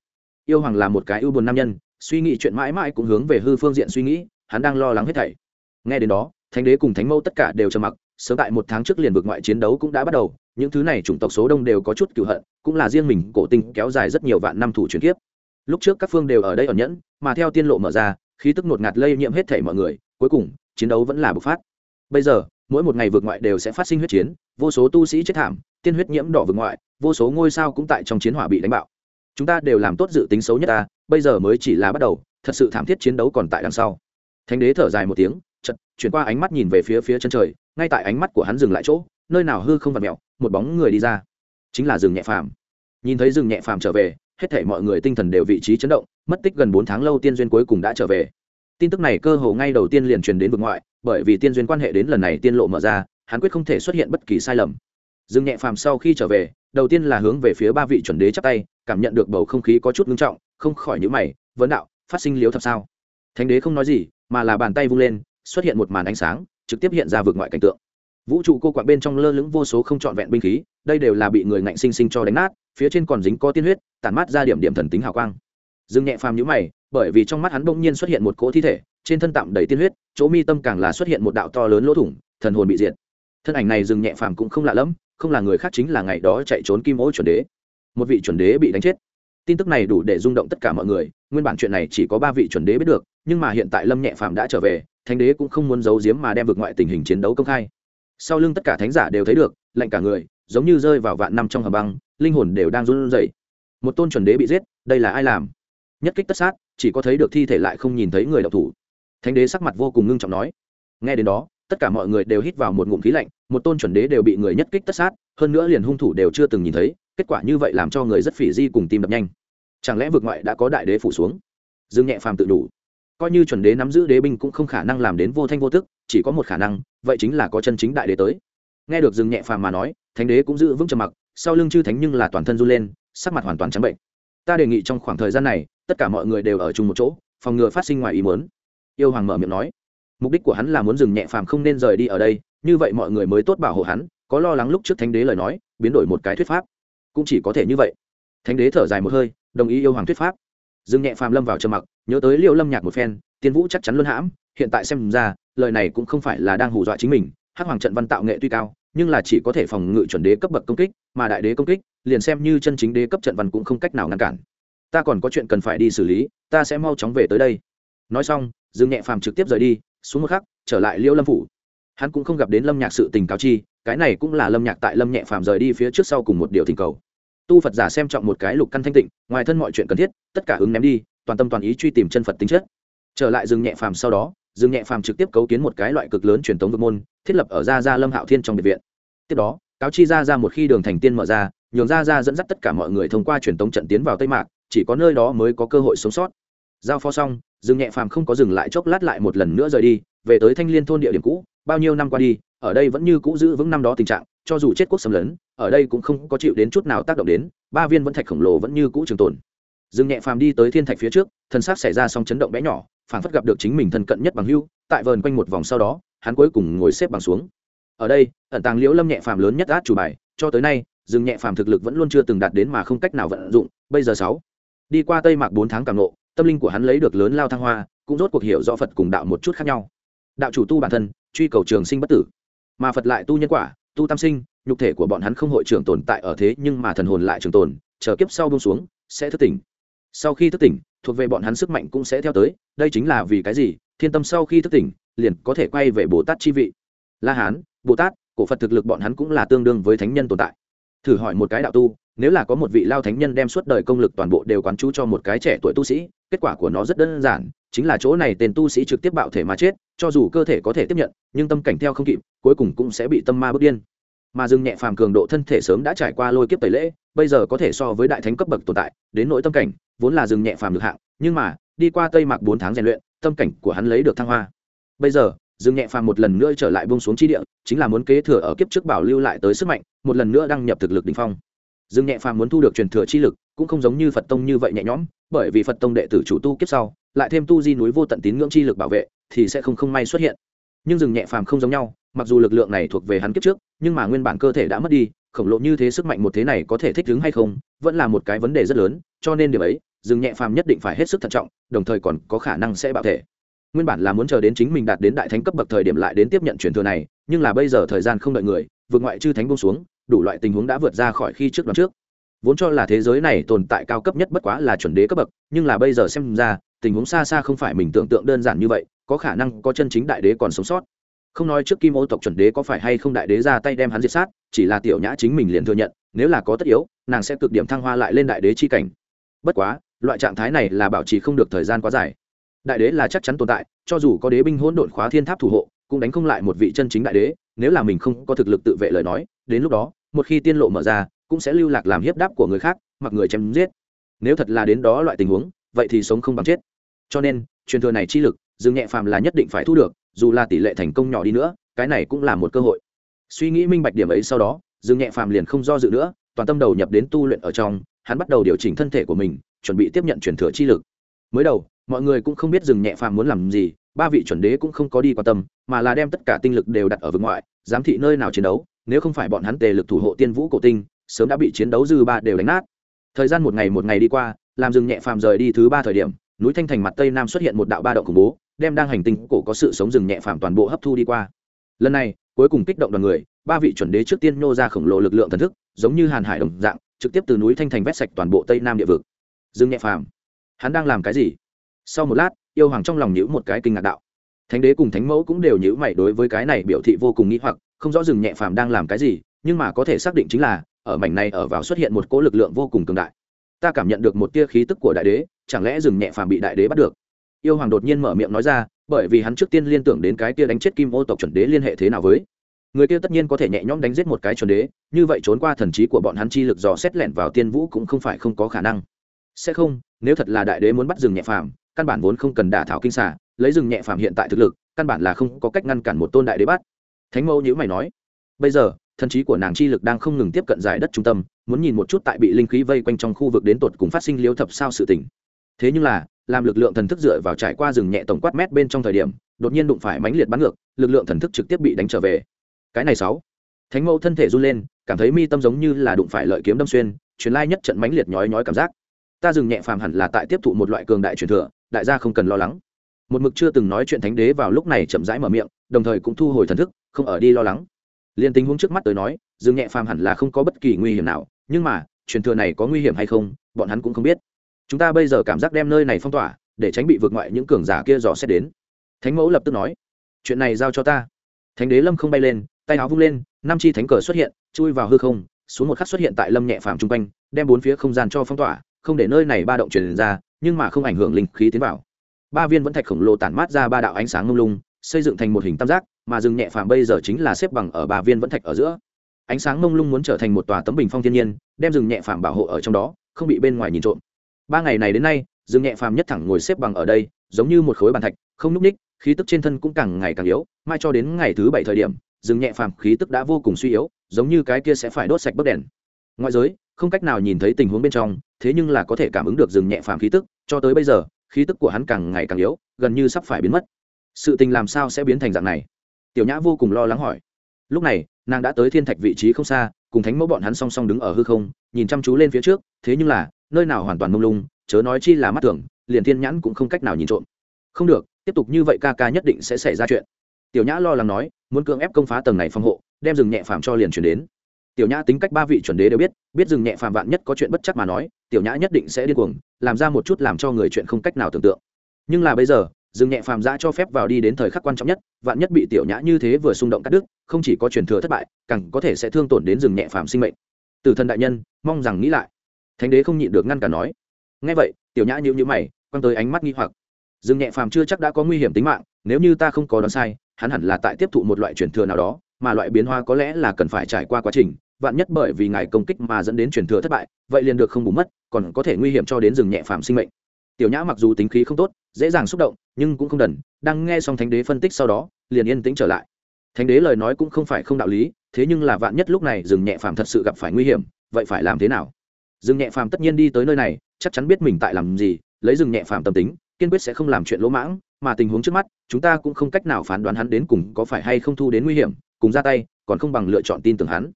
A: Yêu hoàng là một cái ưu buồn nam nhân, suy nghĩ chuyện mãi mãi cũng hướng về hư phương diện suy nghĩ, hắn đang lo lắng hết thảy. Nghe đến đó thánh đế cùng thánh mẫu tất cả đều trầm mặc, sớm tại một tháng trước liền vực ngoại chiến đấu cũng đã bắt đầu, những thứ này chủng tộc số đông đều có chút cựu hận, cũng là riêng mình cổ tinh kéo dài rất nhiều vạn năm thủ truyền kiếp. Lúc trước các phương đều ở đây ẩn nhẫn, mà theo tiên lộ mở ra, khí tức ngột ngạt lây nhiễm hết thể mọi người, cuối cùng, chiến đấu vẫn là bộc phát. Bây giờ, mỗi một ngày vượt ngoại đều sẽ phát sinh huyết chiến, vô số tu sĩ chết thảm, tiên huyết nhiễm đỏ vượt ngoại, vô số ngôi sao cũng tại trong chiến hỏa bị đánh bạo. Chúng ta đều làm tốt dự tính xấu nhất ta, bây giờ mới chỉ là bắt đầu, thật sự thảm thiết chiến đấu còn tại đằng sau. Thánh đế thở dài một tiếng chuyển qua ánh mắt nhìn về phía phía chân trời, ngay tại ánh mắt của hắn dừng lại chỗ, nơi nào hư không vặt mẹo, một bóng người đi ra. Chính là rừng nhẹ phàm. Nhìn thấy rừng nhẹ phàm trở về, hết thể mọi người tinh thần đều vị trí chấn động, mất tích gần bốn tháng lâu tiên duyên cuối cùng đã trở về. Tin tức này cơ hồ ngay đầu tiên liền truyền đến vực ngoại, bởi vì tiên duyên quan hệ đến lần này tiên lộ mở ra, hắn quyết không thể xuất hiện bất kỳ sai lầm. Rừng nhẹ phàm sau khi trở về, đầu tiên là hướng về phía ba vị chuẩn đế chắp tay, cảm nhận được bầu không khí có chút ngưng trọng, không khỏi nhữ mày, vấn đạo, phát sinh liếu thật sao? Thánh đế không nói gì, mà là bàn tay vung lên xuất hiện một màn ánh sáng, trực tiếp hiện ra vượt ngoại cảnh tượng. Vũ trụ cô quạng bên trong lơ lửng vô số không trọn vẹn binh khí, đây đều là bị người ngạnh sinh sinh cho đánh nát, phía trên còn dính có tiên huyết, tản mát ra điểm điểm thần tính hào quang. Dương nhẹ phàm nhữ mày, bởi vì trong mắt hắn bỗng nhiên xuất hiện một cỗ thi thể, trên thân tạm đầy tiên huyết, chỗ mi tâm càng là xuất hiện một đạo to lớn lỗ thủng, thần hồn bị diệt. Thân ảnh này dừng nhẹ phàm cũng không lạ lẫm, không là người khác chính là ngày đó chạy trốn kim ô chuẩn đế. Một vị chuẩn đế bị đánh chết. Tin tức này đủ để rung động tất cả mọi người, nguyên bản chuyện này chỉ có ba vị chuẩn đế biết được, nhưng mà hiện tại lâm nhẹ phàm đã trở về thánh đế cũng không muốn giấu giếm mà đem vượt ngoại tình hình chiến đấu công khai. Sau lưng tất cả thánh giả đều thấy được, lạnh cả người, giống như rơi vào vạn năm trong hầm băng, linh hồn đều đang run rẩy. Một tôn chuẩn đế bị giết, đây là ai làm? Nhất kích tất sát, chỉ có thấy được thi thể lại không nhìn thấy người đọc thủ. Thánh đế sắc mặt vô cùng ngưng trọng nói. Nghe đến đó, tất cả mọi người đều hít vào một ngụm khí lạnh, một tôn chuẩn đế đều bị người nhất kích tất sát, hơn nữa liền hung thủ đều chưa từng nhìn thấy, kết quả như vậy làm cho người rất phỉ di cùng tim đập nhanh. Chẳng lẽ vượt ngoại đã có đại đế phủ xuống? Dương nhẹ phàm tự đủ coi như chuẩn đế nắm giữ đế binh cũng không khả năng làm đến vô thanh vô tức, chỉ có một khả năng, vậy chính là có chân chính đại đế tới. Nghe được dừng nhẹ phàm mà nói, thánh đế cũng giữ vững trầm mặc, sau lưng chư thánh nhưng là toàn thân run lên, sắc mặt hoàn toàn trắng bệnh. Ta đề nghị trong khoảng thời gian này, tất cả mọi người đều ở chung một chỗ, phòng ngừa phát sinh ngoài ý muốn. Yêu hoàng mở miệng nói, mục đích của hắn là muốn dừng nhẹ phàm không nên rời đi ở đây, như vậy mọi người mới tốt bảo hộ hắn, có lo lắng lúc trước thánh đế lời nói, biến đổi một cái thuyết pháp. Cũng chỉ có thể như vậy. Thánh đế thở dài một hơi, đồng ý yêu hoàng thuyết pháp. Dương nhẹ phàm lâm vào trầm mặc, nhớ tới liệu lâm nhạc một phen, tiên vũ chắc chắn luân hãm, hiện tại xem ra, lời này cũng không phải là đang hù dọa chính mình, hắc hoàng trận văn tạo nghệ tuy cao, nhưng là chỉ có thể phòng ngự chuẩn đế cấp bậc công kích, mà đại đế công kích, liền xem như chân chính đế cấp trận văn cũng không cách nào ngăn cản. Ta còn có chuyện cần phải đi xử lý, ta sẽ mau chóng về tới đây. Nói xong dương nhẹ phàm trực tiếp rời đi, xuống một khắc, trở lại liêu lâm phủ. Hắn cũng không gặp đến lâm nhạc sự tình cáo chi, cái này cũng là lâm nhạc tại lâm nhẹ phàm rời đi phía trước sau cùng một điều thỉnh cầu tu phật giả xem trọng một cái lục căn thanh tịnh, ngoài thân mọi chuyện cần thiết, tất cả ứng ném đi, toàn tâm toàn ý truy tìm chân phật tính chất. Trở lại rừng nhẹ phàm sau đó rừng nhẹ phàm trực tiếp cấu kiến một cái loại cực lớn truyền thống vực môn, thiết lập ở gia gia lâm hạo thiên trong biệt viện. Tiếp đó, cáo chi ra ra một khi đường thành tiên mở ra, nhường ra ra dẫn dắt tất cả mọi người thông qua truyền thống trận tiến vào tây mạc, chỉ có nơi đó mới có cơ hội sống sót. Giao phó xong rừng nhẹ phàm không có dừng lại chốc lát lại một lần nữa rời đi, về tới thanh liên thôn địa điểm cũ, bao nhiêu năm qua đi ở đây vẫn như cũ giữ vững năm đó tình trạng, cho dù chết quốc xâm lấn, ở đây cũng không có chịu đến chút nào tác động đến, ba viên vẫn thạch khổng lồ vẫn như cũ trường tồn. Dương nhẹ phàm đi tới thiên thạch phía trước, thân xác xảy ra song chấn động bé nhỏ phản phất gặp được chính mình thân cận nhất bằng hưu, tại vờn quanh một vòng sau đó, hắn cuối cùng ngồi xếp bằng xuống. Ở đây, ẩn tàng liễu lâm nhẹ phàm lớn nhất át chủ bài, cho tới nay, dương nhẹ phàm thực lực vẫn luôn chưa từng đạt đến mà không cách nào vận dụng, bây giờ sáu. Đi qua tây mạc bốn tháng càng nộ tâm linh của hắn lấy được lớn lao thăng hoa, cũng rốt cuộc hiểu rõ phật cùng đạo một chút khác nhau. Đạo chủ tu bản thân, truy cầu trường sinh bất tử mà phật lại tu nhân quả, tu tam sinh, nhục thể của bọn hắn không hội trưởng tồn tại ở thế nhưng mà thần hồn lại trường tồn, chờ kiếp sau buông xuống, sẽ thức tỉnh. Sau khi thức tỉnh, thuộc về bọn hắn sức mạnh cũng sẽ theo tới, đây chính là vì cái gì? Thiên tâm sau khi thức tỉnh, liền có thể quay về bồ tát chi vị. La hán, bồ tát, cổ phật thực lực bọn hắn cũng là tương đương với thánh nhân tồn tại. Thử hỏi một cái đạo tu, nếu là có một vị lao thánh nhân đem suốt đời công lực toàn bộ đều quán chú cho một cái trẻ tuổi tu sĩ kết quả của nó rất đơn giản, chính là chỗ này tên tu sĩ trực tiếp bạo thể mà chết, cho dù cơ thể có thể tiếp nhận, nhưng tâm cảnh theo không kịp, cuối cùng cũng sẽ bị tâm ma bước điên. Mà dừng nhẹ phàm cường độ thân thể sớm đã trải qua lôi kiếp tẩy lễ, bây giờ có thể so với đại thánh cấp bậc tồn tại, đến nỗi tâm cảnh, vốn là dừng nhẹ phàm được hạng, nhưng mà, đi qua tây mạc bốn tháng rèn luyện, tâm cảnh của hắn lấy được thăng hoa. Bây giờ dừng nhẹ phàm một lần nữa trở lại bông xuống chi địa, chính là muốn kế thừa ở kiếp trước bảo lưu lại tới sức mạnh, một lần nữa đăng nhập thực lực đình phong. Dừng nhẹ phàm muốn thu được truyền thừa chi lực cũng không giống như phật tông như vậy nhẹ nhõm, bởi vì phật tông đệ tử chủ tu kiếp sau, lại thêm tu di núi vô tận tín ngưỡng chi lực bảo vệ, thì sẽ không không may xuất hiện. Nhưng dừng nhẹ phàm không giống nhau, mặc dù lực lượng này thuộc về hắn kiếp trước, nhưng mà nguyên bản cơ thể đã mất đi, khổng lồ như thế sức mạnh một thế này có thể thích ứng hay không, vẫn là một cái vấn đề rất lớn, cho nên điều ấy dừng nhẹ phàm nhất định phải hết sức thận trọng, đồng thời còn có khả năng sẽ bạo thể. Nguyên bản là muốn chờ đến chính mình đạt đến đại thánh cấp bậc thời điểm lại đến tiếp nhận truyền thừa này, nhưng là bây giờ thời gian không đợi người, vượt ngoại chư thánh bông xuống, đủ loại tình huống đã vượt ra khỏi khi trước đoạn trước vốn cho là thế giới này tồn tại cao cấp nhất bất quá là chuẩn đế cấp bậc, nhưng là bây giờ xem ra, tình huống xa xa không phải mình tưởng tượng đơn giản như vậy, có khả năng có chân chính đại đế còn sống sót. Không nói trước kim ô tộc chuẩn đế có phải hay không đại đế ra tay đem hắn diệt sát, chỉ là tiểu nhã chính mình liền thừa nhận, nếu là có tất yếu, nàng sẽ cực điểm thăng hoa lại lên đại đế chi cảnh. Bất quá, loại trạng thái này là bảo trì không được thời gian quá dài. Đại đế là chắc chắn tồn tại, cho dù có đế binh hỗn độn khóa thiên tháp thủ hộ, cũng đánh không lại một vị chân chính đại đế, nếu là mình không có thực lực tự vệ lời nói, đến lúc đó, một khi tiên lộ mở ra cũng sẽ lưu lạc làm hiếp đáp của người khác, mặc người chém giết. Nếu thật là đến đó loại tình huống, vậy thì sống không bằng chết. Cho nên, truyền thừa này chi lực, dương nhẹ phàm là nhất định phải thu được, dù là tỷ lệ thành công nhỏ đi nữa, cái này cũng là một cơ hội. Suy nghĩ minh bạch điểm ấy sau đó, dương nhẹ phàm liền không do dự nữa, toàn tâm đầu nhập đến tu luyện ở trong, hắn bắt đầu điều chỉnh thân thể của mình, chuẩn bị tiếp nhận truyền thừa chi lực. Mới đầu, mọi người cũng không biết dừng nhẹ phàm muốn làm gì, ba vị chuẩn đế cũng không có đi quan tâm, mà là đem tất cả tinh lực đều đặt ở vực ngoại, giám thị nơi nào chiến đấu, nếu không phải bọn hắn tề lực thủ hộ tiên vũ cổ tinh sớm đã bị chiến đấu dư ba đều đánh nát. Thời gian một ngày một ngày đi qua, làm dừng nhẹ phàm rời đi thứ ba thời điểm, núi thanh thành mặt tây nam xuất hiện một đạo ba động khủng bố, đem đang hành tinh cổ có sự sống rừng nhẹ phàm toàn bộ hấp thu đi qua. Lần này, cuối cùng kích động đoàn người, ba vị chuẩn đế trước tiên nô ra khổng lồ lực lượng thần thức, giống như hàn hải đồng dạng, trực tiếp từ núi thanh thành vét sạch toàn bộ tây nam địa vực. Rừng nhẹ phàm, hắn đang làm cái gì? Sau một lát, yêu hoàng trong lòng nhữ một cái kinh ngạc đạo. Thánh đế cùng thánh mẫu cũng đều nhữ mày đối với cái này biểu thị vô cùng nghĩ hoặc, không rõ rừng nhẹ phàm đang làm cái gì, nhưng mà có thể xác định chính là ở mảnh này ở vào xuất hiện một cỗ lực lượng vô cùng cường đại. Ta cảm nhận được một tia khí tức của đại đế, chẳng lẽ rừng nhẹ phàm bị đại đế bắt được? Yêu hoàng đột nhiên mở miệng nói ra, bởi vì hắn trước tiên liên tưởng đến cái tia đánh chết kim ô tộc chuẩn đế liên hệ thế nào với. Người kia tất nhiên có thể nhẹ nhõm đánh giết một cái chuẩn đế, như vậy trốn qua thần trí của bọn hắn chi lực dò xét lẹn vào tiên vũ cũng không phải không có khả năng. Sẽ không, nếu thật là đại đế muốn bắt rừng nhẹ phàm, căn bản vốn không cần đả thảo kinh xả lấy rừng nhẹ phàm hiện tại thực lực, căn bản là không có cách ngăn cản một tôn đại đế bắt. Thánh mẫu nhữ mày nói, bây giờ thần trí của nàng chi lực đang không ngừng tiếp cận giải đất trung tâm, muốn nhìn một chút tại bị linh khí vây quanh trong khu vực đến tột cùng phát sinh liếu thập sao sự tỉnh thế nhưng là, làm lực lượng thần thức dựa vào trải qua rừng nhẹ tổng quát mét bên trong thời điểm, đột nhiên đụng phải mánh liệt bắn ngược, lực lượng thần thức trực tiếp bị đánh trở về. Cái này sáu. Thánh mẫu thân thể run lên, cảm thấy mi tâm giống như là đụng phải lợi kiếm đâm xuyên, truyền lai nhất trận mánh liệt nhói nhói cảm giác. Ta dừng nhẹ phàm hẳn là tại tiếp thụ một loại cường đại truyền thừa, đại gia không cần lo lắng. Một mực chưa từng nói chuyện thánh đế vào lúc này chậm rãi mở miệng, đồng thời cũng thu hồi thần thức, không ở đi lo lắng liên tình huống trước mắt tới nói dừng nhẹ phàm hẳn là không có bất kỳ nguy hiểm nào, nhưng mà, truyền thừa này có nguy hiểm hay không, bọn hắn cũng không biết. Chúng ta bây giờ cảm giác đem nơi này phong tỏa, để tránh bị vượt ngoại những cường giả kia dò xét đến. Thánh mẫu lập tức nói, chuyện này giao cho ta. Thánh đế lâm không bay lên, tay áo vung lên, năm chi thánh cờ xuất hiện, chui vào hư không, xuống một khắc xuất hiện tại lâm nhẹ phàm chung quanh, đem bốn phía không gian cho phong tỏa, không để nơi này ba động truyền ra, nhưng mà không ảnh hưởng linh khí tiến vào. Ba viên vẫn thạch khổng lồ tản mát ra ba đạo ánh sáng ngông lung, xây dựng thành một hình tam giác mà rừng nhẹ phàm bây giờ chính là xếp bằng ở ba viên vẫn thạch ở giữa. Ánh sáng mông lung muốn trở thành một tòa tấm bình phong thiên nhiên, đem rừng nhẹ phàm bảo hộ ở trong đó, không bị bên ngoài nhìn trộm. Ba ngày này đến nay rừng nhẹ phàm nhất thẳng ngồi xếp bằng ở đây, giống như một khối bàn thạch, không núp ních, khí tức trên thân cũng càng ngày càng yếu, mai cho đến ngày thứ bảy thời điểm rừng nhẹ phàm khí tức đã vô cùng suy yếu, giống như cái kia sẽ phải đốt sạch bấc đèn. Ngoại giới, không cách nào nhìn thấy tình huống bên trong, thế nhưng là có thể cảm ứng được rừng nhẹ phàm khí tức, cho tới bây giờ, khí tức của hắn càng ngày càng yếu, gần như sắp phải biến mất. Sự tình làm sao sẽ biến thành dạng này? Tiểu nhã vô cùng lo lắng hỏi. Lúc này, nàng đã tới thiên thạch vị trí không xa, cùng thánh mẫu bọn hắn song song đứng ở hư không, nhìn chăm chú lên phía trước, thế nhưng là, nơi nào hoàn toàn mông lung, chớ nói chi là mắt tưởng, liền thiên nhãn cũng không cách nào nhìn trộm. Không được, tiếp tục như vậy ca ca nhất định sẽ xảy ra chuyện. Tiểu nhã lo lắng nói, muốn cưỡng ép công phá tầng này phòng hộ, đem rừng nhẹ phàm cho liền chuyển đến. Tiểu nhã tính cách ba vị chuẩn đế đều biết biết rừng nhẹ phàm vạn nhất có chuyện bất chắc mà nói, tiểu nhã nhất định sẽ điên cuồng, làm ra một chút làm cho người chuyện không cách nào tưởng tượng. Nhưng là bây giờ dừng nhẹ phàm giã cho phép vào đi đến thời khắc quan trọng nhất, vạn nhất bị tiểu nhã như thế vừa xung động cắt đứt, không chỉ có truyền thừa thất bại, càng có thể sẽ thương tổn đến dừng nhẹ phàm sinh mệnh. Từ thần đại nhân, mong rằng nghĩ lại. Thánh đế không nhịn được ngăn cả nói. Ngay vậy, tiểu nhã như như mày, quăng tới ánh mắt nghi hoặc. Dừng nhẹ phàm chưa chắc đã có nguy hiểm tính mạng, nếu như ta không có đoán sai, hắn hẳn là tại tiếp thụ một loại truyền thừa nào đó, mà loại biến hóa có lẽ là cần phải trải qua quá trình, vạn nhất bởi vì ngài công kích mà dẫn đến truyền thừa thất bại, vậy liền được không bù mất, còn có thể nguy hiểm cho đến rừng nhẹ phàm sinh mệnh tiểu nhã mặc dù tính khí không tốt, dễ dàng xúc động, nhưng cũng không đần, đang nghe xong thánh đế phân tích sau đó, liền yên tĩnh trở lại. Thánh đế lời nói cũng không phải không đạo lý, thế nhưng là vạn nhất lúc này rừng nhẹ phàm thật sự gặp phải nguy hiểm, vậy phải làm thế nào? Rừng nhẹ phàm tất nhiên đi tới nơi này, chắc chắn biết mình tại làm gì, lấy rừng nhẹ phàm tâm tính, kiên quyết sẽ không làm chuyện lỗ mãng, mà tình huống trước mắt, chúng ta cũng không cách nào phán đoán hắn đến cùng có phải hay không thu đến nguy hiểm, cùng ra tay, còn không bằng lựa chọn tin tưởng hắn.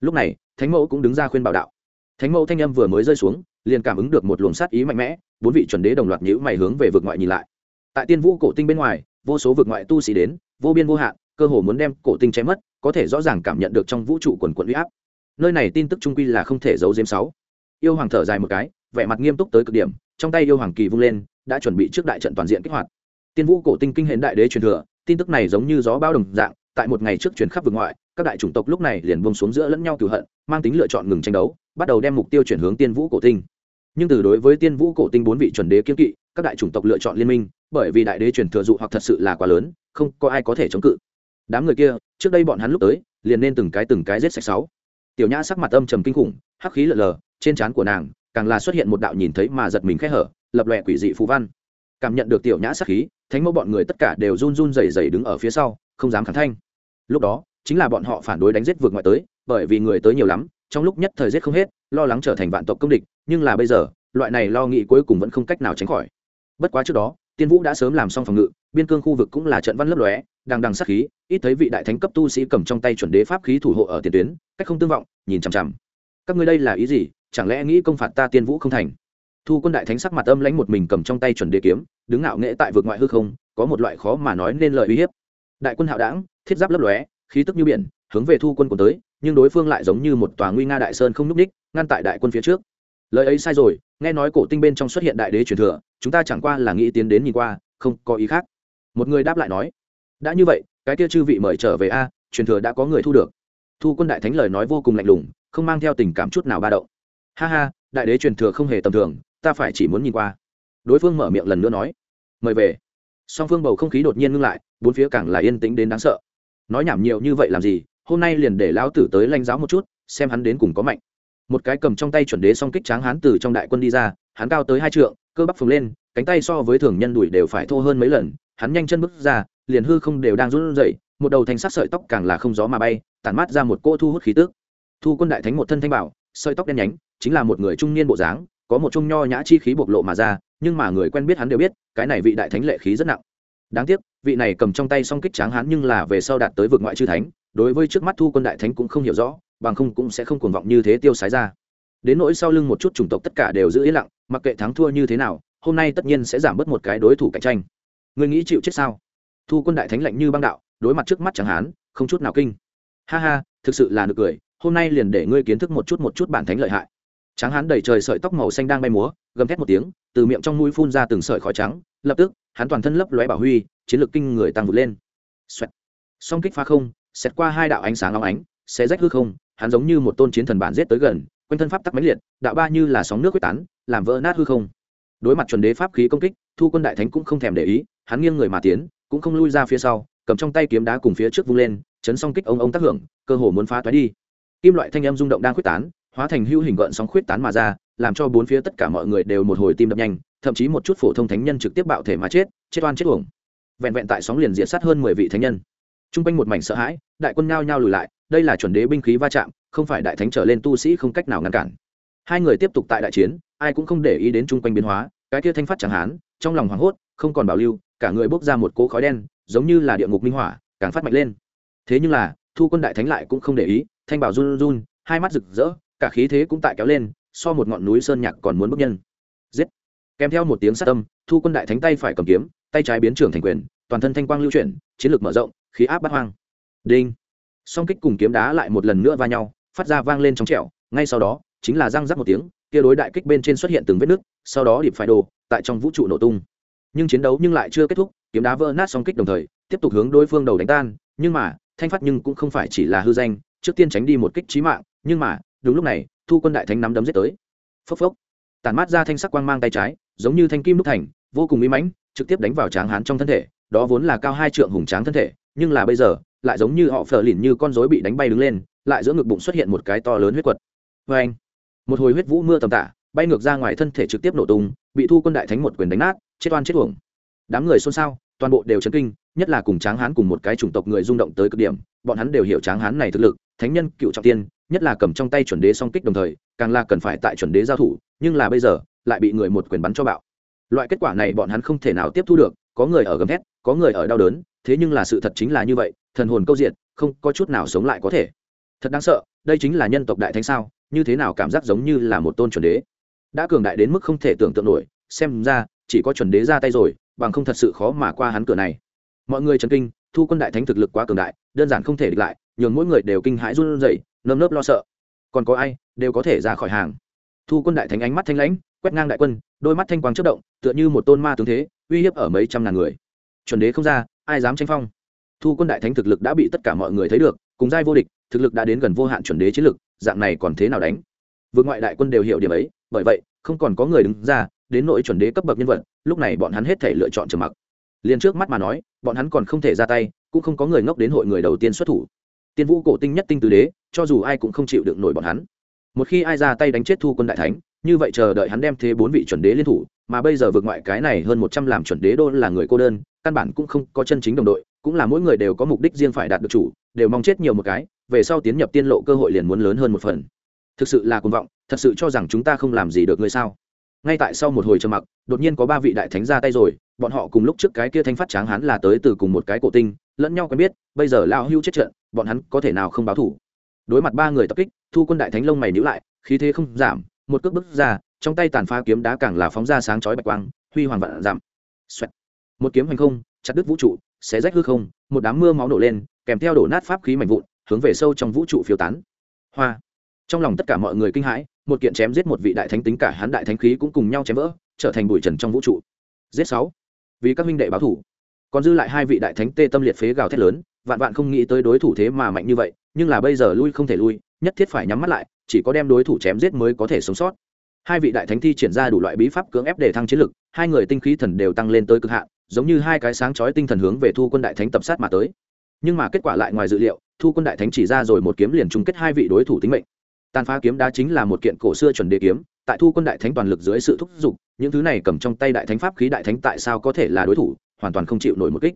A: Lúc này, thánh mẫu cũng đứng ra khuyên bảo đạo. Thánh mẫu thanh âm vừa mới rơi xuống, liền cảm ứng được một luồng sát ý mạnh mẽ bốn vị chuẩn đế đồng loạt nhữ mày hướng về vực ngoại nhìn lại. Tại tiên vũ cổ tinh bên ngoài, vô số vực ngoại tu sĩ đến, vô biên vô hạn, cơ hồ muốn đem cổ tinh chém mất, có thể rõ ràng cảm nhận được trong vũ trụ quần quận huy áp. Nơi này tin tức trung quy là không thể giấu giếm sáu. Yêu hoàng thở dài một cái, vẻ mặt nghiêm túc tới cực điểm, trong tay yêu hoàng kỳ vung lên, đã chuẩn bị trước đại trận toàn diện kích hoạt. Tiên vũ cổ tinh kinh hiện đại đế truyền thừa, tin tức này giống như gió bao đồng dạng, tại một ngày trước truyền khắp vực ngoại, các đại chủng tộc lúc này liền bông xuống giữa lẫn nhau cửu hận, mang tính lựa chọn ngừng tranh đấu, bắt đầu đem mục tiêu chuyển hướng tiên vũ cổ tinh nhưng từ đối với tiên vũ cổ tinh bốn vị chuẩn đế kiên kỵ, các đại chủng tộc lựa chọn liên minh, bởi vì đại đế truyền thừa dụ hoặc thật sự là quá lớn, không có ai có thể chống cự. Đám người kia, trước đây bọn hắn lúc tới, liền nên từng cái từng cái giết sạch sáu. Tiểu nhã sắc mặt âm trầm kinh khủng, hắc khí lờ lờ, trên trán của nàng, càng là xuất hiện một đạo nhìn thấy mà giật mình khẽ hở, lập lòe quỷ dị phú văn. Cảm nhận được tiểu nhã sắc khí, thánh mẫu bọn người tất cả đều run run rẩy rẩy đứng ở phía sau, không dám khẳng thanh. Lúc đó, chính là bọn họ phản đối đánh giết vượt ngoại tới, bởi vì người tới nhiều lắm trong lúc nhất thời giết không hết, lo lắng trở thành vạn tộc công địch, nhưng là bây giờ, loại này lo nghĩ cuối cùng vẫn không cách nào tránh khỏi. Bất quá trước đó, tiên vũ đã sớm làm xong phòng ngự, biên cương khu vực cũng là trận văn lấp lóe đang đằng sát khí, ít thấy vị đại thánh cấp tu sĩ cầm trong tay chuẩn đế pháp khí thủ hộ ở tiền tuyến, cách không tương vọng, nhìn chằm chằm. Các ngươi đây là ý gì? Chẳng lẽ nghĩ công phạt ta tiên vũ không thành? Thu quân đại thánh sắc mặt âm lãnh một mình cầm trong tay chuẩn đế kiếm, đứng ngạo nghễ tại vực ngoại hư không, có một loại khó mà nói nên lời uy hiếp. Đại quân hạo đảng, thiết giáp lấp lóe, khí tức như biển, hướng về thu quân của tới nhưng đối phương lại giống như một tòa nguy nga đại sơn không n ú c ních ngăn tại đại quân phía trước. Lời ấy sai rồi, nghe nói cổ tinh bên trong xuất hiện đại đế truyền thừa, chúng ta chẳng qua là nghĩ tiến đến nhìn qua, không có ý khác. Một người đáp lại nói, đã như vậy, cái kia chư vị mời trở về a, truyền thừa đã có người thu được. Thu quân đại thánh lời nói vô cùng lạnh lùng, không mang theo tình cảm chút nào ba đậu ha ha, đại đế truyền thừa không hề tầm thường, ta phải chỉ muốn nhìn qua. Đối phương mở miệng lần nữa nói, mời về. Song phương bầu không khí đột nhiên ngưng lại, bốn phía càng là yên tĩnh đến đáng sợ. Nói nhảm nhiều như vậy làm gì hôm nay liền để lão tử tới lanh giáo một chút, xem hắn đến cùng có mạnh. Một cái cầm trong tay chuẩn đế song kích tráng Hán từ trong đại quân đi ra, hắn cao tới hai trượng, cơ bắp phồng lên, cánh tay so với thường nhân đùi đều phải thô hơn mấy lần, hắn nhanh chân bước ra, liền hư không đều đang run rẩy, một đầu thanh sắc sợi tóc càng là không gió mà bay, tản mát ra một cô thu hút khí tức. Thu quân đại thánh một thân thanh bảo, sợi tóc đen nhánh, chính là một người trung niên bộ dáng, có một trung nho nhã chi khí bộc lộ mà ra, nhưng mà người quen biết hắn đều biết, cái này vị đại thánh lệ khí rất nặng. Đáng tiếc, vị này cầm trong tay song kích tráng hắn nhưng là về sau đạt tới vực ngoại chư thánh đối với trước mắt thu quân đại thánh cũng không hiểu rõ, bằng không cũng sẽ không cuồng vọng như thế tiêu sái ra. Đến nỗi sau lưng một chút chủng tộc tất cả đều giữ yên lặng, mặc kệ thắng thua như thế nào, hôm nay tất nhiên sẽ giảm bớt một cái đối thủ cạnh tranh. Người nghĩ chịu chết sao? Thu quân đại thánh lạnh như băng đạo, đối mặt trước mắt chẳng hán, không chút nào kinh. Ha ha, thực sự là nực cười, hôm nay liền để ngươi kiến thức một chút một chút bản thánh lợi hại. Tráng hán đầy trời sợi tóc màu xanh đang bay múa, gầm thét một tiếng, từ miệng trong mũi phun ra từng sợi khói trắng, lập tức, hắn toàn thân lấp lóe bảo huy, chiến lược kinh người tăng vụt lên. Xoẹt. song kích phá không xét qua hai đạo ánh sáng long ánh sẽ rách hư không, hắn giống như một tôn chiến thần bản giết tới gần, quanh thân pháp tắc mãnh liệt, đạo ba như là sóng nước quyết tán, làm vỡ nát hư không. Đối mặt chuẩn đế pháp khí công kích, thu quân đại thánh cũng không thèm để ý, hắn nghiêng người mà tiến, cũng không lui ra phía sau, cầm trong tay kiếm đá cùng phía trước vung lên, chấn song kích ông ông tác hưởng, cơ hồ muốn phá toái đi. Kim loại thanh âm rung động đang quyết tán, hóa thành hữu hình gợn sóng khuyết tán mà ra, làm cho bốn phía tất cả mọi người đều một hồi tim đập nhanh, thậm chí một chút phổ thông thánh nhân trực tiếp bạo thể mà chết chết oan chết uổng. Vẹn vẹn tại sóng liền diệt sát hơn mười vị thánh nhân t r u n g quanh một mảnh sợ hãi, đại quân nhao nhao lùi lại, đây là chuẩn đế binh khí va chạm, không phải đại thánh trở lên tu sĩ không cách nào ngăn cản. Hai người tiếp tục tại đại chiến, ai cũng không để ý đến chung quanh biến hóa, cái kia thanh phát chẳng hán, trong lòng hoảng hốt, không còn bảo lưu, cả người bốc ra một cỗ khói đen, giống như là địa ngục minh hỏa càng phát mạnh lên. Thế nhưng là, thu quân đại thánh lại cũng không để ý, thanh bảo run run, hai mắt rực rỡ, cả khí thế cũng tại kéo lên, so một ngọn núi sơn nhạc còn muốn bức nhân. Giết! Kèm theo một tiếng sát tâm, thu quân đại thánh tay phải cầm kiếm, tay trái biến trưởng thành quyền, toàn thân thanh quang lưu chuyển, chiến lược mở rộng khí áp bắt hoang. Đinh. Song kích cùng kiếm đá lại một lần nữa va nhau, phát ra vang lên trong trẹo ngay sau đó, chính là răng rắc một tiếng, kia đối đại kích bên trên xuất hiện từng vết nứt, sau đó điệp phải đồ, tại trong vũ trụ nổ tung. Nhưng chiến đấu nhưng lại chưa kết thúc, kiếm đá vỡ nát song kích đồng thời, tiếp tục hướng đối phương đầu đánh tan, nhưng mà, thanh phát nhưng cũng không phải chỉ là hư danh, trước tiên tránh đi một kích trí mạng, nhưng mà, đúng lúc này, thu quân đại thánh nắm đấm giết tới. Phốc phốc. Tản mát ra thanh sắc quang mang tay trái, giống như thanh kim đúc thành, vô cùng mỹ mãnh, trực tiếp đánh vào tráng hán trong thân thể, đó vốn là cao hai trượng hùng tráng thân thể nhưng là bây giờ, lại giống như họ phờ lìn như con rối bị đánh bay đứng lên, lại giữa ngực bụng xuất hiện một cái to lớn huyết quật. Vê anh, một hồi huyết vũ mưa tầm tạ bay ngược ra ngoài thân thể trực tiếp nổ tung, bị thu quân đại thánh một quyền đánh nát, chết oan chết uổng. Đám người xôn xao, toàn bộ đều chấn kinh, nhất là cùng tráng hán cùng một cái chủng tộc người rung động tới cực điểm, bọn hắn đều hiểu tráng hán này thực lực, thánh nhân, cựu trọng tiên, nhất là cầm trong tay chuẩn đế song kích đồng thời, càng là cần phải tại chuẩn đế giao thủ, nhưng là bây giờ, lại bị người một quyền bắn cho bạo. Loại kết quả này bọn hắn không thể nào tiếp thu được có người ở gầm thét, có người ở đau đớn, thế nhưng là sự thật chính là như vậy, thần hồn câu diện không có chút nào sống lại có thể. Thật đáng sợ, đây chính là nhân tộc đại thánh sao, như thế nào cảm giác giống như là một tôn chuẩn đế. Đã cường đại đến mức không thể tưởng tượng nổi, xem ra, chỉ có chuẩn đế ra tay rồi, bằng không thật sự khó mà qua hắn cửa này. Mọi người chấn kinh, thu quân đại thánh thực lực quá cường đại, đơn giản không thể địch lại, nhường mỗi người đều kinh hãi run rẩy, nơm nớp lo sợ. Còn có ai, đều có thể ra khỏi hàng. Thu quân đại thánh ánh mắt thanh lãnh, quét ngang đại quân, đôi mắt thanh quang chất động, tựa như một tôn ma tướng thế uy hiếp ở mấy trăm ngàn người. Chuẩn đế không ra, ai dám tranh phong? Thu quân đại thánh thực lực đã bị tất cả mọi người thấy được, cùng giai vô địch, thực lực đã đến gần vô hạn chuẩn đế chiến lực, dạng này còn thế nào đánh? Vượt ngoại đại quân đều hiểu điểm ấy, bởi vậy, không còn có người đứng ra, đến nội chuẩn đế cấp bậc nhân vật, lúc này bọn hắn hết thể lựa chọn trầm mặc. Liền trước mắt mà nói, bọn hắn còn không thể ra tay, cũng không có người ngốc đến hội người đầu tiên xuất thủ. Tiên vũ cổ tinh nhất tinh tứ đế, cho dù ai cũng không chịu đựng nổi bọn hắn. Một khi ai ra tay đánh chết thu quân đại thánh, như vậy chờ đợi hắn đem thế bốn vị chuẩn đế liên thủ mà bây giờ vượt ngoại cái này hơn một trăm làm chuẩn đế đô là người cô đơn, căn bản cũng không có chân chính đồng đội, cũng là mỗi người đều có mục đích riêng phải đạt được chủ, đều mong chết nhiều một cái, về sau tiến nhập tiên lộ cơ hội liền muốn lớn hơn một phần. Thực sự là cuồng vọng, thật sự cho rằng chúng ta không làm gì được ngươi sao? Ngay tại sau một hồi trầm mặc, đột nhiên có ba vị đại thánh ra tay rồi, bọn họ cùng lúc trước cái kia thanh phát tráng hắn là tới từ cùng một cái cổ tinh, lẫn nhau quen biết, bây giờ lao hưu chết trận, bọn hắn có thể nào không báo thủ? Đối mặt ba người tập kích, thu quân đại thánh lông mày nhữ lại, khí thế không giảm, một cước bước ra trong tay tàn phá kiếm đá càng là phóng ra sáng chói bạch quang, huy hoàng vạn giảm Xoẹt. một kiếm hành không, chặt đứt vũ trụ, xé rách hư không, một đám mưa máu nổ lên, kèm theo đổ nát pháp khí mạnh vụn, hướng về sâu trong vũ trụ phiêu tán. Hoa. Trong lòng tất cả mọi người kinh hãi, một kiện chém giết một vị đại thánh tính cả hắn đại thánh khí cũng cùng nhau chém vỡ, trở thành bụi trần trong vũ trụ. Giết sáu. Vì các huynh đệ báo thủ. Còn dư lại hai vị đại thánh tê tâm liệt phế gào thét lớn, vạn vạn không nghĩ tới đối thủ thế mà mạnh như vậy, nhưng là bây giờ lui không thể lui, nhất thiết phải nhắm mắt lại, chỉ có đem đối thủ chém giết mới có thể sống sót hai vị đại thánh thi triển ra đủ loại bí pháp cưỡng ép để thăng chiến lực, hai người tinh khí thần đều tăng lên tới cực hạn, giống như hai cái sáng chói tinh thần hướng về thu quân đại thánh tập sát mà tới. Nhưng mà kết quả lại ngoài dự liệu, thu quân đại thánh chỉ ra rồi một kiếm liền chung kết hai vị đối thủ tính mệnh. Tàn phá kiếm đá chính là một kiện cổ xưa chuẩn đế kiếm, tại thu quân đại thánh toàn lực dưới sự thúc giục, những thứ này cầm trong tay đại thánh pháp khí đại thánh tại sao có thể là đối thủ, hoàn toàn không chịu nổi một kích.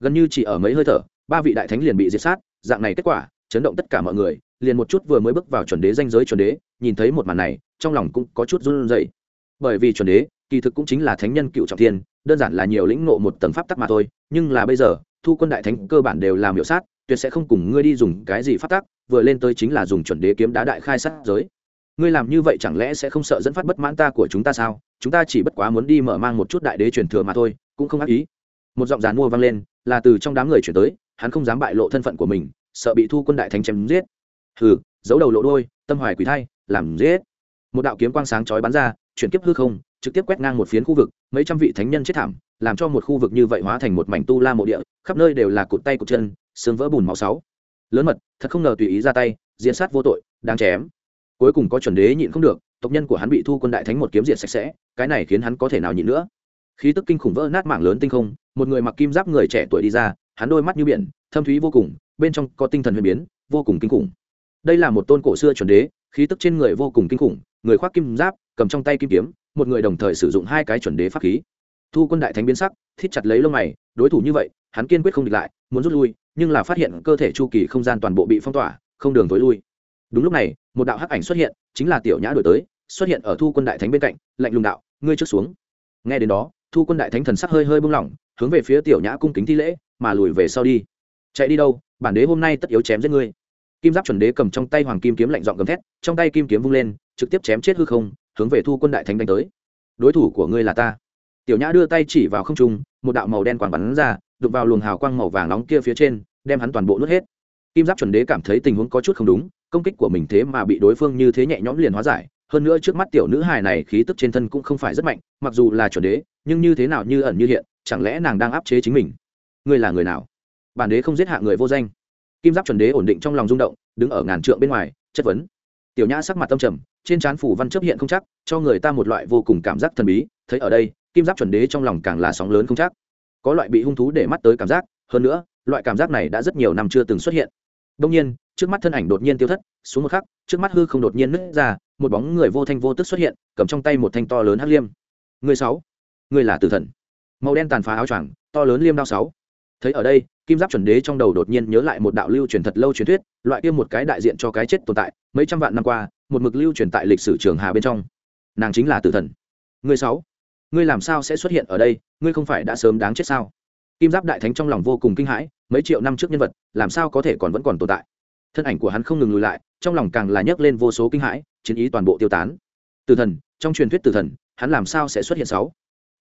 A: Gần như chỉ ở mấy hơi thở, ba vị đại thánh liền bị diệt sát, dạng này kết quả, chấn động tất cả mọi người, liền một chút vừa mới bước vào chuẩn đế danh giới chuẩn đế, nhìn thấy một màn này trong lòng cũng có chút run rẩy. Bởi vì chuẩn đế kỳ thực cũng chính là thánh nhân cựu trọng thiên đơn giản là nhiều lĩnh ngộ một tầng pháp tắc mà thôi nhưng là bây giờ thu quân đại thánh cơ bản đều làm miểu sát tuyệt sẽ không cùng ngươi đi dùng cái gì pháp tắc vừa lên tới chính là dùng chuẩn đế kiếm đá đại khai sát giới. Ngươi làm như vậy chẳng lẽ sẽ không sợ dẫn phát bất mãn ta của chúng ta sao? Chúng ta chỉ bất quá muốn đi mở mang một chút đại đế truyền thừa mà thôi cũng không ác ý. Một giọng giàn mua vang lên là từ trong đám người chuyển tới hắn không dám bại lộ thân phận của mình sợ bị thu quân đại thánh chém giết. Hừ giấu đầu lộ đuôi, tâm hoài quỷ thay làm giết một đạo kiếm quang sáng chói bắn ra, chuyển kiếp hư không, trực tiếp quét ngang một phiến khu vực, mấy trăm vị thánh nhân chết thảm, làm cho một khu vực như vậy hóa thành một mảnh tu la mộ địa, khắp nơi đều là cụt tay cụt chân xương vỡ bùn máu sáu. Lớn mật, thật không ngờ tùy ý ra tay diễn sát vô tội đang chém. Cuối cùng có chuẩn đế nhịn không được, tộc nhân của hắn bị thu quân đại thánh một kiếm diện sạch sẽ, cái này khiến hắn có thể nào nhịn nữa? Khí tức kinh khủng vỡ nát mảng lớn tinh không, một người mặc kim giáp người trẻ tuổi đi ra, hắn đôi mắt như biển, thâm thúy vô cùng, bên trong có tinh thần huyền biến, vô cùng kinh khủng. Đây là một tôn cổ xưa chuẩn đế, khí tức trên người vô cùng kinh khủng người khoác kim giáp, cầm trong tay kim kiếm, một người đồng thời sử dụng hai cái chuẩn đế pháp khí. Thu quân đại thánh biến sắc, thít chặt lấy lông mày, đối thủ như vậy, hắn kiên quyết không địch lại, muốn rút lui, nhưng là phát hiện cơ thể chu kỳ không gian toàn bộ bị phong tỏa, không đường tối lui. Đúng lúc này, một đạo hắc ảnh xuất hiện, chính là tiểu nhã đổi tới, xuất hiện ở thu quân đại thánh bên cạnh, lạnh lùng đạo, ngươi trước xuống. Nghe đến đó, thu quân đại thánh thần sắc hơi hơi bung lỏng, hướng về phía tiểu nhã cung kính thi lễ, mà lùi về sau đi. Chạy đi đâu, bản đế hôm nay tất yếu chém giết ngươi. Kim giáp chuẩn đế cầm trong tay hoàng kim kiếm lạnh dọn gầm thét, trong tay kim kiếm vung lên trực tiếp chém chết hư không, hướng về thu quân đại thánh đánh tới. Đối thủ của ngươi là ta. Tiểu nhã đưa tay chỉ vào không trung, một đạo màu đen quản bắn ra đục vào luồng hào quang màu vàng nóng kia phía trên, đem hắn toàn bộ nuốt hết. Kim giáp chuẩn đế cảm thấy tình huống có chút không đúng, công kích của mình thế mà bị đối phương như thế nhẹ nhõm liền hóa giải. Hơn nữa trước mắt tiểu nữ hài này khí tức trên thân cũng không phải rất mạnh, mặc dù là chuẩn đế, nhưng như thế nào như ẩn như hiện, chẳng lẽ nàng đang áp chế chính mình? Ngươi là người nào? Bản đế không giết hạ người vô danh. Kim giáp chuẩn đế ổn định trong lòng rung động, đứng ở ngàn trượng bên ngoài, chất vấn tiểu nhã sắc mặt tâm trầm, trên trán phủ văn chấp hiện không chắc, cho người ta một loại vô cùng cảm giác thần bí, thấy ở đây, kim giáp chuẩn đế trong lòng càng là sóng lớn không chắc. Có loại bị hung thú để mắt tới cảm giác, hơn nữa, loại cảm giác này đã rất nhiều năm chưa từng xuất hiện. Đông nhiên, trước mắt thân ảnh đột nhiên tiêu thất, xuống một khắc, trước mắt hư không đột nhiên nứt ra, một bóng người vô thanh vô tức xuất hiện, cầm trong tay một thanh to lớn hắc liêm. Người sáu, người là tử thần. Màu đen tàn phá áo choàng, to lớn liêm đao sáu thấy ở đây, kim giáp chuẩn đế trong đầu đột nhiên nhớ lại một đạo lưu truyền thật lâu truyền thuyết, loại kia một cái đại diện cho cái chết tồn tại, mấy trăm vạn năm qua, một mực lưu truyền tại lịch sử trường hà bên trong. Nàng chính là tử thần. Người sáu, ngươi làm sao sẽ xuất hiện ở đây? Ngươi không phải đã sớm đáng chết sao? Kim giáp đại thánh trong lòng vô cùng kinh hãi, mấy triệu năm trước nhân vật, làm sao có thể còn vẫn còn tồn tại? Thân ảnh của hắn không ngừng lùi lại, trong lòng càng là nhấc lên vô số kinh hãi, chiến ý toàn bộ tiêu tán. Tử thần, trong truyền thuyết tử thần, hắn làm sao sẽ xuất hiện sáu?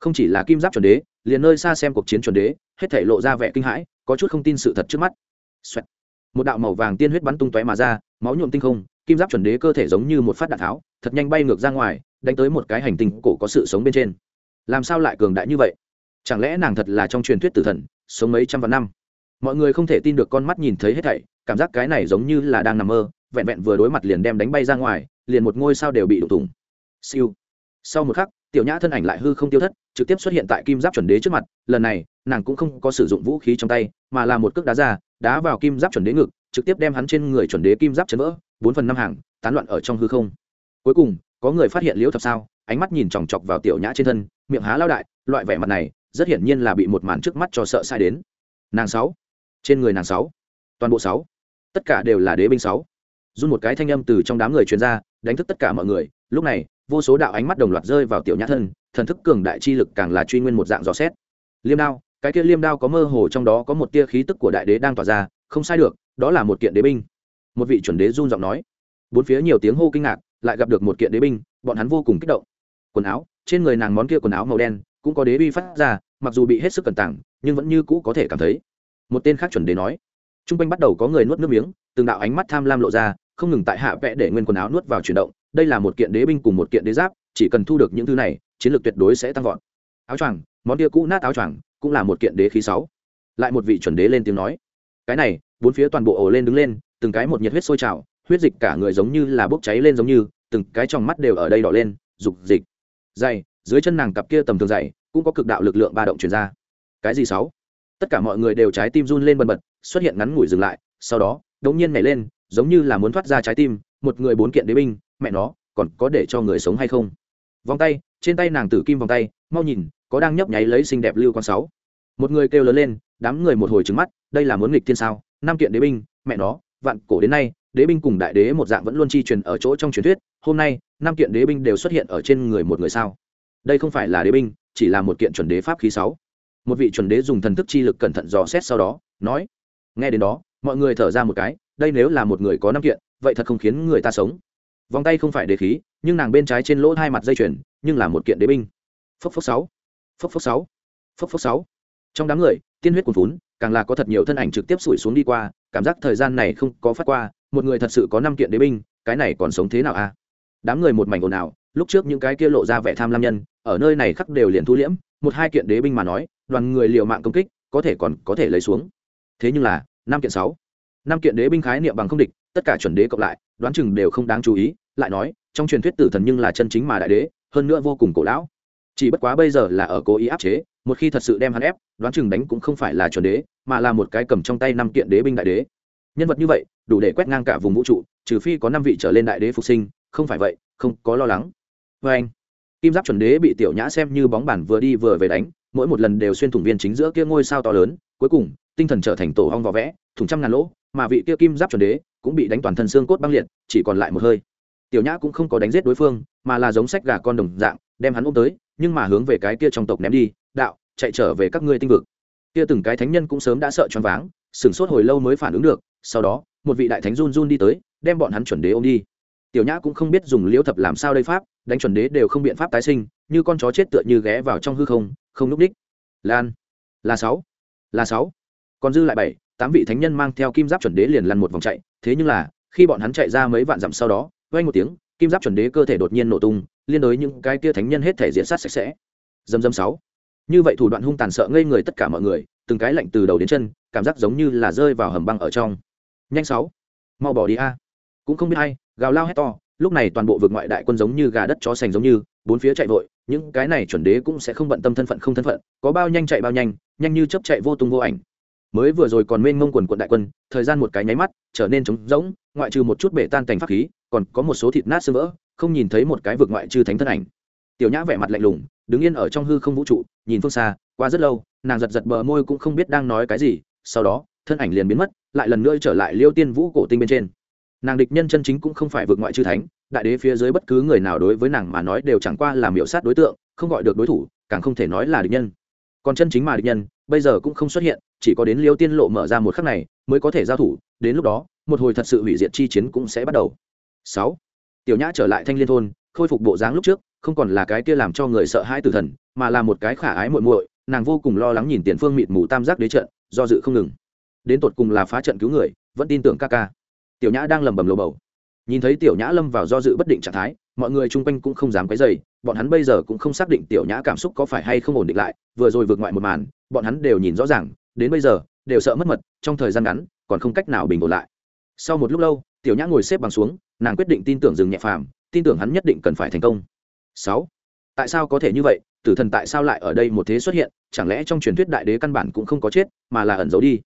A: Không chỉ là kim giáp chuẩn đế, liền nơi xa xem cuộc chiến chuẩn đế, hết thể lộ ra vẻ kinh hãi, có chút không tin sự thật trước mắt、Xoẹt. Một đạo màu vàng tiên huyết bắn tung tóe mà ra, máu nhuộm tinh không, kim giáp chuẩn đế cơ thể giống như một phát đạn tháo, thật nhanh bay ngược ra ngoài, đánh tới một cái hành tinh cổ có sự sống bên trên. Làm sao lại cường đại như vậy? Chẳng lẽ nàng thật là trong truyền thuyết tử thần, sống mấy trăm vạn năm? Mọi người không thể tin được con mắt nhìn thấy hết thảy, cảm giác cái này giống như là đang nằm mơ, vẹn vẹn vừa đối mặt liền đem đánh bay ra ngoài, liền một ngôi sao đều bị đụng thủng. Siêu. Sau một khắc tiểu nhã thân ảnh lại hư không tiêu thất, trực tiếp xuất hiện tại kim giáp chuẩn đế trước mặt, lần này, nàng cũng không có sử dụng vũ khí trong tay, mà là một cước đá ra, đá vào kim giáp chuẩn đế ngực, trực tiếp đem hắn trên người chuẩn đế kim giáp chấn vỡ, bốn phần năm hàng, tán loạn ở trong hư không. Cuối cùng, có người phát hiện liễu thập sao, ánh mắt nhìn chòng chọc vào tiểu nhã trên thân, miệng há lao đại, loại vẻ mặt này, rất hiển nhiên là bị một màn trước mắt cho sợ sai đến. Nàng sáu, trên người nàng sáu, toàn bộ sáu, tất cả đều là đế binh sáu. Run một cái thanh âm từ trong đám người truyền ra, đánh thức tất cả mọi người, lúc này vô số đạo ánh mắt đồng loạt rơi vào tiểu nhã thân, thần thức cường đại chi lực càng là truy nguyên một dạng dò xét. Liêm đao, cái kia liêm đao có mơ hồ trong đó có một tia khí tức của đại đế đang tỏa ra, không sai được, đó là một kiện đế binh. Một vị chuẩn đế run giọng nói. Bốn phía nhiều tiếng hô kinh ngạc, lại gặp được một kiện đế binh, bọn hắn vô cùng kích động. Quần áo, trên người nàng món kia quần áo màu đen, cũng có đế uy phát ra, mặc dù bị hết sức cẩn tảng nhưng vẫn như cũ có thể cảm thấy. Một tên khác chuẩn đế nói. T r u n g quanh bắt đầu có người nuốt nước miếng, từng đạo ánh mắt tham lam lộ ra, không ngừng tại hạ vẽ để nguyên quần áo nuốt vào chuyển động đây là một kiện đế binh cùng một kiện đế giáp, chỉ cần thu được những thứ này, chiến lược tuyệt đối sẽ tăng vọt. Áo choàng, món kia cũ nát áo choàng, cũng là một kiện đế khí sáu. Lại một vị chuẩn đế lên tiếng nói. Cái này, bốn phía toàn bộ ổ lên đứng lên, từng cái một nhiệt huyết sôi trào, huyết dịch cả người giống như là bốc cháy lên giống như, từng cái trong mắt đều ở đây đỏ lên, dục dịch. Dày, dưới chân nàng cặp kia tầm thường dày, cũng có cực đạo lực lượng ba động truyền ra. Cái gì sáu? Tất cả mọi người đều trái tim run lên bần bật, xuất hiện ngắn ngủi dừng lại, sau đó, đống nhiên nhảy lên, giống như là muốn thoát ra trái tim, một người bốn kiện đế binh mẹ nó, còn có để cho người sống hay không? Vòng tay, trên tay nàng tử kim vòng tay, mau nhìn, có đang nhấp nháy lấy xinh đẹp lưu con sáu. Một người kêu lớn lên, đám người một hồi trứng mắt, đây là muốn nghịch thiên sao? Năm kiện đế binh, mẹ nó, vạn cổ đến nay, đế binh cùng đại đế một dạng vẫn luôn chi truyền ở chỗ trong truyền thuyết, hôm nay, năm kiện đế binh đều xuất hiện ở trên người một người sao? Đây không phải là đế binh, chỉ là một kiện chuẩn đế pháp khí sáu. Một vị chuẩn đế dùng thần thức chi lực cẩn thận dò xét sau đó, nói, nghe đến đó, mọi người thở ra một cái, đây nếu là một người có năm kiện, vậy thật không khiến người ta sống vòng tay không phải đế khí, nhưng nàng bên trái trên lỗ hai mặt dây chuyền, nhưng là một kiện đế binh. Phốc phốc sáu. Phốc phốc sáu. Phốc phốc sáu. Trong đám người, tiên huyết cuồn vốn càng là có thật nhiều thân ảnh trực tiếp sủi xuống đi qua, cảm giác thời gian này không có phát qua, một người thật sự có năm kiện đế binh, cái này còn sống thế nào a đám người một mảnh ồn ào, lúc trước những cái kia lộ ra vẻ tham lam nhân, ở nơi này khắc đều liền thu liễm, một hai kiện đế binh mà nói, đoàn người liều mạng công kích, có thể còn có thể lấy xuống. Thế nhưng là, năm kiện sáu. Năm kiện đế binh khái niệm bằng không địch tất cả chuẩn đế cộng lại, đoán chừng đều không đáng chú ý, lại nói, trong truyền thuyết tử thần nhưng là chân chính mà đại đế, hơn nữa vô cùng cổ lão. Chỉ bất quá bây giờ là ở cố ý áp chế, một khi thật sự đem hắn ép, đoán chừng đánh cũng không phải là chuẩn đế, mà là một cái cầm trong tay năm kiện đế binh đại đế. Nhân vật như vậy, đủ để quét ngang cả vùng vũ trụ, trừ phi có năm vị trở lên đại đế phục sinh, không phải vậy, không có lo lắng. Vê anh, kim giáp chuẩn đế bị tiểu nhã xem như bóng bản vừa đi vừa về đánh, mỗi một lần đều xuyên thủng viên chính giữa kia ngôi sao to lớn, cuối cùng, tinh thần trở thành tổ hong vỏ vẽ, thủng trăm ngàn lỗ mà vị kia kim giáp chuẩn đế cũng bị đánh toàn thân xương cốt băng liệt, chỉ còn lại một hơi. Tiểu nhã cũng không có đánh giết đối phương, mà là giống sách gà con đồng dạng, đem hắn ôm tới, nhưng mà hướng về cái kia trong tộc ném đi, đạo, chạy trở về các ngươi tinh vực. Kia từng cái thánh nhân cũng sớm đã sợ choáng váng, sửng sốt hồi lâu mới phản ứng được, sau đó, một vị đại thánh run run đi tới, đem bọn hắn chuẩn đế ôm đi. Tiểu nhã cũng không biết dùng liễu thập làm sao đây pháp, đánh chuẩn đế đều không biện pháp tái sinh, như con chó chết tựa như ghé vào trong hư không không núp đích. Lan, là sáu là sáu, còn dư lại bảy tám vị thánh nhân mang theo kim giáp chuẩn đế liền lăn một vòng chạy, thế nhưng là, khi bọn hắn chạy ra mấy vạn dặm sau đó vang một tiếng, kim giáp chuẩn đế cơ thể đột nhiên nổ tung, liên đối những cái kia thánh nhân hết thể diện sát sạch sẽ. Dầm dầm sáu. Như vậy thủ đoạn hung tàn sợ ngây người tất cả mọi người, từng cái lạnh từ đầu đến chân, cảm giác giống như là rơi vào hầm băng ở trong. Nhanh sáu. Mau bỏ đi a. Cũng không biết hay gào lao hét to, lúc này toàn bộ vực ngoại đại quân giống như gà đất chó sành giống như, bốn phía chạy vội, những cái này chuẩn đế cũng sẽ không bận tâm thân phận không thân phận, có bao nhanh chạy bao nhanh nhanh như chấp chạy vô tung vô ảnh mới vừa rồi còn mênh mông quần quận đại quân, thời gian một cái nháy mắt, trở nên trống rỗng, ngoại trừ một chút bể tan cành pháp khí, còn có một số thịt nát sơ vỡ, không nhìn thấy một cái vực ngoại trừ thánh thân ảnh. Tiểu nhã vẻ mặt lạnh lùng, đứng yên ở trong hư không vũ trụ, nhìn phương xa, qua rất lâu, nàng giật giật bờ môi cũng không biết đang nói cái gì, sau đó, thân ảnh liền biến mất, lại lần nữa trở lại liêu tiên vũ cổ tinh bên trên. Nàng địch nhân chân chính cũng không phải vượt ngoại chư thánh, đại đế phía dưới bất cứ người nào đối với nàng mà nói đều chẳng qua là miểu sát đối tượng, không gọi được đối thủ, càng không thể nói là địch nhân. Còn chân chính mà địch nhân bây giờ cũng không xuất hiện, chỉ có đến liêu tiên lộ mở ra một khắc này mới có thể giao thủ, đến lúc đó, một hồi thật sự hủy diệt chi chiến cũng sẽ bắt đầu. Sáu, tiểu nhã trở lại thanh liên thôn, khôi phục bộ dáng lúc trước, không còn là cái kia làm cho người sợ hãi tử thần, mà là một cái khả ái muội muội, nàng vô cùng lo lắng nhìn tiền phương mịt mù tam giác đế trận, do dự không ngừng. Đến tột cùng là phá trận cứu người, vẫn tin tưởng ca ca. Tiểu nhã đang lầm bầm lầu bầu. Nhìn thấy tiểu nhã lâm vào do dự bất định trạng thái, mọi người chung quanh cũng không dám quấy dày bọn hắn bây giờ cũng không xác định tiểu nhã cảm xúc có phải hay không ổn định lại, vừa rồi vượt ngoại một màn bọn hắn đều nhìn rõ ràng, đến bây giờ, đều sợ mất mật, trong thời gian ngắn, còn không cách nào bình ổn lại. Sau một lúc lâu, tiểu nhã ngồi xếp bằng xuống, nàng quyết định tin tưởng dừng nhẹ phàm, tin tưởng hắn nhất định cần phải thành công. Sáu, tại sao có thể như vậy? Tử thần tại sao lại ở đây một thế xuất hiện? Chẳng lẽ trong truyền thuyết đại đế căn bản cũng không có chết, mà là ẩn giấu đi?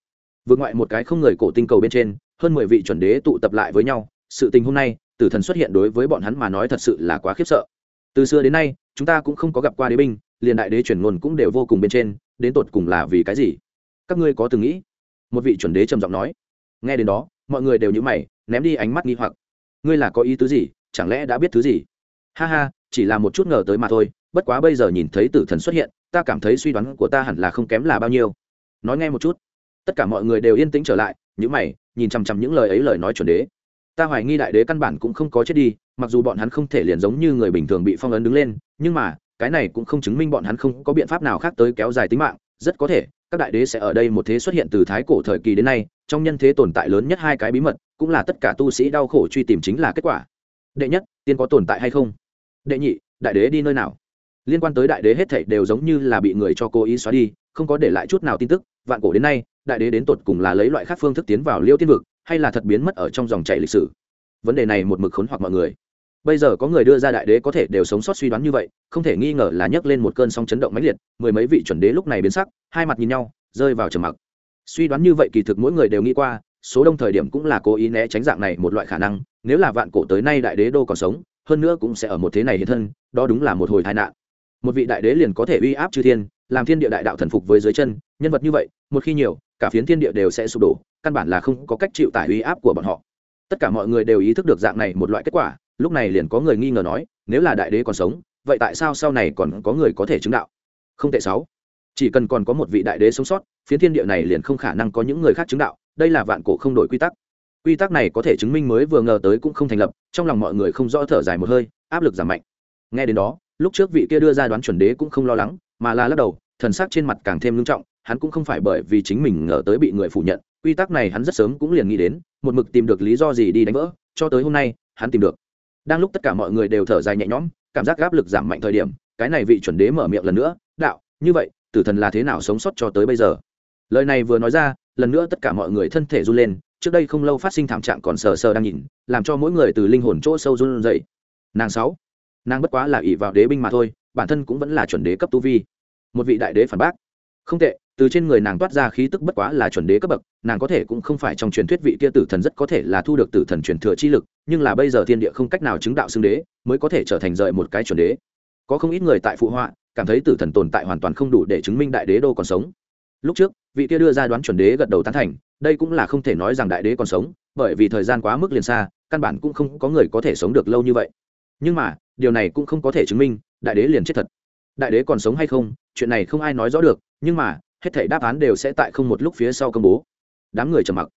A: Vượt ngoại một cái không người cổ tinh cầu bên trên, hơn mười vị chuẩn đế tụ tập lại với nhau. Sự tình hôm nay, tử thần xuất hiện đối với bọn hắn mà nói thật sự là quá khiếp sợ. Từ xưa đến nay, chúng ta cũng không có gặp qua đế binh, liền đại đế chuyển nguồn cũng đều vô cùng bên trên đến tột cùng là vì cái gì? Các ngươi có từng nghĩ? Một vị chuẩn đế trầm giọng nói. Nghe đến đó, mọi người đều nhữ mày, ném đi ánh mắt nghi hoặc. Ngươi là có ý tứ gì? Chẳng lẽ đã biết thứ gì? Ha ha, chỉ là một chút ngờ tới mà thôi. Bất quá bây giờ nhìn thấy tử thần xuất hiện, ta cảm thấy suy đoán của ta hẳn là không kém là bao nhiêu. Nói nghe một chút. Tất cả mọi người đều yên tĩnh trở lại những mày, nhìn chằm chằm những lời ấy lời nói chuẩn đế. Ta hoài nghi đại đế căn bản cũng không có chết đi, mặc dù bọn hắn không thể liền giống như người bình thường bị phong ấn đứng lên, nhưng mà cái này cũng không chứng minh bọn hắn không có biện pháp nào khác tới kéo dài tính mạng, rất có thể, các đại đế sẽ ở đây một thế xuất hiện từ thái cổ thời kỳ đến nay, trong nhân thế tồn tại lớn nhất hai cái bí mật, cũng là tất cả tu sĩ đau khổ truy tìm chính là kết quả. Đệ nhất, tiên có tồn tại hay không? Đệ nhị, đại đế đi nơi nào? Liên quan tới đại đế hết thảy đều giống như là bị người cho cố ý xóa đi, không có để lại chút nào tin tức, vạn cổ đến nay, đại đế đến tột cùng là lấy loại khác phương thức tiến vào liêu tiên vực, hay là thật biến mất ở trong dòng chảy lịch sử? Vấn đề này một mực khốn hoặc mọi người bây giờ có người đưa ra đại đế có thể đều sống sót suy đoán như vậy, không thể nghi ngờ là nhấc lên một cơn sóng chấn động mãnh liệt, mười mấy vị chuẩn đế lúc này biến sắc, hai mặt nhìn nhau, rơi vào trầm mặc. Suy đoán như vậy kỳ thực mỗi người đều nghĩ qua, số đông thời điểm cũng là cố ý né tránh dạng này một loại khả năng, nếu là vạn cổ tới nay đại đế đô còn sống, hơn nữa cũng sẽ ở một thế này hiện thân, đó đúng là một hồi tai nạn. Một vị đại đế liền có thể uy áp chư thiên, làm thiên địa đại đạo thần phục với dưới chân, nhân vật như vậy, một khi nhiều, cả phiến thiên địa đều sẽ sụp đổ, căn bản là không có cách chịu tải uy áp của bọn họ. Tất cả mọi người đều ý thức được dạng này một loại kết quả lúc này liền có người nghi ngờ nói, nếu là đại đế còn sống, vậy tại sao sau này còn có người có thể chứng đạo? Không tệ sáu. Chỉ cần còn có một vị đại đế sống sót, phiến thiên địa này liền không khả năng có những người khác chứng đạo, đây là vạn cổ không đổi quy tắc. Quy tắc này có thể chứng minh mới vừa ngờ tới cũng không thành lập, trong lòng mọi người không rõ thở dài một hơi, áp lực giảm mạnh. Nghe đến đó, lúc trước vị kia đưa ra đoán chuẩn đế cũng không lo lắng, mà là lắc đầu, thần sắc trên mặt càng thêm nghiêm trọng, hắn cũng không phải bởi vì chính mình ngờ tới bị người phủ nhận, quy tắc này hắn rất sớm cũng liền nghĩ đến, một mực tìm được lý do gì đi đánh vỡ, cho tới hôm nay, hắn tìm được đang lúc tất cả mọi người đều thở dài nhẹ nhõm, cảm giác áp lực giảm mạnh thời điểm, cái này vị chuẩn đế mở miệng lần nữa, đạo, như vậy, tử thần là thế nào sống sót cho tới bây giờ? Lời này vừa nói ra, lần nữa tất cả mọi người thân thể run lên, trước đây không lâu phát sinh thảm trạng còn sờ sờ đang nhìn, làm cho mỗi người từ linh hồn chỗ sâu run dậy nàng sáu, nàng bất quá là ỷ vào đế binh mà thôi, bản thân cũng vẫn là chuẩn đế cấp tu vi. Một vị đại đế phản bác. Không tệ từ trên người nàng toát ra khí tức bất quá là chuẩn đế cấp bậc, nàng có thể cũng không phải trong truyền thuyết vị kia tử thần rất có thể là thu được tử thần truyền thừa chi lực, nhưng là bây giờ thiên địa không cách nào chứng đạo xưng đế, mới có thể trở thành rời một cái chuẩn đế. Có không ít người tại phụ họa, cảm thấy tử thần tồn tại hoàn toàn không đủ để chứng minh đại đế đô còn sống. Lúc trước, vị kia đưa ra đoán chuẩn đế gật đầu tán thành, đây cũng là không thể nói rằng đại đế còn sống, bởi vì thời gian quá mức liền xa, căn bản cũng không có người có thể sống được lâu như vậy. Nhưng mà, điều này cũng không có thể chứng minh, đại đế liền chết thật. Đại đế còn sống hay không, chuyện này không ai nói rõ được, nhưng mà hết thảy đáp án đều sẽ tại không một lúc phía sau công bố. Đám người trầm mặc.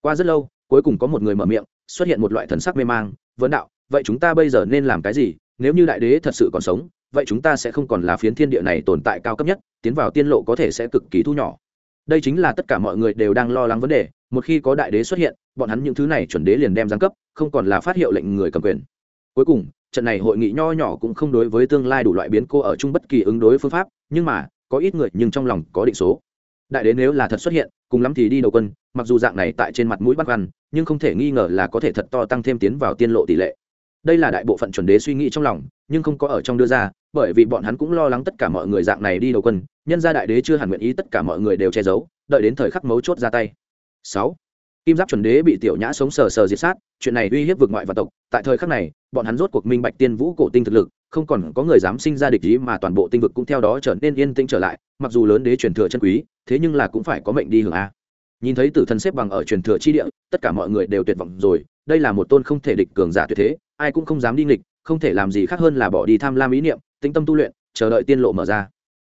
A: Qua rất lâu, cuối cùng có một người mở miệng, xuất hiện một loại thần sắc mê mang vấn đạo, vậy chúng ta bây giờ nên làm cái gì? Nếu như đại đế thật sự còn sống, vậy chúng ta sẽ không còn là phiến thiên địa này tồn tại cao cấp nhất, tiến vào tiên lộ có thể sẽ cực kỳ thu nhỏ. Đây chính là tất cả mọi người đều đang lo lắng vấn đề, một khi có đại đế xuất hiện, bọn hắn những thứ này chuẩn đế liền đem giáng cấp, không còn là phát hiệu lệnh người cầm quyền. Cuối cùng, trận này hội nghị nho nhỏ cũng không đối với tương lai đủ loại biến cô ở chung bất kỳ ứng đối phương pháp, nhưng mà có ít người nhưng trong lòng có định số. Đại đế nếu là thật xuất hiện, cùng lắm thì đi đầu quân, mặc dù dạng này tại trên mặt mũi bắt văn, nhưng không thể nghi ngờ là có thể thật to tăng thêm tiến vào tiên lộ tỷ lệ. Đây là đại bộ phận chuẩn đế suy nghĩ trong lòng, nhưng không có ở trong đưa ra, bởi vì bọn hắn cũng lo lắng tất cả mọi người dạng này đi đầu quân, nhân gia đại đế chưa hẳn nguyện ý tất cả mọi người đều che giấu, đợi đến thời khắc mấu chốt ra tay. Sáu kim giáp chuẩn đế bị tiểu nhã sống sờ sờ diệt sát, chuyện này uy hiếp vượt ngoại và tộc. Tại thời khắc này, bọn hắn rốt cuộc minh bạch tiên vũ cổ tinh thực lực, không còn có người dám sinh ra địch ý mà toàn bộ tinh vực cũng theo đó trở nên yên tĩnh trở lại, mặc dù lớn đế truyền thừa chân quý, thế nhưng là cũng phải có mệnh đi hưởng a. Nhìn thấy tử thần xếp bằng ở truyền thừa chi địa, tất cả mọi người đều tuyệt vọng rồi, đây là một tôn không thể địch cường giả tuyệt thế, ai cũng không dám đi nghịch, không thể làm gì khác hơn là bỏ đi tham lam ý niệm, tĩnh tâm tu luyện, chờ đợi tiên lộ mở ra.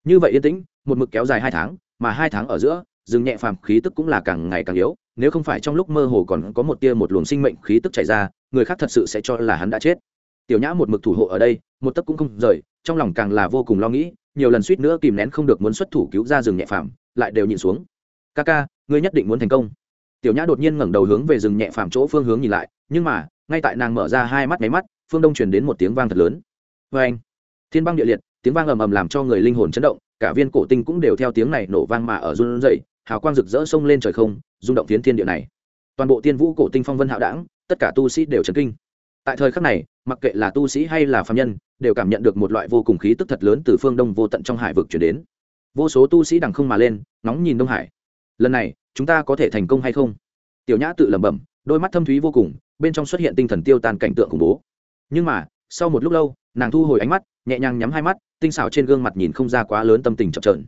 A: Như vậy yên tĩnh, một mực kéo dài hai tháng, mà hai tháng ở giữa, rừng nhẹ phàm khí tức cũng là càng ngày càng yếu nếu không phải trong lúc mơ hồ còn có một tia một luồng sinh mệnh khí tức chảy ra, người khác thật sự sẽ cho là hắn đã chết. Tiểu nhã một mực thủ hộ ở đây, một tấc cũng không rời, trong lòng càng là vô cùng lo nghĩ, nhiều lần suýt nữa kìm nén không được muốn xuất thủ cứu ra rừng nhẹ phàm, lại đều nhìn xuống. Ca ca, ngươi nhất định muốn thành công. Tiểu nhã đột nhiên ngẩng đầu hướng về rừng nhẹ phàm chỗ phương hướng nhìn lại, nhưng mà, ngay tại nàng mở ra hai mắt máy mắt, phương đông truyền đến một tiếng vang thật lớn. Vê anh. Thiên băng địa liệt, tiếng vang ầm ầm làm cho người linh hồn chấn động, cả viên cổ tinh cũng đều theo tiếng này nổ vang mà ở run rẩy hào quang rực rỡ sông lên trời không, rung động phiến thiên địa này. Toàn bộ tiên vũ cổ tinh phong vân hạo đảng, tất cả tu sĩ đều chấn kinh. Tại thời khắc này, mặc kệ là tu sĩ hay là phạm nhân, đều cảm nhận được một loại vô cùng khí tức thật lớn từ phương đông vô tận trong hải vực chuyển đến. Vô số tu sĩ đằng không mà lên nóng nhìn đông hải. Lần này, chúng ta có thể thành công hay không? Tiểu nhã tự lẩm bẩm, đôi mắt thâm thúy vô cùng, bên trong xuất hiện tinh thần tiêu tan cảnh tượng khủng bố. Nhưng mà, sau một lúc lâu, nàng thu hồi ánh mắt, nhẹ nhàng nhắm hai mắt, tinh xảo trên gương mặt nhìn không ra quá lớn tâm tình chậm trợn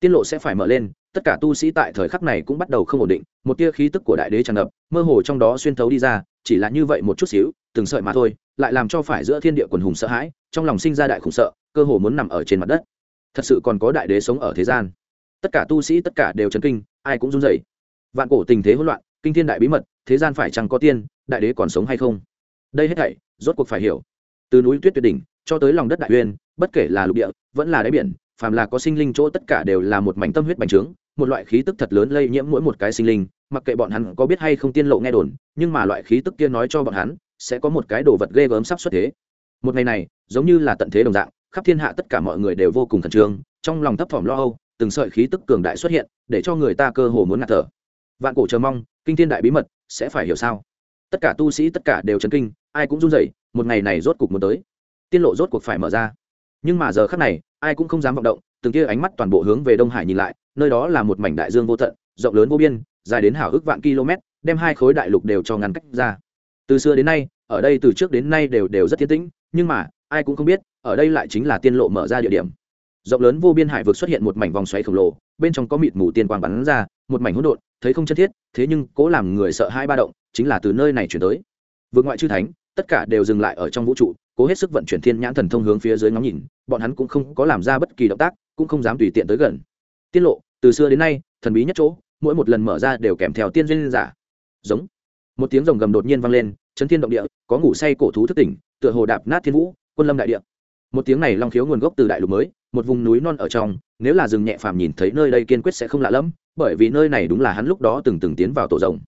A: tiên lộ sẽ phải mở lên tất cả tu sĩ tại thời khắc này cũng bắt đầu không ổn định, một tia khí tức của đại đế tràn ngập, mơ hồ trong đó xuyên thấu đi ra, chỉ là như vậy một chút xíu, từng sợi mà thôi, lại làm cho phải giữa thiên địa quần hùng sợ hãi, trong lòng sinh ra đại khủng sợ, cơ hồ muốn nằm ở trên mặt đất. Thật sự còn có đại đế sống ở thế gian. Tất cả tu sĩ, tất cả đều chấn kinh, ai cũng run rẩy. Vạn cổ tình thế hỗn loạn, kinh thiên đại bí mật, thế gian phải chăng có tiên, đại đế còn sống hay không? Đây hết thảy, rốt cuộc phải hiểu. Từ núi tuyết tuyệt đỉnh, cho tới lòng đất đại uyên, bất kể là lục địa, vẫn là đáy biển phàm là có sinh linh chỗ tất cả đều là một mảnh tâm huyết bành trướng, một loại khí tức thật lớn lây nhiễm mỗi một cái sinh linh, mặc kệ bọn hắn có biết hay không tiên lộ nghe đồn, nhưng mà loại khí tức kia nói cho bọn hắn, sẽ có một cái đồ vật ghê gớm sắp xuất thế. Một ngày này, giống như là tận thế đồng dạng, khắp thiên hạ tất cả mọi người đều vô cùng khẩn trương, trong lòng thấp thỏm lo âu, từng sợi khí tức cường đại xuất hiện, để cho người ta cơ hồ muốn ngạt thở. Vạn cổ chờ mong, kinh thiên đại bí mật, sẽ phải hiểu sao? Tất cả tu sĩ, tất cả đều chấn kinh, ai cũng run rẩy, một ngày này rốt cuộc muốn tới. Tiên lộ rốt cuộc phải mở ra nhưng mà giờ khắc này, ai cũng không dám vọng động, từng kia ánh mắt toàn bộ hướng về đông hải nhìn lại, nơi đó là một mảnh đại dương vô tận, rộng lớn vô biên, dài đến hảo ước vạn km, đem hai khối đại lục đều cho ngăn cách ra. Từ xưa đến nay, ở đây từ trước đến nay đều đều rất tiến tĩnh, nhưng mà, ai cũng không biết, ở đây lại chính là tiên lộ mở ra địa điểm. Rộng lớn vô biên hải vực xuất hiện một mảnh vòng xoáy khổng lồ, bên trong có mịt mù tiên quang bắn ra, một mảnh hỗn độn, thấy không chân thiết, thế nhưng cố làm người sợ hai ba động, chính là từ nơi này chuyển tới. Vượt ngoại chư thánh tất cả đều dừng lại ở trong vũ trụ, cố hết sức vận chuyển thiên nhãn thần thông hướng phía dưới ngắm nhìn, bọn hắn cũng không có làm ra bất kỳ động tác, cũng không dám tùy tiện tới gần. Tiết lộ, từ xưa đến nay, thần bí nhất chỗ, mỗi một lần mở ra đều kèm theo tiên duyên giả. Giống. Một tiếng rồng gầm đột nhiên vang lên, chấn thiên động địa, có ngủ say cổ thú thức tỉnh, tựa hồ đạp nát thiên vũ, quân lâm đại địa. Một tiếng này long khiếu nguồn gốc từ đại lục mới, một vùng núi non ở trong, nếu là rừng nhẹ phàm nhìn thấy nơi đây kiên quyết sẽ không lạ lẫm, bởi vì nơi này đúng là hắn lúc đó từng từng tiến vào tổ rồng.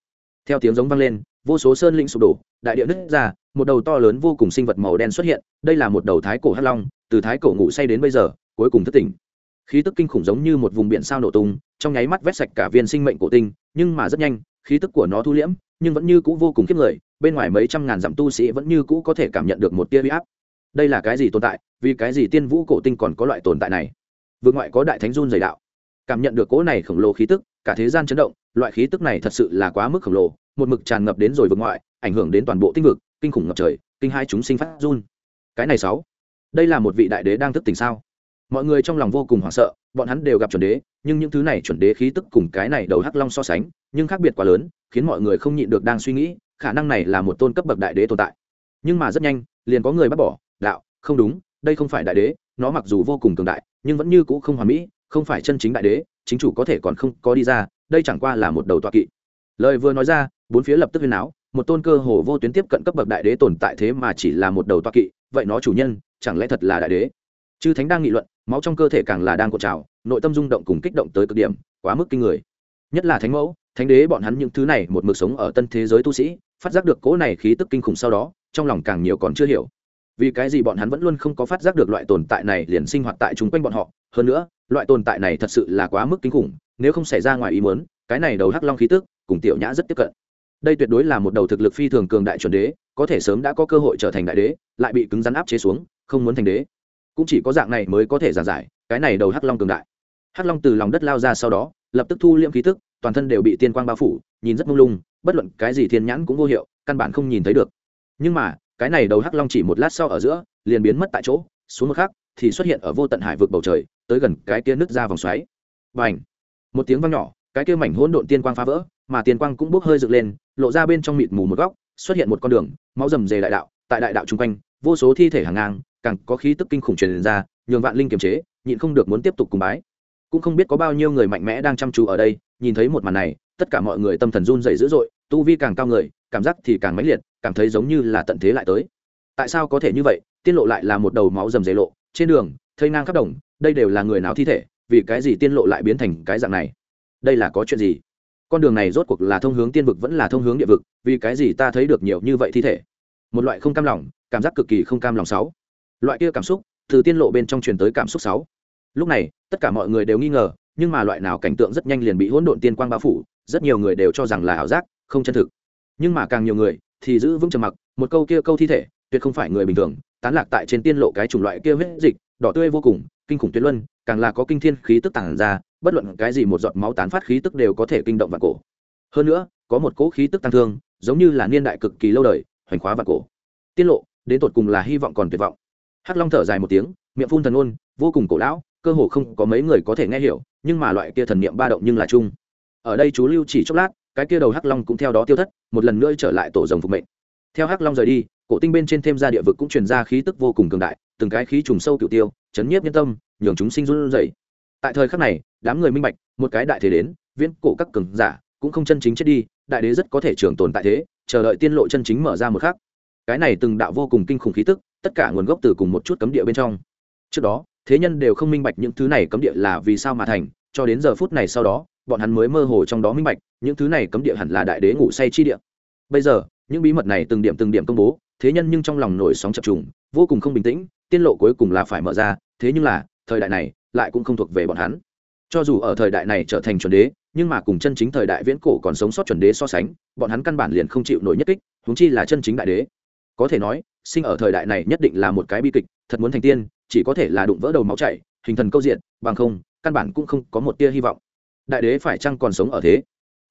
A: Theo tiếng giống vang lên vô số sơn linh sụp đổ, đại địa nứt ra, một đầu to lớn vô cùng sinh vật màu đen xuất hiện, đây là một đầu thái cổ hắc long, từ thái cổ ngủ say đến bây giờ, cuối cùng thức tỉnh. Khí tức kinh khủng giống như một vùng biển sao nổ tung, trong nháy mắt vét sạch cả viên sinh mệnh cổ tinh, nhưng mà rất nhanh, khí tức của nó thu liễm, nhưng vẫn như cũ vô cùng khiếp người, bên ngoài mấy trăm ngàn dặm tu sĩ vẫn như cũ có thể cảm nhận được một tia huy áp. Đây là cái gì tồn tại? Vì cái gì tiên vũ cổ tinh còn có loại tồn tại này? Vượt ngoại có đại thánh run dày đạo. Cảm nhận được cỗ này khổng lồ khí tức, cả thế gian chấn động, loại khí tức này thật sự là quá mức khổng lồ một mực tràn ngập đến rồi vượt ngoại, ảnh hưởng đến toàn bộ tinh vực, kinh khủng ngập trời, kinh hai chúng sinh phát run. Cái này sáu, đây là một vị đại đế đang thức tỉnh sao? Mọi người trong lòng vô cùng hoảng sợ, bọn hắn đều gặp chuẩn đế, nhưng những thứ này chuẩn đế khí tức cùng cái này đầu hắc long so sánh, nhưng khác biệt quá lớn, khiến mọi người không nhịn được đang suy nghĩ, khả năng này là một tôn cấp bậc đại đế tồn tại. Nhưng mà rất nhanh, liền có người bắt bỏ, đạo, không đúng, đây không phải đại đế, nó mặc dù vô cùng cường đại, nhưng vẫn như cũ không hoàn mỹ, không phải chân chính đại đế, chính chủ có thể còn không có đi ra, đây chẳng qua là một đầu tọa kỵ. Lời vừa nói ra bốn phía lập tức huyên áo một tôn cơ hồ vô tuyến tiếp cận cấp bậc đại đế tồn tại thế mà chỉ là một đầu toa kỵ, vậy nó chủ nhân, chẳng lẽ thật là đại đế? Chư thánh đang nghị luận, máu trong cơ thể càng là đang cột trào, nội tâm rung động cùng kích động tới cực điểm, quá mức kinh người. Nhất là thánh mẫu, thánh đế bọn hắn những thứ này một mực sống ở tân thế giới tu sĩ, phát giác được cỗ này khí tức kinh khủng sau đó, trong lòng càng nhiều còn chưa hiểu. Vì cái gì bọn hắn vẫn luôn không có phát giác được loại tồn tại này liền sinh hoạt tại chung quanh bọn họ, hơn nữa, loại tồn tại này thật sự là quá mức kinh khủng, nếu không xảy ra ngoài ý muốn, cái này đầu hắc long khí tức, cùng tiểu nhã rất tiếp cận đây tuyệt đối là một đầu thực lực phi thường cường đại chuẩn đế, có thể sớm đã có cơ hội trở thành đại đế, lại bị cứng rắn áp chế xuống, không muốn thành đế. Cũng chỉ có dạng này mới có thể giảng giải, cái này đầu hắc long cường đại. Hắc long từ lòng đất lao ra sau đó, lập tức thu liễm khí tức, toàn thân đều bị tiên quang bao phủ, nhìn rất mông lung, bất luận cái gì thiên nhãn cũng vô hiệu, căn bản không nhìn thấy được. Nhưng mà, cái này đầu hắc long chỉ một lát sau ở giữa, liền biến mất tại chỗ, xuống một khắc, thì xuất hiện ở vô tận hải vực bầu trời, tới gần cái kia nứt ra vòng xoáy. Và ảnh một tiếng vang nhỏ, cái kia mảnh hỗn độn tiên quang phá vỡ mà Tiền quang cũng bốc hơi dựng lên, lộ ra bên trong mịt mù một góc, xuất hiện một con đường, máu rầm rề đại đạo, tại đại đạo chung quanh, vô số thi thể hàng ngang, càng có khí tức kinh khủng truyền ra, nhường vạn linh kiềm chế, nhịn không được muốn tiếp tục cùng bái. Cũng không biết có bao nhiêu người mạnh mẽ đang chăm chú ở đây, nhìn thấy một màn này, tất cả mọi người tâm thần run dày dữ dội, tu vi càng cao người, cảm giác thì càng mãnh liệt, cảm thấy giống như là tận thế lại tới. Tại sao có thể như vậy? Tiên lộ lại là một đầu máu rầm rề lộ, trên đường, thây ngang khắp đồng, đây đều là người nào thi thể? Vì cái gì tiên lộ lại biến thành cái dạng này? Đây là có chuyện gì? Con đường này rốt cuộc là thông hướng tiên vực vẫn là thông hướng địa vực, vì cái gì ta thấy được nhiều như vậy thi thể? Một loại không cam lòng, cảm giác cực kỳ không cam lòng sáu. Loại kia cảm xúc, từ tiên lộ bên trong truyền tới cảm xúc sáu. Lúc này, tất cả mọi người đều nghi ngờ, nhưng mà loại nào cảnh tượng rất nhanh liền bị hỗn độn tiên quang bao phủ, rất nhiều người đều cho rằng là ảo giác, không chân thực. Nhưng mà càng nhiều người thì giữ vững trầm mặc, một câu kia câu thi thể, tuyệt không phải người bình thường, tán lạc tại trên tiên lộ cái chủng loại kia huyết dịch, đỏ tươi vô cùng, kinh khủng tuyệt luân, càng là có kinh thiên khí tức tản ra bất luận cái gì một giọt máu tán phát khí tức đều có thể kinh động vào cổ. Hơn nữa, có một cỗ khí tức tăng thương, giống như là niên đại cực kỳ lâu đời, hoành khóa vào cổ. Tiết lộ, đến tột cùng là hy vọng còn tuyệt vọng. Hắc long thở dài một tiếng, miệng phun thần ôn vô cùng cổ lão, cơ hồ không có mấy người có thể nghe hiểu, nhưng mà loại kia thần niệm ba động nhưng là chung. Ở đây chú lưu chỉ chốc lát, cái kia đầu hắc long cũng theo đó tiêu thất, một lần nữa trở lại tổ rồng phục mệnh. Theo hắc long rời đi, cổ tinh bên trên thêm ra địa vực cũng truyền ra khí tức vô cùng cường đại, từng cái khí trùng sâu cựu tiêu, chấn nhiếp nhân tâm, nhường chúng sinh run rẩy tại thời khắc này, đám người minh bạch, một cái đại thế đến, viễn cổ các cường giả cũng không chân chính chết đi, đại đế rất có thể trường tồn tại thế, chờ đợi tiên lộ chân chính mở ra một khắc. Cái này từng đạo vô cùng kinh khủng khí tức, tất cả nguồn gốc từ cùng một chút cấm địa bên trong. Trước đó, thế nhân đều không minh bạch những thứ này cấm địa là vì sao mà thành, cho đến giờ phút này sau đó, bọn hắn mới mơ hồ trong đó minh bạch, những thứ này cấm địa hẳn là đại đế ngủ say chi địa. Bây giờ, những bí mật này từng điểm từng điểm công bố, thế nhân nhưng trong lòng nổi sóng chập trùng, vô cùng không bình tĩnh, tiên lộ cuối cùng là phải mở ra, thế nhưng là, thời đại này lại cũng không thuộc về bọn hắn. Cho dù ở thời đại này trở thành chuẩn đế, nhưng mà cùng chân chính thời đại viễn cổ còn sống sót chuẩn đế so sánh, bọn hắn căn bản liền không chịu nổi nhất kích húng chi là chân chính đại đế. Có thể nói, sinh ở thời đại này nhất định là một cái bi kịch, thật muốn thành tiên, chỉ có thể là đụng vỡ đầu máu chảy, hình thần câu diện, bằng không, căn bản cũng không có một tia hy vọng. Đại đế phải chăng còn sống ở thế?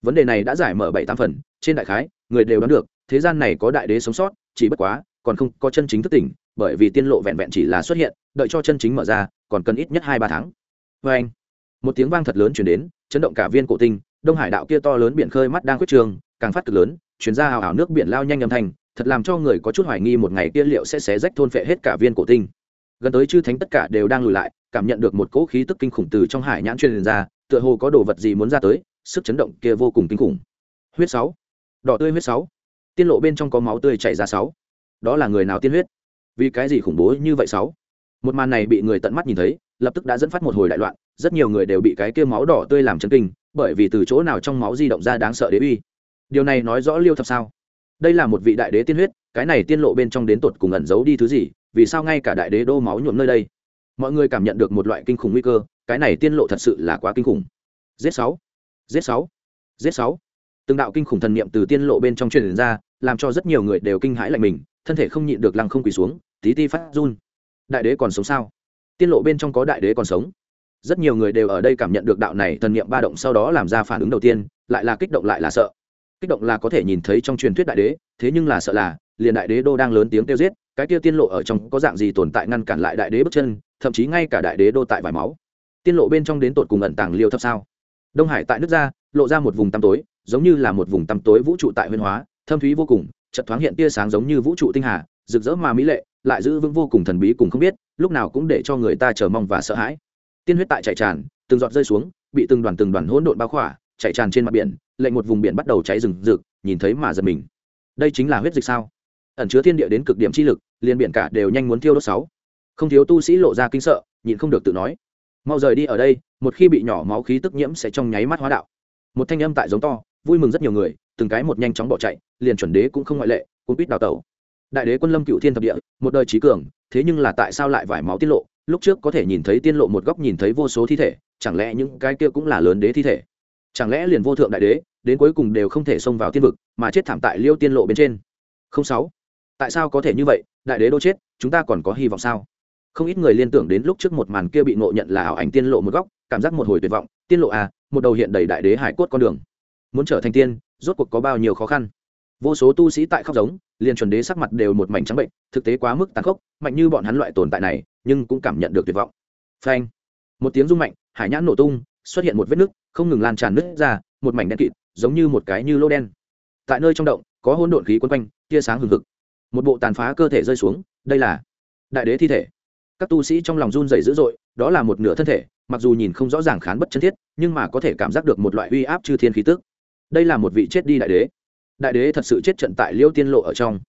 A: Vấn đề này đã giải mở bảy tám phần, trên đại khái, người đều đoán được, thế gian này có đại đế sống sót, chỉ bất quá, còn không có chân chính thức tỉnh, bởi vì tiên lộ vẹn vẹn chỉ là xuất hiện, đợi cho chân chính mở ra còn cần ít nhất hai ba tháng. Vê anh. Một tiếng vang thật lớn chuyển đến, chấn động cả viên cổ tinh, đông hải đạo kia to lớn biển khơi mắt đang quyết trường càng phát cực lớn, chuyển ra hào hào nước biển lao nhanh âm thanh, thật làm cho người có chút hoài nghi một ngày kia liệu sẽ xé rách thôn phệ hết cả viên cổ tinh. Gần tới chư thánh tất cả đều đang lùi lại, cảm nhận được một cỗ khí tức kinh khủng từ trong hải nhãn truyền ra, tựa hồ có đồ vật gì muốn ra tới, sức chấn động kia vô cùng kinh khủng. Huyết sáu. Đỏ tươi huyết sáu. Tiên lộ bên trong có máu tươi chảy ra sáu. Đó là người nào tiên huyết? Vì cái gì khủng bố như vậy sáu? Một màn này bị người tận mắt nhìn thấy, lập tức đã dẫn phát một hồi đại loạn, rất nhiều người đều bị cái kia máu đỏ tươi làm chấn kinh, bởi vì từ chỗ nào trong máu di động ra đáng sợ đế uy. Điều này nói rõ liêu thập sao? Đây là một vị đại đế tiên huyết, cái này tiên lộ bên trong đến tột cùng ẩn giấu đi thứ gì, vì sao ngay cả đại đế đô máu nhuộm nơi đây? Mọi người cảm nhận được một loại kinh khủng nguy cơ, cái này tiên lộ thật sự là quá kinh khủng. Z sáu z sáu z sáu. Từng đạo kinh khủng thần niệm từ tiên lộ bên trong truyền ra, làm cho rất nhiều người đều kinh hãi lạnh mình, thân thể không nhịn được lăng không quỳ xuống, tí ti phát run đại đế còn sống sao? Tiên lộ bên trong có đại đế còn sống. Rất nhiều người đều ở đây cảm nhận được đạo này thần niệm ba động sau đó làm ra phản ứng đầu tiên, lại là kích động lại là sợ. Kích động là có thể nhìn thấy trong truyền thuyết đại đế, thế nhưng là sợ là, liền đại đế đô đang lớn tiếng kêu giết, cái kia tiên lộ ở trong có dạng gì tồn tại ngăn cản lại đại đế bước chân, thậm chí ngay cả đại đế đô tại vải máu. Tiên lộ bên trong đến tột cùng ẩn tàng liêu thấp sao? Đông hải tại nước ra, lộ ra một vùng tăm tối, giống như là một vùng tăm tối vũ trụ tại huyền hóa, thâm thúy vô cùng, chợt thoáng hiện tia sáng giống như vũ trụ tinh hà, rực rỡ mà mỹ lệ lại giữ vững vô cùng thần bí cùng không biết, lúc nào cũng để cho người ta chờ mong và sợ hãi. Tiên huyết tại chạy tràn, từng giọt rơi xuống, bị từng đoàn từng đoàn hỗn độn bao khỏa chạy tràn trên mặt biển, lệnh một vùng biển bắt đầu cháy rừng rực, nhìn thấy mà giật mình. Đây chính là huyết dịch sao? Ẩn chứa thiên địa đến cực điểm chi lực, liền biển cả đều nhanh muốn thiêu đốt sáu. Không thiếu tu sĩ lộ ra kinh sợ, nhịn không được tự nói. Mau rời đi ở đây, một khi bị nhỏ máu khí tức nhiễm sẽ trong nháy mắt hóa đạo. Một thanh âm tại giống to, vui mừng rất nhiều người, từng cái một nhanh chóng bỏ chạy, liền chuẩn đế cũng không ngoại lệ cũng quýt đào tẩu đại đế quân lâm cựu thiên thập địa, một đời trí cường, thế nhưng là tại sao lại vải máu tiết lộ? Lúc trước có thể nhìn thấy tiên lộ một góc nhìn thấy vô số thi thể, chẳng lẽ những cái kia cũng là lớn đế thi thể? Chẳng lẽ liền vô thượng đại đế, đến cuối cùng đều không thể xông vào tiên vực, mà chết thảm tại liêu tiên lộ bên trên? Không sáu. Tại sao có thể như vậy? Đại đế đô chết, chúng ta còn có hy vọng sao? Không ít người liên tưởng đến lúc trước một màn kia bị ngộ nhận là ảo ảnh tiên lộ một góc, cảm giác một hồi tuyệt vọng. Tiên lộ à một đầu hiện đầy đại đế hải cốt con đường. Muốn trở thành tiên, rốt cuộc có bao nhiêu khó khăn? Vô số tu sĩ tại khóc giống, liền chuẩn đế sắc mặt đều một mảnh trắng bệnh, thực tế quá mức tàn khốc, mạnh như bọn hắn loại tồn tại này, nhưng cũng cảm nhận được tuyệt vọng. Phanh! Một tiếng rung mạnh, hải nhãn nổ tung, xuất hiện một vết nứt, không ngừng lan tràn nứt ra, một mảnh đen kịt, giống như một cái như lô đen. Tại nơi trong động, có hỗn độn khí quấn quanh, tia sáng hừng hực. Một bộ tàn phá cơ thể rơi xuống, đây là đại đế thi thể. Các tu sĩ trong lòng run rẩy dữ dội, đó là một nửa thân thể, mặc dù nhìn không rõ ràng khán bất chân thiết, nhưng mà có thể cảm giác được một loại uy áp chư thiên khí tức. Đây là một vị chết đi đại đế đại đế thật sự chết trận tại liêu tiên lộ ở trong.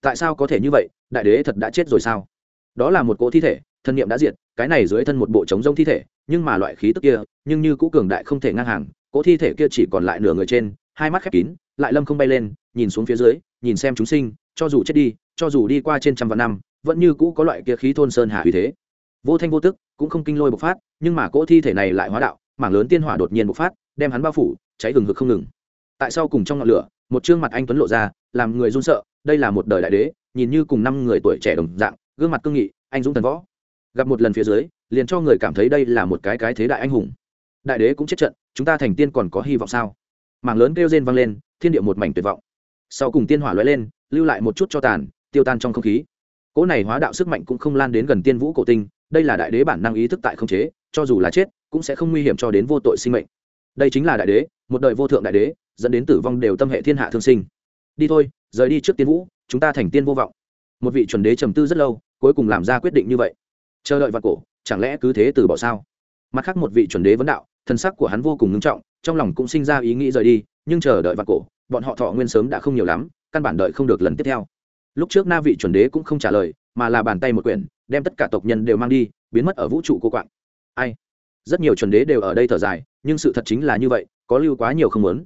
A: Tại sao có thể như vậy? Đại đế thật đã chết rồi sao? Đó là một cỗ thi thể, thân nhiệm đã diệt, cái này dưới thân một bộ trống rông thi thể, nhưng mà loại khí tức kia, nhưng như cũ cường đại không thể ngang hàng, cỗ thi thể kia chỉ còn lại nửa người trên, hai mắt khép kín, lại lâm không bay lên, nhìn xuống phía dưới, nhìn xem chúng sinh, cho dù chết đi, cho dù đi qua trên trăm vạn năm, vẫn như cũ có loại kia khí thôn sơn hà uy thế. Vô thanh vô tức, cũng không kinh lôi bộc phát, nhưng mà cỗ thi thể này lại hóa đạo, mảng lớn tiên hỏa đột nhiên bộc phát, đem hắn bao phủ, cháy hừng hực không ngừng. Tại sao cùng trong ngọn lửa một chương mặt anh tuấn lộ ra, làm người run sợ, đây là một đời đại đế, nhìn như cùng năm người tuổi trẻ đồng dạng, gương mặt cương nghị, anh dũng thần võ. Gặp một lần phía dưới, liền cho người cảm thấy đây là một cái cái thế đại anh hùng. Đại đế cũng chết trận, chúng ta thành tiên còn có hy vọng sao? Mảng lớn kêu rên vang lên, thiên địa một mảnh tuyệt vọng. Sau cùng tiên hỏa lóe lên, lưu lại một chút cho tàn, tiêu tan trong không khí. Cỗ này hóa đạo sức mạnh cũng không lan đến gần tiên vũ cổ tinh, đây là đại đế bản năng ý thức tại không chế, cho dù là chết, cũng sẽ không nguy hiểm cho đến vô tội sinh mệnh. Đây chính là đại đế, một đời vô thượng đại đế dẫn đến tử vong đều tâm hệ thiên hạ thương sinh. Đi thôi, rời đi trước tiên vũ, chúng ta thành tiên vô vọng. Một vị chuẩn đế trầm tư rất lâu, cuối cùng làm ra quyết định như vậy. Chờ đợi vạn cổ, chẳng lẽ cứ thế từ bỏ sao? Mặt khác một vị chuẩn đế vấn đạo thần sắc của hắn vô cùng ngưng trọng, trong lòng cũng sinh ra ý nghĩ rời đi, nhưng chờ đợi vạn cổ, bọn họ thọ nguyên sớm đã không nhiều lắm, căn bản đợi không được lần tiếp theo. Lúc trước na vị chuẩn đế cũng không trả lời, mà là bàn tay một quyển, đem tất cả tộc nhân đều mang đi, biến mất ở vũ trụ cô quạng. Ai? Rất nhiều chuẩn đế đều ở đây thở dài, nhưng sự thật chính là như vậy, có lưu quá nhiều không muốn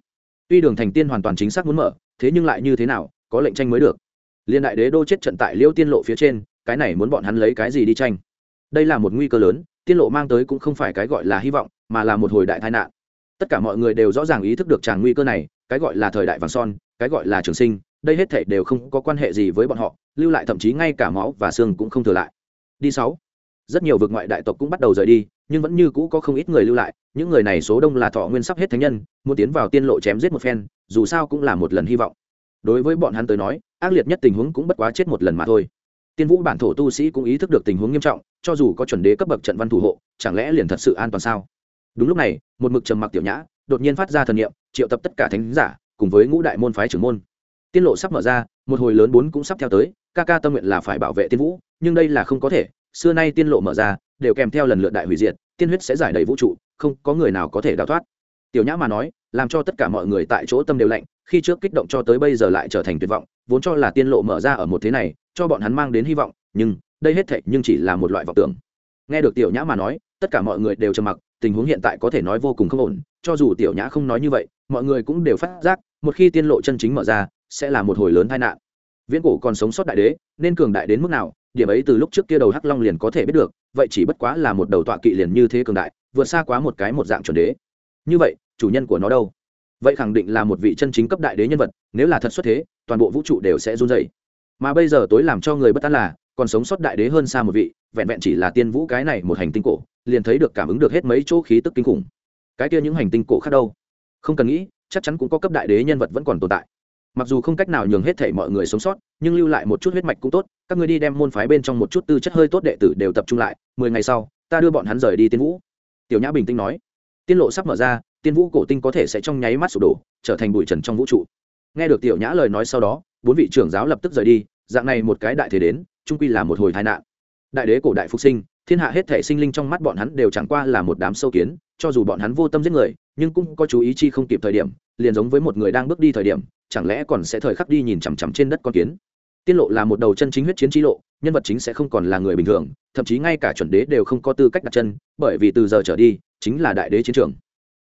A: tuy đường thành tiên hoàn toàn chính xác muốn mở, thế nhưng lại như thế nào, có lệnh tranh mới được. Liên đại đế đô chết trận tại liêu tiên lộ phía trên, cái này muốn bọn hắn lấy cái gì đi tranh? Đây là một nguy cơ lớn, tiên lộ mang tới cũng không phải cái gọi là hy vọng, mà là một hồi đại tai nạn. Tất cả mọi người đều rõ ràng ý thức được tràng nguy cơ này, cái gọi là thời đại vàng son, cái gọi là trường sinh, đây hết thể đều không có quan hệ gì với bọn họ, lưu lại thậm chí ngay cả máu và xương cũng không thừa lại. Đi sáu rất nhiều vực ngoại đại tộc cũng bắt đầu rời đi, nhưng vẫn như cũ có không ít người lưu lại, những người này số đông là thọ nguyên sắp hết thánh nhân, muốn tiến vào tiên lộ chém giết một phen, dù sao cũng là một lần hy vọng. Đối với bọn hắn tới nói, ác liệt nhất tình huống cũng bất quá chết một lần mà thôi. Tiên vũ bản thổ tu sĩ cũng ý thức được tình huống nghiêm trọng, cho dù có chuẩn đế cấp bậc trận văn thủ hộ, chẳng lẽ liền thật sự an toàn sao? Đúng lúc này, một mực trầm mặc tiểu nhã, đột nhiên phát ra thần niệm, triệu tập tất cả thánh giả, cùng với ngũ đại môn phái trưởng môn. Tiên lộ sắp mở ra, một hồi lớn bốn cũng sắp theo tới, ca ca tâm nguyện là phải bảo vệ tiên vũ, nhưng đây là không có thể xưa nay tiên lộ mở ra, đều kèm theo lần lượt đại hủy diệt, tiên huyết sẽ giải đầy vũ trụ, không có người nào có thể đào thoát. Tiểu nhã mà nói, làm cho tất cả mọi người tại chỗ tâm đều lạnh, khi trước kích động cho tới bây giờ lại trở thành tuyệt vọng, vốn cho là tiên lộ mở ra ở một thế này, cho bọn hắn mang đến hy vọng, nhưng đây hết thệ nhưng chỉ là một loại vọng tưởng. Nghe được tiểu nhã mà nói, tất cả mọi người đều trầm mặc, tình huống hiện tại có thể nói vô cùng không ổn, cho dù tiểu nhã không nói như vậy, mọi người cũng đều phát giác, một khi tiên lộ chân chính mở ra, sẽ là một hồi lớn tai nạn. Viễn cổ còn sống sót đại đế, nên cường đại đến mức nào điểm ấy từ lúc trước kia đầu hắc long liền có thể biết được, vậy chỉ bất quá là một đầu tọa kỵ liền như thế cường đại, vượt xa quá một cái một dạng chuẩn đế. Như vậy, chủ nhân của nó đâu? Vậy khẳng định là một vị chân chính cấp đại đế nhân vật, nếu là thật xuất thế, toàn bộ vũ trụ đều sẽ run dày mà bây giờ tối làm cho người bất an là, còn sống sót đại đế hơn xa một vị, vẹn vẹn chỉ là tiên vũ cái này một hành tinh cổ, liền thấy được cảm ứng được hết mấy chỗ khí tức kinh khủng. Cái kia những hành tinh cổ khác đâu? Không cần nghĩ, chắc chắn cũng có cấp đại đế nhân vật vẫn còn tồn tại mặc dù không cách nào nhường hết thể mọi người sống sót, nhưng lưu lại một chút huyết mạch cũng tốt, các người đi đem môn phái bên trong một chút tư chất hơi tốt đệ tử đều tập trung lại, mười ngày sau, ta đưa bọn hắn rời đi tiên vũ. Tiểu nhã bình tĩnh nói. Tiên lộ sắp mở ra, tiên vũ cổ tinh có thể sẽ trong nháy mắt sụp đổ, trở thành bụi trần trong vũ trụ. Nghe được tiểu nhã lời nói sau đó, bốn vị trưởng giáo lập tức rời đi, dạng này một cái đại thế đến trung quy là một hồi tai nạn. Đại đế cổ đại phục sinh, thiên hạ hết thể sinh linh trong mắt bọn hắn đều chẳng qua là một đám sâu kiến, cho dù bọn hắn vô tâm giết người, nhưng cũng có chú ý chi không kịp thời điểm liền giống với một người đang bước đi thời điểm, chẳng lẽ còn sẽ thời khắc đi nhìn chằm chằm trên đất con kiến? Tiên lộ là một đầu chân chính huyết chiến trí lộ, nhân vật chính sẽ không còn là người bình thường, thậm chí ngay cả chuẩn đế đều không có tư cách đặt chân, bởi vì từ giờ trở đi, chính là đại đế chiến trường.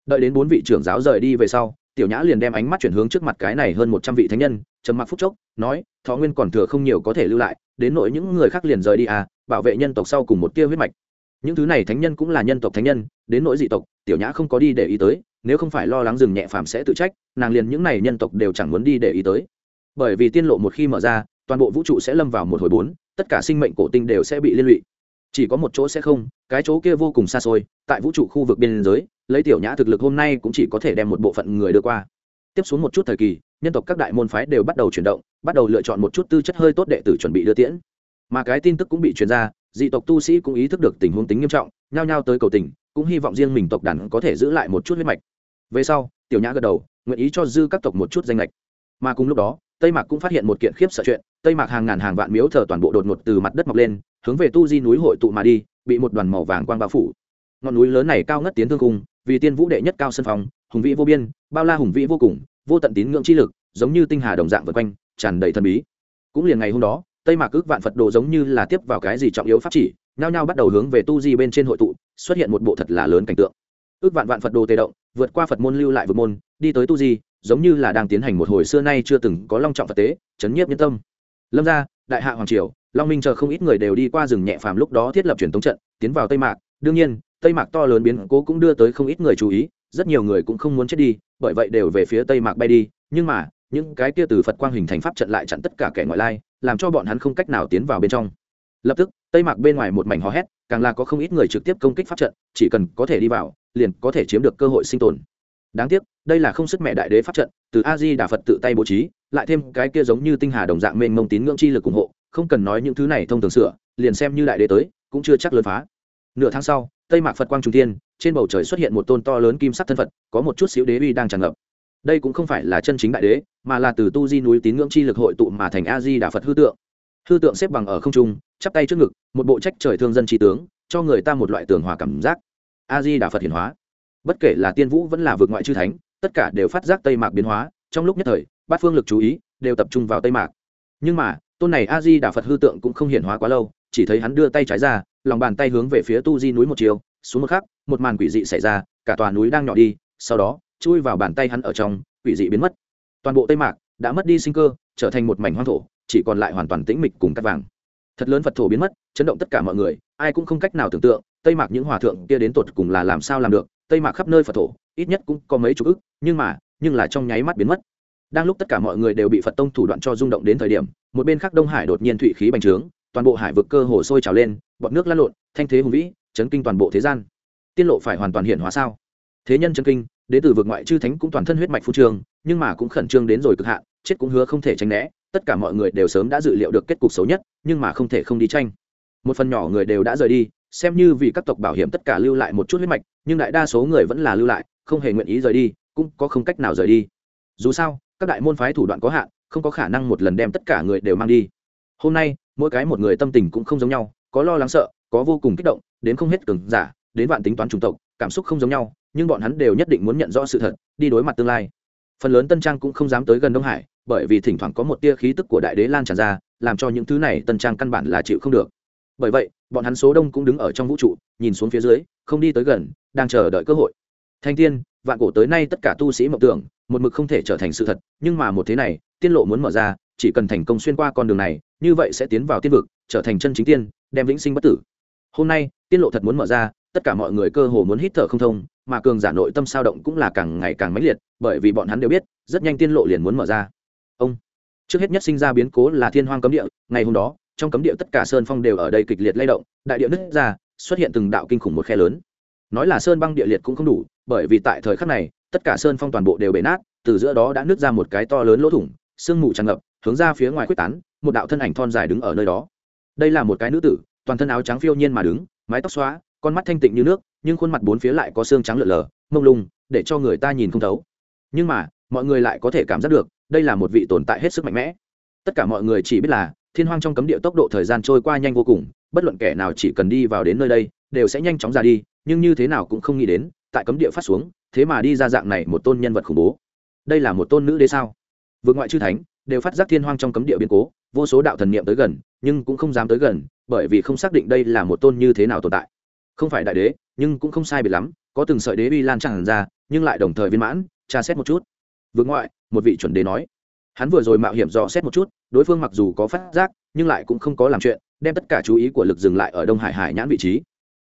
A: Đợi đến bốn vị trưởng giáo rời đi về sau, tiểu nhã liền đem ánh mắt chuyển hướng trước mặt cái này hơn một trăm vị thánh nhân, trầm mặc phúc chốc, nói, thọ nguyên còn thừa không nhiều có thể lưu lại, đến nỗi những người khác liền rời đi à bảo vệ nhân tộc sau cùng một tia huyết mạch. Những thứ này thánh nhân cũng là nhân tộc thánh nhân, đến nỗi dị tộc, tiểu nhã không có đi để ý tới nếu không phải lo lắng rừng nhẹ phàm sẽ tự trách, nàng liền những này nhân tộc đều chẳng muốn đi để ý tới. Bởi vì tiên lộ một khi mở ra, toàn bộ vũ trụ sẽ lâm vào một hồi bốn, tất cả sinh mệnh cổ tinh đều sẽ bị liên lụy. Chỉ có một chỗ sẽ không, cái chỗ kia vô cùng xa xôi, tại vũ trụ khu vực biên giới, lấy tiểu nhã thực lực hôm nay cũng chỉ có thể đem một bộ phận người đưa qua. Tiếp xuống một chút thời kỳ, nhân tộc các đại môn phái đều bắt đầu chuyển động, bắt đầu lựa chọn một chút tư chất hơi tốt đệ tử chuẩn bị đưa tiễn. Mà cái tin tức cũng bị truyền ra, dị tộc tu sĩ cũng ý thức được tình huống tính nghiêm trọng, nhao nhao tới cầu tình cũng hy vọng riêng mình tộc đàn có thể giữ lại một chút huyết mạch. Về sau, tiểu nhã gật đầu, nguyện ý cho dư các tộc một chút danh lệch. Mà cùng lúc đó, tây mạc cũng phát hiện một kiện khiếp sợ chuyện, tây mạc hàng ngàn hàng vạn miếu thờ toàn bộ đột ngột từ mặt đất mọc lên, hướng về tu di núi hội tụ mà đi, bị một đoàn màu vàng quang bao phủ. Ngọn núi lớn này cao ngất tiến thương cung, vì tiên vũ đệ nhất cao sân phòng hùng vĩ vô biên, bao la hùng vĩ vô cùng, vô tận tín ngưỡng chi lực, giống như tinh hà đồng dạng vượt quanh, tràn đầy thần bí. Cũng liền ngày hôm đó, tây mạc ước vạn phật đồ giống như là tiếp vào cái gì trọng yếu pháp chỉ, nhao nhao bắt đầu hướng về tu di bên trên hội tụ xuất hiện một bộ thật là lớn cảnh tượng. Ước vạn vạn phật đồ tề động, vượt qua phật môn lưu lại vượt môn, đi tới tu di, giống như là đang tiến hành một hồi xưa nay chưa từng có long trọng phật tế, chấn nhiếp nhân tâm. Lâm gia, đại hạ hoàng triều, long minh chờ không ít người đều đi qua rừng nhẹ phàm lúc đó thiết lập truyền thống trận, tiến vào tây mạc. Đương nhiên, tây mạc to lớn biến cố cũng đưa tới không ít người chú ý, rất nhiều người cũng không muốn chết đi, bởi vậy đều về phía tây mạc bay đi. Nhưng mà, những cái kia từ phật quang hình thành pháp trận lại chặn tất cả kẻ ngoại lai, làm cho bọn hắn không cách nào tiến vào bên trong. Lập tức, tây mạc bên ngoài một mảnh hò hét càng là có không ít người trực tiếp công kích pháp trận, chỉ cần có thể đi vào, liền có thể chiếm được cơ hội sinh tồn. Đáng tiếc, đây là không sức mẹ đại đế pháp trận, từ a di đà phật tự tay bố trí, lại thêm cái kia giống như tinh hà đồng dạng mênh mông tín ngưỡng chi lực ủng hộ, không cần nói những thứ này thông thường sửa, liền xem như đại đế tới, cũng chưa chắc lớn phá. Nửa tháng sau, tây mạc phật quang trung thiên, trên bầu trời xuất hiện một tôn to lớn kim sắc thân phật, có một chút xíu đế uy đang tràn ngập. Đây cũng không phải là chân chính đại đế, mà là từ tu di núi tín ngưỡng chi lực hội tụ mà thành a di đà phật hư tượng hư tượng xếp bằng ở không trung, chắp tay trước ngực, một bộ trách trời thương dân trí tướng, cho người ta một loại tường hòa cảm giác. A di đà phật hiển hóa. Bất kể là tiên vũ vẫn là vượt ngoại chư thánh, tất cả đều phát giác tây mạc biến hóa, trong lúc nhất thời, bát phương lực chú ý đều tập trung vào tây mạc. Nhưng mà, tôn này a di đà phật hư tượng cũng không hiển hóa quá lâu, chỉ thấy hắn đưa tay trái ra, lòng bàn tay hướng về phía tu di núi một chiều, xuống một khắc, một màn quỷ dị xảy ra, cả tòa núi đang nhỏ đi, sau đó, chui vào bàn tay hắn ở trong, quỷ dị biến mất. Toàn bộ tây mạc đã mất đi sinh cơ, trở thành một mảnh hoang thổ chỉ còn lại hoàn toàn tĩnh mịch cùng cắt vàng. Thật lớn phật thổ biến mất, chấn động tất cả mọi người, ai cũng không cách nào tưởng tượng, tây mạc những hòa thượng kia đến tột cùng là làm sao làm được, tây mạc khắp nơi phật thổ, ít nhất cũng có mấy chục ức, nhưng mà, nhưng là trong nháy mắt biến mất. Đang lúc tất cả mọi người đều bị phật tông thủ đoạn cho rung động đến thời điểm, một bên khác đông hải đột nhiên thụy khí bành trướng, toàn bộ hải vực cơ hồ sôi trào lên bọt nước lăn lộn, thanh thế hùng vĩ, chấn kinh toàn bộ thế gian. Tiên lộ phải hoàn toàn hiện hóa sao? Thế nhân chân kinh đến từ vực ngoại chư thánh cũng toàn thân huyết mạch phu trường nhưng mà cũng khẩn trương đến rồi cực hạn, chết cũng hứa không thể tránh né tất cả mọi người đều sớm đã dự liệu được kết cục xấu nhất, nhưng mà không thể không đi tranh. Một phần nhỏ người đều đã rời đi, xem như vì các tộc bảo hiểm tất cả lưu lại một chút huyết mạch, nhưng đại đa số người vẫn là lưu lại, không hề nguyện ý rời đi, cũng có không cách nào rời đi. Dù sao, các đại môn phái thủ đoạn có hạn, không có khả năng một lần đem tất cả người đều mang đi. Hôm nay, mỗi cái một người tâm tình cũng không giống nhau, có lo lắng sợ, có vô cùng kích động, đến không hết cường giả, đến vạn tính toán chủng tộc, cảm xúc không giống nhau, nhưng bọn hắn đều nhất định muốn nhận rõ sự thật, đi đối mặt tương lai. Phần lớn tân trang cũng không dám tới gần đông hải bởi vì thỉnh thoảng có một tia khí tức của đại đế lan tràn ra, làm cho những thứ này tân trang căn bản là chịu không được. Bởi vậy, bọn hắn số đông cũng đứng ở trong vũ trụ, nhìn xuống phía dưới, không đi tới gần, đang chờ đợi cơ hội. Thanh tiên, vạn cổ tới nay tất cả tu sĩ mộng tưởng, một mực không thể trở thành sự thật, nhưng mà một thế này, tiên lộ muốn mở ra, chỉ cần thành công xuyên qua con đường này, như vậy sẽ tiến vào tiên vực, trở thành chân chính tiên, đem vĩnh sinh bất tử. Hôm nay, tiên lộ thật muốn mở ra, tất cả mọi người cơ hồ muốn hít thở không thông, mà cường giả nội tâm sao động cũng là càng ngày càng mãnh liệt, bởi vì bọn hắn đều biết, rất nhanh tiên lộ liền muốn mở ra ông. Trước hết nhất sinh ra biến cố là thiên hoang cấm địa, ngày hôm đó, trong cấm địa tất cả sơn phong đều ở đây kịch liệt lay động, đại địa nứt ra, xuất hiện từng đạo kinh khủng một khe lớn. Nói là sơn băng địa liệt cũng không đủ, bởi vì tại thời khắc này, tất cả sơn phong toàn bộ đều bể nát, từ giữa đó đã nứt ra một cái to lớn lỗ thủng, sương mù tràn ngập, hướng ra phía ngoài quyết tán, một đạo thân ảnh thon dài đứng ở nơi đó. Đây là một cái nữ tử, toàn thân áo trắng phiêu nhiên mà đứng, mái tóc xóa, con mắt thanh tịnh như nước, nhưng khuôn mặt bốn phía lại có xương trắng lợn lờ, mông lung, để cho người ta nhìn không thấu. Nhưng mà, mọi người lại có thể cảm giác được đây là một vị tồn tại hết sức mạnh mẽ. Tất cả mọi người chỉ biết là, thiên hoang trong cấm địa tốc độ thời gian trôi qua nhanh vô cùng, bất luận kẻ nào chỉ cần đi vào đến nơi đây, đều sẽ nhanh chóng ra đi, nhưng như thế nào cũng không nghĩ đến, tại cấm địa phát xuống, thế mà đi ra dạng này một tôn nhân vật khủng bố. Đây là một tôn nữ đế sao? Vượt ngoại chư thánh, đều phát giác thiên hoang trong cấm địa biến cố, vô số đạo thần niệm tới gần, nhưng cũng không dám tới gần, bởi vì không xác định đây là một tôn như thế nào tồn tại. Không phải đại đế, nhưng cũng không sai biệt lắm, có từng sợi đế uy lan tràn ra, nhưng lại đồng thời viên mãn, tra xét một chút. Vượt ngoại một vị chuẩn đế nói. Hắn vừa rồi mạo hiểm dò xét một chút, đối phương mặc dù có phát giác, nhưng lại cũng không có làm chuyện, đem tất cả chú ý của lực dừng lại ở đông hải hải nhãn vị trí.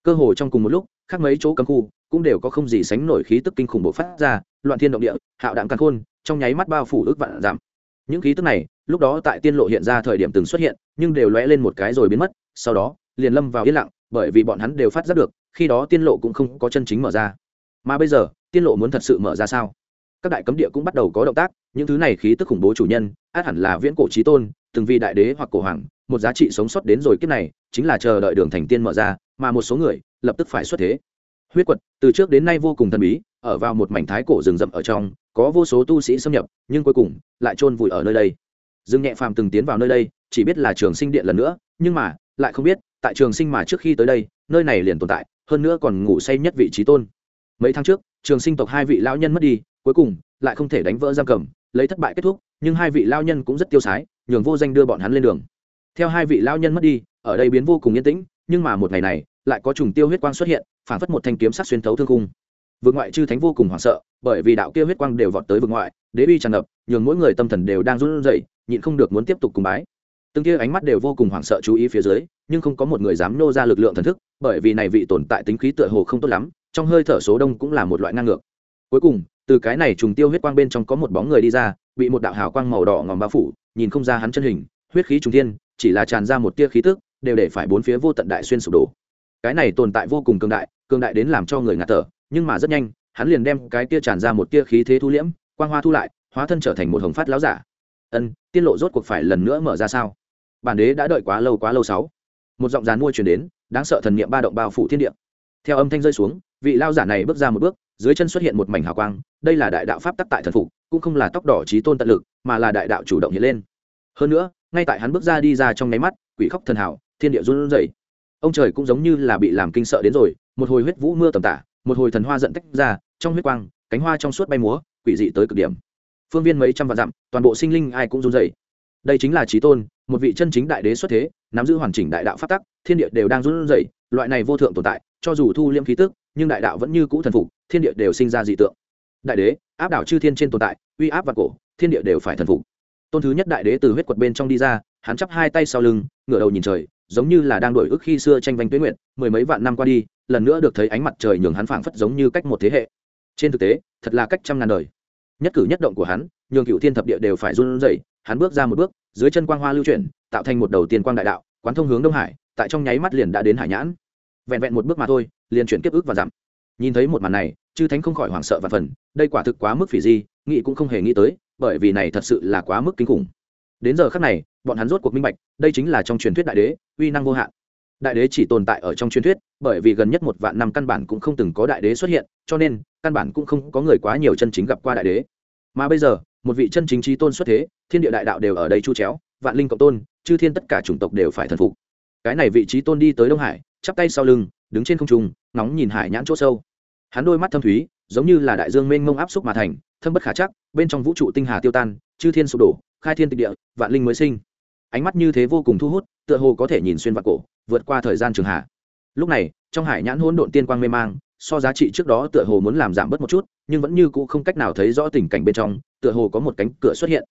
A: Cơ hồ trong cùng một lúc, khác mấy chỗ cấm khu cũng đều có không gì sánh nổi khí tức kinh khủng bộ phát ra, loạn thiên động địa, hạo đạn căn khôn, trong nháy mắt bao phủ ước vạn giảm. Những khí tức này, lúc đó tại tiên lộ hiện ra thời điểm từng xuất hiện, nhưng đều lóe lên một cái rồi biến mất, sau đó, liền lâm vào yên lặng, bởi vì bọn hắn đều phát giác được, khi đó tiên lộ cũng không có chân chính mở ra. Mà bây giờ, tiên lộ muốn thật sự mở ra sao? Các đại cấm địa cũng bắt đầu có động tác, những thứ này khí tức khủng bố chủ nhân, át hẳn là viễn cổ trí tôn, từng vì đại đế hoặc cổ hoàng, một giá trị sống sót đến rồi kiếp này, chính là chờ đợi đường thành tiên mở ra, mà một số người lập tức phải xuất thế. Huyết quật, từ trước đến nay vô cùng thần bí, ở vào một mảnh thái cổ rừng rậm ở trong, có vô số tu sĩ xâm nhập, nhưng cuối cùng lại chôn vùi ở nơi đây. Dương nhẹ phàm từng tiến vào nơi đây, chỉ biết là trường sinh điện lần nữa, nhưng mà lại không biết, tại trường sinh mà trước khi tới đây, nơi này liền tồn tại, hơn nữa còn ngủ say nhất vị trí tôn. Mấy tháng trước, trường sinh tộc hai vị lão nhân mất đi cuối cùng, lại không thể đánh vỡ giam cầm, lấy thất bại kết thúc, nhưng hai vị lao nhân cũng rất tiêu sái, nhường vô danh đưa bọn hắn lên đường. Theo hai vị lao nhân mất đi, ở đây biến vô cùng yên tĩnh, nhưng mà một ngày này, lại có trùng tiêu huyết quang xuất hiện phản phất một thanh kiếm sắc xuyên thấu thương cung vượt ngoại chư thánh vô cùng hoảng sợ, bởi vì đạo kia huyết quang đều vọt tới vượt ngoại, đế bi tràn ngập, nhường mỗi người tâm thần đều đang run rẩy, nhịn không được muốn tiếp tục cùng bái. Từng kia ánh mắt đều vô cùng hoảng sợ chú ý phía dưới, nhưng không có một người dám nô ra lực lượng thần thức, bởi vì này vị tồn tại tính khí tựa hồ không tốt lắm, trong hơi thở số đông cũng là một loại ngang ngược. Cuối cùng từ cái này trùng tiêu huyết quang bên trong có một bóng người đi ra, bị một đạo hào quang màu đỏ ngòm bao phủ, nhìn không ra hắn chân hình, huyết khí trùng thiên, chỉ là tràn ra một tia khí tức, đều để phải bốn phía vô tận đại xuyên sụp đổ. Cái này tồn tại vô cùng cường đại cường đại đến làm cho người ngạt thở, nhưng mà rất nhanh, hắn liền đem cái tia tràn ra một tia khí thế thu liễm, quang hoa thu lại, hóa thân trở thành một hồng phát láo giả. Ân, tiên lộ rốt cuộc phải lần nữa mở ra sao? Bản đế đã đợi quá lâu quá lâu sáu. Một giọng dàn mua chuyển đến, đáng sợ thần niệm ba động bao phủ thiên địa. Theo âm thanh rơi xuống, vị lao giả này bước ra một bước dưới chân xuất hiện một mảnh hào quang, đây là đại đạo pháp tắc tại thần phục, cũng không là tóc đỏ trí tôn tận lực, mà là đại đạo chủ động hiện lên. Hơn nữa, ngay tại hắn bước ra đi ra trong nháy mắt, quỷ khóc thần hảo, thiên địa run rẩy. Ông trời cũng giống như là bị làm kinh sợ đến rồi, một hồi huyết vũ mưa tầm tả, một hồi thần hoa giận tách ra, trong huyết quang, cánh hoa trong suốt bay múa, quỷ dị tới cực điểm. Phương viên mấy trăm vạn dặm, toàn bộ sinh linh ai cũng run rẩy. Đây chính là trí tôn, một vị chân chính đại đế xuất thế, nắm giữ hoàn chỉnh đại đạo pháp tắc, thiên địa đều đang run rẩy, loại này vô thượng tồn tại, cho dù thu liêm khí tức, nhưng đại đạo vẫn như cũ thần phục thiên địa đều sinh ra dị tượng. Đại đế, áp đảo chư thiên trên tồn tại, uy áp và cổ, thiên địa đều phải thần phục. Tôn thứ nhất đại đế từ huyết quật bên trong đi ra, hắn chắp hai tay sau lưng, ngửa đầu nhìn trời, giống như là đang đổi ức khi xưa tranh vanh tuyết nguyện mười mấy vạn năm qua đi, lần nữa được thấy ánh mặt trời nhường hắn phảng phất giống như cách một thế hệ. Trên thực tế, thật là cách trăm ngàn đời. Nhất cử nhất động của hắn, nhường cựu thiên thập địa đều phải run rẩy, hắn bước ra một bước, dưới chân quang hoa lưu chuyển, tạo thành một đầu tiên quang đại đạo, quán thông hướng đông hải, tại trong nháy mắt liền đã đến hải nhãn. Vẹn vẹn một bước mà thôi, liền chuyển kiếp ức và giảm nhìn thấy một màn này, chư thánh không khỏi hoảng sợ và phần, đây quả thực quá mức phỉ di nghị cũng không hề nghĩ tới, bởi vì này thật sự là quá mức kinh khủng. Đến giờ khắc này, bọn hắn rốt cuộc minh bạch, đây chính là trong truyền thuyết đại đế, uy năng vô hạn. Đại đế chỉ tồn tại ở trong truyền thuyết, bởi vì gần nhất một vạn năm căn bản cũng không từng có đại đế xuất hiện, cho nên, căn bản cũng không có người quá nhiều chân chính gặp qua đại đế. Mà bây giờ, một vị chân chính trí tôn xuất thế, thiên địa đại đạo đều ở đây chu chéo, vạn linh cộng tôn, chư thiên tất cả chủng tộc đều phải thần phục. Cái này vị trí tôn đi tới đông hải, chắp tay sau lưng, đứng trên không trung, ngóng nhìn hải nhãn chỗ sâu hắn đôi mắt thâm thúy, giống như là đại dương mênh mông áp xúc mà thành, thâm bất khả chắc, bên trong vũ trụ tinh hà tiêu tan, chư thiên sụp đổ, khai thiên tịch địa, vạn linh mới sinh. Ánh mắt như thế vô cùng thu hút, tựa hồ có thể nhìn xuyên vạn cổ, vượt qua thời gian trường hạ. Lúc này, trong hải nhãn hỗn độn tiên quang mê mang, so giá trị trước đó tựa hồ muốn làm giảm bớt một chút, nhưng vẫn như cũ không cách nào thấy rõ tình cảnh bên trong, tựa hồ có một cánh cửa xuất hiện.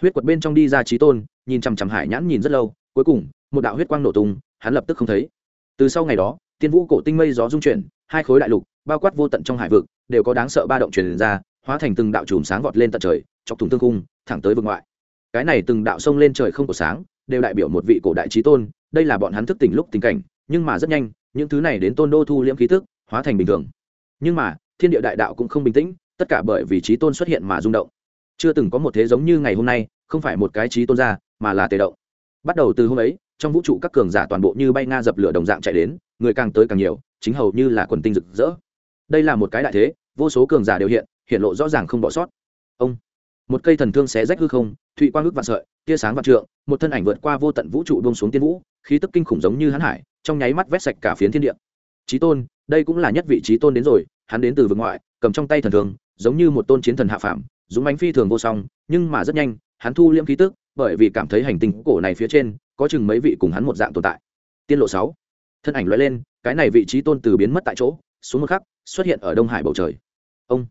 A: Huyết quật bên trong đi ra trí tôn, nhìn chằm chằm hải nhãn nhìn rất lâu, cuối cùng, một đạo huyết quang nổ tung, hắn lập tức không thấy. Từ sau ngày đó, tiên vũ cổ tinh mây gió dung chuyển, hai khối đại lục bao quát vô tận trong hải vực, đều có đáng sợ ba động truyền ra, hóa thành từng đạo chùm sáng vọt lên tận trời, chọc thủng tương cung thẳng tới vực ngoại. Cái này từng đạo sông lên trời không có sáng, đều đại biểu một vị cổ đại trí tôn, đây là bọn hắn thức tỉnh lúc tình cảnh, nhưng mà rất nhanh, những thứ này đến tôn đô thu liễm khí thức hóa thành bình thường. Nhưng mà, thiên địa đại đạo cũng không bình tĩnh, tất cả bởi vì trí tôn xuất hiện mà rung động. Chưa từng có một thế giống như ngày hôm nay, không phải một cái trí tôn ra, mà là tề động. Bắt đầu từ hôm ấy, trong vũ trụ các cường giả toàn bộ như bay nga dập lửa đồng dạng chạy đến, người càng tới càng nhiều, chính hầu như là quần tinh rực rỡ đây là một cái đại thế vô số cường giả đều hiện hiện lộ rõ ràng không bỏ sót. Ông một cây thần thương xé rách hư không thụy quang ước vạn sợi tia sáng vạn trượng một thân ảnh vượt qua vô tận vũ trụ bông xuống tiên vũ khí tức kinh khủng giống như hắn hải trong nháy mắt vét sạch cả phiến thiên địa. Trí tôn đây cũng là nhất vị trí tôn đến rồi hắn đến từ vực ngoại cầm trong tay thần thương, giống như một tôn chiến thần hạ phàm dũng bánh phi thường vô song nhưng mà rất nhanh hắn thu liễm khí tức bởi vì cảm thấy hành tinh cổ này phía trên có chừng mấy vị cùng hắn một dạng tồn tại. Tiên lộ sáu thân ảnh loại lên cái này vị trí tôn từ biến mất tại chỗ xuống một khắc, xuất hiện ở đông hải bầu trời. Ông!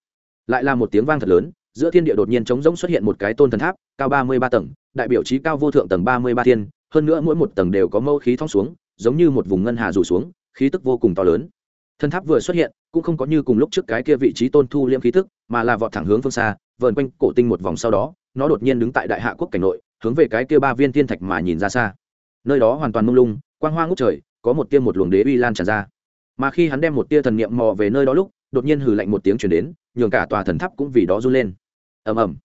A: Lại là một tiếng vang thật lớn, giữa thiên địa đột nhiên trống rỗng xuất hiện một cái tôn thần tháp, cao ba mươi ba tầng, đại biểu trí cao vô thượng tầng ba mươi ba thiên, hơn nữa mỗi một tầng đều có mâu khí thong xuống, giống như một vùng ngân hà rủ xuống, khí tức vô cùng to lớn. Thân tháp vừa xuất hiện, cũng không có như cùng lúc trước cái kia vị trí tôn thu liêm khí tức, mà là vọt thẳng hướng phương xa, vờn quanh cổ tinh một vòng sau đó, nó đột nhiên đứng tại đại hạ quốc cảnh nội, hướng về cái kia ba viên thiên thạch mà nhìn ra xa. Nơi đó hoàn toàn mông lung, quang hoa ngút trời, có một tiêm một luồng đế uy lan tràn ra mà khi hắn đem một tia thần niệm mò về nơi đó lúc, đột nhiên hừ lạnh một tiếng chuyển đến, nhường cả tòa thần tháp cũng vì đó run lên. Ầm ầm.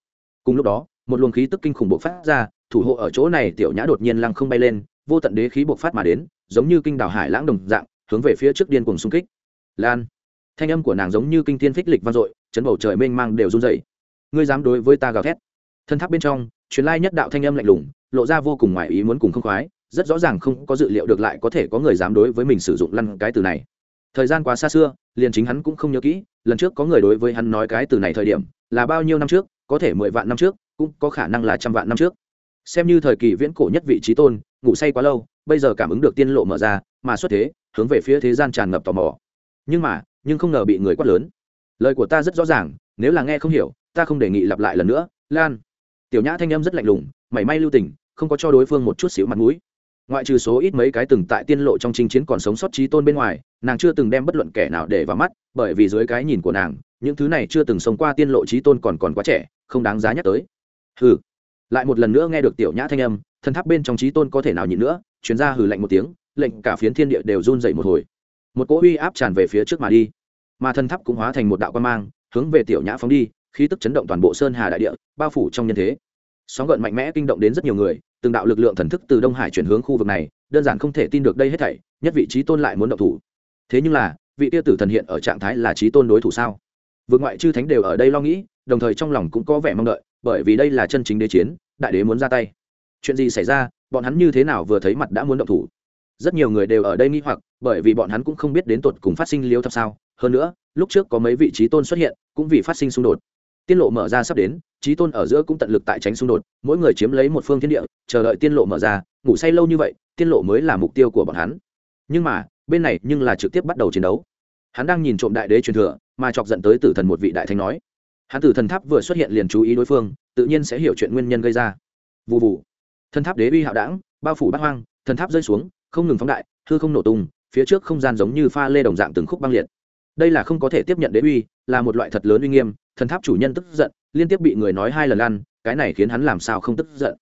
A: Cùng lúc đó, một luồng khí tức kinh khủng bộc phát ra, thủ hộ ở chỗ này tiểu nhã đột nhiên lăng không bay lên, vô tận đế khí bộc phát mà đến, giống như kinh đảo hải lãng đồng dạng, hướng về phía trước điên cuồng xung kích. Lan. Thanh âm của nàng giống như kinh thiên phích lịch vang dội, chấn bầu trời mênh mang đều run dậy ngươi dám đối với ta gào thét. Thân tháp bên trong, truyền lai nhất đạo thanh âm lạnh lùng, lộ ra vô cùng ngoài ý muốn cùng không khoái, rất rõ ràng không có dự liệu được lại có thể có người dám đối với mình sử dụng lăn cái từ này thời gian quá xa xưa, liền chính hắn cũng không nhớ kỹ, lần trước có người đối với hắn nói cái từ này thời điểm, là bao nhiêu năm trước, có thể mười vạn năm trước, cũng có khả năng là trăm vạn năm trước. Xem như thời kỳ viễn cổ nhất vị trí tôn, ngủ say quá lâu, bây giờ cảm ứng được tiên lộ mở ra, mà xuất thế, hướng về phía thế gian tràn ngập tò mò. Nhưng mà, nhưng không ngờ bị người quát lớn. Lời của ta rất rõ ràng, nếu là nghe không hiểu, ta không đề nghị lặp lại lần nữa. Lan. Tiểu nhã thanh âm rất lạnh lùng, mảy may lưu tình, không có cho đối phương một chút xíu mặt mũi ngoại trừ số ít mấy cái từng tại tiên lộ trong chinh chiến còn sống sót trí tôn bên ngoài, nàng chưa từng đem bất luận kẻ nào để vào mắt, bởi vì dưới cái nhìn của nàng, những thứ này chưa từng sống qua tiên lộ trí tôn còn còn quá trẻ, không đáng giá nhắc tới. Hừ. Lại một lần nữa nghe được tiểu nhã thanh âm thân tháp bên trong trí tôn có thể nào nhịn nữa, chuyến ra hừ lạnh một tiếng, lệnh cả phiến thiên địa đều run dậy một hồi. Một cỗ uy áp tràn về phía trước mà đi. Mà thân tháp cũng hóa thành một đạo quan mang, hướng về tiểu nhã phóng đi, khí tức chấn động toàn bộ sơn hà đại địa, bao phủ trong nhân thế. Sóng gợn mạnh mẽ kinh động đến rất nhiều người từng đạo lực lượng thần thức từ đông hải chuyển hướng khu vực này, đơn giản không thể tin được đây hết thảy, nhất vị trí tôn lại muốn động thủ. Thế nhưng là, vị tiêu tử thần hiện ở trạng thái là trí tôn đối thủ sao? Vượt ngoại chư thánh đều ở đây lo nghĩ, đồng thời trong lòng cũng có vẻ mong đợi, bởi vì đây là chân chính đế chiến, đại đế muốn ra tay. Chuyện gì xảy ra, bọn hắn như thế nào vừa thấy mặt đã muốn động thủ? Rất nhiều người đều ở đây nghi hoặc, bởi vì bọn hắn cũng không biết đến tột cùng phát sinh liêu thập sao. Hơn nữa, lúc trước có mấy vị trí tôn xuất hiện, cũng vì phát sinh xung đột tiên lộ mở ra sắp đến trí tôn ở giữa cũng tận lực tại tránh xung đột, mỗi người chiếm lấy một phương thiên địa, chờ đợi tiên lộ mở ra, ngủ say lâu như vậy, tiên lộ mới là mục tiêu của bọn hắn. Nhưng mà, bên này nhưng là trực tiếp bắt đầu chiến đấu. Hắn đang nhìn trộm đại đế truyền thừa, mà chọc dẫn tới tử thần một vị đại thánh nói. Hắn tử thần tháp vừa xuất hiện liền chú ý đối phương, tự nhiên sẽ hiểu chuyện nguyên nhân gây ra. Vụ vụ thần tháp đế uy hạo đảng bao phủ bát hoang, thần tháp rơi xuống, không ngừng phóng đại, hư không nổ tung, phía trước không gian giống như pha lê đồng dạng từng khúc băng liệt. Đây là không có thể tiếp nhận đế uy, là một loại thật lớn uy nghiêm thần tháp chủ nhân tức giận, liên tiếp bị người nói hai lần lăn cái này khiến hắn làm sao không tức giận.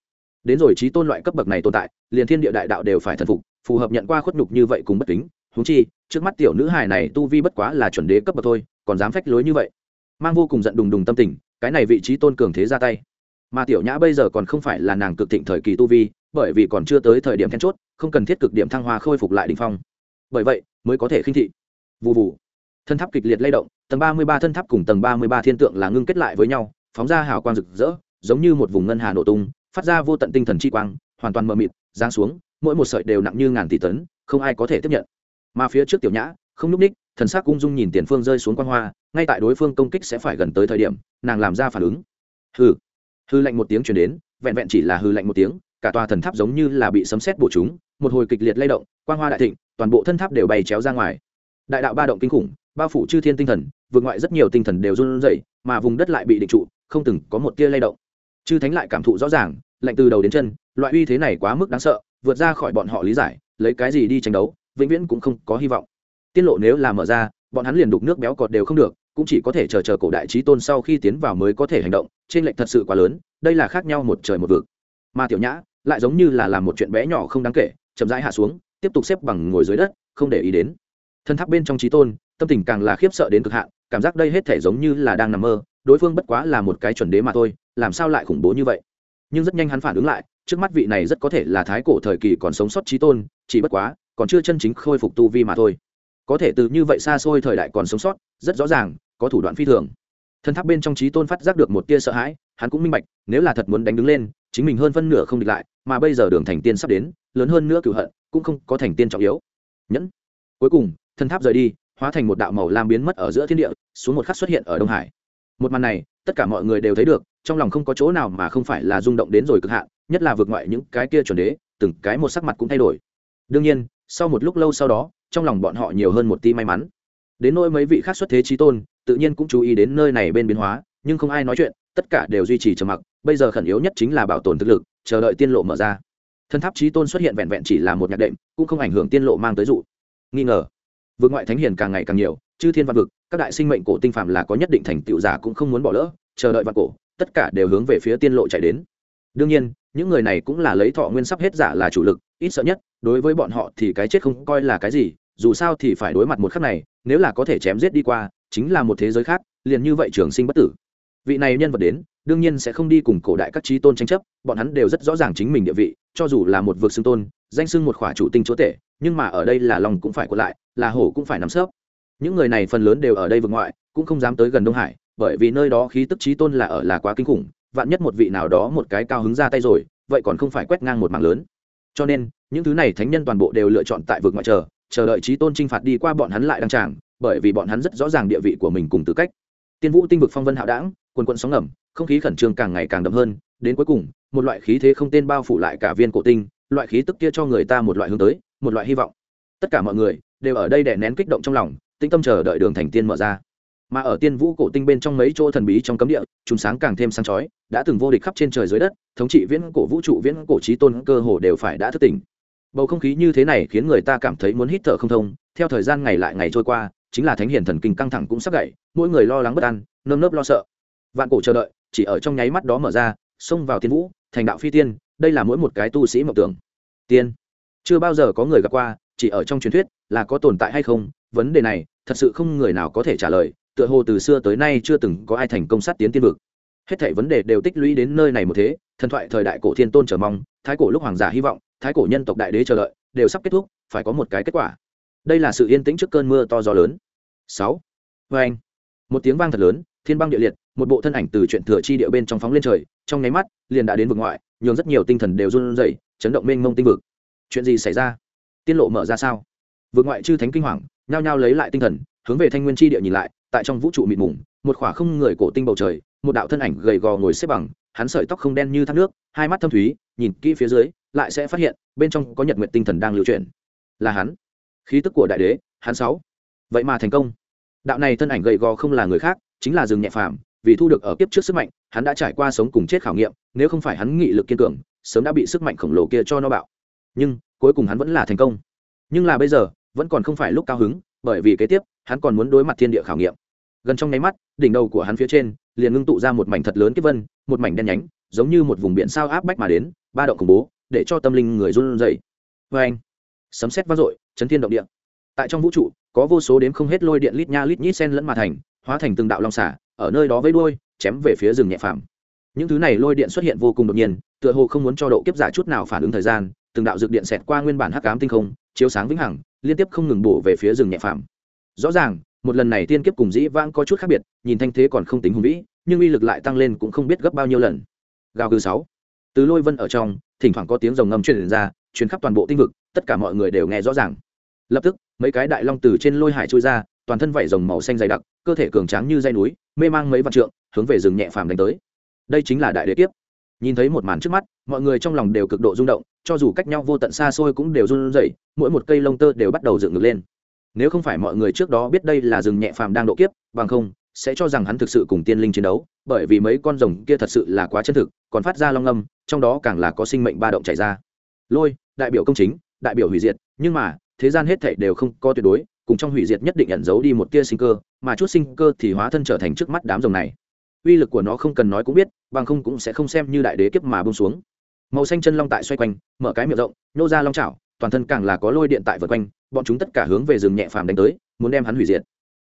A: Đến rồi trí tôn loại cấp bậc này tồn tại, liền thiên địa đại đạo đều phải thần phục, phù hợp nhận qua khuất nhục như vậy cùng bất kính húng chi, trước mắt tiểu nữ hài này tu vi bất quá là chuẩn đế cấp bậc thôi, còn dám phách lối như vậy. Mang vô cùng giận đùng đùng tâm tình, cái này vị trí tôn cường thế ra tay. Mà tiểu nhã bây giờ còn không phải là nàng cực thịnh thời kỳ tu vi, bởi vì còn chưa tới thời điểm then chốt, không cần thiết cực điểm thăng hoa khôi phục lại đình phong. Bởi vậy, mới có thể khinh thị. Vụ vụ thân tháp kịch liệt lay động, tầng ba mươi ba thân tháp cùng tầng ba mươi ba thiên tượng là ngưng kết lại với nhau, phóng ra hào quang rực rỡ, giống như một vùng ngân hà nổ tung, phát ra vô tận tinh thần chi quang, hoàn toàn mờ mịt, giáng xuống, mỗi một sợi đều nặng như ngàn tỷ tấn, không ai có thể tiếp nhận. Mà phía trước tiểu nhã, không nhúc ních thần sắc ung dung nhìn tiền phương rơi xuống quan hoa, ngay tại đối phương công kích sẽ phải gần tới thời điểm, nàng làm ra phản ứng. Hư hư lạnh một tiếng chuyển đến, vẹn vẹn chỉ là hư lạnh một tiếng, cả tòa thần tháp giống như là bị sấm sét bổ chúng, một hồi kịch liệt lay động, quan hoa đại thịnh, toàn bộ thân tháp đều bay chéo ra ngoài. Đại đạo ba động kinh khủng bao phủ chư thiên tinh thần, vượt ngoại rất nhiều tinh thần đều run rẩy, mà vùng đất lại bị định trụ, không từng có một tia lay động. Chư thánh lại cảm thụ rõ ràng, lạnh từ đầu đến chân, loại uy thế này quá mức đáng sợ, vượt ra khỏi bọn họ lý giải, lấy cái gì đi tranh đấu, vĩnh viễn cũng không có hy vọng. Tiên lộ nếu là mở ra, bọn hắn liền đục nước béo cọt đều không được, cũng chỉ có thể chờ chờ cổ đại trí tôn sau khi tiến vào mới có thể hành động, trên lệnh thật sự quá lớn, đây là khác nhau một trời một vực. Mà tiểu nhã, lại giống như là làm một chuyện bé nhỏ không đáng kể, chậm rãi hạ xuống, tiếp tục xếp bằng ngồi dưới đất, không để ý đến. Thân tháp bên trong trí tôn tâm tình càng là khiếp sợ đến cực hạn, cảm giác đây hết thể giống như là đang nằm mơ, đối phương bất quá là một cái chuẩn đế mà thôi, làm sao lại khủng bố như vậy? Nhưng rất nhanh hắn phản ứng lại, trước mắt vị này rất có thể là thái cổ thời kỳ còn sống sót trí tôn, chỉ bất quá, còn chưa chân chính khôi phục tu vi mà thôi. Có thể từ như vậy xa xôi thời đại còn sống sót, rất rõ ràng, có thủ đoạn phi thường. Thân tháp bên trong trí tôn phát giác được một tia sợ hãi, hắn cũng minh bạch, nếu là thật muốn đánh đứng lên, chính mình hơn phân nửa không địch lại, mà bây giờ đường thành tiên sắp đến, lớn hơn nữa cựu hận, cũng không có thành tiên trọng yếu. Nhẫn. Cuối cùng thân tháp rời đi hóa thành một đạo màu lam biến mất ở giữa thiên địa, xuống một khắc xuất hiện ở đông hải. Một màn này, tất cả mọi người đều thấy được, trong lòng không có chỗ nào mà không phải là rung động đến rồi cực hạn, nhất là vượt ngoại những cái kia chuẩn đế, từng cái một sắc mặt cũng thay đổi. Đương nhiên, sau một lúc lâu sau đó, trong lòng bọn họ nhiều hơn một ti may mắn. Đến nỗi mấy vị khác xuất thế trí tôn, tự nhiên cũng chú ý đến nơi này bên biến hóa, nhưng không ai nói chuyện, tất cả đều duy trì trầm mặc, bây giờ khẩn yếu nhất chính là bảo tồn thực lực, chờ đợi tiên lộ mở ra. Thân tháp trí tôn xuất hiện vẹn vẹn chỉ là một nhạc đệm, cũng không ảnh hưởng tiên lộ mang tới dụ. Nghi ngờ vượt ngoại thánh hiền càng ngày càng nhiều, chư thiên văn vực, các đại sinh mệnh cổ tinh phạm là có nhất định thành tựu giả cũng không muốn bỏ lỡ, chờ đợi văn cổ, tất cả đều hướng về phía tiên lộ chạy đến. Đương nhiên, những người này cũng là lấy thọ nguyên sắp hết giả là chủ lực, ít sợ nhất, đối với bọn họ thì cái chết không coi là cái gì, dù sao thì phải đối mặt một khắc này, nếu là có thể chém giết đi qua, chính là một thế giới khác, liền như vậy trường sinh bất tử vị này nhân vật đến, đương nhiên sẽ không đi cùng cổ đại các trí tôn tranh chấp, bọn hắn đều rất rõ ràng chính mình địa vị, cho dù là một vực xưng tôn, danh xưng một khỏa chủ tinh chúa tể, nhưng mà ở đây là lòng cũng phải quật lại, là hổ cũng phải nắm sớp những người này phần lớn đều ở đây vực ngoại, cũng không dám tới gần đông hải, bởi vì nơi đó khí tức trí tôn là ở là quá kinh khủng, vạn nhất một vị nào đó một cái cao hứng ra tay rồi, vậy còn không phải quét ngang một mảng lớn. Cho nên, những thứ này thánh nhân toàn bộ đều lựa chọn tại vực ngoại chờ chờ đợi trí tôn t r i n h phạt đi qua bọn hắn lại đăng tràng, bởi vì bọn hắn rất rõ ràng địa vị của mình cùng tư cách tiên vũ tinh vực phong vân hạo đảng quần quận sóng ngầm, không khí khẩn trương càng ngày càng đậm hơn, đến cuối cùng, một loại khí thế không tên bao phủ lại cả viên cổ tinh, loại khí tức kia cho người ta một loại hướng tới, một loại hy vọng. Tất cả mọi người đều ở đây để nén kích động trong lòng, tĩnh tâm chờ đợi đường thành tiên mở ra. Mà ở tiên vũ cổ tinh bên trong mấy chỗ thần bí trong cấm địa chúng sáng càng thêm sáng chói, đã từng vô địch khắp trên trời dưới đất, thống trị viễn cổ vũ trụ, viễn cổ trí tôn cơ hồ đều phải đã thức tỉnh. Bầu không khí như thế này khiến người ta cảm thấy muốn hít thở không thông, theo thời gian ngày lại ngày trôi qua chính là thánh hiền thần kinh căng thẳng cũng sắp gậy mỗi người lo lắng bất an, nơm nớp lo sợ. Vạn cổ chờ đợi, chỉ ở trong nháy mắt đó mở ra, xông vào tiên vũ, thành đạo phi tiên, đây là mỗi một cái tu sĩ mộng tưởng. Tiên, chưa bao giờ có người gặp qua, chỉ ở trong truyền thuyết là có tồn tại hay không? Vấn đề này, thật sự không người nào có thể trả lời, tựa hồ từ xưa tới nay chưa từng có ai thành công sát tiến tiên vực. Hết thảy vấn đề đều tích lũy đến nơi này một thế, thần thoại thời đại cổ thiên tôn chờ mong, thái cổ lúc hoàng giả hy vọng, thái cổ nhân tộc đại đế chờ đợi, đều sắp kết thúc, phải có một cái kết quả. Đây là sự yên tĩnh trước cơn mưa to gió lớn sáu. Vê anh. Một tiếng vang thật lớn, thiên băng địa liệt, một bộ thân ảnh từ chuyện thừa chi địa bên trong phóng lên trời, trong nháy mắt, liền đã đến vực ngoại, nhường rất nhiều tinh thần đều run rẩy, chấn động mênh mông tinh vực. Chuyện gì xảy ra? Tiên lộ mở ra sao? Vực ngoại chư thánh kinh hoàng, nhao nhao lấy lại tinh thần, hướng về thanh nguyên chi địa nhìn lại, tại trong vũ trụ mịt mùng, một khỏa không người cổ tinh bầu trời, một đạo thân ảnh gầy gò ngồi xếp bằng, hắn sợi tóc không đen như thác nước, hai mắt thâm thúy, nhìn kỹ phía dưới, lại sẽ phát hiện, bên trong có nhật nguyện tinh thần đang lưu chuyển. Là hắn. Khí tức của đại đế, hắn sáu vậy mà thành công. Đạo này thân ảnh gầy gò không là người khác, chính là rừng nhẹ phàm, vì thu được ở kiếp trước sức mạnh, hắn đã trải qua sống cùng chết khảo nghiệm, nếu không phải hắn nghị lực kiên cường, sớm đã bị sức mạnh khổng lồ kia cho nó bạo. Nhưng, cuối cùng hắn vẫn là thành công. Nhưng là bây giờ, vẫn còn không phải lúc cao hứng, bởi vì kế tiếp, hắn còn muốn đối mặt thiên địa khảo nghiệm. Gần trong nháy mắt, đỉnh đầu của hắn phía trên, liền ngưng tụ ra một mảnh thật lớn kiếp vân, một mảnh đen nhánh, giống như một vùng biển sao áp bách mà đến, ba động khủng bố, để cho tâm linh người run rẩy. Vê anh. Sấm sét vang dội, chấn thiên động địa. Tại trong vũ trụ có vô số đếm không hết lôi điện lít nha lít nhít sen lẫn mà thành, hóa thành từng đạo long xả, ở nơi đó với đuôi, chém về phía rừng nhẹ phàm. Những thứ này lôi điện xuất hiện vô cùng đột nhiên, tựa hồ không muốn cho độ kiếp giả chút nào phản ứng thời gian, từng đạo dược điện xẹt qua nguyên bản hắc ám tinh không, chiếu sáng vĩnh hằng, liên tiếp không ngừng bổ về phía rừng nhẹ phàm. Rõ ràng, một lần này tiên kiếp cùng dĩ vãng có chút khác biệt, nhìn thanh thế còn không tính hùng vĩ, nhưng uy lực lại tăng lên cũng không biết gấp bao nhiêu lần. Gào gừ sáu. Từ lôi vân ở trong, thỉnh thoảng có tiếng rồng ngầm truyền ra, truyền khắp toàn bộ tinh vực, tất cả mọi người đều nghe rõ ràng lập tức, mấy cái đại long từ trên lôi hải trôi ra, toàn thân vảy rồng màu xanh dày đặc, cơ thể cường tráng như dây núi, mê mang mấy vạn trượng, hướng về rừng nhẹ phàm đánh tới. Đây chính là đại đế kiếp. Nhìn thấy một màn trước mắt, mọi người trong lòng đều cực độ rung động, cho dù cách nhau vô tận xa xôi cũng đều run rẩy, mỗi một cây lông tơ đều bắt đầu dựng ngược lên. Nếu không phải mọi người trước đó biết đây là rừng nhẹ phàm đang độ kiếp, bằng không, sẽ cho rằng hắn thực sự cùng tiên linh chiến đấu, bởi vì mấy con rồng kia thật sự là quá chân thực, còn phát ra long âm, trong đó càng là có sinh mệnh ba động chảy ra. Lôi, đại biểu công chính, đại biểu hủy diệt, nhưng mà thế gian hết thảy đều không có tuyệt đối, cùng trong hủy diệt nhất định ẩn giấu đi một tia sinh cơ, mà chút sinh cơ thì hóa thân trở thành trước mắt đám rồng này. Uy lực của nó không cần nói cũng biết, bằng không cũng sẽ không xem như đại đế kiếp mà bông xuống. Màu xanh chân long tại xoay quanh, mở cái miệng rộng nhô ra long chảo, toàn thân càng là có lôi điện tại vượt quanh, bọn chúng tất cả hướng về rừng nhẹ phàm đánh tới, muốn đem hắn hủy diệt.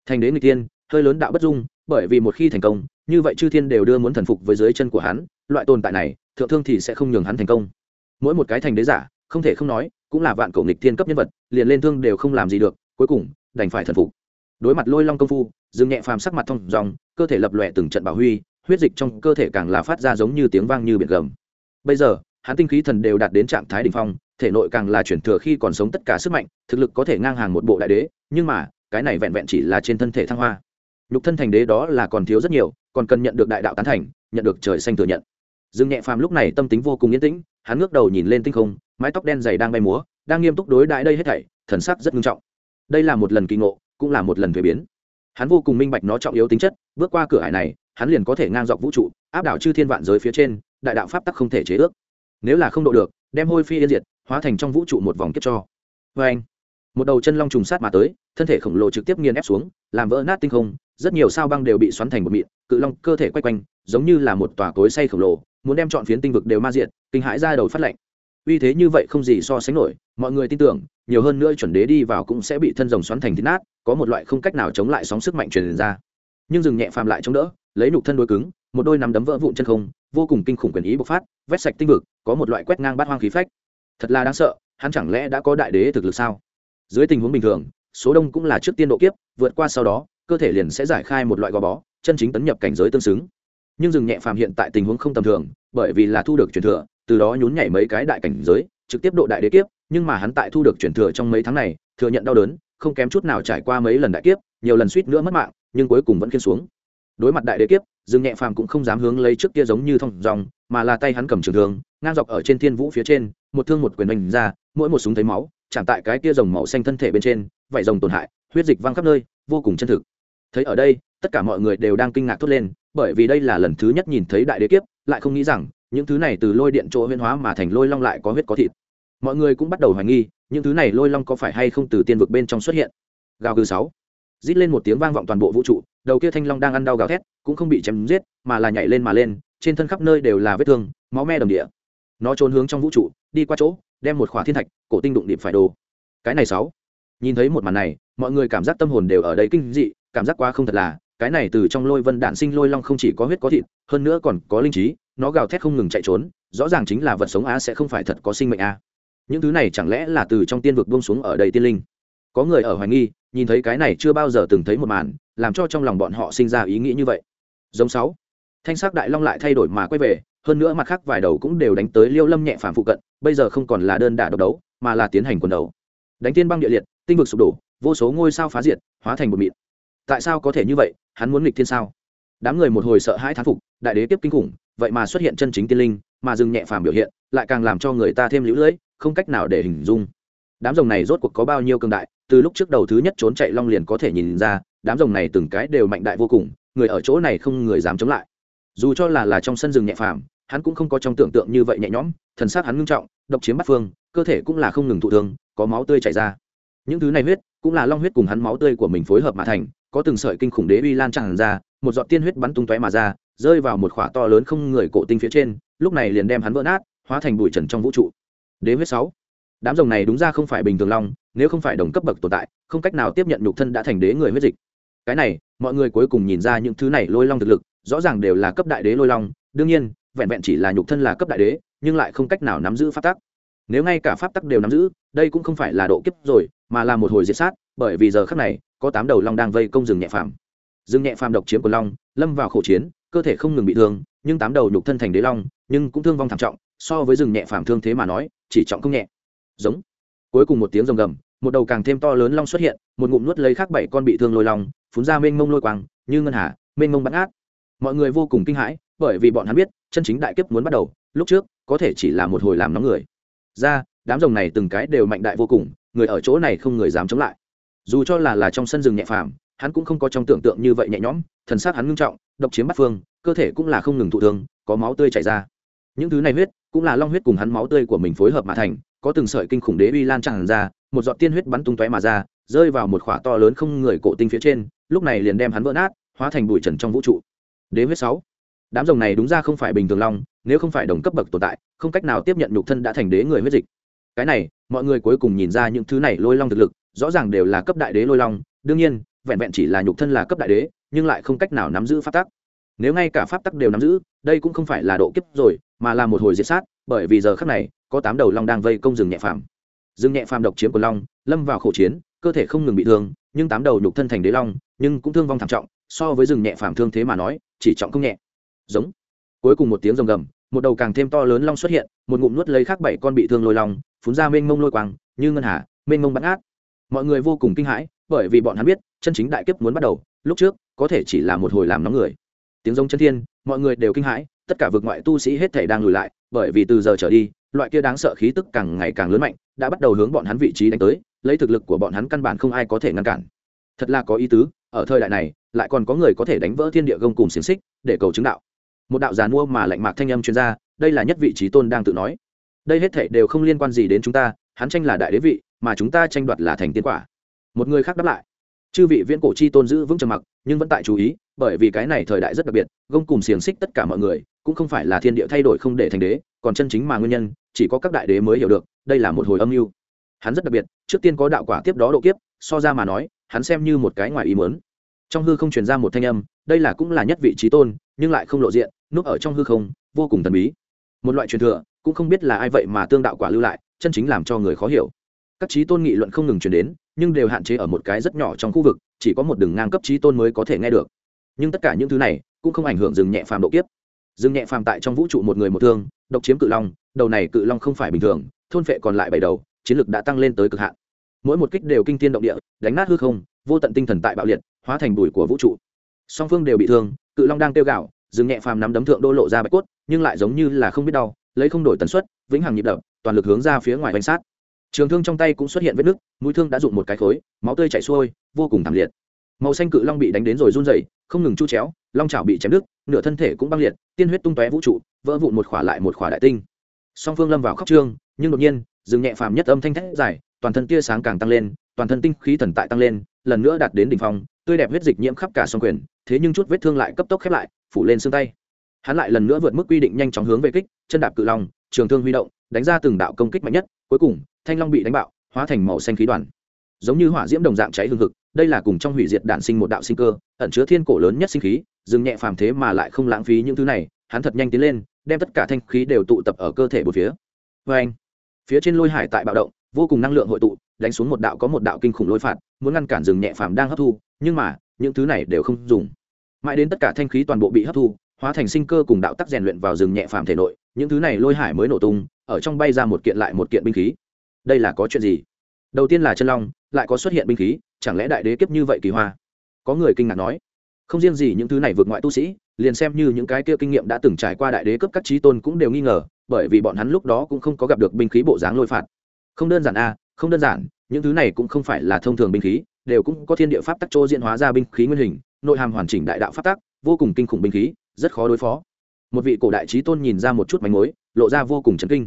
A: Thành đế người tiên, hơi lớn đạo bất dung, bởi vì một khi thành công, như vậy chư thiên đều đưa muốn thần phục với dưới chân của hắn, loại tồn tại này, thượng thương thì sẽ không nhường hắn thành công. Mỗi một cái thành đế giả, không thể không nói, cũng là vạn cổ nghịch thiên cấp nhân vật liền lên thương đều không làm gì được, cuối cùng, đành phải thần phục. Đối mặt lôi long công phu, dương nhẹ phàm sắc mặt thông dòng, cơ thể lập lòe từng trận bảo huy, huyết dịch trong cơ thể càng là phát ra giống như tiếng vang như biển gầm. Bây giờ, hắn tinh khí thần đều đạt đến trạng thái đ ỉ n h phong, thể nội càng là chuyển thừa khi còn sống tất cả sức mạnh, thực lực có thể ngang hàng một bộ đại đế, nhưng mà, cái này vẹn vẹn chỉ là trên thân thể thăng hoa. Nhục thân thành đế đó là còn thiếu rất nhiều, còn cần nhận được đại đạo tán thành, nhận được trời xanh thừa nhận. Dương nhẹ phàm lúc này tâm tính vô cùng yên tĩnh, hắn ngước đầu nhìn lên tinh không, mái tóc đen dày đang bay múa đang nghiêm túc đối đãi đây hết thảy, thần sắc rất nghiêm trọng. Đây là một lần kỳ ngộ, cũng là một lần thuế biến. Hắn vô cùng minh bạch nó trọng yếu tính chất, bước qua cửa hải này, hắn liền có thể ngang dọc vũ trụ, áp đảo chư thiên vạn giới phía trên, đại đạo pháp tắc không thể chế ước. Nếu là không độ được, đem hôi phi yên diệt, hóa thành trong vũ trụ một vòng kiếp cho. Vê anh, một đầu chân long trùng sát mà tới, thân thể khổng lồ trực tiếp nghiền ép xuống, làm vỡ nát tinh không, rất nhiều sao băng đều bị xoắn thành một mịn, cự long cơ thể quay quanh, giống như là một tòa cối say khổng lồ, muốn đem chọn phiến tinh vực đều ma diện kinh hãi ra đầu phát lạnh. Uy thế như vậy không gì so sánh nổi mọi người tin tưởng, nhiều hơn nữa chuẩn đế đi vào cũng sẽ bị thân rồng xoắn thành thịt nát, có một loại không cách nào chống lại sóng sức mạnh truyền ra. Nhưng rừng nhẹ phàm lại chống đỡ, lấy nục thân đôi cứng, một đôi nắm đấm vỡ vụn chân không, vô cùng kinh khủng quyền ý bộc phát, vét sạch tinh vực, có một loại quét ngang bát hoang khí phách. Thật là đáng sợ, hắn chẳng lẽ đã có đại đế thực lực sao? Dưới tình huống bình thường, số đông cũng là trước tiên độ kiếp, vượt qua sau đó, cơ thể liền sẽ giải khai một loại gò bó, chân chính tấn nhập cảnh giới tương xứng. Nhưng rừng nhẹ phàm hiện tại tình huống không tầm thường, bởi vì là thu được truyền thừa, từ đó nhún nhảy mấy cái đại cảnh giới, trực tiếp độ đại đế kiếp nhưng mà hắn tại thu được chuyển thừa trong mấy tháng này, thừa nhận đau đớn, không kém chút nào trải qua mấy lần đại kiếp, nhiều lần suýt nữa mất mạng, nhưng cuối cùng vẫn kiên xuống. Đối mặt đại đế kiếp, dương nhẹ phàm cũng không dám hướng lấy trước kia giống như thông dòng, mà là tay hắn cầm trường thương, ngang dọc ở trên thiên vũ phía trên, một thương một quyền đánh ra, mỗi một súng thấy máu, chạm tại cái kia rồng màu xanh thân thể bên trên, vảy rồng tổn hại, huyết dịch văng khắp nơi, vô cùng chân thực. Thấy ở đây, tất cả mọi người đều đang kinh ngạc thốt lên, bởi vì đây là lần thứ nhất nhìn thấy đại đế kiếp, lại không nghĩ rằng, những thứ này từ lôi điện chỗ huyên hóa mà thành lôi long lại có huyết có thịt mọi người cũng bắt đầu hoài nghi, những thứ này lôi long có phải hay không từ tiên vực bên trong xuất hiện. Gào gừ sáu. Rít lên một tiếng vang vọng toàn bộ vũ trụ, đầu kia thanh long đang ăn đau gào thét, cũng không bị chém giết, mà là nhảy lên mà lên, trên thân khắp nơi đều là vết thương, máu me đầm địa. Nó trốn hướng trong vũ trụ, đi qua chỗ, đem một khỏa thiên thạch, cổ tinh đụng điệp phải đồ. Cái này sáu. Nhìn thấy một màn này, mọi người cảm giác tâm hồn đều ở đây kinh dị, cảm giác quá không thật là, cái này từ trong lôi vân đạn sinh lôi long không chỉ có huyết có thịt, hơn nữa còn có linh trí, nó gào thét không ngừng chạy trốn, rõ ràng chính là vật sống á sẽ không phải thật có sinh mệnh a những thứ này chẳng lẽ là từ trong tiên vực buông xuống ở đây tiên linh? Có người ở hoài nghi, nhìn thấy cái này chưa bao giờ từng thấy một màn, làm cho trong lòng bọn họ sinh ra ý nghĩ như vậy. Giống sáu. Thanh sắc đại long lại thay đổi mà quay về, hơn nữa mặt khác vài đầu cũng đều đánh tới liêu lâm nhẹ phàm phụ cận, bây giờ không còn là đơn đả độc đấu, mà là tiến hành quần đấu. Đánh tiên băng địa liệt, tinh vực sụp đổ, vô số ngôi sao phá diệt, hóa thành một mịn. Tại sao có thể như vậy? Hắn muốn nghịch thiên sao? Đám người một hồi sợ hãi thán phục, đại đế tiếp kinh khủng, vậy mà xuất hiện chân chính tiên linh, mà dừng nhẹ phàm biểu hiện, lại càng làm cho người ta thêm lũ lưỡi không cách nào để hình dung. Đám rồng này rốt cuộc có bao nhiêu cường đại, từ lúc trước đầu thứ nhất trốn chạy long liền có thể nhìn ra, đám rồng này từng cái đều mạnh đại vô cùng, người ở chỗ này không người dám chống lại. Dù cho là là trong sân rừng nhẹ phàm, hắn cũng không có trong tưởng tượng như vậy nhẹ nhõm, thần sắc hắn ngưng trọng, độc chiếm bắt phương, cơ thể cũng là không ngừng thụ thương, có máu tươi chảy ra. Những thứ này huyết, cũng là long huyết cùng hắn máu tươi của mình phối hợp mà thành, có từng sợi kinh khủng đế uy lan tràn ra, một giọt tiên huyết bắn tung tóe mà ra, rơi vào một khỏa to lớn không người cổ tinh phía trên, lúc này liền đem hắn vỡ nát, hóa thành bụi trần trong vũ trụ đế huyết sáu. Đám rồng này đúng ra không phải bình thường long, nếu không phải đồng cấp bậc tồn tại, không cách nào tiếp nhận nhục thân đã thành đế người huyết dịch. Cái này, mọi người cuối cùng nhìn ra những thứ này lôi long thực lực, rõ ràng đều là cấp đại đế lôi long, đương nhiên, vẹn vẹn chỉ là nhục thân là cấp đại đế, nhưng lại không cách nào nắm giữ pháp tắc. Nếu ngay cả pháp tắc đều nắm giữ, đây cũng không phải là độ kiếp rồi, mà là một hồi diệt sát, bởi vì giờ khắc này, có tám đầu long đang vây công rừng nhẹ phàm. Rừng nhẹ phàm độc chiếm của long, lâm vào khẩu chiến, cơ thể không ngừng bị thương, nhưng tám đầu nhục thân thành đế long, nhưng cũng thương vong thảm trọng, so với rừng nhẹ phàm thương thế mà nói chỉ trọng không nhẹ. Giống. Cuối cùng một tiếng rồng gầm, một đầu càng thêm to lớn long xuất hiện, một ngụm nuốt lấy khác bảy con bị thương lôi long, phun ra mênh mông lôi quang, như ngân hà, mênh mông bắn át mọi người vô cùng kinh hãi, bởi vì bọn hắn biết, chân chính đại kiếp muốn bắt đầu, lúc trước, có thể chỉ là một hồi làm nóng người. Ra, đám rồng này từng cái đều mạnh đại vô cùng, người ở chỗ này không người dám chống lại. Dù cho là là trong sân rừng nhẹ phàm, hắn cũng không có trong tưởng tượng như vậy nhẹ nhõm, thần xác hắn ngưng trọng, độc chiếm bắt phương, cơ thể cũng là không ngừng thụ thương, có máu tươi chảy ra. Những thứ này huyết cũng là long huyết cùng hắn máu tươi của mình phối hợp mà thành, có từng sợi kinh khủng đế uy lan tràn ra, một giọt tiên huyết bắn tung tóe mà ra, rơi vào một khỏa to lớn không người cổ tinh phía trên, lúc này liền đem hắn vỡ nát, hóa thành bụi trần trong vũ trụ. Đế huyết sáu. Đám rồng này đúng ra không phải bình thường long, nếu không phải đồng cấp bậc tồn tại, không cách nào tiếp nhận nhục thân đã thành đế người huyết dịch. Cái này, mọi người cuối cùng nhìn ra những thứ này lôi long thực lực, rõ ràng đều là cấp đại đế lôi long, đương nhiên, vẹn vẹn chỉ là nhục thân là cấp đại đế, nhưng lại không cách nào nắm giữ pháp tắc nếu ngay cả pháp tắc đều nắm giữ, đây cũng không phải là độ kiếp rồi, mà là một hồi diệt sát, bởi vì giờ khắc này, có tám đầu long đang vây công rừng nhẹ phàm. Rừng nhẹ phàm độc chiếm của long, lâm vào khẩu chiến, cơ thể không ngừng bị thương, nhưng tám đầu nhục thân thành đế long, nhưng cũng thương vong thảm trọng, so với rừng nhẹ phàm thương thế mà nói, chỉ trọng không nhẹ. Giống. Cuối cùng một tiếng rồng gầm, một đầu càng thêm to lớn long xuất hiện, một ngụm nuốt lấy khác bảy con bị thương lôi long, phun ra mênh mông lôi quang, như ngân hà, mênh mông bắn át mọi người vô cùng kinh hãi, bởi vì bọn hắn biết, chân chính đại kiếp muốn bắt đầu, lúc trước, có thể chỉ là một hồi làm nóng người tiếng giống chân thiên, mọi người đều kinh hãi, tất cả vực ngoại tu sĩ hết thể đang lùi lại, bởi vì từ giờ trở đi, loại kia đáng sợ khí tức càng ngày càng lớn mạnh, đã bắt đầu hướng bọn hắn vị trí đánh tới, lấy thực lực của bọn hắn căn bản không ai có thể ngăn cản. Thật là có ý tứ, ở thời đại này, lại còn có người có thể đánh vỡ thiên địa gông cùng xiềng xích, để cầu chứng đạo. Một đạo giàn mua mà lạnh mạc thanh âm chuyên gia đây là nhất vị trí tôn đang tự nói. Đây hết thể đều không liên quan gì đến chúng ta, hắn tranh là đại đế vị, mà chúng ta tranh đoạt là thành tiên quả. Một người khác đáp lại, chư vị viễn cổ chi tôn giữ vững trầm mặc, nhưng vẫn tại chú ý bởi vì cái này thời đại rất đặc biệt, gông cùng xiềng xích tất cả mọi người, cũng không phải là thiên địa thay đổi không để thành đế, còn chân chính mà nguyên nhân, chỉ có các đại đế mới hiểu được, đây là một hồi âm mưu. Hắn rất đặc biệt, trước tiên có đạo quả tiếp đó độ kiếp, so ra mà nói, hắn xem như một cái ngoài ý mớn trong hư không truyền ra một thanh âm, đây là cũng là nhất vị trí tôn, nhưng lại không lộ diện, núp ở trong hư không, vô cùng thần bí. Một loại truyền thừa, cũng không biết là ai vậy mà tương đạo quả lưu lại, chân chính làm cho người khó hiểu. Các trí tôn nghị luận không ngừng truyền đến, nhưng đều hạn chế ở một cái rất nhỏ trong khu vực, chỉ có một đường ngang cấp trí tôn mới có thể nghe được nhưng tất cả những thứ này cũng không ảnh hưởng dừng nhẹ phàm độ kiếp. Dừng nhẹ phàm tại trong vũ trụ một người một thương, độc chiếm cự long, đầu này cự long không phải bình thường, thôn phệ còn lại bảy đầu, chiến lực đã tăng lên tới cực hạn. Mỗi một kích đều kinh thiên động địa, đánh nát hư không, vô tận tinh thần tại bạo liệt, hóa thành bụi của vũ trụ. Song phương đều bị thương, cự long đang tiêu gạo dừng nhẹ phàm nắm đấm thượng đô lộ ra bạch cốt, nhưng lại giống như là không biết đau, lấy không đổi tần suất, vĩnh hằng nhịp đập, toàn lực hướng ra phía ngoài bánh sát. Trường thương trong tay cũng xuất hiện vết nứt, mũi thương đã dụng một cái khối, máu tươi chảy xuôi, vô cùng thảm liệt màu xanh cự long bị đánh đến rồi run rẩy, không ngừng chu chéo, long chảo bị chém đứt, nửa thân thể cũng băng liệt, tiên huyết tung tóe vũ trụ, vỡ vụn một khỏa lại một khỏa đại tinh. Song phương lâm vào khóc trương, nhưng đột nhiên dừng nhẹ phàm nhất âm thanh thét dài, toàn thân tia sáng càng tăng lên, toàn thân tinh khí thần tại tăng lên, lần nữa đạt đến đỉnh phong, tươi đẹp huyết dịch nhiễm khắp cả song quyền, thế nhưng chút vết thương lại cấp tốc khép lại, phủ lên xương tay. Hắn lại lần nữa vượt mức quy định nhanh chóng hướng về kích, chân đạp cự long, trường thương huy động, đánh ra từng đạo công kích mạnh nhất, cuối cùng, thanh long bị đánh bạo, hóa thành màu xanh khí đoàn. Giống như hỏa diễm đồng dạng cháy hương thực đây là cùng trong hủy diệt đản sinh một đạo sinh cơ, ẩn chứa thiên cổ lớn nhất sinh khí, dừng nhẹ phàm thế mà lại không lãng phí những thứ này, hắn thật nhanh tiến lên, đem tất cả thanh khí đều tụ tập ở cơ thể một phía. Vê anh phía trên lôi hải tại bạo động, vô cùng năng lượng hội tụ, đánh xuống một đạo có một đạo kinh khủng lôi phạt, muốn ngăn cản rừng nhẹ phàm đang hấp thu, nhưng mà, những thứ này đều không dùng. Mãi đến tất cả thanh khí toàn bộ bị hấp thu, hóa thành sinh cơ cùng đạo tắc rèn luyện vào rừng nhẹ phàm thể nội, những thứ này lôi hải mới nổ tung, ở trong bay ra một kiện lại một kiện binh khí. Đây là có chuyện gì? Đầu tiên là chân long, lại có xuất hiện binh khí chẳng lẽ đại đế kiếp như vậy kỳ hoa? Có người kinh ngạc nói, không riêng gì những thứ này vượt ngoại tu sĩ, liền xem như những cái kia kinh nghiệm đã từng trải qua đại đế cấp các trí tôn cũng đều nghi ngờ, bởi vì bọn hắn lúc đó cũng không có gặp được binh khí bộ dáng lôi phạt. Không đơn giản a không đơn giản, những thứ này cũng không phải là thông thường binh khí, đều cũng có thiên địa pháp tắc chỗ diễn hóa ra binh khí nguyên hình, nội hàm hoàn chỉnh đại đạo pháp tắc, vô cùng kinh khủng binh khí, rất khó đối phó. Một vị cổ đại trí tôn nhìn ra một chút manh mối, lộ ra vô cùng chấn kinh.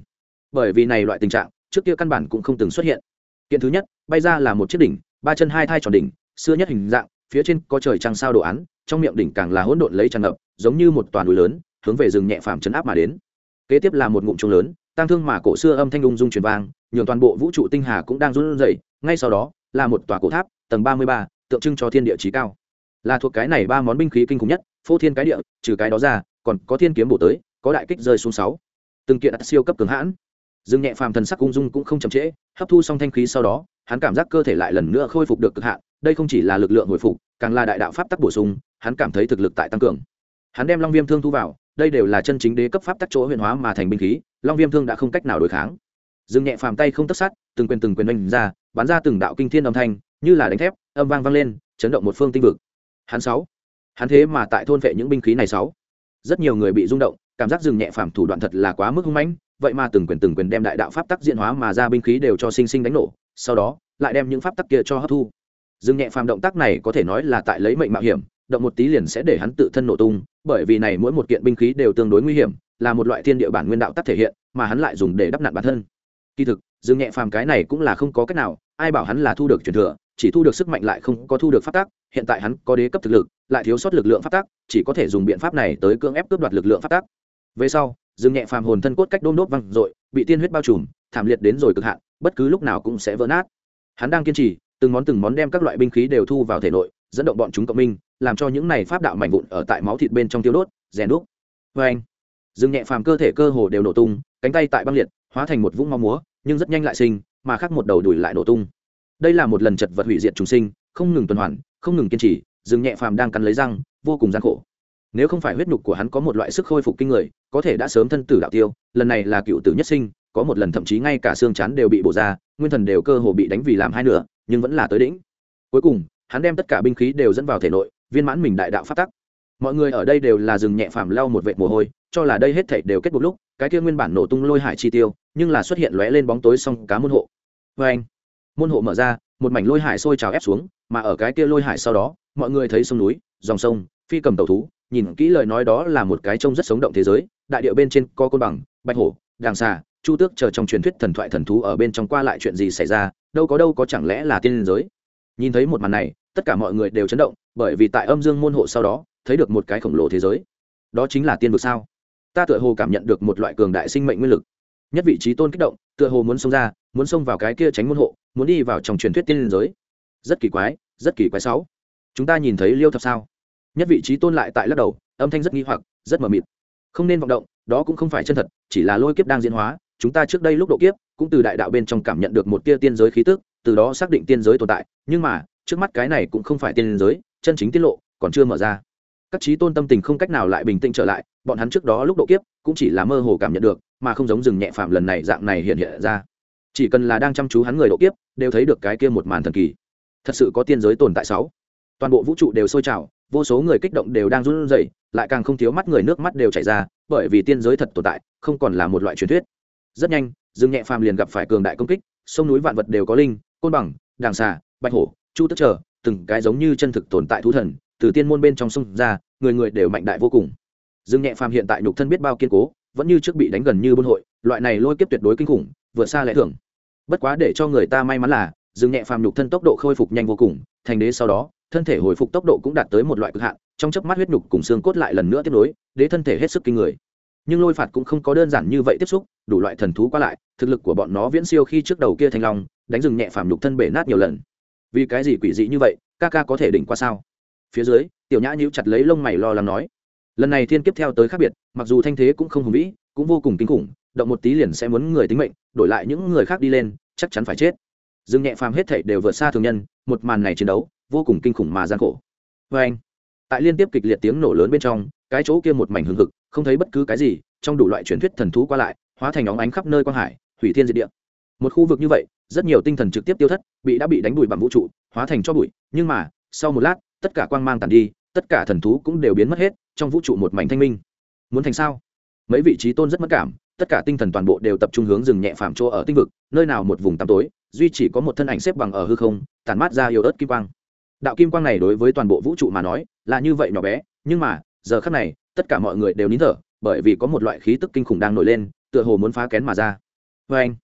A: Bởi vì này loại tình trạng, trước kia căn bản cũng không từng xuất hiện. Kiện thứ nhất, bay ra là một chiếc đỉnh ba chân hai thai tròn đỉnh, xưa nhất hình dạng, phía trên có trời trăng sao đồ án, trong miệng đỉnh càng là hỗn độn lấy tràn ngập, giống như một toàn núi lớn, hướng về rừng nhẹ phàm chấn áp mà đến. Kế tiếp là một ngụm trống lớn tăng thương mà cổ xưa âm thanh ung dung truyền vang, nhường toàn bộ vũ trụ tinh hà cũng đang run rẩy, ngay sau đó, là một tòa cổ tháp, tầng ba mươi ba, tượng trưng cho thiên địa trí cao. Là thuộc cái này ba món binh khí kinh khủng nhất, phô thiên cái địa, trừ cái đó ra, còn có thiên kiếm bổ tới, có đại kích rơi xuống sáu. Từng kiện đặt siêu cấp cường hãn. Dương nhẹ phàm thần sắc ung dung cũng không chậm trễ, hấp thu xong thanh khí sau đó hắn cảm giác cơ thể lại lần nữa khôi phục được cực hạn, đây không chỉ là lực lượng hồi phục, càng là đại đạo pháp tắc bổ sung, hắn cảm thấy thực lực tại tăng cường. Hắn đem long viêm thương thu vào, đây đều là chân chính đế cấp pháp tắc chỗ huyền hóa mà thành binh khí, long viêm thương đã không cách nào đối kháng. Dừng nhẹ phàm tay không tất sát, từng quyền từng quyền oanh ra, bắn ra từng đạo kinh thiên âm thanh, như là đánh thép, âm vang vang lên, chấn động một phương tinh vực. Hắn sáu. Hắn thế mà tại thôn vệ những binh khí này sáu. Rất nhiều người bị rung động, cảm giác dừng nhẹ phàm thủ đoạn thật là quá mức hung mãnh, vậy mà từng quyền từng quyền đem đại đạo pháp tắc diễn hóa mà ra binh khí đều cho sinh sinh đánh nổ sau đó, lại đem những pháp tắc kia cho hấp thu. Dừng nhẹ phàm động tác này có thể nói là tại lấy mệnh mạo hiểm, động một tí liền sẽ để hắn tự thân nổ tung, bởi vì này mỗi một kiện binh khí đều tương đối nguy hiểm, là một loại thiên địa bản nguyên đạo tắc thể hiện, mà hắn lại dùng để đắp nặn bản thân. Kỳ thực dừng nhẹ phàm cái này cũng là không có cách nào, ai bảo hắn là thu được truyền thừa, chỉ thu được sức mạnh lại không có thu được pháp tắc, hiện tại hắn có đế cấp thực lực, lại thiếu sót lực lượng pháp tắc, chỉ có thể dùng biện pháp này tới cưỡng ép cướp đoạt lực lượng pháp tắc. Về sau dừng nhẹ phàm hồn thân cốt cách đôm đốt văng rồi bị tiên huyết bao trùm, thảm liệt đến rồi cực hạn bất cứ lúc nào cũng sẽ vỡ nát. Hắn đang kiên trì, từng món từng món đem các loại binh khí đều thu vào thể nội, dẫn động bọn chúng cộng minh, làm cho những này pháp đạo mạnh vụn ở tại máu thịt bên trong tiêu đốt, rèn đúc. Vê anh dừng nhẹ phàm cơ thể cơ hồ đều nổ tung, cánh tay tại băng liệt, hóa thành một vũng máu múa, nhưng rất nhanh lại sinh, mà khác một đầu đùi lại nổ tung. Đây là một lần chật vật hủy diệt trùng sinh, không ngừng tuần hoàn, không ngừng kiên trì dừng nhẹ phàm đang cắn lấy răng, vô cùng gian khổ. Nếu không phải huyết nhục của hắn có một loại sức khôi phục kinh người, có thể đã sớm thân tử đạo tiêu, lần này là cựu tử nhất sinh có một lần thậm chí ngay cả xương chắn đều bị bổ ra, nguyên thần đều cơ hồ bị đánh vì làm hai nửa, nhưng vẫn là tới đỉnh. Cuối cùng, hắn đem tất cả binh khí đều dẫn vào thể nội, viên mãn mình đại đạo phát tắc. Mọi người ở đây đều là dừng nhẹ phàm lau một vệt mồ hôi, cho là đây hết thảy đều kết một lúc, cái kia nguyên bản nổ tung lôi hải chi tiêu, nhưng là xuất hiện lóe lên bóng tối xong cá môn hộ. Vê anh, môn hộ mở ra, một mảnh lôi hải sôi trào ép xuống, mà ở cái kia lôi hải sau đó, mọi người thấy sông núi, dòng sông, phi cầm tàu thú, nhìn kỹ lời nói đó là một cái trông rất sống động thế giới, đại điệu bên trên co côn bằng, bạch hổ, đàng xà chu tước chờ trong truyền thuyết thần thoại thần thú ở bên trong qua lại chuyện gì xảy ra, đâu có đâu có chẳng lẽ là tiên giới. Nhìn thấy một màn này, tất cả mọi người đều chấn động, bởi vì tại âm dương môn hộ sau đó, thấy được một cái khổng lồ thế giới. Đó chính là tiên vực sao? Ta tựa hồ cảm nhận được một loại cường đại sinh mệnh nguyên lực. Nhất vị trí tôn kích động, tựa hồ muốn xông ra, muốn xông vào cái kia tránh môn hộ, muốn đi vào trong truyền thuyết tiên giới. Rất kỳ quái, rất kỳ quái sáu. Chúng ta nhìn thấy liêu thập sao? Nhất vị trí tôn lại tại lắc đầu, âm thanh rất nghi hoặc, rất mờ mịt. Không nên vọng động, đó cũng không phải chân thật, chỉ là lôi kiếp đang diễn hóa chúng ta trước đây lúc độ kiếp, cũng từ đại đạo bên trong cảm nhận được một tia tiên giới khí tức, từ đó xác định tiên giới tồn tại, nhưng mà, trước mắt cái này cũng không phải tiên giới, chân chính tiết lộ, còn chưa mở ra. Các trí tôn tâm tình không cách nào lại bình tĩnh trở lại, bọn hắn trước đó lúc độ kiếp, cũng chỉ là mơ hồ cảm nhận được, mà không giống rừng nhẹ phạm lần này dạng này hiện hiện ra. Chỉ cần là đang chăm chú hắn người độ kiếp, đều thấy được cái kia một màn thần kỳ. Thật sự có tiên giới tồn tại sáu. Toàn bộ vũ trụ đều sôi trào, vô số người kích động đều đang run rẩy, lại càng không thiếu mắt người nước mắt đều chảy ra, bởi vì tiên giới thật tồn tại, không còn là một loại truyền thuyết rất nhanh, dương nhẹ phàm liền gặp phải cường đại công kích, sông núi vạn vật đều có linh, côn bằng, đàng xà, bạch hổ, chu tức chờ từng cái giống như chân thực tồn tại thú thần, từ tiên môn bên trong sông ra, người người đều mạnh đại vô cùng. Dương nhẹ phàm hiện tại nhục thân biết bao kiên cố, vẫn như trước bị đánh gần như buôn hội, loại này lôi kiếp tuyệt đối kinh khủng, vượt xa lẽ thường. Bất quá để cho người ta may mắn là, dương nhẹ phàm nhục thân tốc độ khôi phục nhanh vô cùng, thành đế sau đó, thân thể hồi phục tốc độ cũng đạt tới một loại cực hạn, trong chớp mắt huyết nhục cùng xương cốt lại lần nữa tiếp nối, đế thân thể hết sức kinh người nhưng lôi phạt cũng không có đơn giản như vậy tiếp xúc, đủ loại thần thú qua lại, thực lực của bọn nó viễn siêu khi trước đầu kia thanh long, đánh rừng nhẹ phàm nhục thân bể nát nhiều lần. Vì cái gì quỷ dị như vậy, ca ca có thể đỉnh qua sao? Phía dưới, tiểu nhã nhíu chặt lấy lông mày lo lắng nói. Lần này thiên kiếp theo tới khác biệt, mặc dù thanh thế cũng không hùng vĩ, cũng vô cùng kinh khủng, động một tí liền sẽ muốn người tính mệnh, đổi lại những người khác đi lên, chắc chắn phải chết. Dương nhẹ phàm hết thảy đều vượt xa thường nhân, một màn này chiến đấu, vô cùng kinh khủng mà gian khổ. Vê anh, tại liên tiếp kịch liệt tiếng nổ lớn bên trong, cái chỗ kia một mảnh hừng hực không thấy bất cứ cái gì, trong đủ loại truyền thuyết thần thú qua lại, hóa thành óng ánh khắp nơi quang hải, hủy thiên diệt địa. Một khu vực như vậy, rất nhiều tinh thần trực tiếp tiêu thất, bị đã bị đánh bụi bằng vũ trụ, hóa thành cho bụi, nhưng mà, sau một lát, tất cả quang mang tàn đi, tất cả thần thú cũng đều biến mất hết, trong vũ trụ một mảnh thanh minh. Muốn thành sao? Mấy vị trí tôn rất mất cảm, tất cả tinh thần toàn bộ đều tập trung hướng rừng nhẹ phạm chỗ ở tinh vực, nơi nào một vùng tăm tối, duy chỉ có một thân ảnh xếp bằng ở hư không tàn mát ra yếu ớt kim quang. Đạo kim quang này đối với toàn bộ vũ trụ mà nói, là như vậy nhỏ bé, nhưng mà, giờ khắc này tất cả mọi người đều nín thở, bởi vì có một loại khí tức kinh khủng đang nổi lên, tựa hồ muốn phá kén mà ra. Vê anh,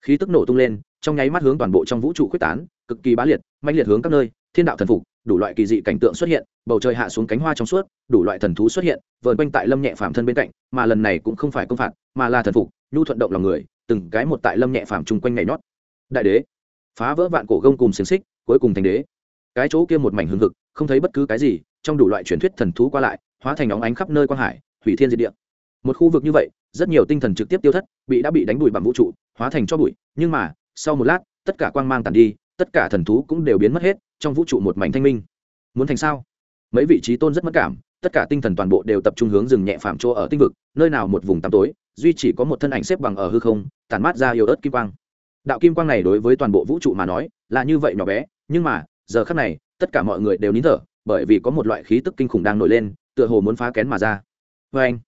A: khí tức nổ tung lên, trong nháy mắt hướng toàn bộ trong vũ trụ quyết tán, cực kỳ bá liệt mạnh liệt hướng các nơi, thiên đạo thần phục, đủ loại kỳ dị cảnh tượng xuất hiện, bầu trời hạ xuống cánh hoa trong suốt, đủ loại thần thú xuất hiện, vờn quanh tại lâm nhẹ phàm thân bên cạnh, mà lần này cũng không phải công phạt, mà là thần phục, nhu thuận động lòng người, từng cái một tại lâm nhẹ phàm chung quanh nhảy nhót. Đại đế, phá vỡ vạn cổ gông cùng xiềng xích, cuối cùng thành đế. Cái chỗ kia một mảnh hương thực không thấy bất cứ cái gì, trong đủ loại truyền thuyết thần thú qua lại hóa thành óng ánh khắp nơi quang hải, hủy thiên diệt địa. Một khu vực như vậy, rất nhiều tinh thần trực tiếp tiêu thất, bị đã bị đánh bụi bằng vũ trụ, hóa thành cho bụi. Nhưng mà, sau một lát, tất cả quang mang tàn đi, tất cả thần thú cũng đều biến mất hết, trong vũ trụ một mảnh thanh minh. Muốn thành sao? Mấy vị trí tôn rất mất cảm, tất cả tinh thần toàn bộ đều tập trung hướng rừng nhẹ phàm chỗ ở tinh vực, nơi nào một vùng tăm tối, duy chỉ có một thân ảnh xếp bằng ở hư không tàn mát ra yếu ớt kim quang. Đạo kim quang này đối với toàn bộ vũ trụ mà nói, là như vậy nhỏ bé, nhưng mà, giờ khắc này, tất cả mọi người đều nín thở, bởi vì có một loại khí tức kinh khủng đang nổi lên tựa hồ muốn phá kén mà ra. Vê anh,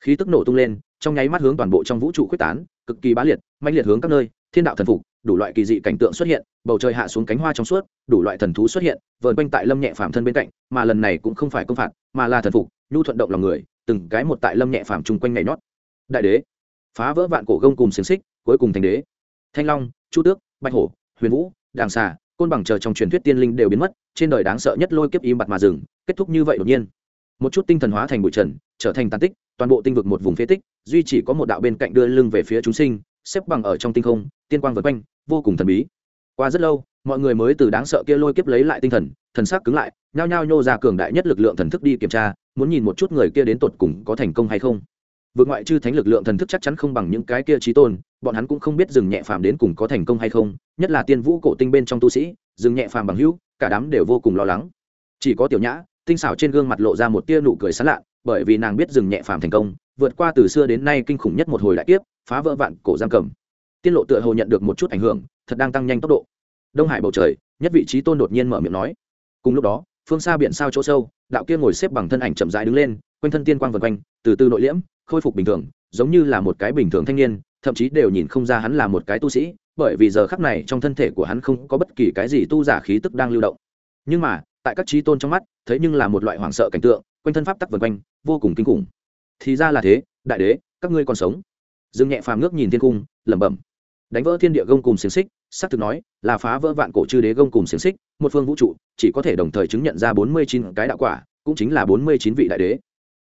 A: khí tức nổ tung lên, trong nháy mắt hướng toàn bộ trong vũ trụ quyết tán, cực kỳ bá liệt mạnh liệt hướng các nơi, thiên đạo thần phục, đủ loại kỳ dị cảnh tượng xuất hiện, bầu trời hạ xuống cánh hoa trong suốt, đủ loại thần thú xuất hiện, vờn quanh tại lâm nhẹ phàm thân bên cạnh, mà lần này cũng không phải công phạt, mà là thần phục, nhu thuận động lòng người, từng cái một tại lâm nhẹ phàm chung quanh nhảy nhót. Đại đế, phá vỡ vạn cổ gông cùng xiềng xích, cuối cùng thành đế. Thanh long, chu tước, bạch hổ, huyền vũ, đàng xà, côn bằng chờ trong truyền thuyết tiên linh đều biến mất, trên đời đáng sợ nhất lôi kiếp im bặt mà dừng, kết thúc như vậy đột nhiên một chút tinh thần hóa thành bụi trần, trở thành tàn tích, toàn bộ tinh vực một vùng phế tích, duy chỉ có một đạo bên cạnh đưa lưng về phía chúng sinh, xếp bằng ở trong tinh không, tiên quang vượt quanh, vô cùng thần bí. Qua rất lâu, mọi người mới từ đáng sợ kia lôi kiếp lấy lại tinh thần thần sắc cứng lại, nhao nhao nhô ra cường đại nhất lực lượng thần thức đi kiểm tra, muốn nhìn một chút người kia đến tột cùng có thành công hay không. Vượt ngoại chư thánh lực lượng thần thức chắc chắn không bằng những cái kia trí tôn, bọn hắn cũng không biết dừng nhẹ phàm đến cùng có thành công hay không, nhất là tiên vũ cổ tinh bên trong tu sĩ dừng nhẹ phàm bằng hữu, cả đám đều vô cùng lo lắng. Chỉ có tiểu nhã tinh xảo trên gương mặt lộ ra một tia nụ cười sán lạ, bởi vì nàng biết dừng nhẹ phàm thành công, vượt qua từ xưa đến nay kinh khủng nhất một hồi đại tiếp phá vỡ vạn cổ giam cầm. Tiên lộ tựa hồ nhận được một chút ảnh hưởng, thật đang tăng nhanh tốc độ. Đông hải bầu trời, nhất vị trí tôn đột nhiên mở miệng nói. Cùng lúc đó, phương xa biển sao chỗ sâu, đạo kia ngồi xếp bằng thân ảnh chậm rãi đứng lên, quanh thân tiên quang vần quanh, từ từ nội liễm, khôi phục bình thường, giống như là một cái bình thường thanh niên, thậm chí đều nhìn không ra hắn là một cái tu sĩ, bởi vì giờ khắc này trong thân thể của hắn không có bất kỳ cái gì tu giả khí tức đang lưu động. Nhưng mà tại các trí tôn trong mắt, thấy nhưng là một loại hoảng sợ cảnh tượng, quanh thân pháp tắc vần quanh, vô cùng kinh khủng. Thì ra là thế, đại đế, các ngươi còn sống. Dương nhẹ phàm ngước nhìn thiên cung, lẩm bẩm. Đánh vỡ thiên địa gông cùng xiềng xích, xác thực nói, là phá vỡ vạn cổ chư đế gông cùng xiềng xích, một phương vũ trụ, chỉ có thể đồng thời chứng nhận ra bốn mươi chín cái đạo quả, cũng chính là bốn mươi chín vị đại đế.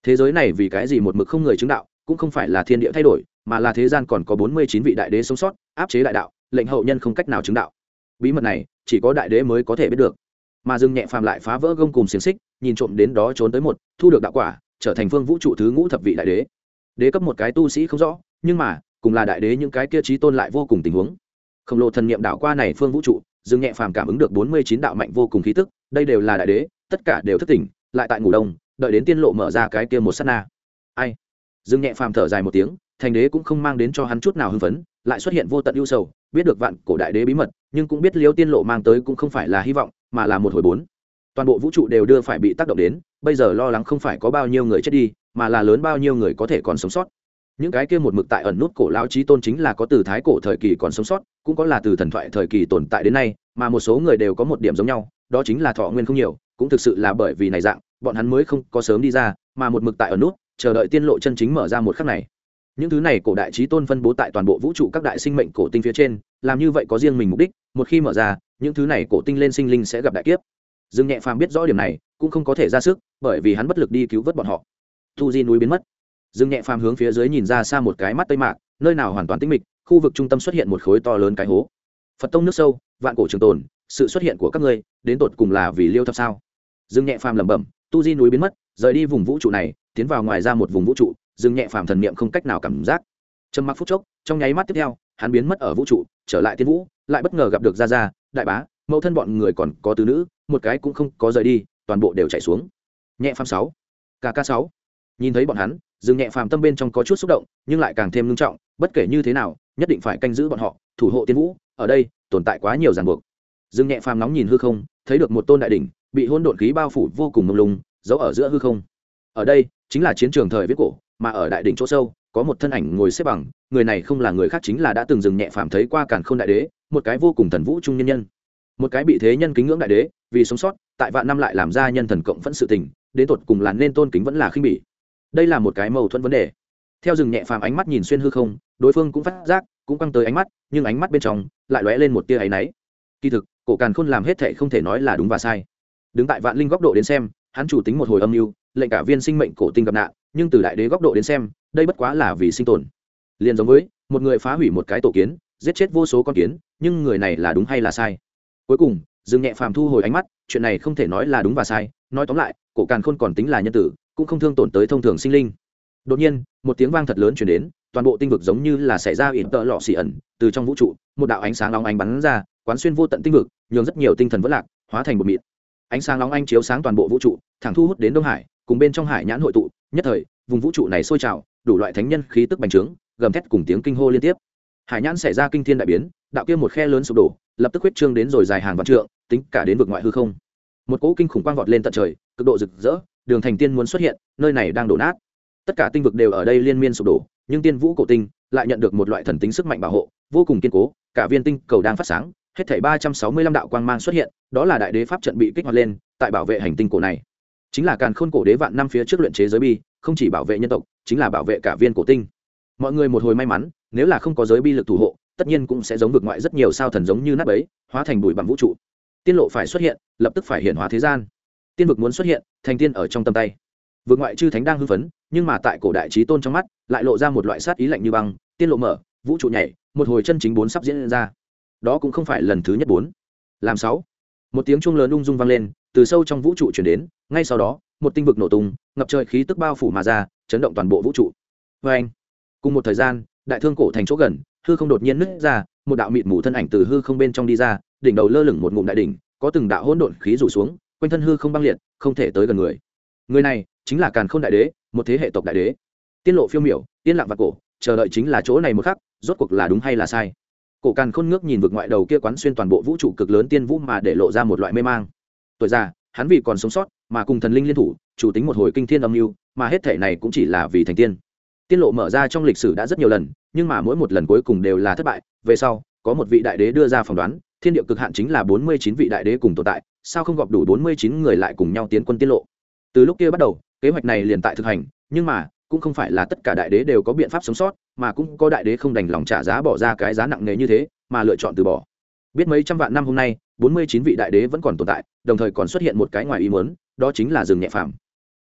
A: Thế giới này vì cái gì một mực không người chứng đạo, cũng không phải là thiên địa thay đổi, mà là thế gian còn có bốn mươi chín vị đại đế sống sót, áp chế đại đạo, lệnh hậu nhân không cách nào chứng đạo. Bí mật này, chỉ có đại đế mới có thể biết được mà dừng nhẹ phàm lại phá vỡ gông cùng xiềng xích, nhìn trộm đến đó trốn tới một, thu được đạo quả, trở thành phương vũ trụ thứ ngũ thập vị đại đế. Đế cấp một cái tu sĩ không rõ, nhưng mà, cùng là đại đế những cái kia trí tôn lại vô cùng tình huống. Khổng lồ thần niệm đạo qua này phương vũ trụ dương nhẹ phàm cảm ứng được bốn mươi chín đạo mạnh vô cùng khí tức, đây đều là đại đế, tất cả đều thất tỉnh, lại tại ngủ đông, đợi đến tiên lộ mở ra cái kia một sát na. Ai? Dương nhẹ phàm thở dài một tiếng thành đế cũng không mang đến cho hắn chút nào hưng phấn, lại xuất hiện vô tận ưu sầu, biết được vạn cổ đại đế bí mật, nhưng cũng biết liêu tiên lộ mang tới cũng không phải là hy vọng, mà là một hồi bốn. Toàn bộ vũ trụ đều đưa phải bị tác động đến, bây giờ lo lắng không phải có bao nhiêu người chết đi, mà là lớn bao nhiêu người có thể còn sống sót. Những cái kia một mực tại ẩn nút cổ lão trí tôn chính là có từ thái cổ thời kỳ còn sống sót, cũng có là từ thần thoại thời kỳ tồn tại đến nay, mà một số người đều có một điểm giống nhau, đó chính là thọ nguyên không nhiều, cũng thực sự là bởi vì này dạng, bọn hắn mới không có sớm đi ra, mà một mực tại ẩn nút, chờ đợi tiên lộ chân chính mở ra một khắc này những thứ này cổ đại trí tôn phân bố tại toàn bộ vũ trụ các đại sinh mệnh cổ tinh phía trên, làm như vậy có riêng mình mục đích, một khi mở ra, những thứ này cổ tinh lên sinh linh sẽ gặp đại kiếp. Dương nhẹ phàm biết rõ điểm này, cũng không có thể ra sức, bởi vì hắn bất lực đi cứu vớt bọn họ. Thu di núi biến mất. Dương nhẹ phàm hướng phía dưới nhìn ra xa một cái mắt tây mạc, nơi nào hoàn toàn tĩnh mịch, khu vực trung tâm xuất hiện một khối to lớn cái hố. Phật tông nước sâu, vạn cổ trường tồn, sự xuất hiện của các ngươi, đến tột cùng là vì liêu thập sao? Dương nhẹ phàm lẩm bẩm, tu di núi biến mất, rời đi vùng vũ trụ này, tiến vào ngoài ra một vùng vũ trụ dương nhẹ phàm thần niệm không cách nào cảm giác. Trầm mặc phút chốc, trong nháy mắt tiếp theo, hắn biến mất ở vũ trụ, trở lại tiên vũ, lại bất ngờ gặp được gia gia, đại bá, mẫu thân bọn người còn có tứ nữ, một cái cũng không có rời đi, toàn bộ đều chạy xuống. Nhẹ phàm sáu kk sáu. Nhìn thấy bọn hắn dương nhẹ phàm tâm bên trong có chút xúc động, nhưng lại càng thêm nghiêm trọng, bất kể như thế nào, nhất định phải canh giữ bọn họ, thủ hộ tiên vũ, ở đây, tồn tại quá nhiều ràng buộc. Dương nhẹ phàm nóng nhìn hư không, thấy được một tôn đại đỉnh, bị hôn độn khí bao phủ vô cùng mông lung, giấu ở giữa hư không. Ở đây, chính là chiến trường thời viết cổ mà ở đại đỉnh chỗ sâu, có một thân ảnh ngồi xếp bằng, người này không là người khác chính là đã từng dừng nhẹ phàm thấy qua càn k h ô n đại đế, một cái vô cùng thần vũ trung nhân nhân. Một cái bị thế nhân kính ngưỡng đại đế, vì sống sót, tại vạn năm lại làm ra nhân thần cộng phẫn sự tình, đến tột cùng là nên tôn kính vẫn là khinh bỉ. Đây là một cái mâu thuẫn vấn đề. Theo rừng nhẹ phàm ánh mắt nhìn xuyên hư không, đối phương cũng phát giác, cũng căng tới ánh mắt, nhưng ánh mắt bên trong lại lóe lên một tia áy náy. Kỳ thực, cổ càn khôn làm hết thệ không thể nói là đúng và sai. Đứng tại vạn linh góc độ đến xem, hắn chủ tính một hồi âm mưu lệnh cả viên sinh mệnh cổ tinh gặp nạn, nhưng từ đại đế góc độ đến xem, đây bất quá là vì sinh tồn. Liền giống với, một người phá hủy một cái tổ kiến, giết chết vô số con kiến, nhưng người này là đúng hay là sai? Cuối cùng, dương nhẹ phàm thu hồi ánh mắt, chuyện này không thể nói là đúng và sai, nói tóm lại, cổ càn khôn còn tính là nhân tử, cũng không thương tổn tới thông thường sinh linh. Đột nhiên, một tiếng vang thật lớn chuyển đến, toàn bộ tinh vực giống như là xảy ra ỉn tợ lọ xì ẩn, từ trong vũ trụ, một đạo ánh sáng long ánh bắn ra, quán xuyên vô tận tinh vực, nhường rất nhiều tinh thần vất lạc, hóa thành một mịt ánh sáng long anh chiếu sáng toàn bộ vũ trụ, thẳng thu hút đến đông hải cùng bên trong hải nhãn hội tụ, nhất thời, vùng vũ trụ này sôi trào, đủ loại thánh nhân khí tức bành trướng, gầm thét cùng tiếng kinh hô liên tiếp. Hải nhãn xảy ra kinh thiên đại biến, đạo kia một khe lớn sụp đổ, lập tức huyết trương đến rồi dài hàng vạn trượng, tính cả đến vực ngoại hư không. Một cỗ kinh khủng quang vọt lên tận trời, cực độ rực rỡ, đường thành tiên muốn xuất hiện, nơi này đang đổ nát. Tất cả tinh vực đều ở đây liên miên sụp đổ, nhưng tiên vũ cổ tinh lại nhận được một loại thần tính sức mạnh bảo hộ, vô cùng kiên cố, cả viên tinh cầu đang phát sáng, hết thảy ba trăm sáu mươi lăm đạo quang mang xuất hiện, đó là đại đế pháp trận bị kích hoạt lên, tại bảo vệ hành tinh cổ này chính là càn khôn cổ đế vạn năm phía trước luyện chế giới bi, không chỉ bảo vệ nhân tộc, chính là bảo vệ cả viên cổ tinh. Mọi người một hồi may mắn, nếu là không có giới bi lực thủ hộ, tất nhiên cũng sẽ giống vực ngoại rất nhiều sao thần giống như nát ấy hóa thành bụi bằng vũ trụ. Tiên lộ phải xuất hiện, lập tức phải hiện hóa thế gian. Tiên vực muốn xuất hiện, thành tiên ở trong tầm tay. Vực ngoại chư thánh đang hưng phấn, nhưng mà tại cổ đại trí tôn trong mắt, lại lộ ra một loại sát ý lạnh như băng, tiên lộ mở, vũ trụ nhảy, một hồi chân chính bốn sắp diễn ra. Đó cũng không phải lần thứ nhất bốn. Làm sáu. Một tiếng chuông lớn ung dung vang lên từ sâu trong vũ trụ chuyển đến, ngay sau đó, một tinh vực nổ tung, ngập trời khí tức bao phủ mà ra, chấn động toàn bộ vũ trụ. Vê anh, cùng một thời gian, đại thương cổ thành chỗ gần, hư không đột nhiên nứt ra, một đạo mịt mù thân ảnh từ hư không bên trong đi ra, đỉnh đầu lơ lửng một ngụm đại đỉnh, có từng đạo hỗn độn khí rủ xuống, quanh thân hư không băng liệt, không thể tới gần người. Người này chính là càn k h ô n đại đế, một thế hệ tộc đại đế. Tiên lộ phiêu miểu yên lặng và cổ, chờ đợi chính là chỗ này một khắc, rốt cuộc là đúng hay là sai? Cổ càn khôn ngước nhìn vực ngoại đầu kia quán xuyên toàn bộ vũ trụ cực lớn tiên vũ mà để lộ ra một loại mê mang tuổi già, hắn vì còn sống sót mà cùng thần linh liên thủ, chủ tính một hồi kinh thiên âm mưu, mà hết thể này cũng chỉ là vì thành tiên. Tiên lộ mở ra trong lịch sử đã rất nhiều lần, nhưng mà mỗi một lần cuối cùng đều là thất bại. Về sau, có một vị đại đế đưa ra phỏng đoán, thiên địa cực hạn chính là bốn mươi chín vị đại đế cùng tồn tại, sao không gặp đủ bốn mươi chín người lại cùng nhau tiến quân tiết lộ? Từ lúc kia bắt đầu, kế hoạch này liền tại thực hành, nhưng mà, cũng không phải là tất cả đại đế đều có biện pháp sống sót, mà cũng có đại đế không đành lòng trả giá bỏ ra cái giá nặng nề như thế, mà lựa chọn từ bỏ. Biết mấy trăm vạn năm hôm nay bốn mươi chín vị đại đế vẫn còn tồn tại, đồng thời còn xuất hiện một cái ngoài ý muốn, đó chính là rừng nhẹ phàm.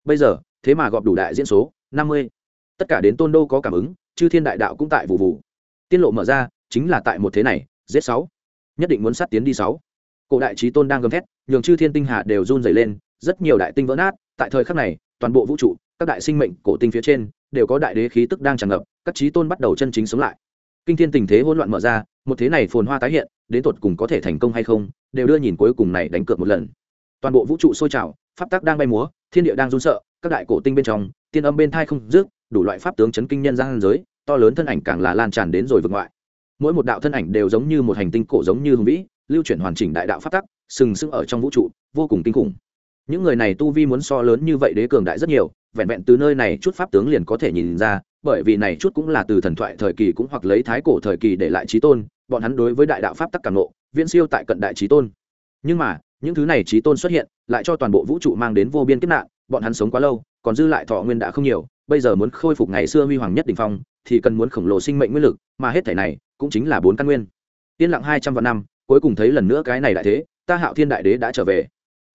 A: Bây giờ, thế mà gọp đủ đại diễn số, năm mươi. Tất cả đến tôn đô có cảm ứng, chư thiên đại đạo cũng tại vụ vụ tiên lộ mở ra, chính là tại một thế này, giết sáu. Nhất định muốn sát tiến đi sáu. Cổ đại trí tôn đang gầm thét, nhường chư thiên tinh hà đều run dày lên, rất nhiều đại tinh vỡ nát, tại thời khắc này, toàn bộ vũ trụ, các đại sinh mệnh cổ tinh phía trên, đều có đại đế khí tức đang tràn ngập, các trí tôn bắt đầu chân chính sống lại. Kinh thiên tình thế hỗn loạn mở ra một thế này phồn hoa tái hiện, đến tột cùng có thể thành công hay không, đều đưa nhìn cuối cùng này đánh cược một lần. Toàn bộ vũ trụ sôi trào, pháp tắc đang bay múa, thiên địa đang run sợ, các đại cổ tinh bên trong, tiên âm bên thai không rước đủ loại pháp tướng chấn kinh nhân gian giới, to lớn thân ảnh càng là lan tràn đến rồi vực ngoại. Mỗi một đạo thân ảnh đều giống như một hành tinh cổ giống như hùng vĩ, lưu chuyển hoàn chỉnh đại đạo pháp tắc, sừng sững ở trong vũ trụ, vô cùng kinh khủng. Những người này tu vi muốn so lớn như vậy đế cường đại rất nhiều, vẹn vẹn từ nơi này chút pháp tướng liền có thể nhìn ra, bởi vì này chút cũng là từ thần thoại thời kỳ cũng hoặc lấy thái cổ thời kỳ để lại trí tôn bọn hắn đối với đại đạo pháp tắc cảm nộ viễn siêu tại cận đại trí tôn. Nhưng mà, những thứ này trí tôn xuất hiện, lại cho toàn bộ vũ trụ mang đến vô biên kiếp nạn, bọn hắn sống quá lâu, còn dư lại thọ nguyên đã không nhiều, bây giờ muốn khôi phục ngày xưa huy hoàng nhất đ ỉ n h phong, thì cần muốn khổng lồ sinh mệnh nguyên lực, mà hết thể này, cũng chính là bốn căn nguyên. Yên lặng hai trăm vạn năm, cuối cùng thấy lần nữa cái này đại thế, ta hạo thiên đại đế đã trở về.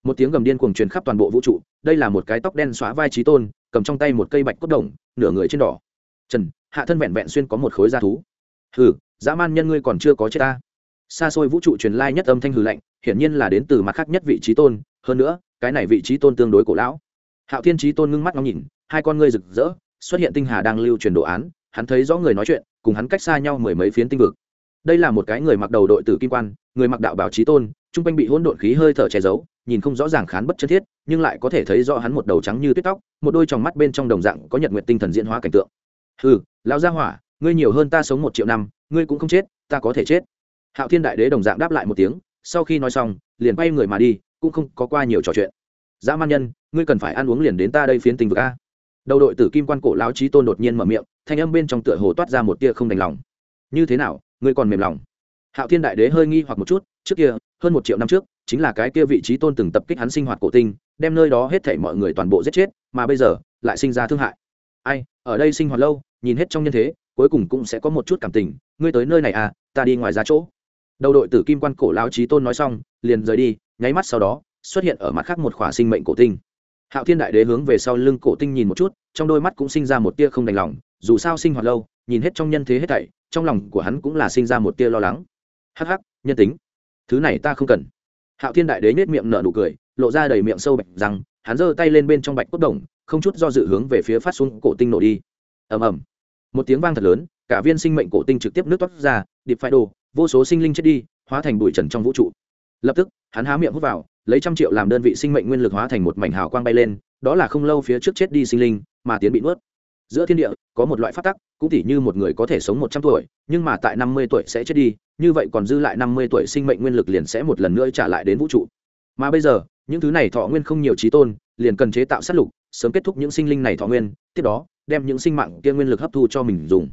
A: Một tiếng gầm điên cuồng truyền khắp toàn bộ vũ trụ, đây là một cái tóc đen xóa vai trí tôn, cầm trong tay một cây bạch cốt đồng, nửa người trên đỏ. Trần, hạ thân vẹn vẹn xuyên có một khối da thú hừ, dã man nhân ngươi còn chưa có chết ta. Xa xôi vũ trụ truyền lai nhất âm thanh hừ lạnh, hiển nhiên là đến từ mặt khác nhất vị trí tôn, hơn nữa, cái này vị trí tôn tương đối cổ lão. Hạo thiên trí tôn ngưng mắt ngóng nhìn, hai con ngươi rực rỡ, xuất hiện tinh hà đang lưu truyền đồ án, hắn thấy rõ người nói chuyện, cùng hắn cách xa nhau mười mấy phiến tinh vực. Đây là một cái người mặc đầu đội tử kim quan, người mặc đạo bảo trí tôn chung quanh bị hỗn độn khí hơi thở che giấu, nhìn không rõ ràng khán bất chân thiết, nhưng lại có thể thấy rõ hắn một đầu trắng như tuyết tóc, một đôi tròng mắt bên trong đồng dạng có nhật nguyện tinh thần diễn hóa cảnh tượng. Ừ lão gia hỏa ngươi nhiều hơn ta sống một triệu năm, ngươi cũng không chết, ta có thể chết. Hạo thiên đại đế đồng dạng đáp lại một tiếng, sau khi nói xong, liền bay người mà đi, cũng không có qua nhiều trò chuyện. Dã man nhân, ngươi cần phải ăn uống liền đến ta đây phiến tình vực a. Đầu đội tử kim quan cổ lão trí tôn đột nhiên mở miệng, thanh âm bên trong tựa hồ toát ra một tia không đành lòng. Như thế nào, ngươi còn mềm lòng? Hạo thiên đại đế hơi nghi hoặc một chút, trước kia, hơn một triệu năm trước, chính là cái kia vị trí tôn từng tập kích hắn sinh hoạt cổ tinh, đem nơi đó hết thảy mọi người toàn bộ giết chết, mà bây giờ, lại sinh ra thương hại. Ai, ở đây sinh hoạt lâu, nhìn hết trong nhân thế cuối cùng cũng sẽ có một chút cảm tình, ngươi tới nơi này à ta đi ngoài ra chỗ. Đầu đội tử kim quan cổ lão trí tôn nói xong, liền rời đi, nháy mắt sau đó, xuất hiện ở mặt khác một khỏa sinh mệnh cổ tinh. Hạo thiên đại đế hướng về sau lưng cổ tinh nhìn một chút, trong đôi mắt cũng sinh ra một tia không đành lòng, dù sao sinh hoạt lâu, nhìn hết trong nhân thế hết thảy, trong lòng của hắn cũng là sinh ra một tia lo lắng. Hắc hắc, nhân tính, thứ này ta không cần. Hạo thiên đại đế nết miệng nở nụ cười, lộ ra đầy miệng sâu bạch rằng, hắn giơ tay lên bên trong bạch cốt đồng, không chút do dự hướng về phía phát xuống cổ tinh nổ đi. Ầm ầm một tiếng vang thật lớn, cả viên sinh mệnh cổ tinh trực tiếp nước toát ra, điệp phai đồ, vô số sinh linh chết đi, hóa thành bụi trần trong vũ trụ. Lập tức, hắn há miệng hút vào, lấy trăm triệu làm đơn vị sinh mệnh nguyên lực hóa thành một mảnh hào quang bay lên, đó là không lâu phía trước chết đi sinh linh, mà tiến bị nuốt. Giữa thiên địa, có một loại phát tắc, cũng tỉ như một người có thể sống một trăm tuổi, nhưng mà tại năm mươi tuổi sẽ chết đi, như vậy còn dư lại năm mươi tuổi sinh mệnh nguyên lực liền sẽ một lần nữa trả lại đến vũ trụ. Mà bây giờ, những thứ này thọ nguyên không nhiều trí tôn, liền cần chế tạo sát lục, sớm kết thúc những sinh linh này thọ nguyên, tiếp đó đem những sinh mạng kia nguyên lực hấp thu cho mình dùng.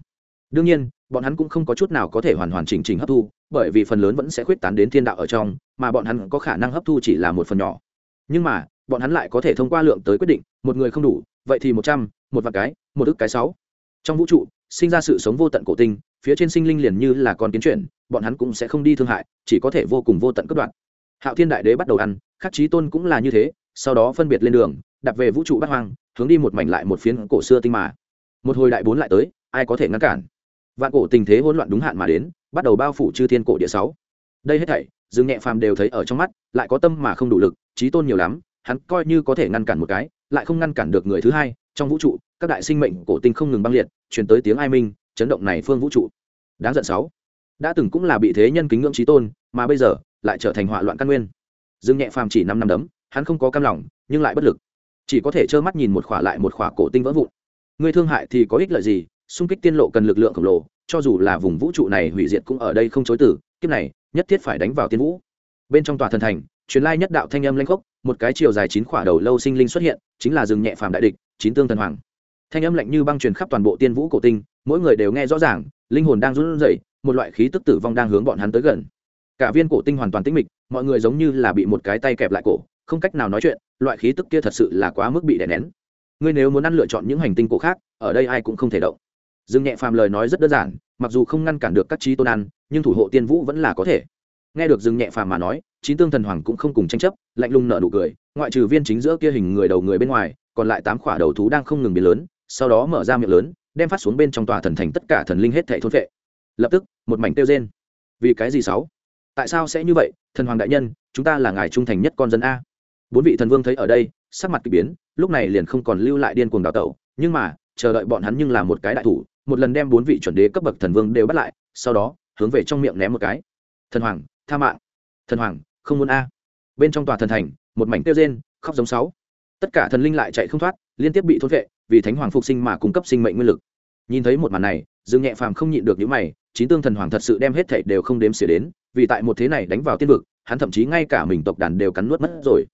A: Đương nhiên, bọn hắn cũng không có chút nào có thể hoàn hoàn chỉnh chỉnh hấp thu, bởi vì phần lớn vẫn sẽ khuyết tán đến thiên đạo ở trong, mà bọn hắn có khả năng hấp thu chỉ là một phần nhỏ. Nhưng mà, bọn hắn lại có thể thông qua lượng tới quyết định, một người không đủ, vậy thì một trăm, một vạn cái, một ức cái sáu. Trong vũ trụ, sinh ra sự sống vô tận cổ tinh, phía trên sinh linh liền như là con kiến chuyển, bọn hắn cũng sẽ không đi thương hại, chỉ có thể vô cùng vô tận cất đoạn. Hạo thiên đại đế bắt đầu ăn, khắc trí tôn cũng là như thế, sau đó phân biệt lên đường đặt về vũ trụ bắt hoang hướng đi một mảnh lại một phiến cổ xưa tinh mà. Một hồi đại bốn lại tới, ai có thể ngăn cản? Vạn cổ tình thế hỗn loạn đúng hạn mà đến, bắt đầu bao phủ chư thiên cổ địa sáu. Đây hết thảy, dương nhẹ phàm đều thấy ở trong mắt, lại có tâm mà không đủ lực, trí tôn nhiều lắm, hắn coi như có thể ngăn cản một cái, lại không ngăn cản được người thứ hai, trong vũ trụ, các đại sinh mệnh cổ tinh không ngừng băng liệt, truyền tới tiếng ai minh, chấn động này phương vũ trụ. Đáng giận sáu. Đã từng cũng là bị thế nhân kính ngưỡng trí tôn, mà bây giờ, lại trở thành họa loạn căn nguyên. Dương nhẹ phàm chỉ năm năm đấm, hắn không có cam lòng, nhưng lại bất lực chỉ có thể trơ mắt nhìn một khỏa lại một khỏa cổ tinh vỡ vụn. Người thương hại thì có ích lợi gì? Xung kích tiên lộ cần lực lượng khổng lồ, cho dù là vùng vũ trụ này hủy diệt cũng ở đây không chối từ, kiếp này, nhất thiết phải đánh vào tiên vũ. Bên trong tòa thần thành, truyền lai nhất đạo thanh âm lanh khốc, một cái chiều dài chín khỏa đầu lâu sinh linh xuất hiện, chính là rừng nhẹ phàm đại địch, chín tương thần hoàng. Thanh âm lạnh như băng truyền khắp toàn bộ tiên vũ cổ tinh, mỗi người đều nghe rõ ràng, linh hồn đang run rẩy, một loại khí tức tử vong đang hướng bọn hắn tới gần. Cả viên cổ tinh hoàn toàn tĩnh mịch, mọi người giống như là bị một cái tay kẹp lại cổ không cách nào nói chuyện, loại khí tức kia thật sự là quá mức bị đè nén. Ngươi nếu muốn ăn lựa chọn những hành tinh cổ khác, ở đây ai cũng không thể động. Dương nhẹ phàm lời nói rất đơn giản, mặc dù không ngăn cản được các trí tôn ăn, nhưng thủ hộ tiên vũ vẫn là có thể. Nghe được dương nhẹ phàm mà nói, chín tương thần hoàng cũng không cùng tranh chấp, lạnh lùng nở nụ cười, ngoại trừ viên chính giữa kia hình người đầu người bên ngoài, còn lại tám khỏa đầu thú đang không ngừng biến lớn, sau đó mở ra miệng lớn, đem phát xuống bên trong tòa thần thành tất cả thần linh hết thảy thôn vệ lập tức, một mảnh tiêu rên. Vì cái gì sáu? Tại sao sẽ như vậy, thần hoàng đại nhân, chúng ta là ngài trung thành nhất con dân a bốn vị thần vương thấy ở đây, sắc mặt k ỳ biến, lúc này liền không còn lưu lại điên cuồng đào tẩu, nhưng mà, chờ đợi bọn hắn nhưng là một cái đại thủ, một lần đem bốn vị chuẩn đế cấp bậc thần vương đều bắt lại, sau đó, hướng về trong miệng ném một cái. Thần hoàng, tha mạng. Thần hoàng, không muốn a. Bên trong tòa thần thành, một mảnh tiêu rên, khóc giống sáu. Tất cả thần linh lại chạy không thoát, liên tiếp bị thốt vệ, vì thánh hoàng phục sinh mà cung cấp sinh mệnh nguyên lực. Nhìn thấy một màn này, dương nhẹ phàm không nhịn được những mày, chín tương thần hoàng thật sự đem hết thảy đều không đếm xỉa đến, vì tại một thế này đánh vào tiên vực, hắn thậm chí ngay cả mình tộc đàn đều cắn nuốt mất rồi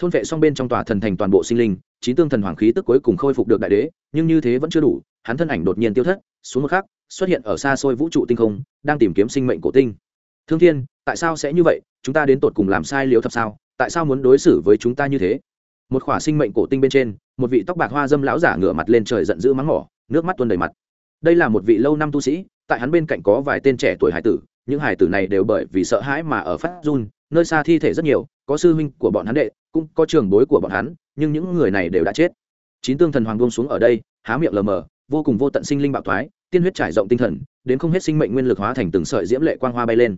A: thôn vệ xong bên trong tòa thần thành toàn bộ sinh linh, chín tương thần hoàng khí tức cuối cùng khôi phục được đại đế, nhưng như thế vẫn chưa đủ, hắn thân ảnh đột nhiên tiêu thất, xuống một khắc, xuất hiện ở xa xôi vũ trụ tinh không, đang tìm kiếm sinh mệnh cổ tinh. Thương thiên, tại sao sẽ như vậy? Chúng ta đến tột cùng làm sai liều thập sao? Tại sao muốn đối xử với chúng ta như thế? Một khỏa sinh mệnh cổ tinh bên trên, một vị tóc bạc hoa dâm lão giả ngửa mặt lên trời giận dữ mắng mỏ, nước mắt tuôn đầy mặt. Đây là một vị lâu năm tu sĩ, tại hắn bên cạnh có vài tên trẻ tuổi hải tử, những hải tử này đều bởi vì sợ hãi mà ở phát run, nơi xa thi thể rất nhiều có sư huynh của bọn hắn đệ, cũng có trường bối của bọn hắn, nhưng những người này đều đã chết. Chín tương thần hoàng buông xuống ở đây, há miệng lờ mờ, vô cùng vô tận sinh linh bạo thoái, tiên huyết trải rộng tinh thần, đến không hết sinh mệnh nguyên lực hóa thành từng sợi diễm lệ quang hoa bay lên.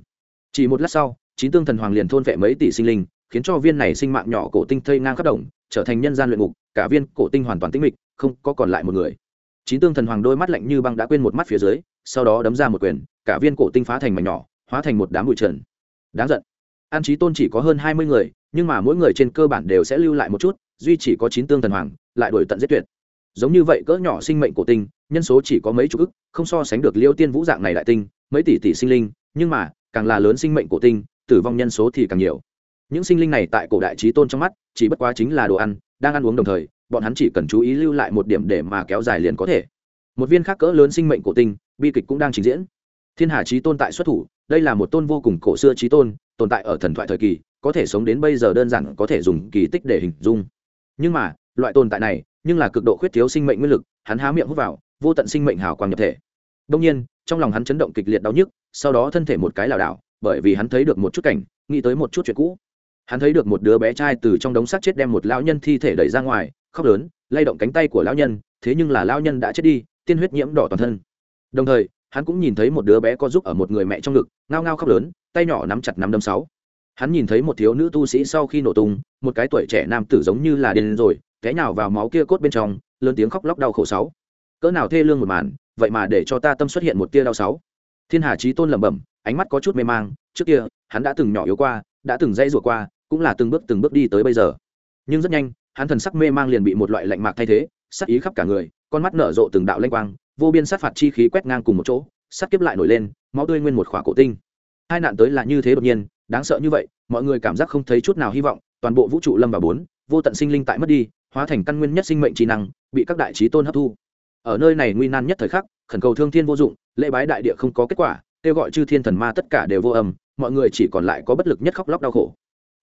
A: Chỉ một lát sau, chín tương thần hoàng liền thôn vệ mấy tỷ sinh linh, khiến cho viên này sinh mạng nhỏ cổ tinh thây ngang khắp đồng, trở thành nhân gian luyện ngục, cả viên cổ tinh hoàn toàn tĩnh mịch, không có còn lại một người. Chín tương thần hoàng đôi mắt lạnh như băng đã quên một mắt phía dưới, sau đó đấm ra một quyền, cả viên cổ tinh phá thành mảnh nhỏ, hóa thành một đám bụi trần. Đáng giận an trí tôn chỉ có hơn hai mươi người, nhưng mà mỗi người trên cơ bản đều sẽ lưu lại một chút, duy chỉ có chín tương thần hoàng, lại đổi tận giết tuyệt. Giống như vậy cỡ nhỏ sinh mệnh cổ tinh, nhân số chỉ có mấy chục ức, không so sánh được liêu tiên vũ dạng này đại tinh, mấy tỷ tỷ sinh linh, nhưng mà, càng là lớn sinh mệnh cổ tinh, tử vong nhân số thì càng nhiều. Những sinh linh này tại cổ đại trí tôn trong mắt, chỉ bất quá chính là đồ ăn, đang ăn uống đồng thời, bọn hắn chỉ cần chú ý lưu lại một điểm để mà kéo dài liền có thể. Một viên khác cỡ lớn sinh mệnh cổ tinh, bi kịch cũng đang trình diễn. Thiên hà trí tôn tại xuất thủ, đây là một tôn vô cùng cổ xưa trí tôn tồn tại ở thần thoại thời kỳ, có thể sống đến bây giờ đơn giản có thể dùng kỳ tích để hình dung. Nhưng mà, loại tồn tại này, nhưng là cực độ khuyết thiếu sinh mệnh nguyên lực, hắn há miệng hút vào, vô tận sinh mệnh hào quang nhập thể. Đông nhiên, trong lòng hắn chấn động kịch liệt đau nhức, sau đó thân thể một cái lảo đảo, bởi vì hắn thấy được một chút cảnh, nghĩ tới một chút chuyện cũ. Hắn thấy được một đứa bé trai từ trong đống xác chết đem một lão nhân thi thể đẩy ra ngoài, khóc lớn, lay động cánh tay của lão nhân, thế nhưng là lão nhân đã chết đi, tiên huyết nhiễm đỏ toàn thân. Đồng thời, hắn cũng nhìn thấy một đứa bé có giúp ở một người mẹ trong ngực, ngao ngao khóc lớn tay nhỏ nắm chặt nắm đấm sáu. Hắn nhìn thấy một thiếu nữ tu sĩ sau khi nổ tung, một cái tuổi trẻ nam tử giống như là điên rồi, té nhào vào máu kia cốt bên trong, lớn tiếng khóc lóc đau khổ sáu. Cỡ nào thê lương một màn, vậy mà để cho ta tâm xuất hiện một tia đau sáu. Thiên hà trí tôn lẩm bẩm, ánh mắt có chút mê mang, trước kia, hắn đã từng nhỏ yếu qua, đã từng dây rủa qua, cũng là từng bước từng bước đi tới bây giờ. Nhưng rất nhanh, hắn thần sắc mê mang liền bị một loại lạnh mạc thay thế, sắc ý khắp cả người, con mắt nở rộ từng đạo lanh quang, vô biên sát phạt chi khí quét ngang cùng một chỗ sát kiếp lại nổi lên, máu tươi nguyên một khỏa cổ tinh hai nạn tới là như thế đột nhiên, đáng sợ như vậy, mọi người cảm giác không thấy chút nào hy vọng, toàn bộ vũ trụ lâm vào bốn, vô tận sinh linh tại mất đi, hóa thành căn nguyên nhất sinh mệnh trí năng, bị các đại trí tôn hấp thu. Ở nơi này nguy nan nhất thời khắc, khẩn cầu thương thiên vô dụng, lễ bái đại địa không có kết quả, kêu gọi chư thiên thần ma tất cả đều vô âm, mọi người chỉ còn lại có bất lực nhất khóc lóc đau khổ.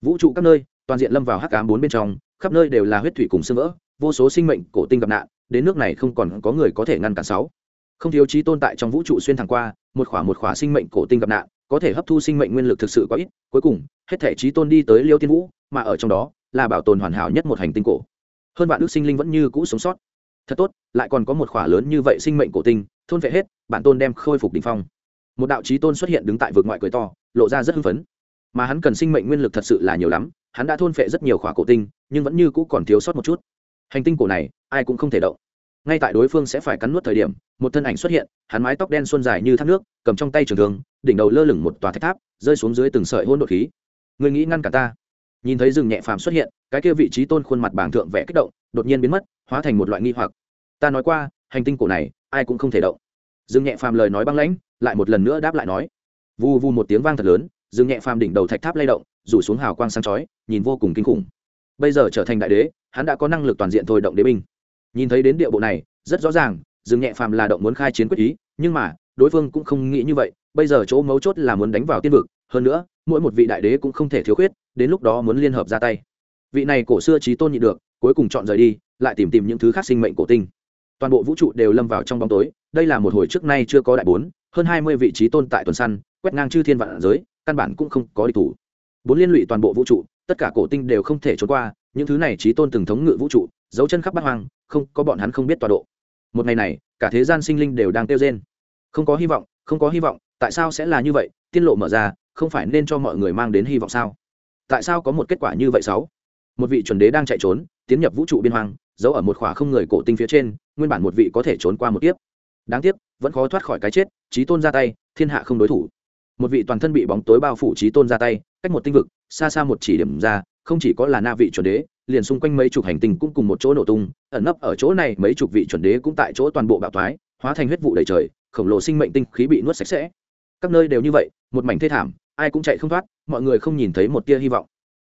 A: Vũ trụ các nơi, toàn diện lâm vào hắc ám bốn bên trong, khắp nơi đều là huyết thủy cùng sương vỡ, vô số sinh mệnh cổ tinh gặp nạn, đến nước này không còn có người có thể ngăn cản sáu. Không thiếu trí tôn tại trong vũ trụ xuyên thẳng qua, một khỏa một khỏa sinh mệnh cổ tinh gặp nạn có thể hấp thu sinh mệnh nguyên lực thực sự có ít, cuối cùng, hết thể trí tôn đi tới liêu tiên vũ, mà ở trong đó là bảo tồn hoàn hảo nhất một hành tinh cổ. Hơn vạn ước sinh linh vẫn như cũ sống sót. Thật tốt, lại còn có một khỏa lớn như vậy sinh mệnh cổ tinh, thôn vệ hết, bản tôn đem khôi phục đ ỉ n h phong. Một đạo trí tôn xuất hiện đứng tại vực ngoại cười to, lộ ra rất hưng phấn. Mà hắn cần sinh mệnh nguyên lực thật sự là nhiều lắm, hắn đã thôn phệ rất nhiều khỏa cổ tinh, nhưng vẫn như cũ còn thiếu sót một chút. Hành tinh cổ này, ai cũng không thể động ngay tại đối phương sẽ phải cắn nuốt thời điểm, một thân ảnh xuất hiện, hắn mái tóc đen xuân dài như thác nước, cầm trong tay trường thường đỉnh đầu lơ lửng một tòa thách tháp, rơi xuống dưới từng sợi hôn đột khí. Người nghĩ ngăn cả ta? Nhìn thấy rừng nhẹ phàm xuất hiện, cái kia vị trí tôn khuôn mặt bảng thượng vẽ kích động, đột nhiên biến mất, hóa thành một loại nghi hoặc. Ta nói qua, hành tinh cổ này, ai cũng không thể động. Rừng nhẹ phàm lời nói băng lãnh, lại một lần nữa đáp lại nói. Vu vu một tiếng vang thật lớn, rừng nhẹ phàm đỉnh đầu thạch tháp lay động, rủ xuống hào quang sáng chói, nhìn vô cùng kinh khủng. Bây giờ trở thành đại đế, hắn đã có năng lực toàn diện thôi động đế binh nhìn thấy đến địa bộ này, rất rõ ràng dừng nhẹ phàm là động muốn khai chiến quyết ý, nhưng mà, đối phương cũng không nghĩ như vậy, bây giờ chỗ mấu chốt là muốn đánh vào tiên vực, hơn nữa, mỗi một vị đại đế cũng không thể thiếu khuyết, đến lúc đó muốn liên hợp ra tay. Vị này cổ xưa trí tôn nhị được, cuối cùng chọn rời đi, lại tìm tìm những thứ khác sinh mệnh cổ tinh. Toàn bộ vũ trụ đều lâm vào trong bóng tối, đây là một hồi trước nay chưa có đại bốn, hơn hai mươi vị trí tôn tại tuần săn, quét ngang chư thiên vạn giới, căn bản cũng không có địch thủ. Bốn liên lụy toàn bộ vũ trụ, tất cả cổ tinh đều không thể trốn qua, những thứ này trí tôn từng thống ngự vũ trụ dấu chân khắp bát hoang, không, có bọn hắn không biết tọa độ. Một ngày này, cả thế gian sinh linh đều đang kêu rên. Không có hy vọng, không có hy vọng, tại sao sẽ là như vậy? Tiên lộ mở ra, không phải nên cho mọi người mang đến hy vọng sao? Tại sao có một kết quả như vậy sáu? Một vị chuẩn đế đang chạy trốn, tiến nhập vũ trụ biên hoang, giấu ở một khỏa không người cổ tinh phía trên, nguyên bản một vị có thể trốn qua một tiếp đáng tiếc, vẫn khó thoát khỏi cái chết trí tôn ra tay, thiên hạ không đối thủ. Một vị toàn thân bị bóng tối bao phủ trí tôn ra tay, cách một tinh vực, xa xa một chỉ điểm ra, không chỉ có là na vị chuẩn đế liền xung quanh mấy chục hành tinh cũng cùng một chỗ nổ tung, ẩn nấp ở chỗ này mấy chục vị chuẩn đế cũng tại chỗ toàn bộ bạo thoái, hóa thành huyết vụ đầy trời, khổng lồ sinh mệnh tinh khí bị nuốt sạch sẽ. Các nơi đều như vậy, một mảnh thê thảm, ai cũng chạy không thoát, mọi người không nhìn thấy một tia hy vọng.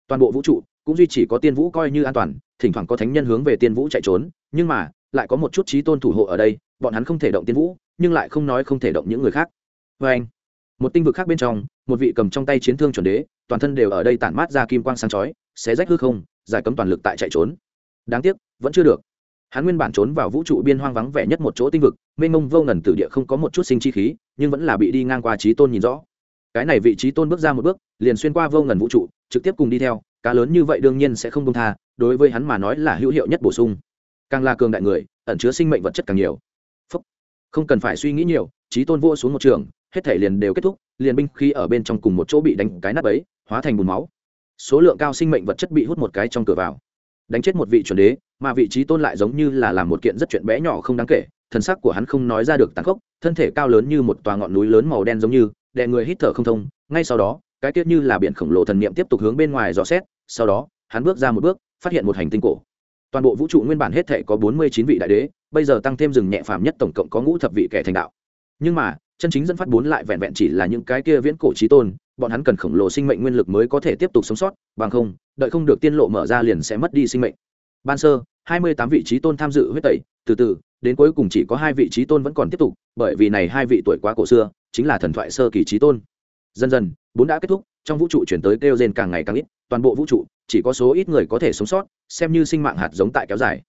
A: Toàn bộ vũ trụ cũng duy chỉ có tiên vũ coi như an toàn, thỉnh thoảng có thánh nhân hướng về tiên vũ chạy trốn, nhưng mà, lại có một chút trí tôn thủ hộ ở đây, bọn hắn không thể động tiên vũ, nhưng lại không nói không thể động những người khác. Vê anh, một tinh vực khác bên trong, một vị cầm trong tay chiến thương chuẩn đế, toàn thân đều ở đây tản mát ra kim quang sáng chói xé rách hư không, giải cấm toàn lực tại chạy trốn. Đáng tiếc, vẫn chưa được. Hắn nguyên bản trốn vào vũ trụ biên hoang vắng vẻ nhất một chỗ tinh vực, mênh mông vô ngần tử địa không có một chút sinh chi khí, nhưng vẫn là bị đi ngang qua trí tôn nhìn rõ. Cái này vị trí tôn bước ra một bước, liền xuyên qua vô ngần vũ trụ, trực tiếp cùng đi theo, cá lớn như vậy đương nhiên sẽ không công tha, đối với hắn mà nói là hữu hiệu nhất bổ sung. Càng là cường đại người, ẩn chứa sinh mệnh vật chất càng nhiều. Phúc. không cần phải suy nghĩ nhiều, trí tôn vua xuống một trường, hết thể liền đều kết thúc, liền binh khi ở bên trong cùng một chỗ bị đánh cái nắp ấy hóa thành bùn máu số lượng cao sinh mệnh vật chất bị hút một cái trong cửa vào. Đánh chết một vị chuẩn đế, mà vị trí tôn lại giống như là làm một kiện rất chuyện bé nhỏ không đáng kể, Thần sắc của hắn không nói ra được tàn khốc, thân thể cao lớn như một tòa ngọn núi lớn màu đen giống như, đè người hít thở không thông, ngay sau đó, cái tiết như là biển khổng lồ thần niệm tiếp tục hướng bên ngoài dò xét, sau đó, hắn bước ra một bước, phát hiện một hành tinh cổ. Toàn bộ vũ trụ nguyên bản hết thể có bốn mươi chín vị đại đế, bây giờ tăng thêm rừng nhẹ phàm nhất tổng cộng có ngũ thập vị kẻ thành đạo. Nhưng mà chân chính dẫn phát bốn lại vẹn vẹn chỉ là những cái kia viễn cổ trí tôn, bọn hắn cần khổng lồ sinh mệnh nguyên lực mới có thể tiếp tục sống sót, bằng không, đợi không được tiên lộ mở ra liền sẽ mất đi sinh mệnh. Ban sơ, hai mươi tám vị trí tôn tham dự huyết tẩy, từ từ, đến cuối cùng chỉ có hai vị trí tôn vẫn còn tiếp tục, bởi vì này hai vị tuổi quá cổ xưa, chính là thần thoại sơ kỳ trí tôn. Dần dần, bốn đã kết thúc, trong vũ trụ chuyển tới kêu gen càng ngày càng ít, toàn bộ vũ trụ, chỉ có số ít người có thể sống sót, xem như sinh mạng hạt giống tại kéo dài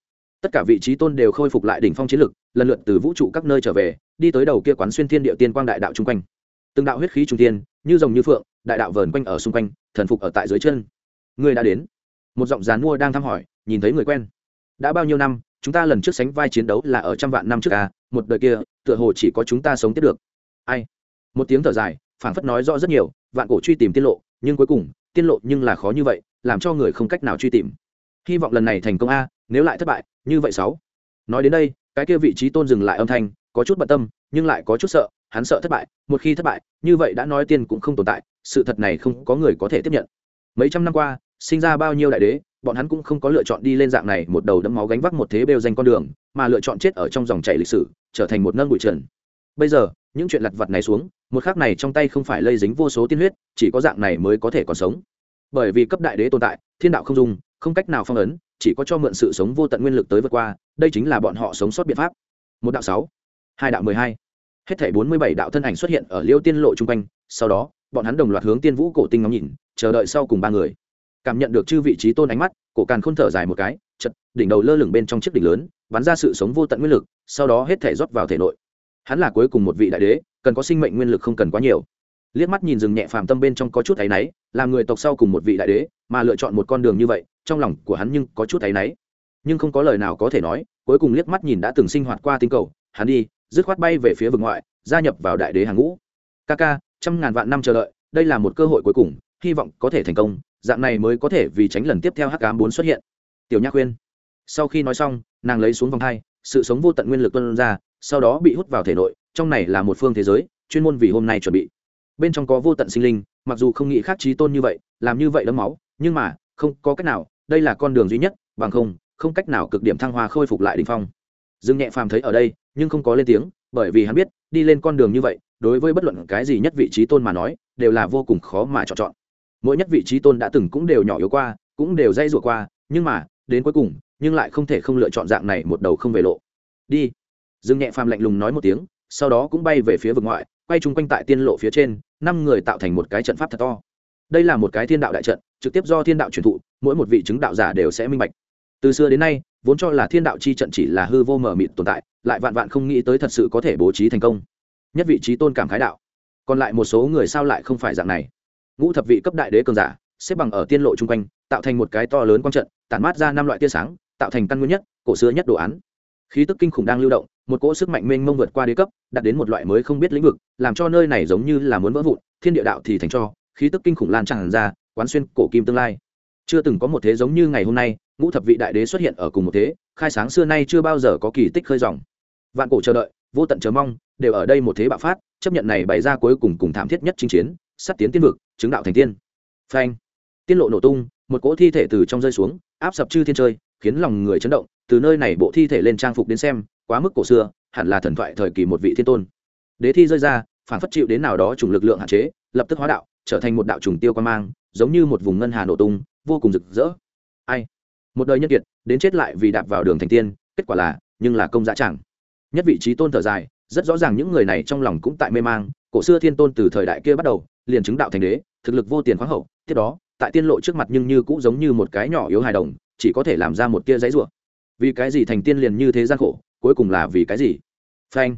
A: tất cả vị trí tôn đều khôi phục lại đỉnh phong chiến lực, lần lượt từ vũ trụ các nơi trở về, đi tới đầu kia quán xuyên thiên địa tiên quang đại đạo chung quanh. Từng đạo huyết khí trung tiên như rồng như phượng, đại đạo vờn quanh ở xung quanh, thần phục ở tại dưới chân. Người đã đến. Một giọng dàn mua đang thăm hỏi, nhìn thấy người quen. Đã bao nhiêu năm, chúng ta lần trước sánh vai chiến đấu là ở trăm vạn năm trước à một đời kia, tựa hồ chỉ có chúng ta sống tiếp được. Ai? Một tiếng thở dài, phảng phất nói rõ rất nhiều, vạn cổ truy tìm tiên lộ, nhưng cuối cùng, tiên lộ nhưng là khó như vậy, làm cho người không cách nào truy tìm. Hy vọng lần này thành công a nếu lại thất bại, như vậy sáu. Nói đến đây, cái kia vị trí tôn dừng lại âm thanh, có chút bận tâm, nhưng lại có chút sợ, hắn sợ thất bại, một khi thất bại, như vậy đã nói tiên cũng không tồn tại, sự thật này không có người có thể tiếp nhận. Mấy trăm năm qua, sinh ra bao nhiêu đại đế, bọn hắn cũng không có lựa chọn đi lên dạng này một đầu đẫm máu gánh vác một thế bêu danh con đường, mà lựa chọn chết ở trong dòng chảy lịch sử, trở thành một nâng bụi trần. Bây giờ, những chuyện lặt vặt này xuống, một khác này trong tay không phải lây dính vô số tiên huyết, chỉ có dạng này mới có thể còn sống. Bởi vì cấp đại đế tồn tại, thiên đạo không dùng, không cách nào phong ấn chỉ có cho mượn sự sống vô tận nguyên lực tới vượt qua, đây chính là bọn họ sống sót biện pháp. Một đạo sáu, hai đạo mười hai. Hết thảy bốn mươi bảy đạo thân ảnh xuất hiện ở liêu tiên lộ chung quanh, sau đó, bọn hắn đồng loạt hướng tiên vũ cổ tinh ngắm nhìn, chờ đợi sau cùng ba người. Cảm nhận được chư vị trí tôn ánh mắt, cổ càn khôn thở dài một cái chật đỉnh đầu lơ lửng bên trong chiếc đỉnh lớn, bắn ra sự sống vô tận nguyên lực, sau đó hết thể rót vào thể nội. Hắn là cuối cùng một vị đại đế, cần có sinh mệnh nguyên lực không cần quá nhiều. Liếc mắt nhìn rừng nhẹ phàm tâm bên trong có chút áy náy, làm người tộc sau cùng một vị đại đế, mà lựa chọn một con đường như vậy trong lòng của hắn nhưng có chút thấy náy. Nhưng không có lời nào có thể nói, cuối cùng liếc mắt nhìn đã từng sinh hoạt qua tinh cầu, hắn đi, dứt khoát bay về phía vực ngoại, gia nhập vào đại đế hàng ngũ. Ca ca, trăm ngàn vạn năm chờ đợi, đây là một cơ hội cuối cùng, hy vọng có thể thành công, dạng này mới có thể vì tránh lần tiếp theo hắc ám bốn xuất hiện. Tiểu Nhã khuyên. Sau khi nói xong, nàng lấy xuống vòng hai sự sống vô tận nguyên lực tuân ra, sau đó bị hút vào thể nội, trong này là một phương thế giới, chuyên môn vì hôm nay chuẩn bị. Bên trong có vô tận sinh linh, mặc dù không nghĩ khác trí tôn như vậy, làm như vậy đấm máu, nhưng mà, không có cách nào đây là con đường duy nhất, bằng không không cách nào cực điểm thăng hoa khôi phục lại đình phong. Dương nhẹ phàm thấy ở đây, nhưng không có lên tiếng, bởi vì hắn biết, đi lên con đường như vậy, đối với bất luận cái gì nhất vị trí tôn mà nói, đều là vô cùng khó mà chọn chọn. Mỗi nhất vị trí tôn đã từng cũng đều nhỏ yếu qua, cũng đều dây rủa qua, nhưng mà, đến cuối cùng, nhưng lại không thể không lựa chọn dạng này một đầu không về lộ. Đi. Dương nhẹ phàm lạnh lùng nói một tiếng, sau đó cũng bay về phía vực ngoại, quay chung quanh tại tiên lộ phía trên, năm người tạo thành một cái trận pháp thật to. Đây là một cái thiên đạo đại trận, trực tiếp do thiên đạo truyền thụ mỗi một vị chứng đạo giả đều sẽ minh bạch. Từ xưa đến nay, vốn cho là thiên đạo chi trận chỉ là hư vô mờ mịt tồn tại, lại vạn vạn không nghĩ tới thật sự có thể bố trí thành công. Nhất vị trí tôn cảm khái đạo. Còn lại một số người sao lại không phải dạng này? Ngũ thập vị cấp đại đế cường giả, xếp bằng ở tiên lộ chung quanh, tạo thành một cái to lớn quang trận, tản mát ra năm loại tia sáng, tạo thành căn nguyên nhất, cổ xưa nhất đồ án. Khí tức kinh khủng đang lưu động, một cỗ sức mạnh mênh mông vượt qua đế cấp, đạt đến một loại mới không biết lĩnh vực, làm cho nơi này giống như là muốn vỡ vụn, thiên địa đạo thì thành cho, khí tức kinh khủng lan tràn ra, quán xuyên cổ kim tương lai chưa từng có một thế giống như ngày hôm nay, ngũ thập vị đại đế xuất hiện ở cùng một thế, khai sáng xưa nay chưa bao giờ có kỳ tích khơi dòng. Vạn cổ chờ đợi, vô tận chờ mong, đều ở đây một thế bạo phát, chấp nhận này bày ra cuối cùng cùng thảm thiết nhất chinh chiến sắt tiến tiên vực, chứng đạo thành tiên. Phanh. Tiên lộ nổ tung, một cỗ thi thể từ trong rơi xuống, áp sập chư thiên chơi khiến lòng người chấn động, từ nơi này bộ thi thể lên trang phục đến xem, quá mức cổ xưa, hẳn là thần thoại thời kỳ một vị thiên tôn. Đế thi rơi ra, phản phất chịu đến nào đó chủng lực lượng hạn chế, lập tức hóa đạo, trở thành một đạo trùng tiêu quan mang, giống như một vùng ngân hà nổ tung vô cùng rực rỡ. Ai? Một đời nhân kiệt, đến chết lại vì đạp vào đường thành tiên, kết quả là, nhưng là công dã chẳng. Nhất vị trí tôn thở dài, rất rõ ràng những người này trong lòng cũng tại mê mang, cổ xưa thiên tôn từ thời đại kia bắt đầu, liền chứng đạo thành đế, thực lực vô tiền khoáng hậu, tiếp đó, tại tiên lộ trước mặt nhưng như cũng giống như một cái nhỏ yếu hài đồng, chỉ có thể làm ra một tia giấy rủa. Vì cái gì thành tiên liền như thế gian khổ, cuối cùng là vì cái gì? Phanh.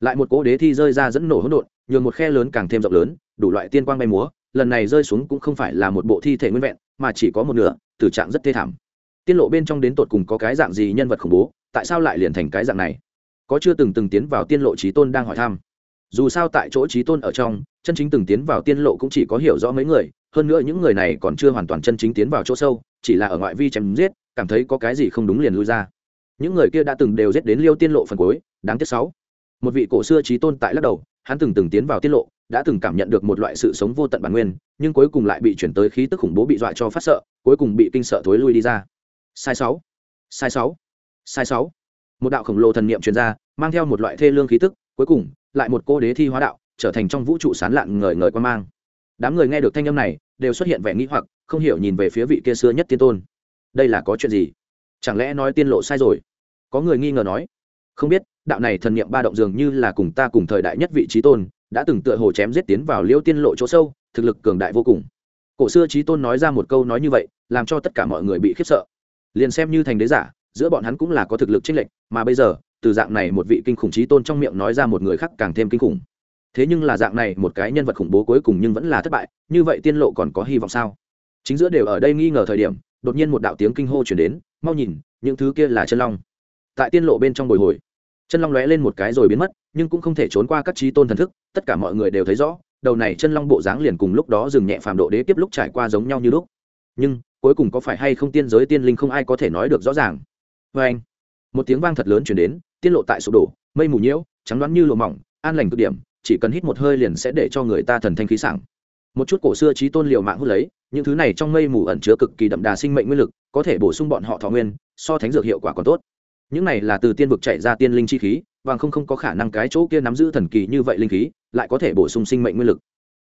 A: Lại một cỗ đế thi rơi ra dẫn nổ hỗn độn, nhường một khe lớn càng thêm rộng lớn, đủ loại tiên quang bay múa, lần này rơi xuống cũng không phải là một bộ thi thể nguyên vẹn mà chỉ có một nửa, tử trạng rất thê thảm. Tiên lộ bên trong đến tột cùng có cái dạng gì nhân vật khủng bố, tại sao lại liền thành cái dạng này? Có chưa từng từng tiến vào tiên lộ trí tôn đang hỏi thăm. Dù sao tại chỗ trí tôn ở trong, chân chính từng tiến vào tiên lộ cũng chỉ có hiểu rõ mấy người, hơn nữa những người này còn chưa hoàn toàn chân chính tiến vào chỗ sâu, chỉ là ở ngoại vi chém giết, cảm thấy có cái gì không đúng liền lui ra. Những người kia đã từng đều giết đến liêu tiên lộ phần cuối, đáng tiếc sáu. Một vị cổ xưa trí tôn tại lắc đầu, hắn từng từng tiến vào tiên lộ đã từng cảm nhận được một loại sự sống vô tận bản nguyên, nhưng cuối cùng lại bị chuyển tới khí tức khủng bố bị dọa cho phát sợ, cuối cùng bị kinh sợ thối lui đi ra. Sai sáu sai sáu sai sáu. Một đạo khổng lồ thần niệm truyền ra, mang theo một loại thê lương khí tức, cuối cùng, lại một cô đế thi hóa đạo, trở thành trong vũ trụ sán lạn ngời ngời quan mang. Đám người nghe được thanh âm này, đều xuất hiện vẻ nghĩ hoặc, không hiểu nhìn về phía vị kia xưa nhất tiên tôn. Đây là có chuyện gì? Chẳng lẽ nói tiên lộ sai rồi? Có người nghi ngờ nói. Không biết, đạo này thần niệm ba động dường như là cùng ta cùng thời đại nhất vị trí tôn đã từng tựa hồ chém giết tiến vào liêu tiên lộ chỗ sâu, thực lực cường đại vô cùng. Cổ xưa trí tôn nói ra một câu nói như vậy, làm cho tất cả mọi người bị khiếp sợ. Liền xem như thành đế giả, giữa bọn hắn cũng là có thực lực chênh lệch, mà bây giờ, từ dạng này một vị kinh khủng trí tôn trong miệng nói ra một người khác càng thêm kinh khủng. Thế nhưng là dạng này một cái nhân vật khủng bố cuối cùng nhưng vẫn là thất bại, như vậy tiên lộ còn có hy vọng sao? Chính giữa đều ở đây nghi ngờ thời điểm, đột nhiên một đạo tiếng kinh hô chuyển đến, mau nhìn, những thứ kia là chân long. Tại tiên lộ bên trong bồi hồi, chân long lóe lên một cái rồi biến mất nhưng cũng không thể trốn qua các trí tôn thần thức, tất cả mọi người đều thấy rõ, đầu này chân long bộ dáng liền cùng lúc đó dừng nhẹ phàm độ đế tiếp lúc trải qua giống nhau như lúc. Nhưng, cuối cùng có phải hay không tiên giới tiên linh không ai có thể nói được rõ ràng. Vê anh, một tiếng vang thật lớn chuyển đến tiên lộ tại sụp đổ, mây mù nhiễu, trắng đoán như lộ mỏng, an lành cực điểm, chỉ cần hít một hơi liền sẽ để cho người ta thần thanh khí sảng. Một chút cổ xưa trí tôn liệu mạng hút lấy, những thứ này trong mây mù ẩn chứa cực kỳ đậm đà sinh mệnh nguyên lực, có thể bổ sung bọn họ thọ nguyên, so thánh dược hiệu quả còn tốt. Những này là từ tiên vực chạy ra tiên linh chi khí vàng không không có khả năng cái chỗ kia nắm giữ thần kỳ như vậy linh khí, lại có thể bổ sung sinh mệnh nguyên lực.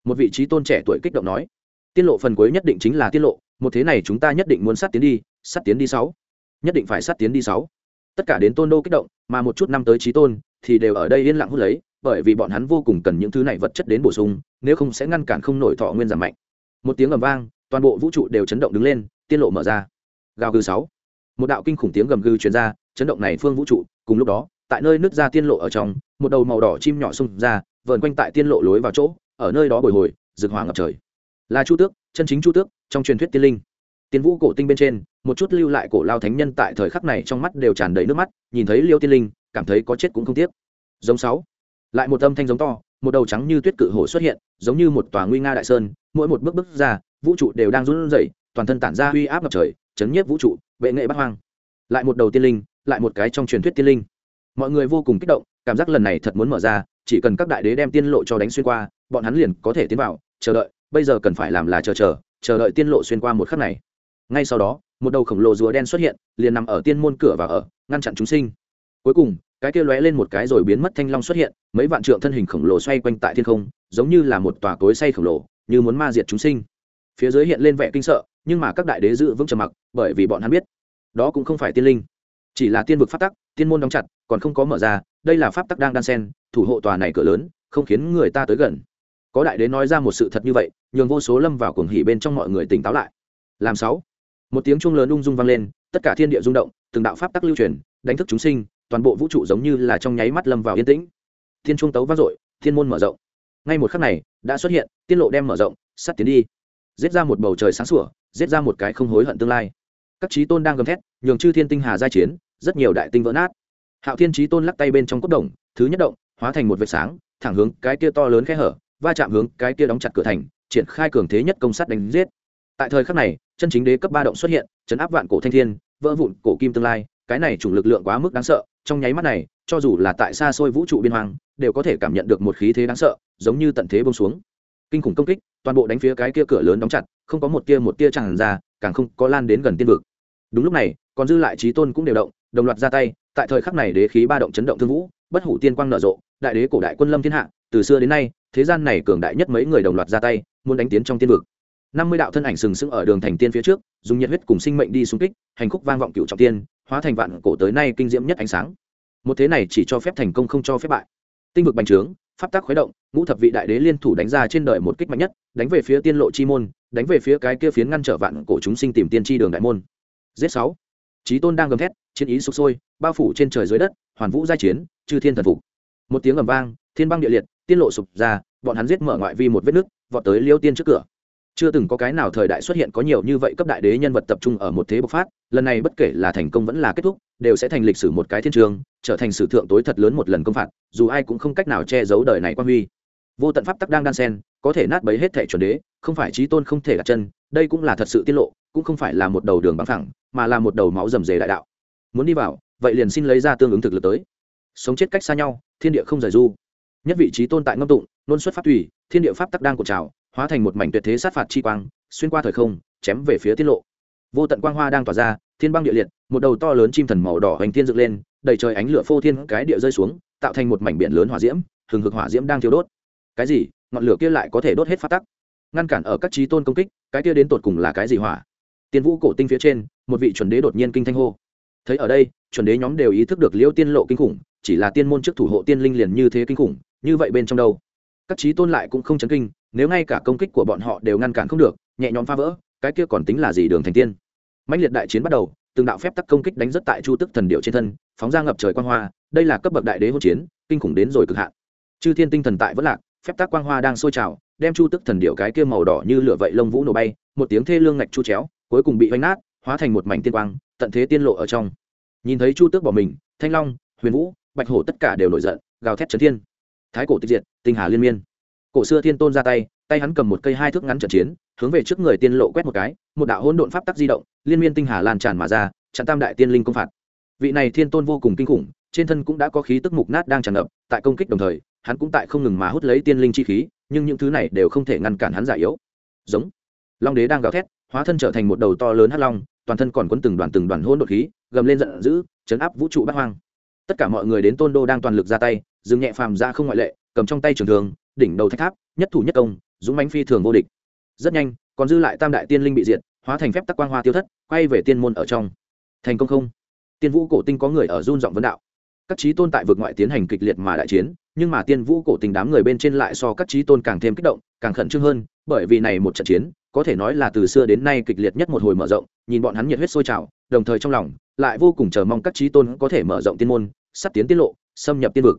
A: Một vị trí tôn trẻ tuổi kích động nói tiên lộ phần cuối nhất định chính là tiên lộ, một thế này chúng ta nhất định muốn sát tiến đi, sát tiến đi sáu. Nhất định phải sát tiến đi sáu. Tất cả đến tôn đô kích động, mà một chút năm tới trí tôn thì đều ở đây yên lặng hút lấy, bởi vì bọn hắn vô cùng cần những thứ này vật chất đến bổ sung, nếu không sẽ ngăn cản không nổi thọ nguyên giảm mạnh. Một tiếng ầm vang, toàn bộ vũ trụ đều chấn động đứng lên tiên lộ mở ra. Gào gừ sáu. Một đạo kinh khủng tiếng gầm gừ truyền ra, chấn động này phương vũ trụ, cùng lúc đó tại nơi nứt ra tiên lộ ở trong, một đầu màu đỏ chim nhỏ xung ra, vờn quanh tại tiên lộ lối vào chỗ, ở nơi đó bồi hồi, rực hỏa ngập trời. Là chu tước, chân chính chu tước, trong truyền thuyết tiên linh. Tiên vũ cổ tinh bên trên, một chút lưu lại cổ lao thánh nhân tại thời khắc này trong mắt đều tràn đầy nước mắt, nhìn thấy liêu tiên linh, cảm thấy có chết cũng không tiếc. Giống sáu, lại một âm thanh giống to, một đầu trắng như tuyết cự hổ xuất hiện, giống như một tòa nguy nga đại sơn, mỗi một bước bước ra, vũ trụ đều đang run rẩy, toàn thân tản ra uy áp ngập trời, chấn nhiếp vũ trụ, bệ nghệ bắt hoang. Lại một đầu tiên linh, lại một cái trong truyền thuyết tiên linh mọi người vô cùng kích động, cảm giác lần này thật muốn mở ra, chỉ cần các đại đế đem tiên lộ cho đánh xuyên qua, bọn hắn liền có thể tiến vào, chờ đợi, bây giờ cần phải làm là chờ chờ chờ đợi tiên lộ xuyên qua một khắc này. Ngay sau đó, một đầu khổng lồ rùa đen xuất hiện, liền nằm ở tiên môn cửa và ở, ngăn chặn chúng sinh. Cuối cùng, cái kia lóe lên một cái rồi biến mất thanh long xuất hiện, mấy vạn trượng thân hình khổng lồ xoay quanh tại thiên không, giống như là một tòa cối say khổng lồ, như muốn ma diệt chúng sinh. Phía dưới hiện lên vẻ kinh sợ, nhưng mà các đại đế giữ vững trầm mặc, bởi vì bọn hắn biết, đó cũng không phải tiên linh, chỉ là tiên vực phát tắc tiên môn đóng chặt, còn không có mở ra, đây là pháp tắc đang đan sen, thủ hộ tòa này cửa lớn, không khiến người ta tới gần. Có đại đế nói ra một sự thật như vậy, nhường vô số lâm vào cuồng hỉ bên trong mọi người tỉnh táo lại. Làm sáu. Một tiếng chuông lớn ung dung vang lên, tất cả thiên địa rung động, từng đạo pháp tắc lưu truyền, đánh thức chúng sinh, toàn bộ vũ trụ giống như là trong nháy mắt lâm vào yên tĩnh. Thiên trung tấu vang dội, thiên môn mở rộng. Ngay một khắc này, đã xuất hiện, tiên lộ đem mở rộng sắt tiến đi. Giết ra một bầu trời sáng sủa, giết ra một cái không hối hận tương lai. Các trí tôn đang gầm thét, nhường chư thiên tinh hà giai chiến rất nhiều đại tinh vỡ nát. Hạo thiên trí tôn lắc tay bên trong cốt đồng, thứ nhất động, hóa thành một vệt sáng, thẳng hướng cái kia to lớn khe hở, va chạm hướng cái kia đóng chặt cửa thành, triển khai cường thế nhất công sát đánh giết. Tại thời khắc này, chân chính đế cấp ba động xuất hiện, chấn áp vạn cổ thanh thiên, vỡ vụn cổ kim tương lai, cái này chủng lực lượng quá mức đáng sợ, trong nháy mắt này, cho dù là tại xa xôi vũ trụ biên hoàng đều có thể cảm nhận được một khí thế đáng sợ, giống như tận thế bông xuống. Kinh khủng công kích, toàn bộ đánh phía cái kia cửa lớn đóng chặt, không có một tia một tia tràn ra, càng không có lan đến gần tiên vực. Đúng lúc này, còn dư lại trí tôn cũng đều động đồng loạt ra tay, tại thời khắc này đế khí ba động chấn động thương vũ, bất hủ tiên quang nở rộ, đại đế cổ đại quân lâm thiên hạ, từ xưa đến nay, thế gian này cường đại nhất mấy người đồng loạt ra tay, muốn đánh tiến trong tiên vực. Năm mươi đạo thân ảnh sừng sững ở đường thành tiên phía trước, dùng nhiệt huyết cùng sinh mệnh đi xung kích, hành khúc vang vọng cựu trọng tiên, hóa thành vạn cổ tới nay kinh diễm nhất ánh sáng. Một thế này chỉ cho phép thành công không cho phép bại. Tinh vực bành trướng, pháp tác khuấy động, ngũ thập vị đại đế liên thủ đánh ra trên đời một kích mạnh nhất, đánh về phía tiên lộ chi môn, đánh về phía cái kia phiến ngăn trở vạn cổ chúng sinh tìm tiên tri đường đại môn. Giết sáu. Trí tôn đang gầm thét chiến ý sục sôi, bao phủ trên trời dưới đất, hoàn vũ giai chiến, chư thiên thần phục. Một tiếng ầm vang, thiên băng địa liệt, tiên lộ sụp ra, bọn hắn giết mở ngoại vi một vết nứt, vọt tới liêu tiên trước cửa. Chưa từng có cái nào thời đại xuất hiện có nhiều như vậy cấp đại đế nhân vật tập trung ở một thế bộc phát, lần này bất kể là thành công vẫn là kết thúc, đều sẽ thành lịch sử một cái thiên trường, trở thành sử thượng tối thật lớn một lần công phạt, dù ai cũng không cách nào che giấu đời này quan huy. Vô tận pháp tắc đang đan sen có thể nát bấy hết thể chuẩn đế, không phải trí tôn không thể đặt chân, đây cũng là thật sự tiết lộ, cũng không phải là một đầu đường bằng thẳng mà là một đầu máu rầm rề đại đạo muốn đi vào, vậy liền xin lấy ra tương ứng thực lực tới. Sống chết cách xa nhau, thiên địa không rời du. Nhất vị trí tôn tại ngâm tụng, nôn xuất pháp tùy, thiên địa pháp tắc đang cột trào, hóa thành một mảnh tuyệt thế sát phạt chi quang, xuyên qua thời không, chém về phía tiết lộ. Vô tận quang hoa đang tỏa ra, thiên băng địa liệt, một đầu to lớn chim thần màu đỏ hoành thiên dựng lên, đầy trời ánh lửa phô thiên cái địa rơi xuống, tạo thành một mảnh biển lớn hỏa diễm, hừng hực hỏa diễm đang thiêu đốt. Cái gì? Ngọn lửa kia lại có thể đốt hết phát tắc? Ngăn cản ở các trí tôn công kích, cái kia đến tột cùng là cái gì hỏa? Tiên vũ cổ tinh phía trên, một vị chuẩn đế đột nhiên kinh thanh hô thấy ở đây, chuẩn đế nhóm đều ý thức được liễu tiên lộ kinh khủng, chỉ là tiên môn trước thủ hộ tiên linh liền như thế kinh khủng, như vậy bên trong đâu? Các trí tôn lại cũng không chấn kinh, nếu ngay cả công kích của bọn họ đều ngăn cản không được, nhẹ nhõm phá vỡ, cái kia còn tính là gì đường thành tiên? Mãnh liệt đại chiến bắt đầu, từng đạo phép tắc công kích đánh rất tại chu tức thần điệu trên thân, phóng ra ngập trời quan hoa, đây là cấp bậc đại đế hỗn chiến, kinh khủng đến rồi cực hạn. Chư thiên tinh thần tại vẫn lạc, phép tắc quang hoa đang sôi trào, đem chu tức thần điệu cái kia màu đỏ như lửa vậy lông vũ nổ bay, một tiếng thê lương ngạch chu chéo, cuối cùng bị vanh nát, hóa thành một mảnh tiên quang tận thế tiên lộ ở trong. Nhìn thấy chu tước bỏ mình, thanh long, huyền vũ, bạch hổ tất cả đều nổi giận, gào thét trấn thiên. Thái cổ tịch diệt, tinh hà liên miên. Cổ xưa thiên tôn ra tay tay hắn cầm một cây hai thước ngắn trận chiến, hướng về trước người tiên lộ quét một cái, một đạo hỗn độn pháp tắc di động, liên miên tinh hà lan tràn mà ra, chặn tam đại tiên linh công phạt. Vị này thiên tôn vô cùng kinh khủng, trên thân cũng đã có khí tức mục nát đang tràn ngập, tại công kích đồng thời, hắn cũng tại không ngừng mà hút lấy tiên linh chi khí, nhưng những thứ này đều không thể ngăn cản hắn giải yếu. Giống. Long đế đang gào thét, hóa thân trở thành một đầu to lớn hắc long toàn thân còn quấn từng đoàn từng đoàn hỗn độn khí, gầm lên giận dữ, chấn áp vũ trụ bát hoang. Tất cả mọi người đến tôn đô đang toàn lực ra tay dừng nhẹ phàm ra không ngoại lệ, cầm trong tay trường thường đỉnh đầu thách tháp, nhất thủ nhất công, dũng mãnh phi thường vô địch. Rất nhanh, còn dư lại tam đại tiên linh bị diệt, hóa thành phép tắc quang hoa tiêu thất, quay về tiên môn ở trong. Thành công không? Tiên vũ cổ tinh có người ở run giọng vấn đạo. Các chí tôn tại vực ngoại tiến hành kịch liệt mà đại chiến, nhưng mà tiên vũ cổ tinh đám người bên trên lại so các chí tôn càng thêm kích động, càng khẩn trương hơn, bởi vì này một trận chiến có thể nói là từ xưa đến nay kịch liệt nhất một hồi mở rộng, nhìn bọn hắn nhiệt huyết sôi trào, đồng thời trong lòng lại vô cùng chờ mong các trí tôn có thể mở rộng tiên môn, sắp tiến tiết lộ, xâm nhập tiên vực.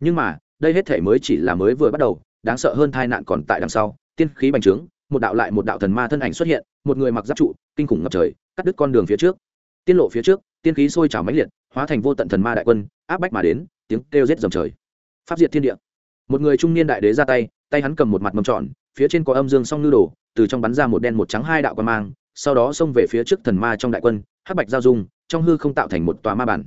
A: Nhưng mà, đây hết thể mới chỉ là mới vừa bắt đầu, đáng sợ hơn tai nạn còn tại đằng sau, tiên khí bành trướng, một đạo lại một đạo thần ma thân ảnh xuất hiện, một người mặc giáp trụ, kinh khủng ngập trời, cắt đứt con đường phía trước. Tiên lộ phía trước, tiên khí sôi trào mãnh liệt, hóa thành vô tận thần ma đại quân, áp bách mà đến, tiếng kêu rết dầm trời. Pháp diệt thiên địa. Một người trung niên đại đế ra tay tay hắn cầm một mặt mầm tròn phía trên có âm dương song ngư đồ, từ trong bắn ra một đen một trắng hai đạo quan mang, sau đó xông về phía trước thần ma trong đại quân, hắc bạch giao dung, trong hư không tạo thành một tòa ma bản.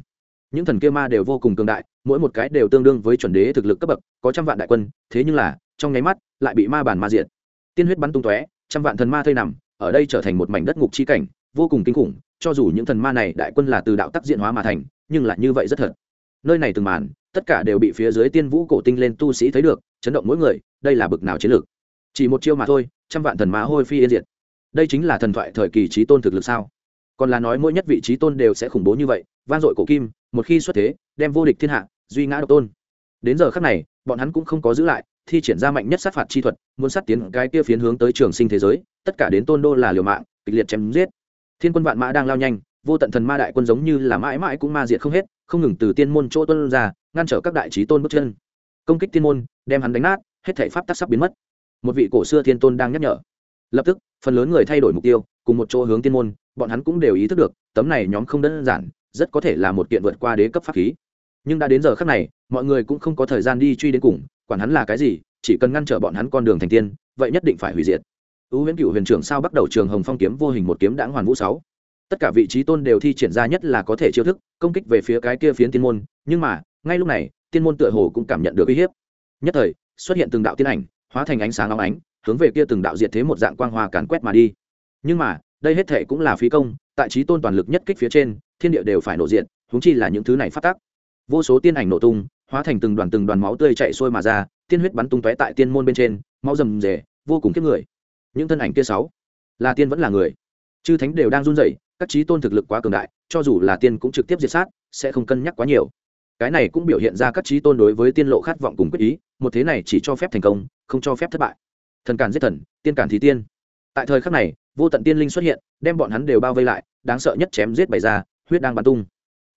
A: Những thần kia ma đều vô cùng cường đại, mỗi một cái đều tương đương với chuẩn đế thực lực cấp bậc, có trăm vạn đại quân, thế nhưng là, trong nháy mắt, lại bị ma bản ma diệt. Tiên huyết bắn tung tóe, trăm vạn thần ma thây nằm, ở đây trở thành một mảnh đất ngục chi cảnh, vô cùng kinh khủng, cho dù những thần ma này đại quân là từ đạo tắc diện hóa mà thành, nhưng lại như vậy rất thật. Nơi này từng màn, tất cả đều bị phía dưới tiên vũ cổ tinh lên tu sĩ thấy được, chấn động mỗi người, đây là bực nào chiến lược chỉ một chiêu mà thôi, trăm vạn thần má hôi phi yên diệt. Đây chính là thần thoại thời kỳ trí tôn thực lực sao? Còn là nói mỗi nhất vị trí tôn đều sẽ khủng bố như vậy van dội cổ kim, một khi xuất thế, đem vô địch thiên hạ, duy ngã độc tôn. Đến giờ khắc này, bọn hắn cũng không có giữ lại, thi triển ra mạnh nhất sát phạt chi thuật, muốn sát tiến cái kia phiến hướng tới trường sinh thế giới, tất cả đến tôn đô là liều mạng, kịch liệt chém giết. Thiên quân vạn mã đang lao nhanh, vô tận thần ma đại quân giống như là mãi mãi cũng ma diệt không hết, không ngừng từ tiên môn chỗ tuân ra, ngăn trở các đại trí tôn bước chân. Công kích tiên môn, đem hắn đánh nát, hết thể pháp tắc sắp biến mất một vị cổ xưa thiên tôn đang nhắc nhở. Lập tức, phần lớn người thay đổi mục tiêu, cùng một chỗ hướng tiên môn, bọn hắn cũng đều ý thức được, tấm này nhóm không đơn giản, rất có thể là một kiện vượt qua đế cấp pháp khí. Nhưng đã đến giờ khác này, mọi người cũng không có thời gian đi truy đến cùng, quản hắn là cái gì, chỉ cần ngăn trở bọn hắn con đường thành tiên, vậy nhất định phải hủy diệt. Ưu huyễn cựu huyền trưởng sao bắt đầu trường hồng phong kiếm vô hình một kiếm đãng hoàn vũ sáu. Tất cả vị trí tôn đều thi triển ra nhất là có thể chiêu thức, công kích về phía cái kia phiến tiên môn, nhưng mà, ngay lúc này, tiên môn tựa hồ cũng cảm nhận được uy hiếp. Nhất thời, xuất hiện từng đạo tiên ảnh hóa thành ánh sáng óng ánh, hướng về kia từng đạo diệt thế một dạng quang hoa càn quét mà đi. Nhưng mà, đây hết thệ cũng là phí công, tại trí tôn toàn lực nhất kích phía trên, thiên địa đều phải nổ diện húng chi là những thứ này phát tác. Vô số tiên ảnh nổ tung, hóa thành từng đoàn từng đoàn máu tươi chạy sôi mà ra, tiên huyết bắn tung tóe tại tiên môn bên trên, máu rầm rề, vô cùng kiếp người. Những thân ảnh kia sáu, là tiên vẫn là người. Chư thánh đều đang run rẩy, các trí tôn thực lực quá cường đại, cho dù là tiên cũng trực tiếp diệt sát, sẽ không cân nhắc quá nhiều. Cái này cũng biểu hiện ra các trí tôn đối với tiên lộ khát vọng cùng quyết ý một thế này chỉ cho phép thành công, không cho phép thất bại. Thần cản giết thần, tiên cản thí tiên. Tại thời khắc này, vô tận tiên linh xuất hiện, đem bọn hắn đều bao vây lại, đáng sợ nhất chém giết bày ra, huyết đang bắn tung.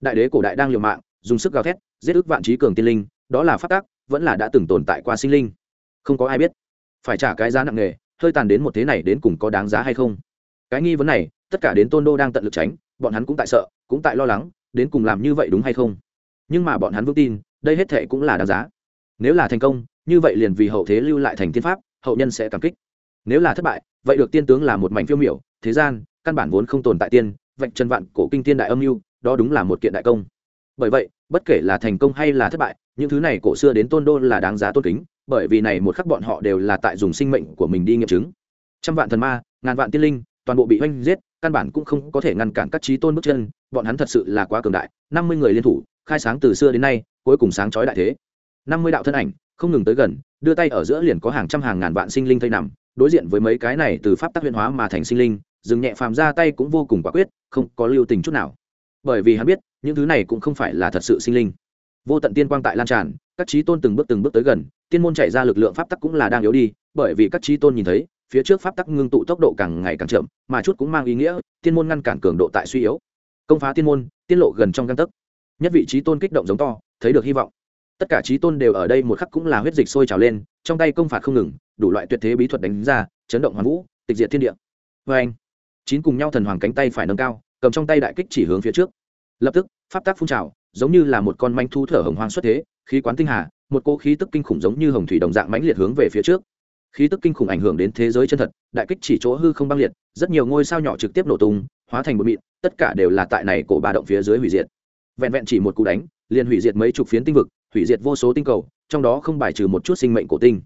A: Đại đế cổ đại đang liều mạng, dùng sức gào thét, giết ức vạn trí cường tiên linh, đó là phát tác vẫn là đã từng tồn tại qua sinh linh. Không có ai biết, phải trả cái giá nặng nề, hơi tàn đến một thế này đến cùng có đáng giá hay không. Cái nghi vấn này, tất cả đến tôn đô đang tận lực tránh, bọn hắn cũng tại sợ, cũng tại lo lắng, đến cùng làm như vậy đúng hay không. Nhưng mà bọn hắn vững tin, đây hết thệ cũng là đáng giá nếu là thành công, như vậy liền vì hậu thế lưu lại thành tiên pháp, hậu nhân sẽ cảm kích. Nếu là thất bại, vậy được tiên tướng là một mảnh phiêu miểu, thế gian, căn bản vốn không tồn tại tiên, vạch chân vạn cổ kinh tiên đại âm mưu, đó đúng là một kiện đại công. Bởi vậy, bất kể là thành công hay là thất bại, những thứ này cổ xưa đến tôn đô là đáng giá tôn kính, bởi vì này một khắc bọn họ đều là tại dùng sinh mệnh của mình đi nghiệm chứng. Trăm vạn thần ma, ngàn vạn tiên linh, toàn bộ bị oanh giết, căn bản cũng không có thể ngăn cản các trí tôn bước chân, bọn hắn thật sự là quá cường đại, năm mươi người liên thủ, khai sáng từ xưa đến nay, cuối cùng sáng chói đại thế năm mươi đạo thân ảnh, không ngừng tới gần, đưa tay ở giữa liền có hàng trăm hàng ngàn vạn sinh linh thây nằm, đối diện với mấy cái này từ pháp tác huyền hóa mà thành sinh linh, dừng nhẹ phàm ra tay cũng vô cùng quả quyết, không có lưu tình chút nào. Bởi vì hắn biết, những thứ này cũng không phải là thật sự sinh linh. Vô tận tiên quang tại lan tràn, các trí tôn từng bước từng bước tới gần, tiên môn chạy ra lực lượng pháp tắc cũng là đang yếu đi, bởi vì các trí tôn nhìn thấy, phía trước pháp tắc ngưng tụ tốc độ càng ngày càng chậm, mà chút cũng mang ý nghĩa, tiên môn ngăn cản cường độ tại suy yếu. Công phá tiên môn, tiên lộ gần trong găng tấc. Nhất vị trí tôn kích động giống to, thấy được hy vọng tất cả trí tôn đều ở đây một khắc cũng là huyết dịch sôi trào lên, trong tay công phạt không ngừng, đủ loại tuyệt thế bí thuật đánh ra, chấn động hoàn vũ, tịch diệt thiên địa. Vê anh, chín cùng nhau thần hoàng cánh tay phải nâng cao, cầm trong tay đại kích chỉ hướng phía trước. Lập tức, pháp tác phun trào, giống như là một con manh thu thở hồng hoang xuất thế, khí quán tinh hà, một cỗ khí tức kinh khủng giống như hồng thủy đồng dạng mãnh liệt hướng về phía trước. Khí tức kinh khủng ảnh hưởng đến thế giới chân thật, đại kích chỉ chỗ hư không băng liệt, rất nhiều ngôi sao nhỏ trực tiếp nổ tung, hóa thành một mịn, tất cả đều là tại này cổ ba động phía dưới hủy diệt. Vẹn vẹn chỉ một cú đánh, liền hủy diệt mấy chục phiến tinh vực hủy diệt vô số tinh cầu, trong đó không bài trừ một chút sinh mệnh cổ tinh.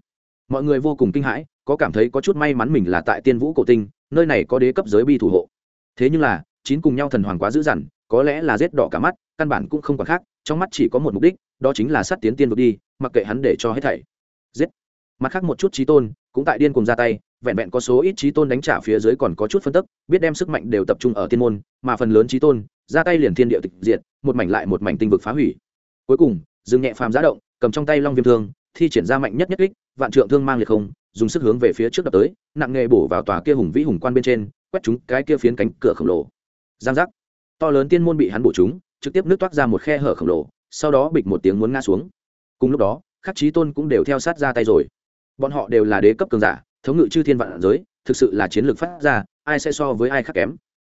A: Mọi người vô cùng kinh hãi, có cảm thấy có chút may mắn mình là tại tiên vũ cổ tinh, nơi này có đế cấp giới bi thủ hộ. Thế nhưng là, chín cùng nhau thần hoàng quá dữ dằn, có lẽ là rét đỏ cả mắt, căn bản cũng không còn khác, trong mắt chỉ có một mục đích, đó chính là sát tiến tiên vực đi, mặc kệ hắn để cho hết thảy. Giết. Mặt khác một chút trí tôn, cũng tại điên cùng ra tay, vẹn vẹn có số ít trí tôn đánh trả phía dưới còn có chút phân tức, biết đem sức mạnh đều tập trung ở tiên môn, mà phần lớn trí tôn, ra tay liền thiên địa tịch diệt, một mảnh lại một mảnh tinh vực phá hủy. Cuối cùng dừng nhẹ phàm giá động, cầm trong tay long viêm thương, thi triển ra mạnh nhất nhất kích, vạn trượng thương mang liệt không, dùng sức hướng về phía trước đập tới, nặng nghề bổ vào tòa kia hùng vĩ hùng quan bên trên, quét chúng cái kia phiến cánh cửa khổng lồ. Giang giác. To lớn tiên môn bị hắn bổ chúng, trực tiếp nước toát ra một khe hở khổng lồ, sau đó bịch một tiếng muốn ngã xuống. Cùng lúc đó, khắc trí tôn cũng đều theo sát ra tay rồi. Bọn họ đều là đế cấp cường giả, thống ngự chư thiên vạn giới, thực sự là chiến lược phát ra, ai sẽ so với ai khác kém.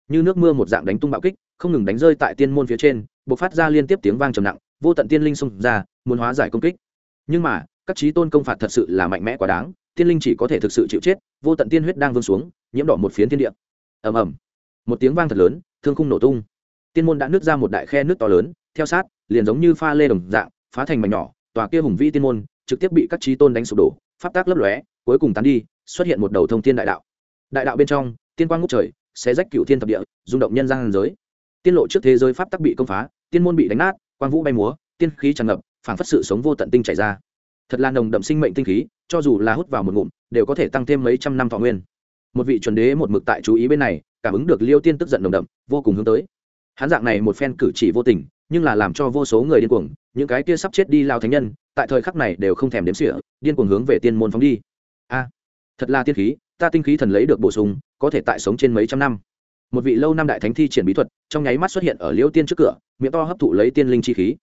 A: Như nước mưa một dạng đánh tung bạo kích, không ngừng đánh rơi tại tiên môn phía trên b ộ c phát ra liên tiếp tiếng vang trầm nặng vô tận tiên linh xông ra, muốn hóa giải công kích. Nhưng mà, các trí tôn công phạt thật sự là mạnh mẽ quá đáng, tiên linh chỉ có thể thực sự chịu chết, vô tận tiên huyết đang vương xuống, nhiễm đỏ một phiến thiên địa. Ầm ầm. Một tiếng vang thật lớn, thương khung nổ tung. Tiên môn đã nứt ra một đại khe nước to lớn, theo sát, liền giống như pha lê đồng dạng, phá thành mảnh nhỏ, tòa kia hùng vĩ tiên môn, trực tiếp bị các trí tôn đánh sụp đổ, pháp tác lấp lóe, cuối cùng tán đi, xuất hiện một đầu thông thiên đại đạo. Đại đạo bên trong, tiên quang ngút trời sẽ rách cựu thiên thập địa, rung động nhân gian giới. Tiên lộ trước thế giới pháp tắc bị công phá, tiên môn bị đánh nát quang vũ bay múa, tiên khí tràn ngập, phảng phất sự sống vô tận tinh chảy ra. Thật là nồng đậm sinh mệnh tinh khí, cho dù là hút vào một ngụm, đều có thể tăng thêm mấy trăm năm thọ nguyên. Một vị chuẩn đế một mực tại chú ý bên này, cảm ứng được liêu tiên tức giận nồng đậm, vô cùng hướng tới. Hắn dạng này một phen cử chỉ vô tình, nhưng là làm cho vô số người điên cuồng, những cái kia sắp chết đi lao thánh nhân, tại thời khắc này đều không thèm đếm sỉa điên cuồng hướng về tiên môn phóng đi. A, thật là tiên khí, ta tinh khí thần lấy được bổ sung, có thể tại sống trên mấy trăm năm một vị lâu năm đại thánh thi triển bí thuật, trong nháy mắt xuất hiện ở liễu tiên trước cửa, miệng to hấp thụ lấy tiên linh chi khí.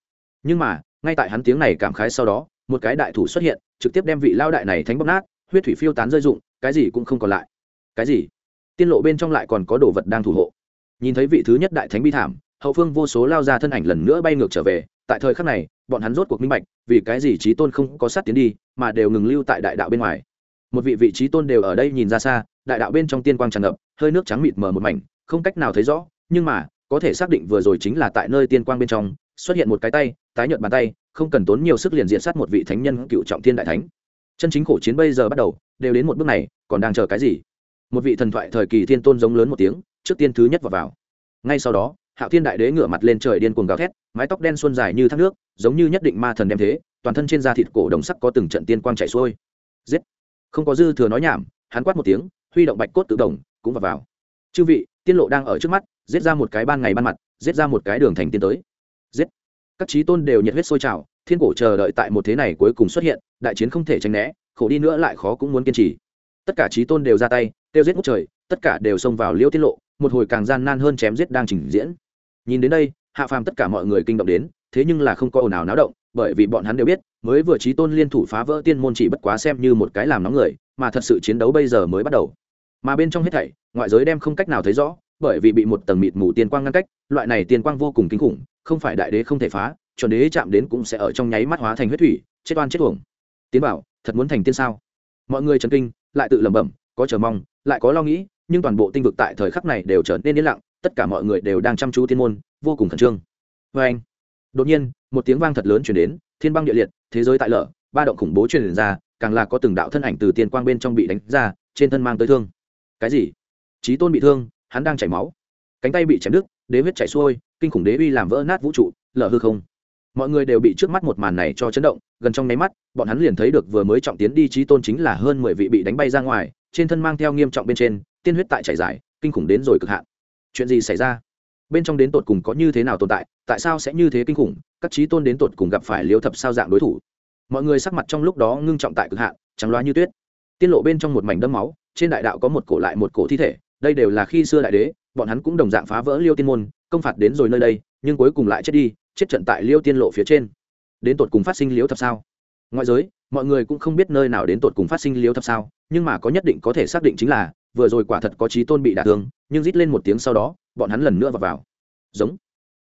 A: Nhưng mà, ngay tại hắn tiếng này cảm khái sau đó, một cái đại thủ xuất hiện, trực tiếp đem vị lao đại này thánh bóc nát, huyết thủy phiêu tán rơi rụng, cái gì cũng không còn lại. Cái gì? Tiên lộ bên trong lại còn có đồ vật đang thủ hộ. Nhìn thấy vị thứ nhất đại thánh bi thảm, hậu phương vô số lao ra thân ảnh lần nữa bay ngược trở về, tại thời khắc này, bọn hắn rốt cuộc minh bạch, vì cái gì trí tôn không có sát tiến đi, mà đều ngừng lưu tại đại đạo bên ngoài. Một vị vị trí tôn đều ở đây nhìn ra xa, đại đạo bên trong tiên quang tràn ngập, hơi nước trắng mịt mờ một mảnh không cách nào thấy rõ, nhưng mà, có thể xác định vừa rồi chính là tại nơi tiên quang bên trong, xuất hiện một cái tay, tái nhợt bàn tay, không cần tốn nhiều sức liền diện sát một vị thánh nhân cựu trọng thiên đại thánh. Chân chính khổ chiến bây giờ bắt đầu, đều đến một bước này, còn đang chờ cái gì? Một vị thần thoại thời kỳ thiên tôn giống lớn một tiếng, trước tiên thứ nhất vào vào. Ngay sau đó, hạo thiên đại đế ngửa mặt lên trời điên cuồng gào thét, mái tóc đen xuân dài như thác nước, giống như nhất định ma thần đem thế, toàn thân trên da thịt cổ đồng sắc có từng trận tiên quang chảy xuôi. Giết! Không có dư thừa nói nhảm, hắn quát một tiếng, huy động bạch cốt tự đồng cũng vào vào. Chư vị tiên lộ đang ở trước mắt, giết ra một cái ban ngày ban mặt, giết ra một cái đường thành tiên tới. Giết. Các trí tôn đều nhiệt huyết sôi trào, thiên cổ chờ đợi tại một thế này cuối cùng xuất hiện, đại chiến không thể tránh né, khổ đi nữa lại khó cũng muốn kiên trì. Tất cả trí tôn đều ra tay tiêu giết ngút trời, tất cả đều xông vào liễu tiết lộ, một hồi càng gian nan hơn chém giết đang trình diễn. Nhìn đến đây, hạ phàm tất cả mọi người kinh động đến, thế nhưng là không có ồn ào náo động, bởi vì bọn hắn đều biết, mới vừa trí tôn liên thủ phá vỡ tiên môn chỉ bất quá xem như một cái làm nóng người, mà thật sự chiến đấu bây giờ mới bắt đầu mà bên trong hết thảy, ngoại giới đem không cách nào thấy rõ, bởi vì bị một tầng mịt mù tiên quang ngăn cách, loại này tiên quang vô cùng kinh khủng, không phải đại đế không thể phá, chuẩn đế chạm đến cũng sẽ ở trong nháy mắt hóa thành huyết thủy, chết oan chết uổng. Tiến bảo, thật muốn thành tiên sao? Mọi người chấn kinh, lại tự lẩm bẩm, có chờ mong, lại có lo nghĩ, nhưng toàn bộ tinh vực tại thời khắc này đều trở nên yên lặng, tất cả mọi người đều đang chăm chú tiên môn, vô cùng khẩn trương. Vê anh, đột nhiên, một tiếng vang thật lớn chuyển đến, thiên băng địa liệt, thế giới tại lở, ba động khủng bố truyền ra, càng là có từng đạo thân ảnh từ tiên quang bên trong bị đánh ra, trên thân mang tới thương cái gì? Trí tôn bị thương, hắn đang chảy máu. Cánh tay bị chém đứt, đế huyết chảy xuôi, kinh khủng đế uy làm vỡ nát vũ trụ, lở hư không. Mọi người đều bị trước mắt một màn này cho chấn động, gần trong nháy mắt, bọn hắn liền thấy được vừa mới trọng tiến đi trí tôn chính là hơn mười vị bị đánh bay ra ngoài, trên thân mang theo nghiêm trọng bên trên, tiên huyết tại chảy dài, kinh khủng đến rồi cực hạn. Chuyện gì xảy ra? Bên trong đến tột cùng có như thế nào tồn tại tại sao sẽ như thế kinh khủng, các trí tôn đến tột cùng gặp phải liếu thập sao dạng đối thủ. Mọi người sắc mặt trong lúc đó ngưng trọng tại cực hạn, trắng loá như tuyết. Tiên lộ bên trong một mảnh đâm máu trên đại đạo có một cổ lại một cổ thi thể, đây đều là khi xưa đại đế, bọn hắn cũng đồng dạng phá vỡ liêu tiên môn, công phạt đến rồi nơi đây, nhưng cuối cùng lại chết đi, chết trận tại liêu tiên lộ phía trên. Đến tột cùng phát sinh liếu thập sao? Ngoại giới, mọi người cũng không biết nơi nào đến tột cùng phát sinh liếu thập sao, nhưng mà có nhất định có thể xác định chính là, vừa rồi quả thật có trí tôn bị đả thương, nhưng rít lên một tiếng sau đó, bọn hắn lần nữa vào vào. Giống.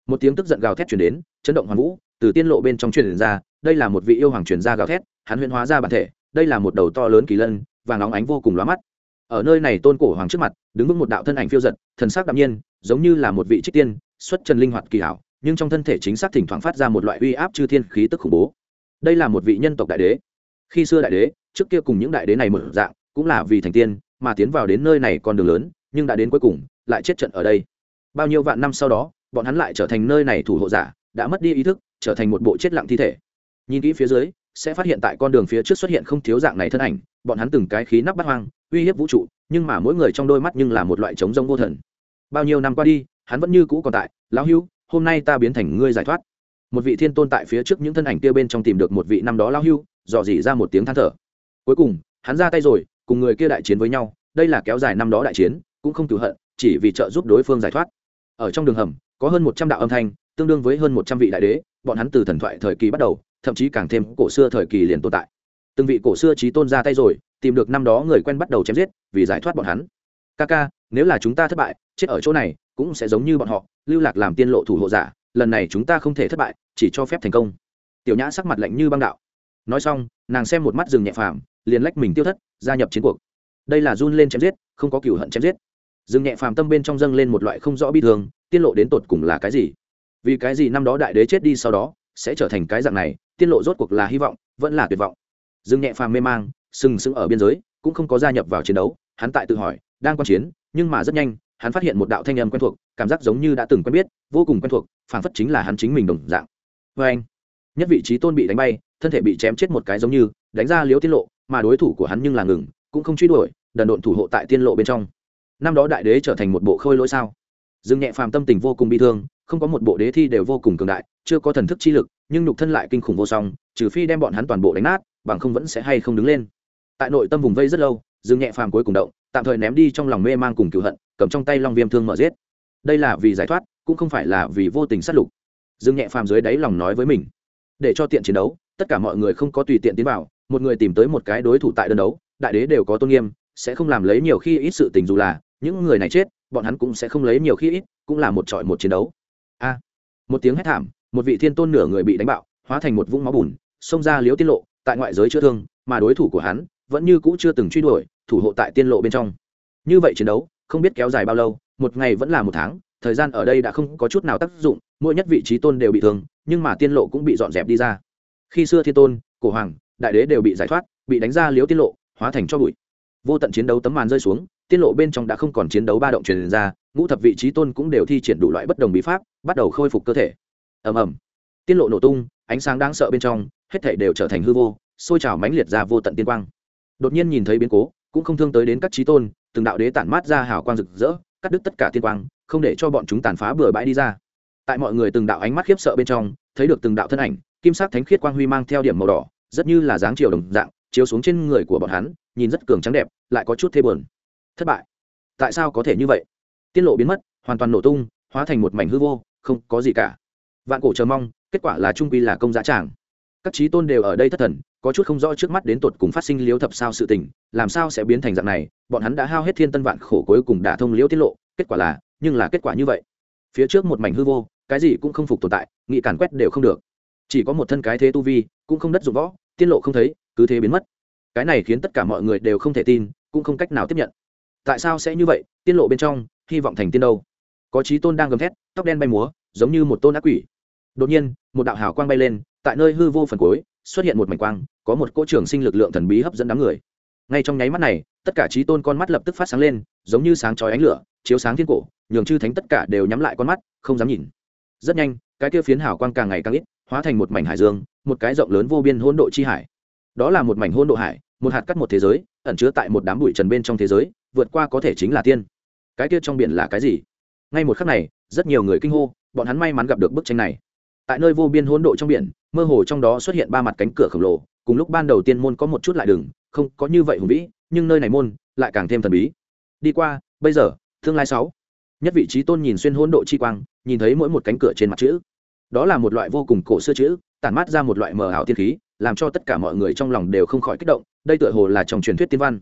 A: Một tiếng tức giận gào thét chuyển đến, chấn động hoàn vũ, từ tiên lộ bên trong truyền ra, đây là một vị yêu hoàng truyền ra gào thét, hắn huyễn hóa ra bản thể, đây là một đầu to lớn kỳ lân và nóng ánh vô cùng lóa mắt ở nơi này tôn cổ hoàng trước mặt, đứng vững một đạo thân ảnh phiêu giật thần sắc đạm nhiên, giống như là một vị trích tiên, xuất trần linh hoạt kỳ hảo, nhưng trong thân thể chính xác thỉnh thoảng phát ra một loại uy áp chư thiên khí tức khủng bố. Đây là một vị nhân tộc đại đế. Khi xưa đại đế, trước kia cùng những đại đế này một dạng, cũng là vì thành tiên, mà tiến vào đến nơi này con đường lớn, nhưng đã đến cuối cùng, lại chết trận ở đây. Bao nhiêu vạn năm sau đó, bọn hắn lại trở thành nơi này thủ hộ giả, đã mất đi ý thức, trở thành một bộ chết lặng thi thể. Nhìn kỹ phía dưới, sẽ phát hiện tại con đường phía trước xuất hiện không thiếu dạng này thân ảnh bọn hắn từng cái khí nắp bắt hoang, uy hiếp vũ trụ, nhưng mà mỗi người trong đôi mắt nhưng là một loại trống rông vô thần. Bao nhiêu năm qua đi, hắn vẫn như cũ còn tại, lão hưu hôm nay ta biến thành ngươi giải thoát. Một vị thiên tôn tại phía trước những thân ảnh kia bên trong tìm được một vị năm đó lão hưu dò dỉ ra một tiếng than thở. Cuối cùng, hắn ra tay rồi, cùng người kia đại chiến với nhau, đây là kéo dài năm đó đại chiến, cũng không cửu hận, chỉ vì trợ giúp đối phương giải thoát. Ở trong đường hầm, có hơn một trăm đạo âm thanh, tương đương với hơn một trăm vị đại đế, bọn hắn từ thần thoại thời kỳ bắt đầu, thậm chí càng thêm cổ xưa thời kỳ liền tồn tại từng vị cổ xưa trí tôn ra tay rồi, tìm được năm đó người quen bắt đầu chém giết, vì giải thoát bọn hắn. Ca ca, nếu là chúng ta thất bại, chết ở chỗ này, cũng sẽ giống như bọn họ, lưu lạc làm tiên lộ thủ hộ giả, lần này chúng ta không thể thất bại, chỉ cho phép thành công. Tiểu nhã sắc mặt lạnh như băng đạo. Nói xong, nàng xem một mắt rừng nhẹ phàm, liền lách mình tiêu thất, gia nhập chiến cuộc. Đây là run lên chém giết, không có cửu hận chém giết. Rừng nhẹ phàm tâm bên trong dâng lên một loại không rõ bi thương, tiên lộ đến tột cùng là cái gì? Vì cái gì năm đó đại đế chết đi sau đó, sẽ trở thành cái dạng này, tiên lộ rốt cuộc là hy vọng, vẫn là tuyệt vọng dương nhẹ phàm mê mang, sừng sững ở biên giới, cũng không có gia nhập vào chiến đấu, hắn tại tự hỏi, đang quan chiến, nhưng mà rất nhanh, hắn phát hiện một đạo thanh âm quen thuộc, cảm giác giống như đã từng quen biết, vô cùng quen thuộc, phảng phất chính là hắn chính mình đồng dạng. Vê anh, nhất vị trí tôn bị đánh bay, thân thể bị chém chết một cái giống như, đánh ra liếu tiết lộ, mà đối thủ của hắn nhưng là ngừng, cũng không truy đuổi, đần độn thủ hộ tại tiên lộ bên trong. Năm đó đại đế trở thành một bộ khôi lỗi sao? Dương nhẹ phàm tâm tình vô cùng bi thương, không có một bộ đế thi đều vô cùng cường đại, chưa có thần thức chi lực, nhưng nhục thân lại kinh khủng vô song, trừ phi đem bọn hắn toàn bộ đánh nát bằng không vẫn sẽ hay không đứng lên. Tại nội tâm vùng vây rất lâu, dương nhẹ phàm cuối cùng động, tạm thời ném đi trong lòng mê mang cùng cựu hận, cầm trong tay long viêm thương mở giết. Đây là vì giải thoát, cũng không phải là vì vô tình sát lục. Dương nhẹ phàm dưới đáy lòng nói với mình, để cho tiện chiến đấu, tất cả mọi người không có tùy tiện tiến vào, một người tìm tới một cái đối thủ tại đơn đấu, đại đế đều có tôn nghiêm, sẽ không làm lấy nhiều khi ít sự tình dù là, những người này chết, bọn hắn cũng sẽ không lấy nhiều khi ít, cũng là một trọi một chiến đấu. A. Một tiếng hét thảm, một vị thiên tôn nửa người bị đánh bạo, hóa thành một vũng máu bùn, xông ra liếu tiết lộ tại ngoại giới chữa thương, mà đối thủ của hắn vẫn như cũ chưa từng truy đuổi, thủ hộ tại tiên lộ bên trong. Như vậy chiến đấu, không biết kéo dài bao lâu, một ngày vẫn là một tháng, thời gian ở đây đã không có chút nào tác dụng, mỗi nhất vị trí tôn đều bị thương, nhưng mà tiên lộ cũng bị dọn dẹp đi ra. Khi xưa thiên tôn, cổ hoàng, đại đế đều bị giải thoát, bị đánh ra liếu tiên lộ, hóa thành cho bụi. Vô tận chiến đấu tấm màn rơi xuống, tiên lộ bên trong đã không còn chiến đấu ba động truyền ra, ngũ thập vị trí tôn cũng đều thi triển đủ loại bất đồng bí pháp, bắt đầu khôi phục cơ thể. Ầm ầm. Tiên lộ nổ tung, ánh sáng đáng sợ bên trong hết thể đều trở thành hư vô, sôi trào mãnh liệt ra vô tận tiên quang. Đột nhiên nhìn thấy biến cố, cũng không thương tới đến các trí tôn, từng đạo đế tản mát ra hào quang rực rỡ, cắt đứt tất cả tiên quang, không để cho bọn chúng tàn phá bừa bãi đi ra. Tại mọi người từng đạo ánh mắt khiếp sợ bên trong, thấy được từng đạo thân ảnh, kim sắc thánh khiết quang huy mang theo điểm màu đỏ, rất như là dáng chiều đồng dạng, chiếu xuống trên người của bọn hắn, nhìn rất cường trắng đẹp, lại có chút thê buồn. Thất bại. Tại sao có thể như vậy? Tiết lộ biến mất, hoàn toàn nổ tung, hóa thành một mảnh hư vô, không có gì cả. Vạn cổ chờ mong, kết quả là trung quy là công giá tràng các trí tôn đều ở đây thất thần, có chút không rõ trước mắt đến tột cùng phát sinh liếu thập sao sự tình, làm sao sẽ biến thành dạng này, bọn hắn đã hao hết thiên tân vạn khổ cuối cùng đả thông liễu tiết lộ, kết quả là, nhưng là kết quả như vậy. Phía trước một mảnh hư vô, cái gì cũng không phục tồn tại, nghị càn quét đều không được. Chỉ có một thân cái thế tu vi, cũng không đất dụng võ, tiết lộ không thấy, cứ thế biến mất. Cái này khiến tất cả mọi người đều không thể tin, cũng không cách nào tiếp nhận. Tại sao sẽ như vậy? Tiên lộ bên trong, hy vọng thành tiên đâu? Có trí tôn đang gầm thét, tóc đen bay múa, giống như một tôn ác quỷ. Đột nhiên, một đạo hào quang bay lên tại nơi hư vô phần cuối, xuất hiện một mảnh quang, có một cỗ trường sinh lực lượng thần bí hấp dẫn đám người. Ngay trong nháy mắt này, tất cả trí tôn con mắt lập tức phát sáng lên, giống như sáng chói ánh lửa, chiếu sáng thiên cổ, nhường chư thánh tất cả đều nhắm lại con mắt, không dám nhìn. Rất nhanh, cái kia phiến hào quang càng ngày càng ít, hóa thành một mảnh hải dương, một cái rộng lớn vô biên hỗn độ chi hải. Đó là một mảnh hỗn độ hải, một hạt cắt một thế giới, ẩn chứa tại một đám bụi trần bên trong thế giới, vượt qua có thể chính là tiên. Cái kia trong biển là cái gì? Ngay một khắc này, rất nhiều người kinh hô, bọn hắn may mắn gặp được bức tranh này tại nơi vô biên hỗn độ trong biển, mơ hồ trong đó xuất hiện ba mặt cánh cửa khổng lồ, cùng lúc ban đầu tiên môn có một chút lại đừng, không có như vậy hùng vĩ, nhưng nơi này môn lại càng thêm thần bí. Đi qua, bây giờ, tương lai sáu. Nhất vị trí tôn nhìn xuyên hỗn độ chi quang, nhìn thấy mỗi một cánh cửa trên mặt chữ. Đó là một loại vô cùng cổ xưa chữ, tản mát ra một loại mờ ảo tiên khí, làm cho tất cả mọi người trong lòng đều không khỏi kích động, đây tựa hồ là trong truyền thuyết tiên văn.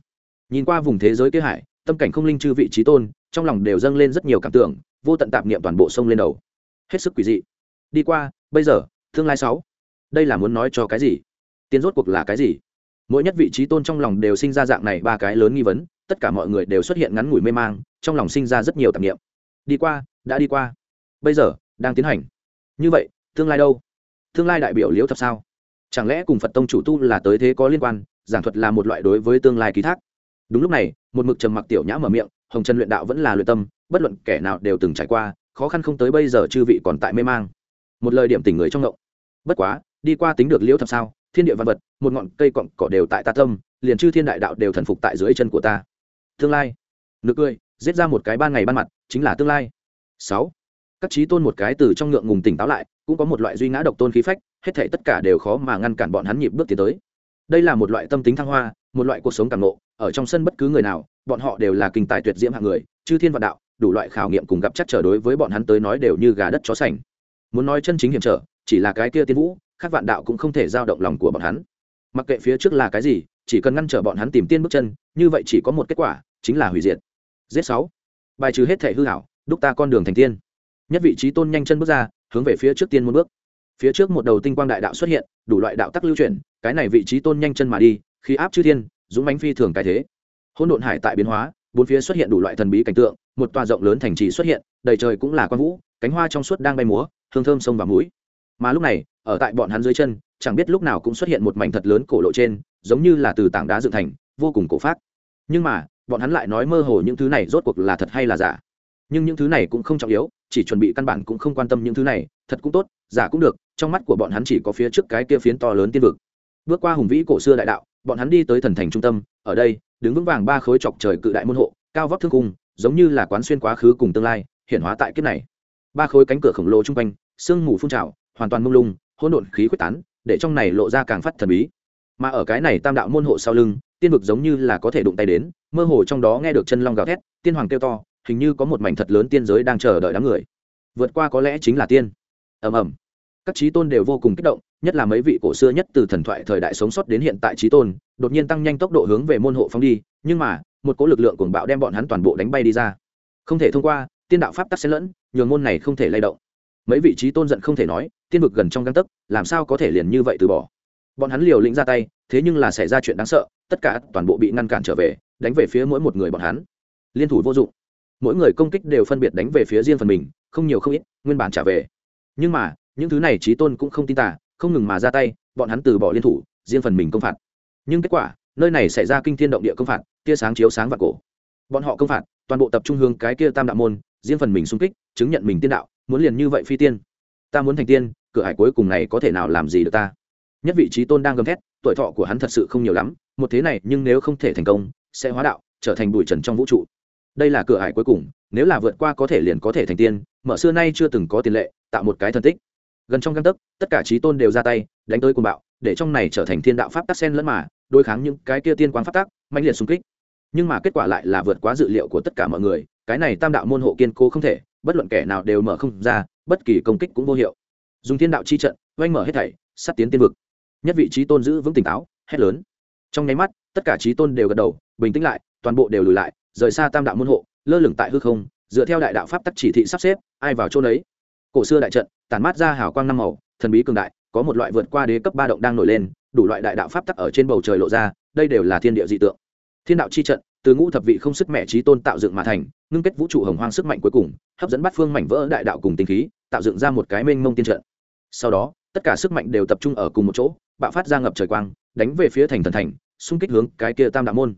A: Nhìn qua vùng thế giới kia hải, tâm cảnh không linh chư vị trí tôn, trong lòng đều dâng lên rất nhiều cảm tưởng, vô tận tạp niệm toàn bộ sông lên đầu. Hết sức quỷ dị. Đi qua bây giờ, tương lai sáu, đây là muốn nói cho cái gì? Tiến rốt cuộc là cái gì? Mỗi nhất vị trí tôn trong lòng đều sinh ra dạng này ba cái lớn nghi vấn, tất cả mọi người đều xuất hiện ngắn ngủi mê mang, trong lòng sinh ra rất nhiều tạp niệm. Đi qua, đã đi qua. Bây giờ, đang tiến hành. Như vậy, tương lai đâu? Tương lai đại biểu liễu thập sao? Chẳng lẽ cùng phật tông chủ tu là tới thế có liên quan, giảng thuật là một loại đối với tương lai ký thác? Đúng lúc này, một mực trầm mặc tiểu nhã mở miệng, hồng trần luyện đạo vẫn là luyện tâm, bất luận kẻ nào đều từng trải qua, khó khăn không tới bây giờ chư vị còn tại mê mang một lời điểm tỉnh người trong ngộng. Bất quá, đi qua tính được liễu thập sao, thiên địa văn vật, một ngọn cây cọng cỏ đều tại ta tâm, liền chư thiên đại đạo đều thần phục tại dưới chân của ta. Tương lai. Nực cười, giết ra một cái ban ngày ban mặt, chính là tương lai. Sáu. Các trí tôn một cái từ trong ngượng ngùng tỉnh táo lại, cũng có một loại duy ngã độc tôn khí phách, hết thể tất cả đều khó mà ngăn cản bọn hắn nhịp bước tiến tới. Đây là một loại tâm tính thăng hoa, một loại cuộc sống càng ngộ, ở trong sân bất cứ người nào, bọn họ đều là kinh tài tuyệt diễm hạng người, chư thiên vạn đạo, đủ loại khảo nghiệm cùng gặp chắc trở đối với bọn hắn tới nói đều như gà đất chó sành muốn nói chân chính hiểm trở, chỉ là cái kia tiên vũ, khác vạn đạo cũng không thể giao động lòng của bọn hắn. Mặc kệ phía trước là cái gì, chỉ cần ngăn trở bọn hắn tìm tiên bước chân, như vậy chỉ có một kết quả, chính là hủy diệt. Giết sáu. Bài trừ hết thể hư hảo, đúc ta con đường thành tiên. Nhất vị trí tôn nhanh chân bước ra, hướng về phía trước tiên một bước. Phía trước một đầu tinh quang đại đạo xuất hiện, đủ loại đạo tắc lưu chuyển, cái này vị trí tôn nhanh chân mà đi khi áp chư thiên, dũng bánh phi thường cái thế. Hỗn độn hải tại biến hóa, bốn phía xuất hiện đủ loại thần bí cảnh tượng một tòa rộng lớn thành trì xuất hiện, đầy trời cũng là quan vũ, cánh hoa trong suốt đang bay múa, hương thơm sông và mũi mà lúc này, ở tại bọn hắn dưới chân, chẳng biết lúc nào cũng xuất hiện một mảnh thật lớn cổ lộ trên, giống như là từ tảng đá dựng thành, vô cùng cổ phát nhưng mà, bọn hắn lại nói mơ hồ những thứ này rốt cuộc là thật hay là giả. Nhưng những thứ này cũng không trọng yếu, chỉ chuẩn bị căn bản cũng không quan tâm những thứ này, thật cũng tốt, giả cũng được, trong mắt của bọn hắn chỉ có phía trước cái kia phiến to lớn tiên vực. Bước qua hùng vĩ cổ xưa đại đạo, bọn hắn đi tới thần thành trung tâm, ở đây, đứng vững vàng ba khối chọc trời cự đại môn hộ, cao vóc thương cung giống như là quán xuyên quá khứ cùng tương lai, hiện hóa tại kiếp này. Ba khối cánh cửa khổng lồ chung quanh, sương mù phun trào, hoàn toàn mông lung, hỗn độn khí quyết tán, để trong này lộ ra càng phát thần bí. Mà ở cái này tam đạo môn hộ sau lưng, tiên vực giống như là có thể đụng tay đến, mơ hồ trong đó nghe được chân long gào thét, tiên hoàng kêu to, hình như có một mảnh thật lớn tiên giới đang chờ đợi đám người. Vượt qua có lẽ chính là tiên. Ầm ầm. Các trí tôn đều vô cùng kích động, nhất là mấy vị cổ xưa nhất từ thần thoại thời đại sống sót đến hiện tại trí tôn, đột nhiên tăng nhanh tốc độ hướng về môn hộ phóng đi, nhưng mà một cỗ lực lượng cuồng bạo đem bọn hắn toàn bộ đánh bay đi ra. Không thể thông qua, tiên đạo pháp tắc xen lẫn, nhường môn này không thể lay động. Mấy vị trí tôn giận không thể nói, tiên vực gần trong găng tấc, làm sao có thể liền như vậy từ bỏ? Bọn hắn liều lĩnh ra tay, thế nhưng là xảy ra chuyện đáng sợ, tất cả toàn bộ bị ngăn cản trở về, đánh về phía mỗi một người bọn hắn. Liên thủ vô dụng. Mỗi người công kích đều phân biệt đánh về phía riêng phần mình, không nhiều không ít, nguyên bản trả về. Nhưng mà, những thứ này trí tôn cũng không tin tả không ngừng mà ra tay, bọn hắn từ bỏ liên thủ, riêng phần mình công phạt. Nhưng kết quả, nơi này xảy ra kinh thiên động địa công phạt tia sáng chiếu sáng và cổ. Bọn họ công phạt, toàn bộ tập trung hướng cái kia tam đạo môn, riêng phần mình xung kích, chứng nhận mình tiên đạo, muốn liền như vậy phi tiên. Ta muốn thành tiên, cửa hải cuối cùng này có thể nào làm gì được ta? Nhất vị trí tôn đang gầm thét, tuổi thọ của hắn thật sự không nhiều lắm, một thế này nhưng nếu không thể thành công, sẽ hóa đạo, trở thành bụi trần trong vũ trụ. Đây là cửa hải cuối cùng, nếu là vượt qua có thể liền có thể thành tiên, mở xưa nay chưa từng có tiền lệ, tạo một cái thân tích. Gần trong căn tấc, tất cả trí tôn đều ra tay, đánh tới cùng bạo, để trong này trở thành thiên đạo pháp tắc sen lẫn mà, đối kháng những cái kia tiên quang pháp tắc mạnh liệt xung kích. Nhưng mà kết quả lại là vượt quá dự liệu của tất cả mọi người, cái này tam đạo môn hộ kiên cố không thể, bất luận kẻ nào đều mở không ra, bất kỳ công kích cũng vô hiệu. Dùng thiên đạo chi trận, oanh mở hết thảy sắt tiến tiên vực. Nhất vị trí tôn giữ vững tỉnh táo, hét lớn. Trong nháy mắt, tất cả trí tôn đều gật đầu, bình tĩnh lại, toàn bộ đều lùi lại, rời xa tam đạo môn hộ, lơ lửng tại hư không, dựa theo đại đạo pháp tắc chỉ thị sắp xếp, ai vào chỗ đấy cổ xưa đại trận, tản mát ra hào quang năm màu, thần bí cường đại có một loại vượt qua đế cấp ba động đang nổi lên, đủ loại đại đạo pháp tắc ở trên bầu trời lộ ra, đây đều là thiên địa dị tượng. Thiên đạo chi trận, từ ngũ thập vị không sức mẹ trí tôn tạo dựng mà thành, ngưng kết vũ trụ hồng hoang sức mạnh cuối cùng, hấp dẫn bắt phương mảnh vỡ đại đạo cùng tinh khí, tạo dựng ra một cái mênh mông tiên trận. Sau đó, tất cả sức mạnh đều tập trung ở cùng một chỗ, bạo phát ra ngập trời quang, đánh về phía thành thần thành, xung kích hướng cái kia tam đạo môn.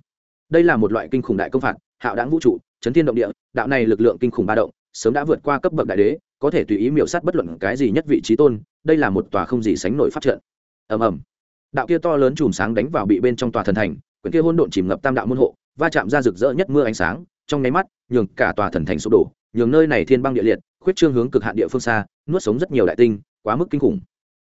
A: Đây là một loại kinh khủng đại công phạt, hạo đáng vũ trụ, chấn thiên động địa, đạo này lực lượng kinh khủng ba động, sớm đã vượt qua cấp bậc đại đế có thể tùy ý miểu sát bất luận cái gì nhất vị trí tôn, đây là một tòa không gì sánh nổi phát trận. Ầm ầm. Đạo kia to lớn chùm sáng đánh vào bị bên trong tòa thần thành, quyển kia hôn độn chìm ngập tam đạo môn hộ, va chạm ra rực rỡ nhất mưa ánh sáng, trong nháy mắt, nhường cả tòa thần thành sụp đổ, nhường nơi này thiên băng địa liệt, khuyết trương hướng cực hạn địa phương xa, nuốt sống rất nhiều đại tinh, quá mức kinh khủng.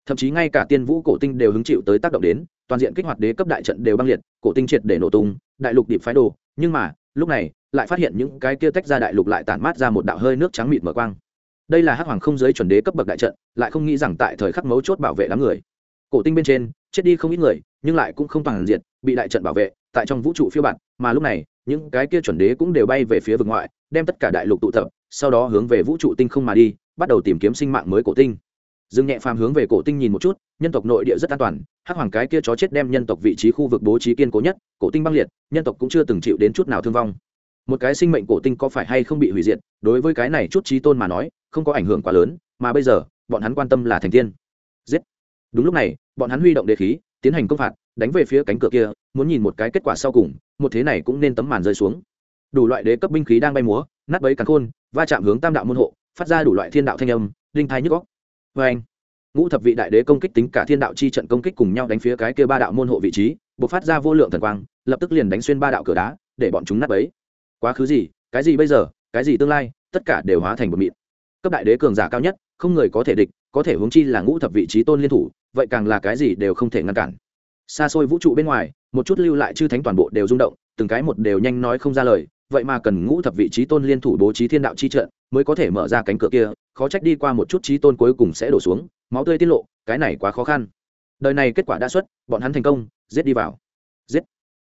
A: Thậm chí ngay cả tiên vũ cổ tinh đều hứng chịu tới tác động đến, toàn diện kích hoạt đế cấp đại trận đều băng liệt, cổ tinh triệt để nổ tung, đại lục điệp phái đồ, nhưng mà, lúc này, lại phát hiện những cái kia tách ra đại lục lại tản mát ra một đạo hơi nước trắng mịt mở quang đây là hắc hoàng không giới chuẩn đế cấp bậc đại trận, lại không nghĩ rằng tại thời khắc mấu chốt bảo vệ đám người. Cổ tinh bên trên, chết đi không ít người, nhưng lại cũng không toàn diện, bị đại trận bảo vệ, tại trong vũ trụ phiêu bạt, mà lúc này, những cái kia chuẩn đế cũng đều bay về phía vực ngoại, đem tất cả đại lục tụ tập, sau đó hướng về vũ trụ tinh không mà đi, bắt đầu tìm kiếm sinh mạng mới cổ tinh. Dương nhẹ phàm hướng về cổ tinh nhìn một chút, nhân tộc nội địa rất an toàn, hắc hoàng cái kia chó chết đem nhân tộc vị trí khu vực bố trí kiên cố nhất, cổ tinh băng liệt, nhân tộc cũng chưa từng chịu đến chút nào thương vong. Một cái sinh mệnh cổ tinh có phải hay không bị hủy diệt, đối với cái này chút trí tôn mà nói không có ảnh hưởng quá lớn, mà bây giờ, bọn hắn quan tâm là thành tiên. Giết. Đúng lúc này, bọn hắn huy động đế khí, tiến hành công phạt, đánh về phía cánh cửa kia, muốn nhìn một cái kết quả sau cùng, một thế này cũng nên tấm màn rơi xuống. Đủ loại đế cấp binh khí đang bay múa, nát bấy cắn khôn, va chạm hướng tam đạo môn hộ, phát ra đủ loại thiên đạo thanh âm linh thai nhức góc vê anh, ngũ thập vị đại đế công kích tính cả thiên đạo chi trận công kích cùng nhau đánh phía cái kia ba đạo môn hộ vị trí buộc phát ra vô lượng thần quang, lập tức liền đánh xuyên ba đạo cửa đá, để bọn chúng nát bấy. Quá khứ gì, cái gì bây giờ, cái gì tương lai, tất cả đều hóa thành một mịn cấp đại đế cường giả cao nhất, không người có thể địch, có thể hướng chi là ngũ thập vị trí tôn liên thủ, vậy càng là cái gì đều không thể ngăn cản. Xa xôi vũ trụ bên ngoài, một chút lưu lại chư thánh toàn bộ đều rung động, từng cái một đều nhanh nói không ra lời, vậy mà cần ngũ thập vị trí tôn liên thủ bố trí thiên đạo chi trận mới có thể mở ra cánh cửa kia, khó trách đi qua một chút trí tôn cuối cùng sẽ đổ xuống, máu tươi tiết lộ, cái này quá khó khăn. Đời này kết quả đã xuất, bọn hắn thành công, giết đi vào. Giết.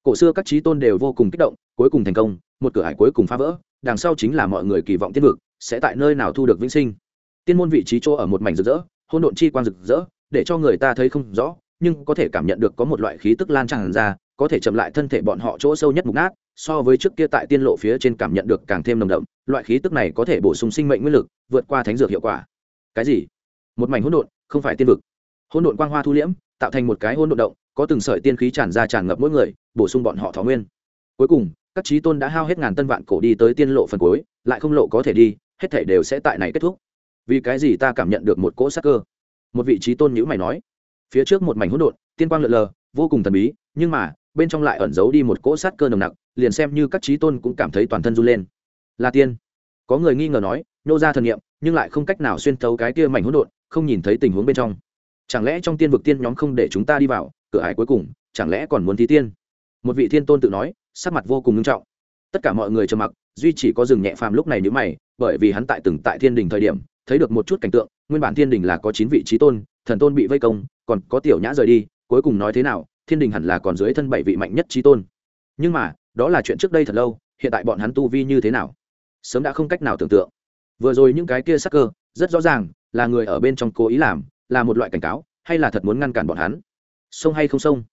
A: Cổ xưa các trí tôn đều vô cùng kích động cuối cùng thành công, một cửa hải cuối cùng phá vỡ, đằng sau chính là mọi người kỳ vọng tiên vực, sẽ tại nơi nào thu được vĩnh sinh. Tiên môn vị trí chỗ ở một mảnh rực rỡ hôn độn chi quang rực rỡ, để cho người ta thấy không rõ, nhưng có thể cảm nhận được có một loại khí tức lan tràn ra, có thể chậm lại thân thể bọn họ chỗ sâu nhất mục nát, so với trước kia tại tiên lộ phía trên cảm nhận được càng thêm nồng đậm, loại khí tức này có thể bổ sung sinh mệnh nguyên lực, vượt qua thánh dược hiệu quả. Cái gì? Một mảnh hỗn độn, không phải tiên vực. Hỗn độn quang hoa thu liễm, tạo thành một cái hỗn độn động, có từng sợi tiên khí tràn ra tràn ngập mỗi người, bổ sung bọn họ thọ nguyên. Cuối cùng các trí tôn đã hao hết ngàn tân vạn cổ đi tới tiên lộ phần cuối, lại không lộ có thể đi, hết thể đều sẽ tại này kết thúc. Vì cái gì ta cảm nhận được một cỗ sắc cơ? Một vị trí tôn nhữ mày nói. Phía trước một mảnh hỗn độn, tiên quang lượn lờ, vô cùng thần bí, nhưng mà, bên trong lại ẩn giấu đi một cỗ sát cơ nồng nặc, liền xem như các trí tôn cũng cảm thấy toàn thân run lên. Là tiên. Có người nghi ngờ nói nhô ra thần nghiệm nhưng lại không cách nào xuyên thấu cái kia mảnh hỗn độn, không nhìn thấy tình huống bên trong. Chẳng lẽ trong tiên vực tiên nhóm không để chúng ta đi vào, cửa ải cuối cùng, chẳng lẽ còn muốn thí tiên? Một vị thiên tôn tự nói sắc mặt vô cùng nghiêm trọng. Tất cả mọi người trầm mặc, duy chỉ có rừng nhẹ phàm lúc này nhữ mày, bởi vì hắn tại từng tại thiên đình thời điểm, thấy được một chút cảnh tượng, nguyên bản thiên đình là có chín vị trí tôn, thần tôn bị vây công, còn có tiểu nhã rời đi, cuối cùng nói thế nào, thiên đình hẳn là còn dưới thân bảy vị mạnh nhất trí tôn. Nhưng mà, đó là chuyện trước đây thật lâu, hiện tại bọn hắn tu vi như thế nào? Sớm đã không cách nào tưởng tượng. Vừa rồi những cái kia sắc cơ, rất rõ ràng, là người ở bên trong cố ý làm, là một loại cảnh cáo, hay là thật muốn ngăn cản bọn hắn? Sông hay không sông?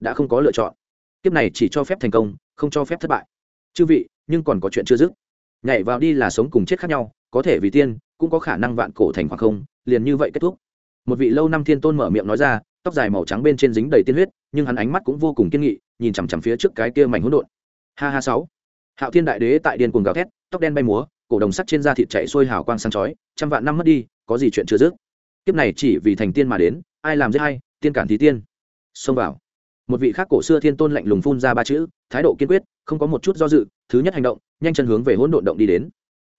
A: Đã không có lựa chọn. Kiếp này chỉ cho phép thành công không cho phép thất bại. Chư vị, nhưng còn có chuyện chưa dứt. Nhảy vào đi là sống cùng chết khác nhau, có thể vì tiên, cũng có khả năng vạn cổ thành khoảng không, liền như vậy kết thúc. Một vị lâu năm thiên tôn mở miệng nói ra, tóc dài màu trắng bên trên dính đầy tiên huyết, nhưng hắn ánh mắt cũng vô cùng kiên nghị, nhìn chằm chằm phía trước cái kia mảnh hỗn độn. Ha ha sáu. Hạo thiên đại đế tại điên cuồng gào thét, tóc đen bay múa, cổ đồng sắt trên da thịt chạy xuôi hào quang sáng chói, trăm vạn năm mất đi, có gì chuyện chưa dứt? Kiếp này chỉ vì thành tiên mà đến, ai làm giết hay tiên cản thì tiên. Xông vào một vị khác cổ xưa thiên tôn lạnh lùng phun ra ba chữ, thái độ kiên quyết, không có một chút do dự, thứ nhất hành động, nhanh chân hướng về hỗn độn động đi đến.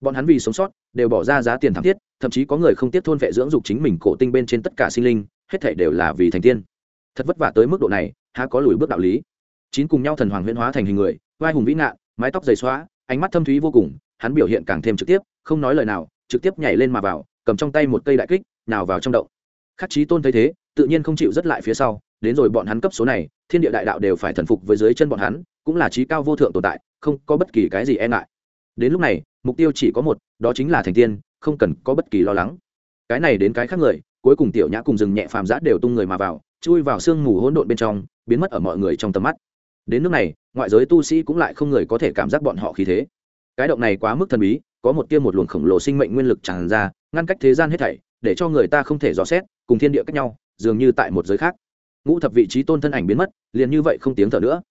A: Bọn hắn vì sống sót, đều bỏ ra giá tiền thảm thiết, thậm chí có người không tiếp thôn vệ dưỡng dục chính mình cổ tinh bên trên tất cả sinh linh, hết thể đều là vì thành tiên. Thật vất vả tới mức độ này, há có lùi bước đạo lý. Chín cùng nhau thần hoàng huyễn hóa thành hình người, vai hùng vĩ ngạn mái tóc dày xóa ánh mắt thâm thúy vô cùng, hắn biểu hiện càng thêm trực tiếp, không nói lời nào, trực tiếp nhảy lên mà vào, cầm trong tay một cây đại kích, nào vào trong động. Khắc chí tôn thấy thế, tự nhiên không chịu rất lại phía sau đến rồi bọn hắn cấp số này, thiên địa đại đạo đều phải thần phục với dưới chân bọn hắn, cũng là trí cao vô thượng tồn tại, không có bất kỳ cái gì e ngại. Đến lúc này, mục tiêu chỉ có một, đó chính là thành tiên, không cần có bất kỳ lo lắng. Cái này đến cái khác người, cuối cùng tiểu nhã cùng rừng nhẹ phàm giã đều tung người mà vào, chui vào sương mù hỗn độn bên trong, biến mất ở mọi người trong tầm mắt. Đến nước này, ngoại giới tu sĩ cũng lại không người có thể cảm giác bọn họ khí thế. Cái động này quá mức thần bí, có một tia một luồng khổng lồ sinh mệnh nguyên lực tràn ra, ngăn cách thế gian hết thảy, để cho người ta không thể dò xét, cùng thiên địa cách nhau, dường như tại một giới khác ngũ thập vị trí tôn thân ảnh biến mất, liền như vậy không tiếng thở nữa.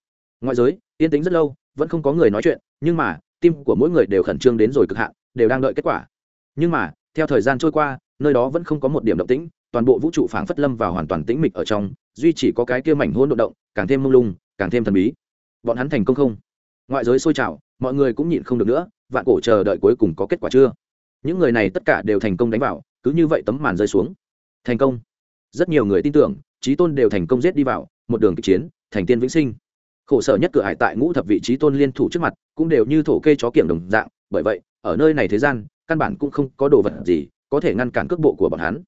A: Ngoại giới, yên tĩnh rất lâu, vẫn không có người nói chuyện, nhưng mà, tim của mỗi người đều khẩn trương đến rồi cực hạn, đều đang đợi kết quả. Nhưng mà, theo thời gian trôi qua, nơi đó vẫn không có một điểm động tĩnh, toàn bộ vũ trụ phảng phất lâm vào hoàn toàn tĩnh mịch ở trong, duy chỉ có cái kia mảnh hôn động động, càng thêm mông lung, càng thêm thần bí. Bọn hắn thành công không? Ngoại giới sôi trào, mọi người cũng nhịn không được nữa, vạn cổ chờ đợi cuối cùng có kết quả chưa? Những người này tất cả đều thành công đánh vào, cứ như vậy tấm màn rơi xuống. Thành công. Rất nhiều người tin tưởng trí tôn đều thành công giết đi vào, một đường kịch chiến, thành tiên vĩnh sinh. Khổ sở nhất cửa hải tại ngũ thập vị trí tôn liên thủ trước mặt, cũng đều như thổ kê chó kiểm đồng dạng, bởi vậy, ở nơi này thế gian, căn bản cũng không có đồ vật gì có thể ngăn cản cước bộ của bọn hắn.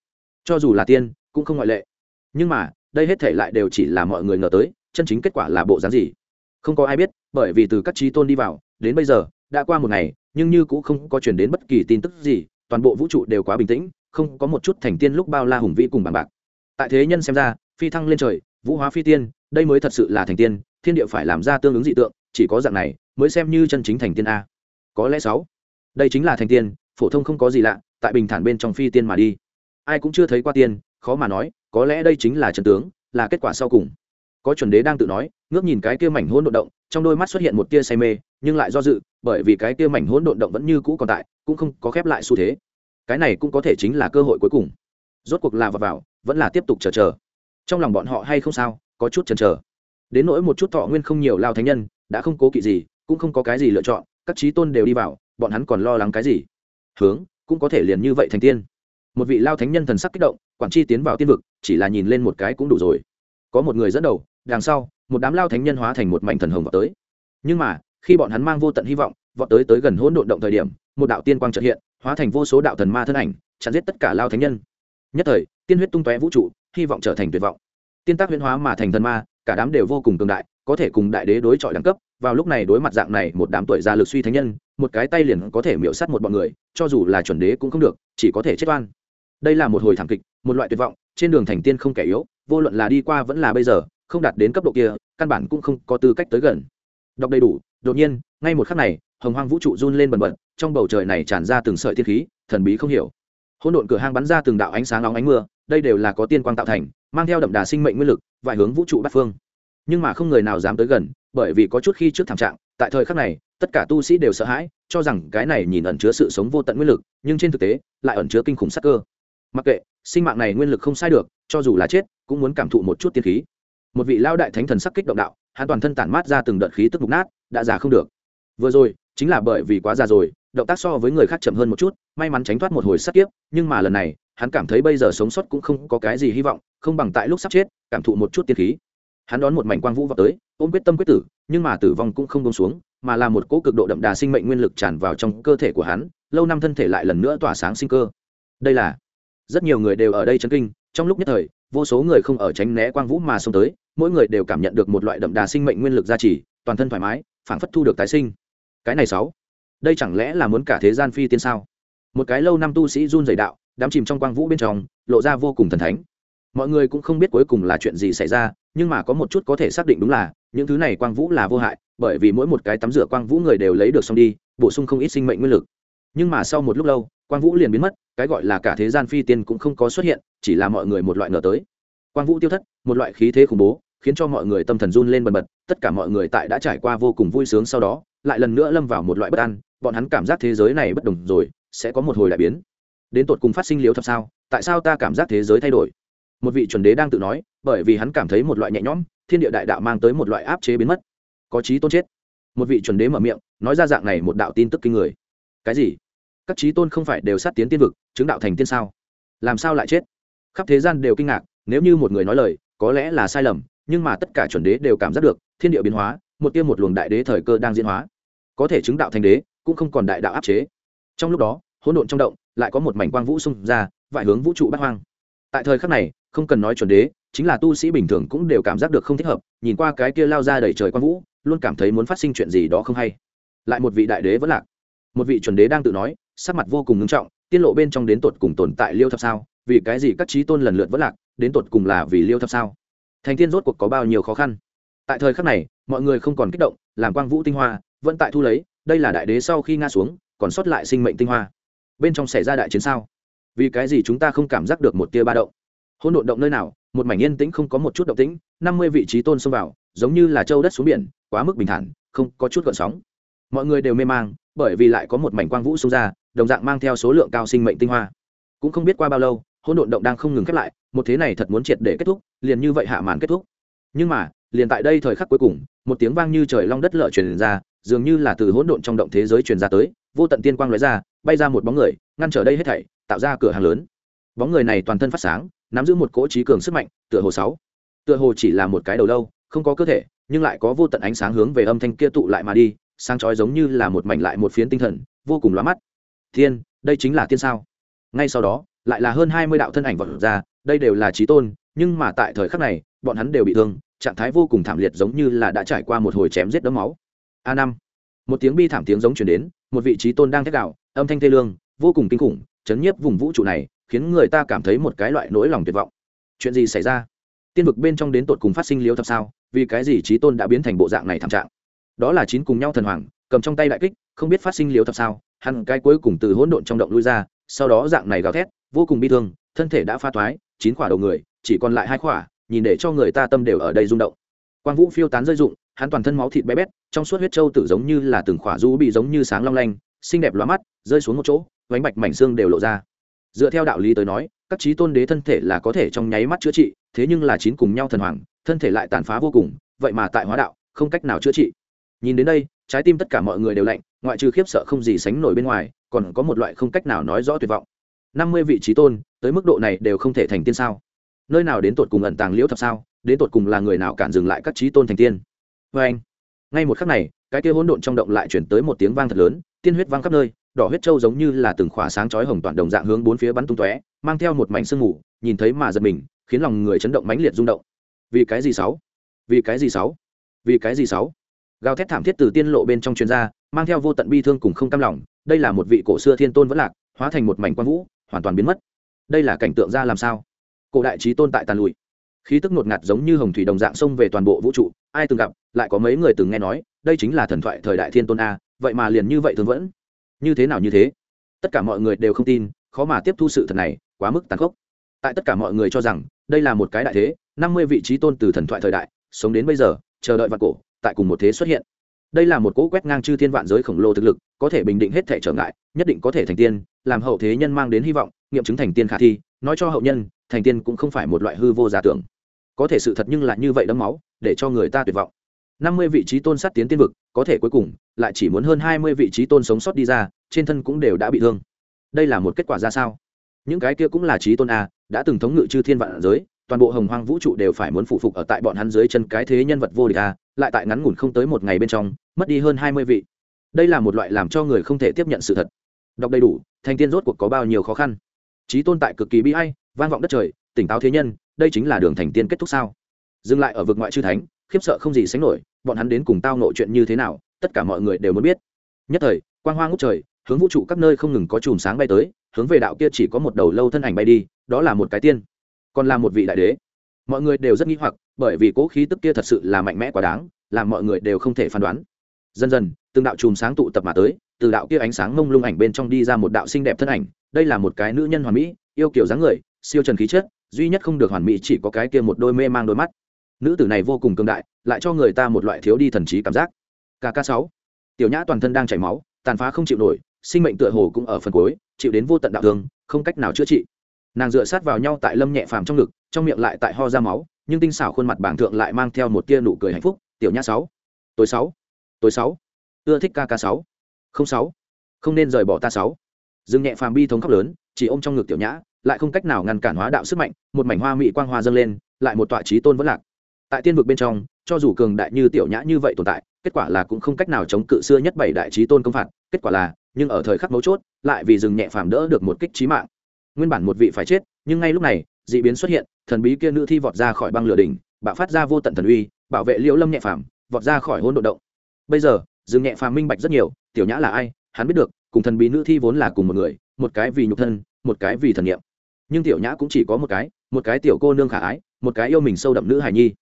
A: Cho dù là tiên, cũng không ngoại lệ. Nhưng mà, đây hết thể lại đều chỉ là mọi người ngờ tới, chân chính kết quả là bộ dáng gì? Không có ai biết, bởi vì từ các trí tôn đi vào, đến bây giờ, đã qua một ngày, nhưng như cũng không có chuyển đến bất kỳ tin tức gì, toàn bộ vũ trụ đều quá bình tĩnh, không có một chút thành tiên lúc bao la hùng vĩ cùng bằng bạc tại thế nhân xem ra phi thăng lên trời vũ hóa phi tiên đây mới thật sự là thành tiên thiên địa phải làm ra tương ứng dị tượng chỉ có dạng này mới xem như chân chính thành tiên a. Có lẽ sáu đây chính là thành tiên phổ thông không có gì lạ tại bình thản bên trong phi tiên mà đi. Ai cũng chưa thấy qua tiên khó mà nói có lẽ đây chính là trần tướng là kết quả sau cùng. Có chuẩn đế đang tự nói ngước nhìn cái kia mảnh hỗn độn động trong đôi mắt xuất hiện một tia say mê nhưng lại do dự bởi vì cái kia mảnh hỗn độn động vẫn như cũ còn tại cũng không có khép lại xu thế. Cái này cũng có thể chính là cơ hội cuối cùng. Rốt cuộc là vào, vào vẫn là tiếp tục chờ chờ. Trong lòng bọn họ hay không sao, có chút chần chờ. Đến nỗi một chút thọ nguyên không nhiều lao thánh nhân, đã không cố kỵ gì, cũng không có cái gì lựa chọn, các trí tôn đều đi vào, bọn hắn còn lo lắng cái gì? Hướng, cũng có thể liền như vậy thành tiên. Một vị lao thánh nhân thần sắc kích động, quản chi tiến vào tiên vực, chỉ là nhìn lên một cái cũng đủ rồi. Có một người dẫn đầu, đằng sau, một đám lao thánh nhân hóa thành một mảnh thần hồng vào tới. Nhưng mà, khi bọn hắn mang vô tận hy vọng, vọt tới tới gần hỗn độn động thời điểm, một đạo tiên quang trợ hiện, hóa thành vô số đạo thần ma thân ảnh, chặn giết tất cả lao thánh nhân. Nhất thời tiên huyết tung tóe vũ trụ, hy vọng trở thành tuyệt vọng. Tiên tác huyễn hóa mà thành thần ma, cả đám đều vô cùng cường đại, có thể cùng đại đế đối chọi đẳng cấp, vào lúc này đối mặt dạng này một đám tuổi già lực suy thánh nhân, một cái tay liền có thể miễu sát một bọn người, cho dù là chuẩn đế cũng không được, chỉ có thể chết oan. Đây là một hồi thảm kịch, một loại tuyệt vọng, trên đường thành tiên không kẻ yếu, vô luận là đi qua vẫn là bây giờ, không đạt đến cấp độ kia, căn bản cũng không có tư cách tới gần. Đọc đầy đủ, đột nhiên, ngay một khắc này, hồng hoang vũ trụ run lên bần bật, trong bầu trời này tràn ra từng sợi thiên khí, thần bí không hiểu hỗn độn cửa hang bắn ra từng đạo ánh sáng nóng ánh mưa, đây đều là có tiên quang tạo thành, mang theo đậm đà sinh mệnh nguyên lực, vài hướng vũ trụ bát phương. Nhưng mà không người nào dám tới gần, bởi vì có chút khi trước thảm trạng, tại thời khắc này, tất cả tu sĩ đều sợ hãi, cho rằng cái này nhìn ẩn chứa sự sống vô tận nguyên lực, nhưng trên thực tế, lại ẩn chứa kinh khủng sắc cơ. Mặc kệ, sinh mạng này nguyên lực không sai được, cho dù là chết, cũng muốn cảm thụ một chút tiên khí. Một vị lao đại thánh thần sắc kích động đạo, hắn toàn thân tản mát ra từng đợt khí tức mục nát, đã già không được. Vừa rồi, chính là bởi vì quá già rồi động tác so với người khác chậm hơn một chút, may mắn tránh thoát một hồi sát kiếp, nhưng mà lần này, hắn cảm thấy bây giờ sống sót cũng không có cái gì hy vọng, không bằng tại lúc sắp chết, cảm thụ một chút tiên khí. Hắn đón một mảnh quang vũ vào tới, ôm quyết tâm quyết tử, nhưng mà tử vong cũng không bông xuống, mà là một cỗ cực độ đậm đà sinh mệnh nguyên lực tràn vào trong cơ thể của hắn, lâu năm thân thể lại lần nữa tỏa sáng sinh cơ. Đây là, rất nhiều người đều ở đây chấn kinh, trong lúc nhất thời, vô số người không ở tránh né quang vũ mà xông tới, mỗi người đều cảm nhận được một loại đậm đà sinh mệnh nguyên lực gia trì, toàn thân thoải mái, phảng phất thu được tái sinh. Cái này sáu đây chẳng lẽ là muốn cả thế gian phi tiên sao? Một cái lâu năm tu sĩ run dày đạo đám chìm trong quang vũ bên trong, lộ ra vô cùng thần thánh. Mọi người cũng không biết cuối cùng là chuyện gì xảy ra, nhưng mà có một chút có thể xác định đúng là, những thứ này quang vũ là vô hại, bởi vì mỗi một cái tắm rửa quang vũ người đều lấy được xong đi, bổ sung không ít sinh mệnh nguyên lực. Nhưng mà sau một lúc lâu, quang vũ liền biến mất, cái gọi là cả thế gian phi tiên cũng không có xuất hiện, chỉ là mọi người một loại ngờ tới. Quang vũ tiêu thất, một loại khí thế khủng bố, khiến cho mọi người tâm thần run lên bần bật, tất cả mọi người tại đã trải qua vô cùng vui sướng sau đó, lại lần nữa lâm vào một loại bất an bọn hắn cảm giác thế giới này bất đồng rồi, sẽ có một hồi đại biến. Đến tột cùng phát sinh liếu thật sao? Tại sao ta cảm giác thế giới thay đổi? Một vị chuẩn đế đang tự nói, bởi vì hắn cảm thấy một loại nhẹ nhõm, thiên địa đại đạo mang tới một loại áp chế biến mất. Có trí tôn chết. Một vị chuẩn đế mở miệng, nói ra dạng này một đạo tin tức kinh người. Cái gì? Các trí tôn không phải đều sát tiến tiên vực, chứng đạo thành tiên sao? Làm sao lại chết? Khắp thế gian đều kinh ngạc, nếu như một người nói lời, có lẽ là sai lầm, nhưng mà tất cả chuẩn đế đều cảm giác được, thiên địa biến hóa, một tiêm một luồng đại đế thời cơ đang diễn hóa. Có thể chứng đạo thành đế cũng không còn đại đạo áp chế. Trong lúc đó, hỗn độn trong động lại có một mảnh quang vũ xung ra vải hướng vũ trụ bát hoang. Tại thời khắc này, không cần nói chuẩn đế, chính là tu sĩ bình thường cũng đều cảm giác được không thích hợp, nhìn qua cái kia lao ra đầy trời quang vũ, luôn cảm thấy muốn phát sinh chuyện gì đó không hay. Lại một vị đại đế vẫn lạc. Một vị chuẩn đế đang tự nói, sắc mặt vô cùng ngưng trọng, tiết lộ bên trong đến tột cùng tồn tại liêu thập sao, vì cái gì các trí tôn lần lượt vẫn lạc, đến tột cùng là vì liêu thập sao? Thành tiên rốt cuộc có bao nhiêu khó khăn? Tại thời khắc này, mọi người không còn kích động, làm quang vũ tinh hoa, vẫn tại thu lấy đây là đại đế sau khi nga xuống, còn sót lại sinh mệnh tinh hoa. Bên trong xảy ra đại chiến sao? Vì cái gì chúng ta không cảm giác được một tia ba động? Hôn độn động nơi nào, một mảnh yên tĩnh không có một chút động tĩnh, năm mươi vị trí tôn xông vào, giống như là châu đất xuống biển, quá mức bình thản, không có chút gợn sóng. Mọi người đều mê mang, bởi vì lại có một mảnh quang vũ xông ra, đồng dạng mang theo số lượng cao sinh mệnh tinh hoa. Cũng không biết qua bao lâu hôn độn động đang không ngừng khép lại, một thế này thật muốn triệt để kết thúc, liền như vậy hạ màn kết thúc. Nhưng mà, liền tại đây thời khắc cuối cùng, một tiếng vang như trời long đất lở truyền ra dường như là từ hỗn độn trong động thế giới truyền ra tới, vô tận tiên quang lóe ra, bay ra một bóng người, ngăn trở đây hết thảy, tạo ra cửa hàng lớn. Bóng người này toàn thân phát sáng, nắm giữ một cỗ trí cường sức mạnh, tựa hồ sáu. Tựa hồ chỉ là một cái đầu lâu, không có cơ thể, nhưng lại có vô tận ánh sáng hướng về âm thanh kia tụ lại mà đi, sáng chói giống như là một mảnh lại một phiến tinh thần, vô cùng lóa mắt. Thiên, đây chính là tiên sao? Ngay sau đó, lại là hơn hai mươi đạo thân ảnh vọt ra, đây đều là trí tôn, nhưng mà tại thời khắc này, bọn hắn đều bị thương, trạng thái vô cùng thảm liệt giống như là đã trải qua một hồi chém giết đẫm máu a năm. Một tiếng bi thảm tiếng giống truyền đến, một vị trí tôn đang thét đạo âm thanh thê lương, vô cùng kinh khủng, chấn nhiếp vùng vũ trụ này, khiến người ta cảm thấy một cái loại nỗi lòng tuyệt vọng. Chuyện gì xảy ra? Tiên vực bên trong đến tột cùng phát sinh liếu thập sao, vì cái gì trí tôn đã biến thành bộ dạng này thảm trạng? Đó là chín cùng nhau thần hoàng, cầm trong tay đại kích, không biết phát sinh liếu thập sao hẳn cái cuối cùng từ hỗn độn trong động lui ra, sau đó dạng này gào thét, vô cùng bi thương, thân thể đã pha toái, chín khỏa đầu người, chỉ còn lại hai khỏa, nhìn để cho người ta tâm đều ở đây rung động. Quang vũ phiêu tán rơi rụng hắn toàn thân máu thịt bé bét, trong suốt huyết trâu tử giống như là từng khỏa du bị giống như sáng long lanh, xinh đẹp lóa mắt, rơi xuống một chỗ, vánh bạch mảnh xương đều lộ ra. Dựa theo đạo lý tới nói, các trí tôn đế thân thể là có thể trong nháy mắt chữa trị, thế nhưng là chín cùng nhau thần hoàng, thân thể lại tàn phá vô cùng, vậy mà tại hóa đạo, không cách nào chữa trị. Nhìn đến đây, trái tim tất cả mọi người đều lạnh, ngoại trừ khiếp sợ không gì sánh nổi bên ngoài, còn có một loại không cách nào nói rõ tuyệt vọng. Năm mươi vị trí tôn, tới mức độ này đều không thể thành tiên sao? Nơi nào đến tột cùng ẩn tàng liễu thập sao? Đến tột cùng là người nào cản dừng lại các trí tôn thành tiên? Vê anh. Ngay một khắc này, cái kia hỗn độn trong động lại chuyển tới một tiếng vang thật lớn, tiên huyết vang khắp nơi, đỏ huyết trâu giống như là từng khỏa sáng chói hồng toàn đồng dạng hướng bốn phía bắn tung tóe, mang theo một mảnh sương mù, nhìn thấy mà giật mình, khiến lòng người chấn động mãnh liệt rung động. Vì cái gì sáu? Vì cái gì sáu? Vì cái gì sáu? Gào thét thảm thiết từ tiên lộ bên trong chuyên gia mang theo vô tận bi thương cùng không cam lòng, đây là một vị cổ xưa thiên tôn vẫn lạc, hóa thành một mảnh quang vũ, hoàn toàn biến mất. Đây là cảnh tượng ra làm sao? Cổ đại trí tôn tại tàn lụi. Khí tức ngột ngạt giống như hồng thủy đồng dạng xông về toàn bộ vũ trụ ai từng gặp, lại có mấy người từng nghe nói, đây chính là thần thoại thời đại thiên tôn a, vậy mà liền như vậy thường vẫn. Như thế nào như thế? Tất cả mọi người đều không tin, khó mà tiếp thu sự thật này, quá mức tàn khốc. Tại tất cả mọi người cho rằng, đây là một cái đại thế, năm mươi vị trí tôn từ thần thoại thời đại, sống đến bây giờ, chờ đợi vạn cổ, tại cùng một thế xuất hiện. Đây là một cỗ quét ngang chư thiên vạn giới khổng lồ thực lực, có thể bình định hết thể trở ngại, nhất định có thể thành tiên, làm hậu thế nhân mang đến hy vọng, nghiệm chứng thành tiên khả thi, nói cho hậu nhân, thành tiên cũng không phải một loại hư vô giả tưởng có thể sự thật nhưng lại như vậy đấm máu, để cho người ta tuyệt vọng. Năm mươi vị trí tôn sát tiến tiên vực, có thể cuối cùng, lại chỉ muốn hơn hai mươi vị trí tôn sống sót đi ra, trên thân cũng đều đã bị thương. Đây là một kết quả ra sao? Những cái kia cũng là trí tôn a, đã từng thống ngự chư thiên vạn giới, toàn bộ hồng hoang vũ trụ đều phải muốn phụ phục ở tại bọn hắn dưới chân cái thế nhân vật vô địch a, lại tại ngắn ngủn không tới một ngày bên trong, mất đi hơn hai mươi vị. Đây là một loại làm cho người không thể tiếp nhận sự thật. Đọc đầy đủ, thành tiên rốt cuộc có bao nhiêu khó khăn. Trí tôn tại cực kỳ bi hay vang vọng đất trời tỉnh táo thế nhân, đây chính là đường thành tiên kết thúc sao? Dừng lại ở vực ngoại chư thánh, khiếp sợ không gì sánh nổi, bọn hắn đến cùng tao nội chuyện như thế nào, tất cả mọi người đều muốn biết. Nhất thời, quang hoa ngút trời, hướng vũ trụ các nơi không ngừng có chùm sáng bay tới, hướng về đạo kia chỉ có một đầu lâu thân ảnh bay đi, đó là một cái tiên, còn là một vị đại đế. Mọi người đều rất nghi hoặc, bởi vì cố khí tức kia thật sự là mạnh mẽ quá đáng, làm mọi người đều không thể phán đoán. Dần dần, từng đạo chùm sáng tụ tập mà tới, từ đạo kia ánh sáng mông lung ảnh bên trong đi ra một đạo xinh đẹp thân ảnh, đây là một cái nữ nhân hoàn mỹ, yêu kiểu dáng người, siêu trần khí chất duy nhất không được hoàn mỹ chỉ có cái kia một đôi mê mang đôi mắt. Nữ tử này vô cùng cường đại, lại cho người ta một loại thiếu đi thần trí cảm giác. Kk sáu. Tiểu nhã toàn thân đang chảy máu, tàn phá không chịu nổi, sinh mệnh tựa hồ cũng ở phần cuối, chịu đến vô tận đạo thương, không cách nào chữa trị. Nàng dựa sát vào nhau tại lâm nhẹ phàm trong ngực, trong miệng lại tại ho ra máu, nhưng tinh xảo khuôn mặt bảng thượng lại mang theo một tia nụ cười hạnh phúc. Tiểu nhã sáu. Tối sáu. Tối sáu. Ưa thích kk sáu. Không sáu. Không nên rời bỏ ta sáu. Dương nhẹ phàm bi thống khóc lớn, chỉ ôm trong ngực tiểu nhã lại không cách nào ngăn cản hóa đạo sức mạnh, một mảnh hoa mỹ quang hoa dâng lên, lại một tọa trí tôn vẫn lạc. Tại tiên vực bên trong, cho dù cường đại như tiểu nhã như vậy tồn tại, kết quả là cũng không cách nào chống cự xưa nhất bảy đại trí tôn công phạt, kết quả là, nhưng ở thời khắc mấu chốt, lại vì dừng nhẹ phàm đỡ được một kích trí mạng. Nguyên bản một vị phải chết, nhưng ngay lúc này d ị biến xuất hiện, thần bí kia nữ thi vọt ra khỏi băng lửa đỉnh, bạo phát ra vô tận thần uy, bảo vệ liễu lâm nhẹ phàm, vọt ra khỏi hôn đ ộ động. Bây giờ dừng nhẹ phàm minh bạch rất nhiều, tiểu nhã là ai, hắn biết được, cùng thần bí nữ thi vốn là cùng một người, một cái vì nhục thân, một cái vì thần nghiệm nhưng tiểu nhã cũng chỉ có một cái một cái tiểu cô nương khả ái, một cái yêu mình sâu đậm nữ hài nhi.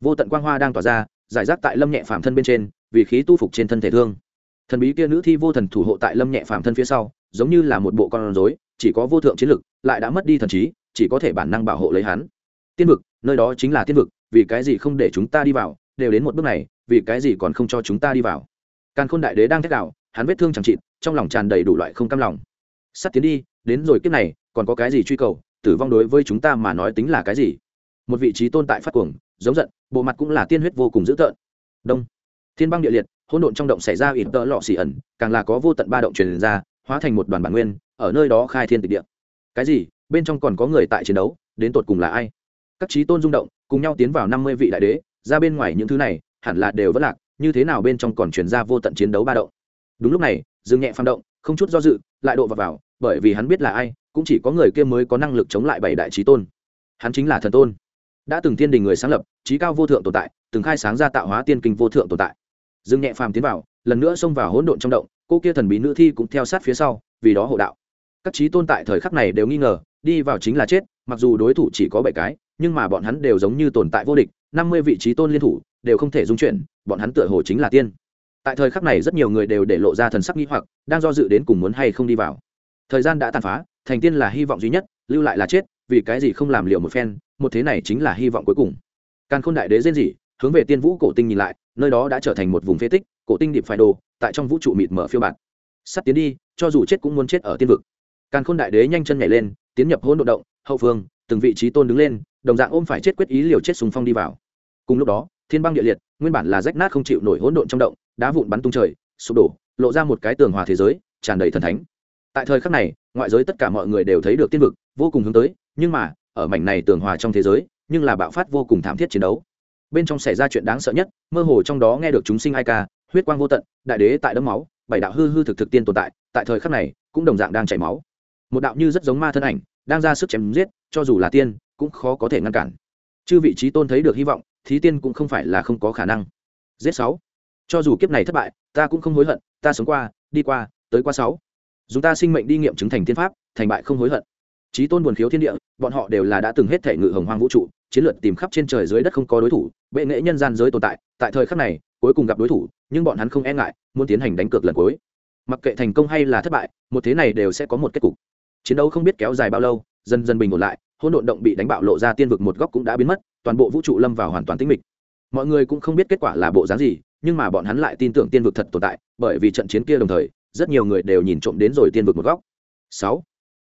A: Vô tận quang hoa đang tỏa ra, giải rác tại lâm nhẹ phàm thân bên trên, vì khí tu phục trên thân thể thương. Thần bí kia nữ thi vô thần thủ hộ tại lâm nhẹ phàm thân phía sau, giống như là một bộ con rối, chỉ có vô thượng chiến lực, lại đã mất đi thần trí, chỉ có thể bản năng bảo hộ lấy hắn. Tiên vực, nơi đó chính là tiên vực, vì cái gì không để chúng ta đi vào, đều đến một bước này, vì cái gì còn không cho chúng ta đi vào. Càn khôn đại đế đang thét đạo, hắn vết thương chẳng chịt, trong lòng tràn đầy đủ loại không cam lòng. Sắp tiến đi, đến rồi kiếp này còn có cái gì truy cầu tử vong đối với chúng ta mà nói tính là cái gì? Một vị trí tồn tại phát cuồng giống giận bộ mặt cũng là tiên huyết vô cùng dữ tợn. Đông. Thiên băng địa liệt hỗn độn trong động xảy ra ít tợ lọ xỉ ẩn càng là có vô tận ba động truyền ra hóa thành một đoàn bản nguyên ở nơi đó khai thiên tịch địa. Cái gì? Bên trong còn có người tại chiến đấu đến tột cùng là ai? Các trí tôn rung động cùng nhau tiến vào năm mươi vị đại đế ra bên ngoài những thứ này hẳn là đều vất lạc như thế nào bên trong còn truyền ra vô tận chiến đấu ba động? Đúng lúc này dừng nhẹ phang động không chút do dự lại độ vào, vào bởi vì hắn biết là ai cũng chỉ có người kia mới có năng lực chống lại bảy đại trí tôn. Hắn chính là thần tôn. Đã từng thiên đình người sáng lập, trí cao vô thượng tồn tại, từng khai sáng ra tạo hóa tiên kinh vô thượng tồn tại. Dương nhẹ phàm tiến vào, lần nữa xông vào hỗn độn trong động, cô kia thần bí nữ thi cũng theo sát phía sau, vì đó hộ đạo. Các trí tôn tại thời khắc này đều nghi ngờ, đi vào chính là chết, mặc dù đối thủ chỉ có bảy cái, nhưng mà bọn hắn đều giống như tồn tại vô địch, năm mươi vị trí tôn liên thủ, đều không thể dung chuyển, bọn hắn tựa hồ chính là tiên. Tại thời khắc này rất nhiều người đều để lộ ra thần sắc nghi hoặc, đang do dự đến cùng muốn hay không đi vào. Thời gian đã tàn phá thành tiên là hy vọng duy nhất, lưu lại là chết, vì cái gì không làm liệu một phen, một thế này chính là hy vọng cuối cùng. Càn khôn đại đế rên rỉ, hướng về tiên vũ cổ tinh nhìn lại, nơi đó đã trở thành một vùng phế tích, cổ tinh điệp phải đồ, tại trong vũ trụ mịt mở phiêu bạt. Sắp tiến đi, cho dù chết cũng muốn chết ở tiên vực. Càn khôn đại đế nhanh chân nhảy lên, tiến nhập hôn độ động, hậu phương, từng vị trí tôn đứng lên, đồng dạng ôm phải chết quyết ý liều chết sùng phong đi vào. Cùng lúc đó, thiên băng địa liệt, nguyên bản là rách nát không chịu nổi hỗn độn trong động, đá vụn bắn tung trời, sụp đổ, lộ ra một cái tường hòa thế giới, tràn đầy thần thánh tại thời khắc này, ngoại giới tất cả mọi người đều thấy được tiên vực, vô cùng hướng tới, nhưng mà, ở mảnh này tường hòa trong thế giới, nhưng là bạo phát vô cùng thảm thiết chiến đấu. Bên trong xảy ra chuyện đáng sợ nhất, mơ hồ trong đó nghe được chúng sinh ai ca, huyết quang vô tận, đại đế tại đấm máu, bảy đạo hư hư thực thực tiên tồn tại tại thời khắc này, cũng đồng dạng đang chảy máu. Một đạo như rất giống ma thân ảnh, đang ra sức chém giết, cho dù là tiên, cũng khó có thể ngăn cản. Chư vị trí tôn thấy được hy vọng, thí tiên cũng không phải là không có khả năng. Giết sáu. Cho dù kiếp này thất bại, ta cũng không hối hận, ta sống qua, đi qua, tới qua sáu dùng ta sinh mệnh đi nghiệm chứng thành thiên pháp, thành bại không hối hận. Trí tôn buồn khiếu thiên địa, bọn họ đều là đã từng hết thể ngự hồng hoang vũ trụ, chiến lược tìm khắp trên trời dưới đất không có đối thủ, bệ nghệ nhân gian giới tồn tại tại thời khắc này, cuối cùng gặp đối thủ, nhưng bọn hắn không e ngại, muốn tiến hành đánh cược lần cuối. Mặc kệ thành công hay là thất bại, một thế này đều sẽ có một kết cục. Chiến đấu không biết kéo dài bao lâu, dần dần bình ổn lại, hỗn độn động bị đánh bạo lộ ra tiên vực một góc cũng đã biến mất, toàn bộ vũ trụ lâm vào hoàn toàn tĩnh mịch. Mọi người cũng không biết kết quả là bộ dáng gì, nhưng mà bọn hắn lại tin tưởng tiên vực thật tồn tại, bởi vì trận chiến kia đồng thời rất nhiều người đều nhìn trộm đến rồi tiên vực một góc. Sáu.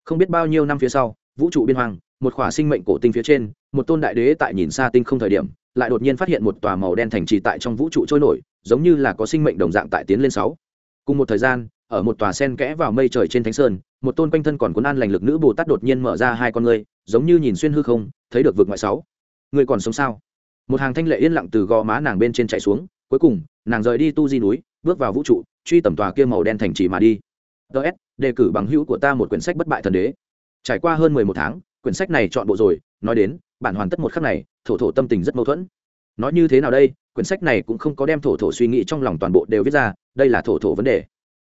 A: Không biết bao nhiêu năm phía sau, vũ trụ biên hoàng một khỏa sinh mệnh cổ tinh phía trên, một tôn đại đế tại nhìn xa tinh không thời điểm, lại đột nhiên phát hiện một tòa màu đen thành trì tại trong vũ trụ trôi nổi, giống như là có sinh mệnh đồng dạng tại tiến lên sáu. Cùng một thời gian, ở một tòa sen kẽ vào mây trời trên thánh sơn, một tôn quanh thân còn cuốn an lành lực nữ bồ tát đột nhiên mở ra hai con ngươi, giống như nhìn xuyên hư không, thấy được vực ngoại sáu. Người còn sống sao? Một hàng thanh lệ yên lặng từ gò má nàng bên trên chạy xuống, cuối cùng, nàng rời đi tu di núi bước vào vũ trụ, truy tầm tòa kia màu đen thành trì mà đi. Ts đề cử bằng hữu của ta một quyển sách bất bại thần đế. Trải qua hơn mười một tháng, quyển sách này chọn bộ rồi, nói đến, bản hoàn tất một khắc này, thổ thổ tâm tình rất mâu thuẫn. Nói như thế nào đây, quyển sách này cũng không có đem thổ thổ suy nghĩ trong lòng toàn bộ đều viết ra, đây là thổ thổ vấn đề.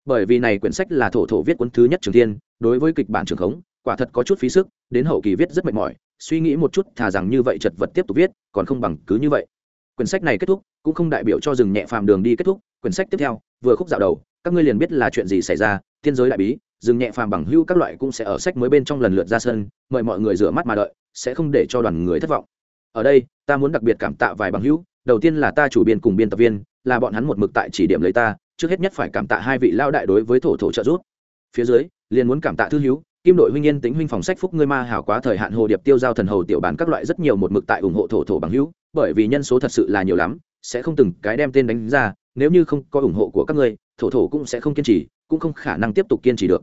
A: Bởi vì này quyển sách là thổ thổ viết cuốn thứ nhất trường thiên, đối với kịch bản trường khống, quả thật có chút phí sức, đến hậu kỳ viết rất mệt mỏi, suy nghĩ một chút thà rằng như vậy chật vật tiếp tục viết, còn không bằng cứ như vậy quyển sách này kết thúc, cũng không đại biểu cho dừng nhẹ phàm đường đi kết thúc, quyển sách tiếp theo, vừa khúc dạo đầu, các ngươi liền biết là chuyện gì xảy ra, thiên giới đại bí dừng nhẹ phàm bằng hưu các loại cũng sẽ ở sách mới bên trong lần lượt ra sân, mời mọi người rửa mắt mà đợi, sẽ không để cho đoàn người thất vọng. Ở đây, ta muốn đặc biệt cảm tạ vài bằng hữu, đầu tiên là ta chủ biên cùng biên tập viên, là bọn hắn một mực tại chỉ điểm lấy ta, trước hết nhất phải cảm tạ hai vị lao đại đối với thổ thổ trợ giúp. Phía dưới, liền muốn cảm tạ thư hữu kim đội huynh yên tính huynh phòng sách phúc ngươi ma hảo quá thời hạn hồ điệp tiêu giao thần hầu tiểu bản các loại rất nhiều một mực tại ủng hộ thổ thổ bằng hữu, bởi vì nhân số thật sự là nhiều lắm, sẽ không từng cái đem tên đánh ra, nếu như không có ủng hộ của các ngươi, thổ thổ cũng sẽ không kiên trì, cũng không khả năng tiếp tục kiên trì được.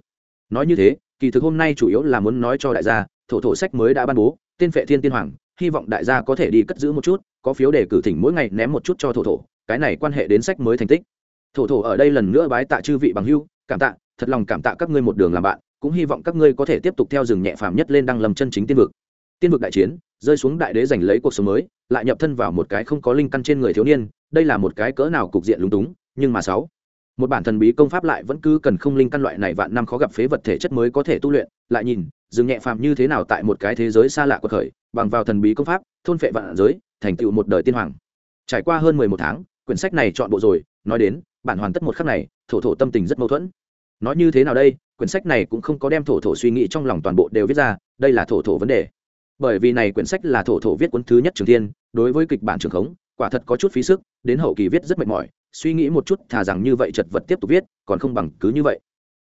A: Nói như thế, kỳ thực hôm nay chủ yếu là muốn nói cho đại gia, thổ thổ sách mới đã ban bố, tên phệ thiên tiên hoàng, hy vọng đại gia có thể đi cất giữ một chút, có phiếu để cử thỉnh mỗi ngày ném một chút cho thổ thổ, cái này quan hệ đến sách mới thành tích. Thổ thổ ở đây lần nữa bái tạ chư vị bằng hưu cảm tạ, thật lòng cảm tạ các ngươi một đường làm bạn cũng hy vọng các ngươi có thể tiếp tục theo rừng nhẹ phàm nhất lên đăng lầm chân chính tiên vực. Tiên vực đại chiến, rơi xuống đại đế giành lấy cuộc sống mới, lại nhập thân vào một cái không có linh căn trên người thiếu niên, đây là một cái cỡ nào cục diện lúng túng, nhưng mà sáu, một bản thần bí công pháp lại vẫn cứ cần không linh căn loại này vạn năm khó gặp phế vật thể chất mới có thể tu luyện, lại nhìn, rừng nhẹ phàm như thế nào tại một cái thế giới xa lạ của khởi, bằng vào thần bí công pháp, thôn phệ vạn giới, thành tựu một đời tiên hoàng. Trải qua hơn mười một tháng, quyển sách này chọn bộ rồi, nói đến, bản hoàn tất một khắc này, thổ thổ tâm tình rất mâu thuẫn. Nói như thế nào đây? Quyển sách này cũng không có đem thổ thổ suy nghĩ trong lòng toàn bộ đều viết ra, đây là thổ thổ vấn đề. Bởi vì này quyển sách là thổ thổ viết cuốn thứ nhất trường thiên, đối với kịch bản trường khống, quả thật có chút phí sức, đến hậu kỳ viết rất mệt mỏi, suy nghĩ một chút thà rằng như vậy chật vật tiếp tục viết, còn không bằng cứ như vậy.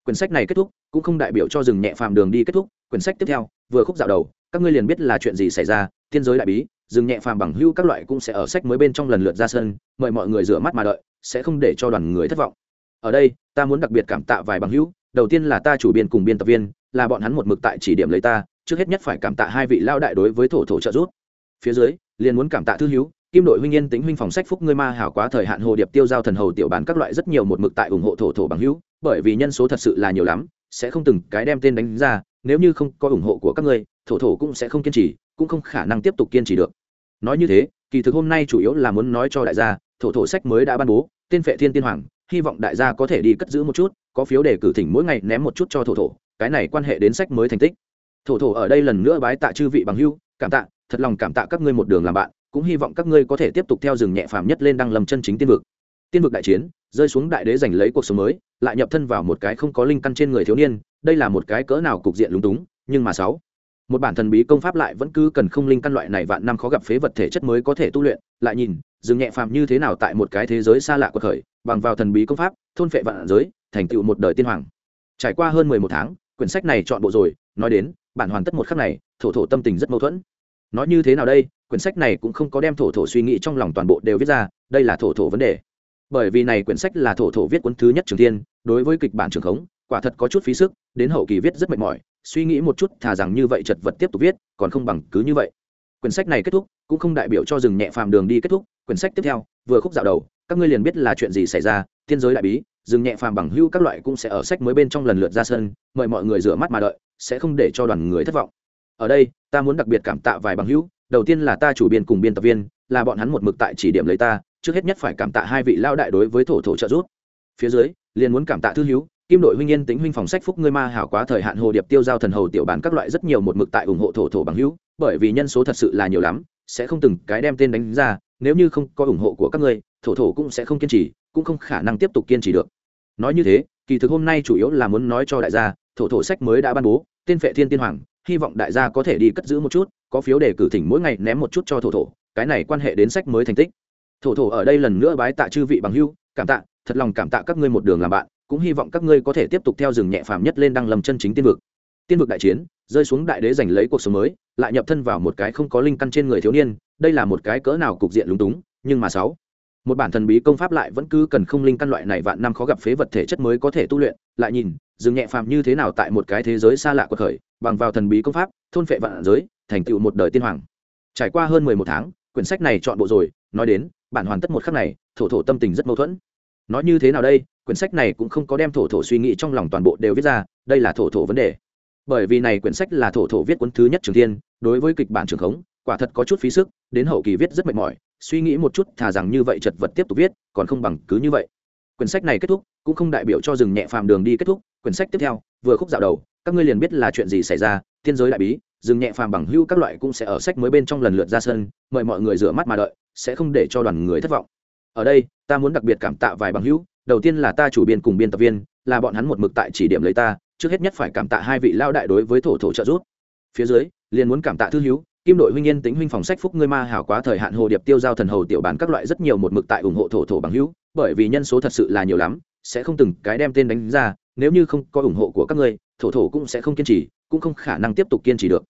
A: Quyển sách này kết thúc, cũng không đại biểu cho dừng nhẹ phàm đường đi kết thúc, quyển sách tiếp theo, vừa khúc dạo đầu, các ngươi liền biết là chuyện gì xảy ra, thiên giới đại bí dừng nhẹ phàm bằng hưu các loại cũng sẽ ở sách mới bên trong lần lượt ra sân, mời mọi người rửa mắt mà đợi, sẽ không để cho đoàn người thất vọng. Ở đây, ta muốn đặc biệt cảm tạ vài bằng hữu đầu tiên là ta chủ biên cùng biên tập viên, là bọn hắn một mực tại chỉ điểm lấy ta, trước hết nhất phải cảm tạ hai vị lao đại đối với thổ thổ trợ giúp. Phía dưới, liền muốn cảm tạ thư hữu kim đội huynh yên tính huynh phòng sách phúc ngươi ma hảo quá thời hạn hồ điệp tiêu giao thần hầu tiểu bán các loại rất nhiều một mực tại ủng hộ thổ thổ bằng hữu, bởi vì nhân số thật sự là nhiều lắm, sẽ không từng cái đem tên đánh ra, nếu như không có ủng hộ của các ngươi, thổ thổ cũng sẽ không kiên trì, cũng không khả năng tiếp tục kiên trì được. Nói như thế, kỳ thực hôm nay chủ yếu là muốn nói cho đại gia, thổ thổ sách mới đã ban bố, tên phệ thiên tiên hoàng hy vọng đại gia có thể đi cất giữ một chút, có phiếu để cử thỉnh mỗi ngày ném một chút cho thổ thổ, cái này quan hệ đến sách mới thành tích. Thổ thổ ở đây lần nữa bái tạ chư vị bằng hưu cảm tạ, thật lòng cảm tạ các ngươi một đường làm bạn, cũng hy vọng các ngươi có thể tiếp tục theo rừng nhẹ phàm nhất lên đăng lầm chân chính tiên vực. Tiên vực đại chiến, rơi xuống đại đế giành lấy cuộc sống mới, lại nhập thân vào một cái không có linh căn trên người thiếu niên, đây là một cái cỡ nào cục diện lúng túng, nhưng mà sáu, một bản thần bí công pháp lại vẫn cứ cần không linh căn loại này vạn năm khó gặp phế vật thể chất mới có thể tu luyện lại nhìn, dừng nhẹ phàm như thế nào tại một cái thế giới xa lạ của khởi, bằng vào thần bí công pháp, thôn phệ vạn giới, thành tựu một đời tiên hoàng. Trải qua hơn mười một tháng, quyển sách này chọn bộ rồi, nói đến, bản hoàn tất một khắc này, thổ thổ tâm tình rất mâu thuẫn. Nói như thế nào đây, quyển sách này cũng không có đem thổ thổ suy nghĩ trong lòng toàn bộ đều viết ra, đây là thổ thổ vấn đề. Bởi vì này quyển sách là thổ thổ viết cuốn thứ nhất trường thiên, đối với kịch bản trường khống, quả thật có chút phí sức, đến hậu kỳ viết rất mệt mỏi, suy nghĩ một chút thà rằng như vậy chật vật tiếp tục viết, còn không bằng cứ như vậy quyển sách này kết thúc, cũng không đại biểu cho dừng nhẹ phàm đường đi kết thúc, quyển sách tiếp theo, vừa khúc dạo đầu, các ngươi liền biết là chuyện gì xảy ra thiên giới đại bí dừng nhẹ phàm bằng hưu các loại cũng sẽ ở sách mới bên trong lần lượt ra sân, mời mọi người rửa mắt mà đợi, sẽ không để cho đoàn người thất vọng. Ở đây, ta muốn đặc biệt cảm tạ vài bằng hữu, đầu tiên là ta chủ biên cùng biên tập viên, là bọn hắn một mực tại chỉ điểm lấy ta, trước hết nhất phải cảm tạ hai vị lao đại đối với thổ thổ trợ giúp. Phía dưới, liền muốn cảm tạ thư hữu kim đội huynh yên tính huynh phòng sách phúc ngươi ma hảo quá thời hạn hồ điệp tiêu giao thần hầu tiểu bản các loại rất nhiều một mực tại ủng hộ thổ thổ bằng hữu bởi vì nhân số thật sự là nhiều lắm, sẽ không từng cái đem tên đánh ra, nếu như không có ủng hộ của các ngươi, thổ thổ cũng sẽ không kiên trì, cũng không khả năng tiếp tục kiên trì được. Nói như thế, kỳ thực hôm nay chủ yếu là muốn nói cho đại gia, thổ thổ sách mới đã ban bố, tên phệ thiên tiên hoàng, hy vọng đại gia có thể đi cất giữ một chút, có phiếu để cử thỉnh mỗi ngày ném một chút cho thổ thổ, cái này quan hệ đến sách mới thành tích. Thổ thổ ở đây lần nữa bái tạ chư vị bằng hưu, cảm tạ, thật lòng cảm tạ các ngươi một đường làm bạn, cũng hy vọng các ngươi có thể tiếp tục theo rừng nhẹ phàm nhất lên đăng lầm chân chính tiên vực tiên vực đại chiến, rơi xuống đại đế giành lấy cuộc sống mới, lại nhập thân vào một cái không có linh căn trên người thiếu niên, đây là một cái cỡ nào cục diện lúng túng, nhưng mà sáu, một bản thần bí công pháp lại vẫn cứ cần không linh căn loại này vạn năm khó gặp phế vật thể chất mới có thể tu luyện, lại nhìn, dừng nhẹ phàm như thế nào tại một cái thế giới xa lạ của khởi bằng vào thần bí công pháp, thôn phệ vạn giới, thành tựu một đời tiên hoàng. Trải qua hơn mười một tháng, quyển sách này chọn bộ rồi, nói đến, bản hoàn tất một khắc này, thổ thổ tâm tình rất mâu thuẫn. Nói như thế nào đây? Quyển sách này cũng không có đem thổ thổ suy nghĩ trong lòng toàn bộ đều viết ra, đây là thổ thổ vấn đề bởi vì này quyển sách là thổ thổ viết cuốn thứ nhất trường thiên, đối với kịch bản trường khống, quả thật có chút phí sức, đến hậu kỳ viết rất mệt mỏi, suy nghĩ một chút, thà rằng như vậy chật vật tiếp tục viết, còn không bằng cứ như vậy. Quyển sách này kết thúc, cũng không đại biểu cho dừng nhẹ phàm đường đi kết thúc, quyển sách tiếp theo, vừa khúc dạo đầu, các ngươi liền biết là chuyện gì xảy ra, thiên giới đại bí dừng nhẹ phàm bằng hưu các loại cũng sẽ ở sách mới bên trong lần lượt ra sân, mời mọi người rửa mắt mà đợi, sẽ không để cho đoàn người thất vọng. Ở đây, ta muốn đặc biệt cảm tạ vài bằng hữu, đầu tiên là ta chủ biên cùng biên tập viên là bọn hắn một mực tại chỉ điểm lấy ta, trước hết nhất phải cảm tạ hai vị lao đại đối với thổ thổ trợ giúp. Phía dưới, liền muốn cảm tạ thư hữu, kim đội huynh yên tính huynh phòng sách phúc ngươi ma hảo quá thời hạn hồ điệp tiêu giao thần hầu tiểu bản các loại rất nhiều một mực tại ủng hộ thổ thổ bằng hữu, bởi vì nhân số thật sự là nhiều lắm, sẽ không từng cái đem tên đánh ra, nếu như không có ủng hộ của các ngươi, thổ thổ cũng sẽ không kiên trì, cũng không khả năng tiếp tục kiên trì được.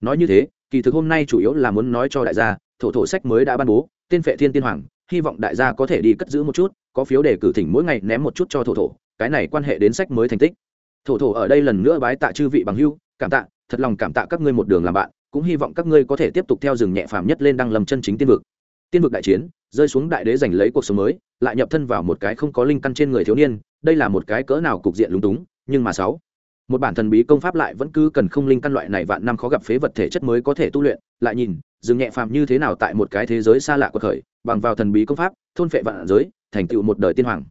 A: Nói như thế, kỳ thực hôm nay chủ yếu là muốn nói cho đại gia, thổ thổ sách mới đã ban bố, tên phệ thiên tiên hoàng, hy vọng đại gia có thể đi cất giữ một chút, có phiếu để cử thỉnh mỗi ngày ném một chút cho thổ thổ cái này quan hệ đến sách mới thành tích. Thổ thổ ở đây lần nữa bái tạ chư vị bằng hưu cảm tạ, thật lòng cảm tạ các ngươi một đường làm bạn, cũng hy vọng các ngươi có thể tiếp tục theo rừng nhẹ phàm nhất lên đăng lầm chân chính tiên vực. Tiên vực đại chiến, rơi xuống đại đế giành lấy cuộc sống mới, lại nhập thân vào một cái không có linh căn trên người thiếu niên, đây là một cái cỡ nào cục diện lúng túng, nhưng mà sáu, một bản thần bí công pháp lại vẫn cứ cần không linh căn loại này vạn năm khó gặp phế vật thể chất mới có thể tu luyện, lại nhìn, rừng nhẹ phàm như thế nào tại một cái thế giới xa lạ của khởi, bằng vào thần bí công pháp, thôn phệ vạn giới, thành tựu một đời tiên hoàng.